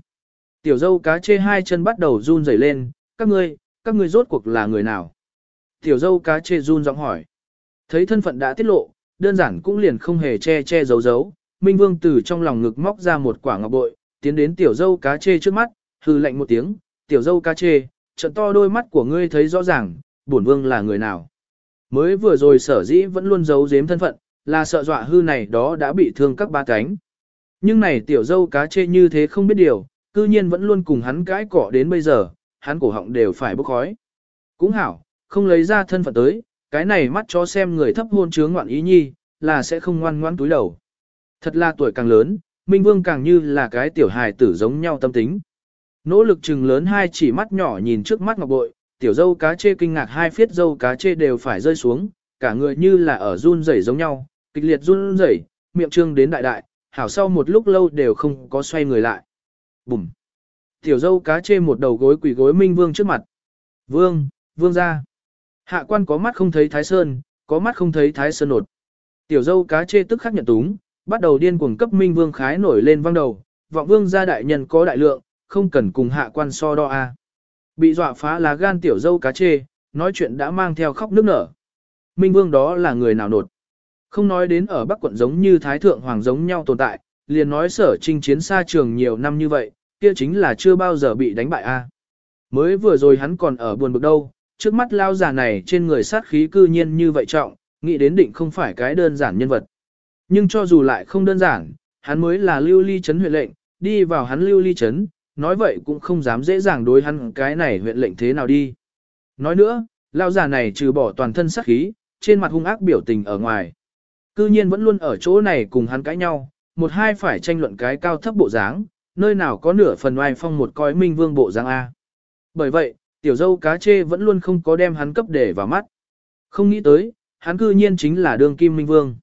Tiểu dâu cá chê hai chân bắt đầu run rẩy lên, các ngươi, các ngươi rốt cuộc là người nào? Tiểu dâu cá chê run giọng hỏi. Thấy thân phận đã tiết lộ, đơn giản cũng liền không hề che che giấu giấu. Minh Vương từ trong lòng ngực móc ra một quả ngọc bội, tiến đến tiểu dâu cá chê trước mắt, hư lạnh một tiếng, tiểu dâu cá chê, trận to đôi mắt của ngươi thấy rõ ràng, bổn vương là người nào. Mới vừa rồi sở dĩ vẫn luôn giấu giếm thân phận, là sợ dọa hư này đó đã bị thương các ba cánh. Nhưng này tiểu dâu cá chê như thế không biết điều, cư nhiên vẫn luôn cùng hắn cãi cỏ đến bây giờ, hắn cổ họng đều phải bốc khói. Cũng hảo, không lấy ra thân phận tới, cái này mắt cho xem người thấp hôn chướng ngoạn ý nhi, là sẽ không ngoan ngoãn túi đầu. Thật là tuổi càng lớn, Minh Vương càng như là cái tiểu hài tử giống nhau tâm tính. Nỗ lực chừng lớn hai chỉ mắt nhỏ nhìn trước mắt ngọc bội, tiểu dâu cá chê kinh ngạc hai phiết dâu cá chê đều phải rơi xuống, cả người như là ở run rẩy giống nhau, kịch liệt run rẩy, miệng trương đến đại đại, hảo sau một lúc lâu đều không có xoay người lại. Bùm! Tiểu dâu cá chê một đầu gối quỳ gối Minh Vương trước mặt. Vương, Vương ra. Hạ quan có mắt không thấy Thái Sơn, có mắt không thấy Thái Sơn nột. Tiểu dâu cá chê tức khắc nhận túng, bắt đầu điên cuồng cấp Minh Vương khái nổi lên văng đầu, vọng Vương gia đại nhân có đại lượng, không cần cùng hạ quan so đo a. À. Bị dọa phá lá gan tiểu dâu cá chê, nói chuyện đã mang theo khóc nước nở. Minh Vương đó là người nào nột. Không nói đến ở Bắc quận giống như Thái Thượng Hoàng giống nhau tồn tại, liền nói sở trinh chiến xa trường nhiều năm như vậy, kia chính là chưa bao giờ bị đánh bại a. Mới vừa rồi hắn còn ở buồn bực đâu, trước mắt lao già này trên người sát khí cư nhiên như vậy trọng, nghĩ đến định không phải cái đơn giản nhân vật. Nhưng cho dù lại không đơn giản, hắn mới là lưu ly chấn huyện lệnh, đi vào hắn lưu ly chấn, nói vậy cũng không dám dễ dàng đối hắn cái này huyện lệnh thế nào đi. Nói nữa, lao già này trừ bỏ toàn thân sát khí, trên mặt hung ác biểu tình ở ngoài. Cư nhiên vẫn luôn ở chỗ này cùng hắn cãi nhau, một hai phải tranh luận cái cao thấp bộ dáng, nơi nào có nửa phần oai phong một coi minh vương bộ giang A. Bởi vậy, tiểu dâu cá chê vẫn luôn không có đem hắn cấp để vào mắt. Không nghĩ tới, hắn cư nhiên chính là đương kim minh vương.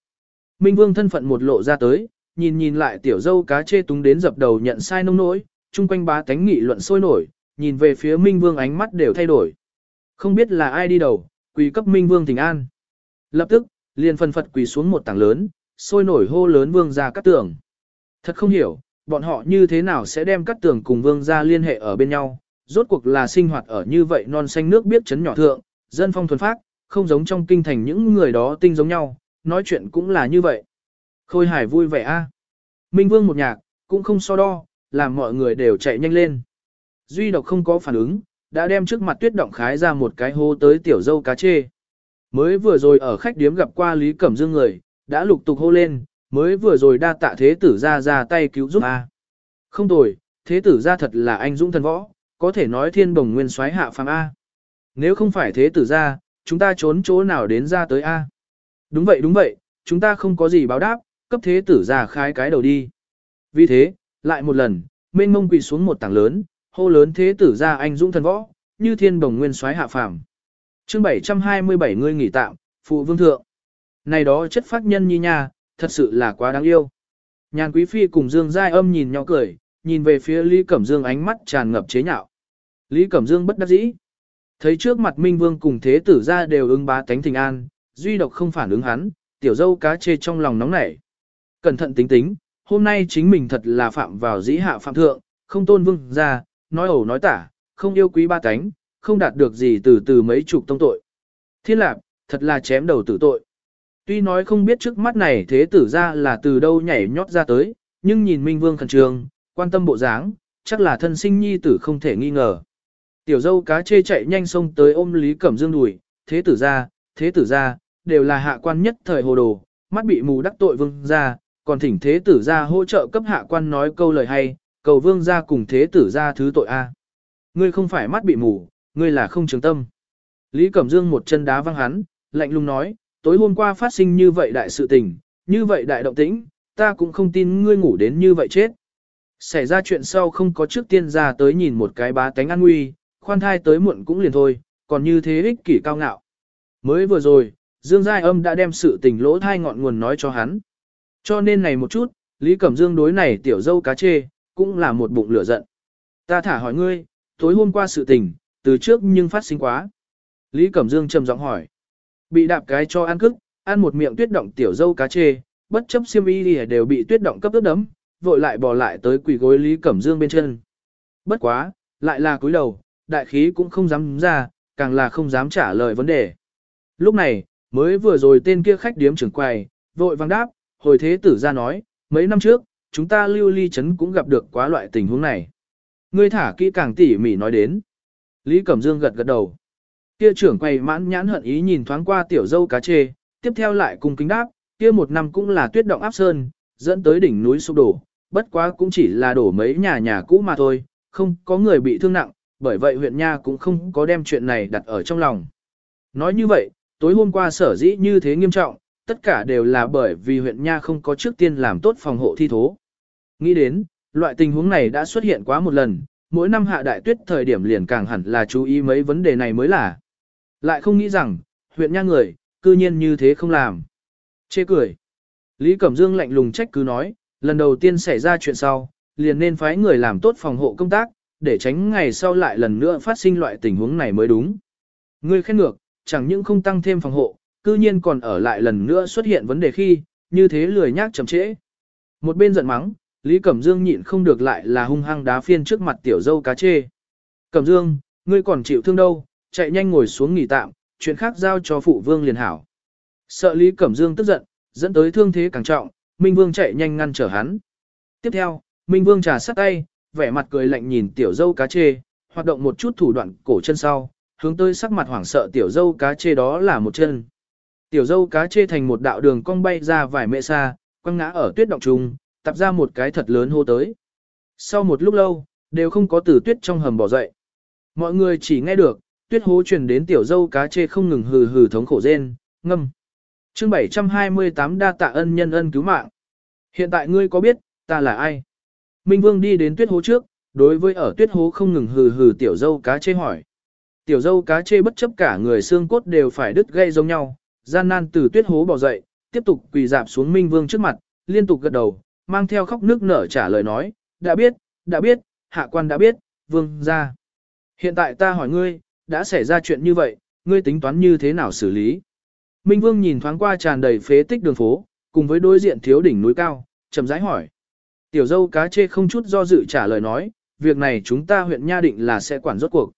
Minh vương thân phận một lộ ra tới, nhìn nhìn lại tiểu dâu cá chê túng đến dập đầu nhận sai nông nỗi, chung quanh bá tánh nghị luận sôi nổi, nhìn về phía minh vương ánh mắt đều thay đổi. Không biết là ai đi đầu, quỳ cấp minh vương thỉnh an. Lập tức, liền phân phật quỳ xuống một tảng lớn, sôi nổi hô lớn vương ra các tường. Thật không hiểu, bọn họ như thế nào sẽ đem các tường cùng vương gia liên hệ ở bên nhau, rốt cuộc là sinh hoạt ở như vậy non xanh nước biết chấn nhỏ thượng, dân phong thuần phát, không giống trong kinh thành những người đó tinh giống nhau, nói chuyện cũng là như vậy. Khôi hải vui vẻ a. À? Minh vương một nhạc, cũng không so đo, làm mọi người đều chạy nhanh lên. Duy độc không có phản ứng, đã đem trước mặt tuyết động khái ra một cái hô tới tiểu dâu cá chê. Mới vừa rồi ở khách điếm gặp qua Lý Cẩm Dương người, đã lục tục hô lên, mới vừa rồi đa tạ thế tử ra ra tay cứu giúp a. Không tồi, thế tử ra thật là anh dũng thần võ, có thể nói thiên bồng nguyên soái hạ phàm A. Nếu không phải thế tử ra, chúng ta trốn chỗ nào đến ra tới A. Đúng vậy đúng vậy, chúng ta không có gì báo đáp, cấp thế tử ra khai cái đầu đi. Vì thế, lại một lần, mênh mông quỳ xuống một tảng lớn, hô lớn thế tử ra anh dũng thần võ, như thiên bồng nguyên soái hạ phàm. chương 727 ngươi nghỉ tạm, phụ vương thượng. Này đó chất phát nhân nhi nha, thật sự là quá đáng yêu. Nhàn quý phi cùng Dương Giai âm nhìn nhau cười, nhìn về phía Lý Cẩm Dương ánh mắt tràn ngập chế nhạo. Lý Cẩm Dương bất đắc dĩ. Thấy trước mặt Minh Vương cùng thế tử ra đều ứng bá tánh thình an, duy độc không phản ứng hắn, tiểu dâu cá chê trong lòng nóng nảy. Cẩn thận tính tính, hôm nay chính mình thật là phạm vào dĩ hạ phạm thượng, không tôn vương ra, nói ẩu nói tả, không yêu quý ba tánh, không đạt được gì từ từ mấy chục tông tội. Thiên lạc, thật là chém đầu tử tội. Tuy nói không biết trước mắt này thế tử ra là từ đâu nhảy nhót ra tới, nhưng nhìn Minh Vương khẩn trương, quan tâm bộ dáng, chắc là thân sinh nhi tử không thể nghi ngờ. Tiểu dâu cá chê chạy nhanh xông tới ôm Lý Cẩm Dương đùi, thế tử ra, thế tử ra, đều là hạ quan nhất thời hồ đồ, mắt bị mù đắc tội vương ra, còn thỉnh thế tử ra hỗ trợ cấp hạ quan nói câu lời hay, cầu vương ra cùng thế tử ra thứ tội a. Ngươi không phải mắt bị mù, ngươi là không trường tâm. Lý Cẩm Dương một chân đá văng hắn, lạnh lùng nói, tối hôm qua phát sinh như vậy đại sự tình, như vậy đại động tĩnh, ta cũng không tin ngươi ngủ đến như vậy chết. Xảy ra chuyện sau không có trước tiên ra tới nhìn một cái bá tánh an nguy, khoan thai tới muộn cũng liền thôi, còn như thế ích kỷ cao ngạo. Mới vừa rồi, Dương Giai Âm đã đem sự tình lỗ thai ngọn nguồn nói cho hắn. Cho nên này một chút, Lý Cẩm Dương đối này tiểu dâu cá chê, cũng là một bụng lửa giận. Ta thả hỏi ngươi, tối hôm qua sự tình, từ trước nhưng phát sinh quá. Lý Cẩm Dương trầm giọng hỏi. Bị đạp cái cho ăn cức, ăn một miệng tuyết động tiểu dâu cá chê, bất chấp xiêm y đều bị tuyết động cấp ướt đấm, vội lại bỏ lại tới quỳ gối Lý Cẩm Dương bên chân. Bất quá, lại là cúi đầu, đại khí cũng không dám ra, càng là không dám trả lời vấn đề. Lúc này, mới vừa rồi tên kia khách điếm trưởng quầy, vội vang đáp, hồi thế tử ra nói, mấy năm trước, chúng ta lưu ly chấn cũng gặp được quá loại tình huống này. Ngươi thả kỹ càng tỉ mỉ nói đến. Lý Cẩm Dương gật gật đầu. Kia trưởng quầy mãn nhãn hận ý nhìn thoáng qua tiểu dâu cá chê, tiếp theo lại cùng kính đáp, kia một năm cũng là tuyết động áp sơn, dẫn tới đỉnh núi sụp đổ, bất quá cũng chỉ là đổ mấy nhà nhà cũ mà thôi, không có người bị thương nặng, bởi vậy huyện nha cũng không có đem chuyện này đặt ở trong lòng. Nói như vậy, tối hôm qua sở dĩ như thế nghiêm trọng, tất cả đều là bởi vì huyện nha không có trước tiên làm tốt phòng hộ thi thố. Nghĩ đến, loại tình huống này đã xuất hiện quá một lần, mỗi năm hạ đại tuyết thời điểm liền càng hẳn là chú ý mấy vấn đề này mới là. Lại không nghĩ rằng, huyện nha người, cư nhiên như thế không làm. Chê cười. Lý Cẩm Dương lạnh lùng trách cứ nói, lần đầu tiên xảy ra chuyện sau, liền nên phái người làm tốt phòng hộ công tác, để tránh ngày sau lại lần nữa phát sinh loại tình huống này mới đúng. Ngươi khen ngược, chẳng những không tăng thêm phòng hộ, cư nhiên còn ở lại lần nữa xuất hiện vấn đề khi, như thế lười nhác chậm trễ. Một bên giận mắng, Lý Cẩm Dương nhịn không được lại là hung hăng đá phiên trước mặt tiểu dâu cá chê. Cẩm Dương, ngươi còn chịu thương đâu, chạy nhanh ngồi xuống nghỉ tạm, chuyện khác giao cho phụ vương liền hảo. Sợ Lý Cẩm Dương tức giận, dẫn tới thương thế càng trọng, Minh Vương chạy nhanh ngăn trở hắn. Tiếp theo, Minh Vương trà sắt tay, vẻ mặt cười lạnh nhìn tiểu dâu cá chê, hoạt động một chút thủ đoạn cổ chân sau, hướng tới sắc mặt hoảng sợ tiểu dâu cá chê đó là một chân. Tiểu dâu cá chê thành một đạo đường cong bay ra vài mẹ xa, quăng ngã ở tuyết động trùng, tập ra một cái thật lớn hô tới. Sau một lúc lâu, đều không có từ tuyết trong hầm bỏ dậy. Mọi người chỉ nghe được, tuyết hố truyền đến tiểu dâu cá chê không ngừng hừ hừ thống khổ rên, ngâm. chương 728 đa tạ ân nhân ân cứu mạng. Hiện tại ngươi có biết, ta là ai? Minh Vương đi đến tuyết hố trước, đối với ở tuyết hố không ngừng hừ hừ tiểu dâu cá chê hỏi. Tiểu dâu cá chê bất chấp cả người xương cốt đều phải đứt gây giống nhau, gian nan từ tuyết hố bỏ dậy, tiếp tục quỳ dạp xuống Minh Vương trước mặt, liên tục gật đầu, mang theo khóc nước nở trả lời nói, đã biết, đã biết, hạ quan đã biết, Vương ra. Hiện tại ta hỏi ngươi, đã xảy ra chuyện như vậy, ngươi tính toán như thế nào xử lý? Minh Vương nhìn thoáng qua tràn đầy phế tích đường phố, cùng với đối diện thiếu đỉnh núi cao, chậm rãi hỏi. Tiểu dâu cá chê không chút do dự trả lời nói, việc này chúng ta huyện Nha Định là sẽ quản rốt cuộc.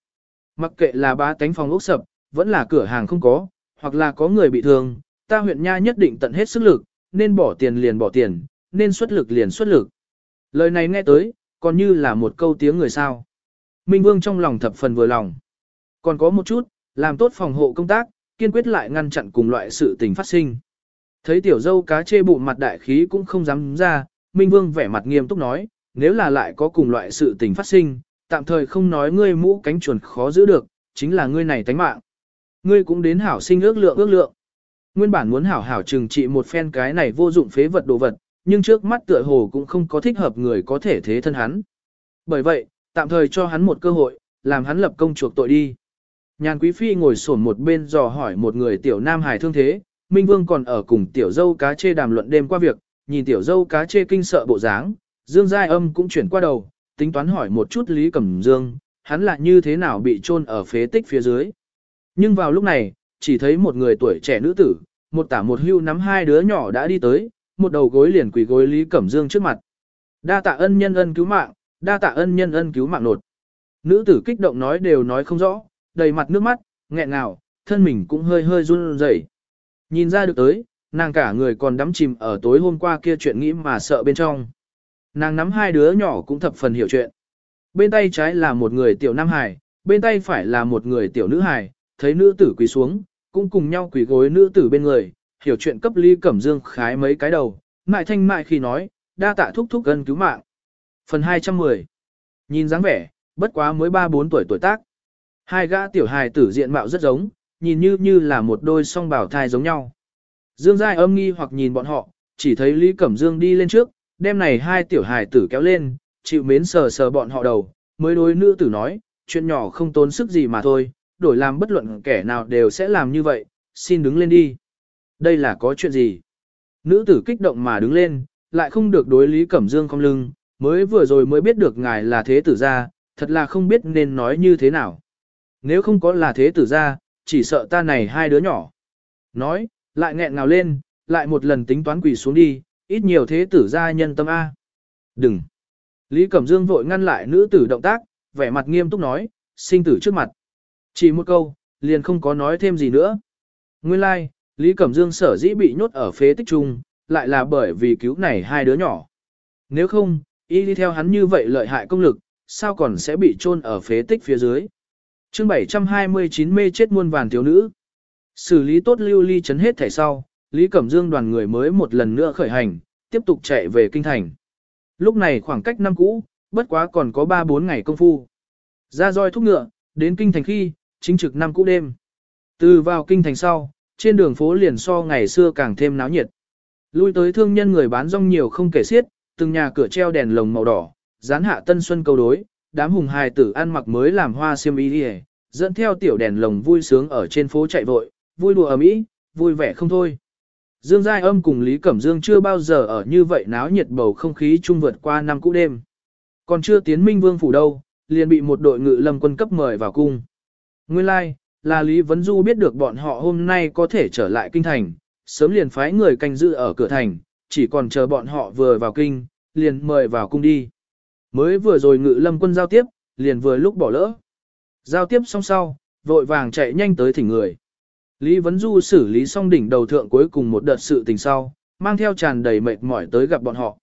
Mặc kệ là bá tánh phòng ốc sập, vẫn là cửa hàng không có, hoặc là có người bị thương, ta huyện Nha nhất định tận hết sức lực, nên bỏ tiền liền bỏ tiền, nên xuất lực liền xuất lực. Lời này nghe tới, còn như là một câu tiếng người sao. Minh Vương trong lòng thập phần vừa lòng. Còn có một chút, làm tốt phòng hộ công tác, kiên quyết lại ngăn chặn cùng loại sự tình phát sinh. Thấy tiểu dâu cá chê bụng mặt đại khí cũng không dám ra, Minh Vương vẻ mặt nghiêm túc nói, nếu là lại có cùng loại sự tình phát sinh, tạm thời không nói ngươi mũ cánh chuồn khó giữ được, chính là ngươi này tánh mạng. Ngươi cũng đến hảo sinh ước lượng ước lượng. Nguyên bản muốn hảo hảo trừng trị một phen cái này vô dụng phế vật đồ vật, nhưng trước mắt tựa hồ cũng không có thích hợp người có thể thế thân hắn. Bởi vậy, tạm thời cho hắn một cơ hội, làm hắn lập công chuộc tội đi. Nhàn quý phi ngồi sổn một bên dò hỏi một người tiểu nam hài thương thế, Minh Vương còn ở cùng tiểu dâu cá chê đàm luận đêm qua việc, nhìn tiểu dâu cá chê kinh sợ bộ dáng, Dương Giai Âm cũng chuyển qua đầu, tính toán hỏi một chút Lý Cẩm Dương, hắn là như thế nào bị chôn ở phế tích phía dưới. Nhưng vào lúc này, chỉ thấy một người tuổi trẻ nữ tử, một tả một hưu nắm hai đứa nhỏ đã đi tới, một đầu gối liền quỳ gối Lý Cẩm Dương trước mặt. Đa tạ ân nhân ân cứu mạng, đa tạ ân nhân ân cứu mạng nột. Nữ tử kích động nói đều nói không rõ, đầy mặt nước mắt, nghẹn ngào, thân mình cũng hơi hơi run rẩy. Nhìn ra được tới, nàng cả người còn đắm chìm ở tối hôm qua kia chuyện nghĩ mà sợ bên trong. Nàng nắm hai đứa nhỏ cũng thập phần hiểu chuyện. Bên tay trái là một người tiểu nam hài, bên tay phải là một người tiểu nữ hài, thấy nữ tử quỳ xuống, cũng cùng nhau quỳ gối nữ tử bên người, hiểu chuyện cấp ly cẩm dương khái mấy cái đầu, mại thanh mại khi nói, đa tạ thúc thúc gần cứu mạng. Phần 210 Nhìn dáng vẻ, bất quá mới 3-4 tuổi tuổi tác. Hai gã tiểu hài tử diện mạo rất giống, nhìn như như là một đôi song bảo thai giống nhau. Dương Giai âm nghi hoặc nhìn bọn họ, chỉ thấy Lý Cẩm Dương đi lên trước, đem này hai tiểu hài tử kéo lên, chịu mến sờ sờ bọn họ đầu, mới đối nữ tử nói, chuyện nhỏ không tốn sức gì mà thôi, đổi làm bất luận kẻ nào đều sẽ làm như vậy, xin đứng lên đi. Đây là có chuyện gì? Nữ tử kích động mà đứng lên, lại không được đối Lý Cẩm Dương không lưng, mới vừa rồi mới biết được ngài là thế tử gia, thật là không biết nên nói như thế nào. Nếu không có là thế tử gia, chỉ sợ ta này hai đứa nhỏ. Nói, lại nghẹn ngào lên, lại một lần tính toán quỳ xuống đi, ít nhiều thế tử gia nhân tâm A. Đừng. Lý Cẩm Dương vội ngăn lại nữ tử động tác, vẻ mặt nghiêm túc nói, sinh tử trước mặt. Chỉ một câu, liền không có nói thêm gì nữa. Nguyên lai, like, Lý Cẩm Dương sở dĩ bị nhốt ở phế tích trung, lại là bởi vì cứu này hai đứa nhỏ. Nếu không, y đi theo hắn như vậy lợi hại công lực, sao còn sẽ bị chôn ở phế tích phía dưới chương 729 mê chết muôn vàn thiếu nữ. Xử lý tốt lưu ly chấn hết thẻ sau, Lý Cẩm Dương đoàn người mới một lần nữa khởi hành, tiếp tục chạy về kinh thành. Lúc này khoảng cách năm cũ, bất quá còn có 3-4 ngày công phu. Ra roi thúc ngựa, đến kinh thành khi, chính trực năm cũ đêm. Từ vào kinh thành sau, trên đường phố liền so ngày xưa càng thêm náo nhiệt. Lui tới thương nhân người bán rong nhiều không kể xiết, từng nhà cửa treo đèn lồng màu đỏ, dán hạ tân xuân câu đối, đám hùng hài tử ăn mặc mới làm hoa xiêm y đi dẫn theo tiểu đèn lồng vui sướng ở trên phố chạy vội, vui đùa ầm ĩ, vui vẻ không thôi. Dương Giai Âm cùng Lý Cẩm Dương chưa bao giờ ở như vậy náo nhiệt bầu không khí chung vượt qua năm cũ đêm. Còn chưa tiến Minh Vương phủ đâu, liền bị một đội ngự lâm quân cấp mời vào cung. Nguyên lai, like, là Lý Vấn Du biết được bọn họ hôm nay có thể trở lại kinh thành, sớm liền phái người canh giữ ở cửa thành, chỉ còn chờ bọn họ vừa vào kinh, liền mời vào cung đi. Mới vừa rồi ngự lâm quân giao tiếp, liền vừa lúc bỏ lỡ. Giao tiếp xong sau, vội vàng chạy nhanh tới thỉnh người. Lý Vấn Du xử lý xong đỉnh đầu thượng cuối cùng một đợt sự tình sau, mang theo tràn đầy mệt mỏi tới gặp bọn họ.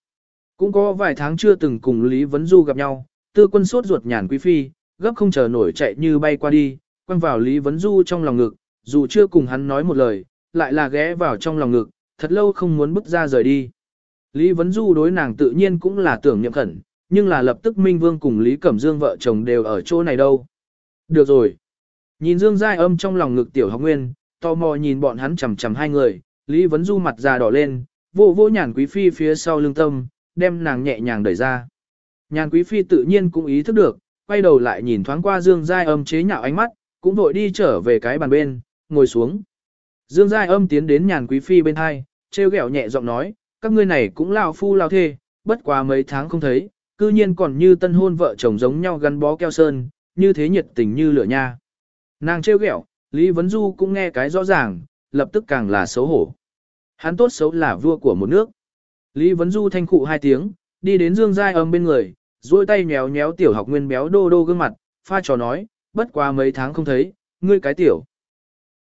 Cũng có vài tháng chưa từng cùng Lý Vấn Du gặp nhau, tư quân sốt ruột nhàn quý phi, gấp không chờ nổi chạy như bay qua đi, quăng vào Lý Vấn Du trong lòng ngực, dù chưa cùng hắn nói một lời, lại là ghé vào trong lòng ngực, thật lâu không muốn bước ra rời đi. Lý Vấn Du đối nàng tự nhiên cũng là tưởng niệm khẩn, nhưng là lập tức Minh Vương cùng Lý Cẩm Dương vợ chồng đều ở chỗ này đâu. Được rồi. Nhìn Dương Giai âm trong lòng ngực tiểu học nguyên, tò mò nhìn bọn hắn chầm chầm hai người, Lý Vấn Du mặt già đỏ lên, vô vô nhàn quý phi phía sau lưng tâm, đem nàng nhẹ nhàng đẩy ra. Nhàn quý phi tự nhiên cũng ý thức được, quay đầu lại nhìn thoáng qua Dương Giai âm chế nhạo ánh mắt, cũng vội đi trở về cái bàn bên, ngồi xuống. Dương Giai âm tiến đến nhàn quý phi bên hai, treo gẹo nhẹ giọng nói, các ngươi này cũng lao phu lao thê, bất quá mấy tháng không thấy, cư nhiên còn như tân hôn vợ chồng giống nhau gắn bó keo sơn, như thế nhiệt tình như lửa nha. Nàng trêu ghẹo, Lý Vấn Du cũng nghe cái rõ ràng, lập tức càng là xấu hổ. Hắn tốt xấu là vua của một nước. Lý Vấn Du thanh khụ hai tiếng, đi đến Dương Giai âm bên người, duỗi tay nhéo nhéo tiểu học nguyên béo đô đô gương mặt, pha trò nói, bất qua mấy tháng không thấy, ngươi cái tiểu.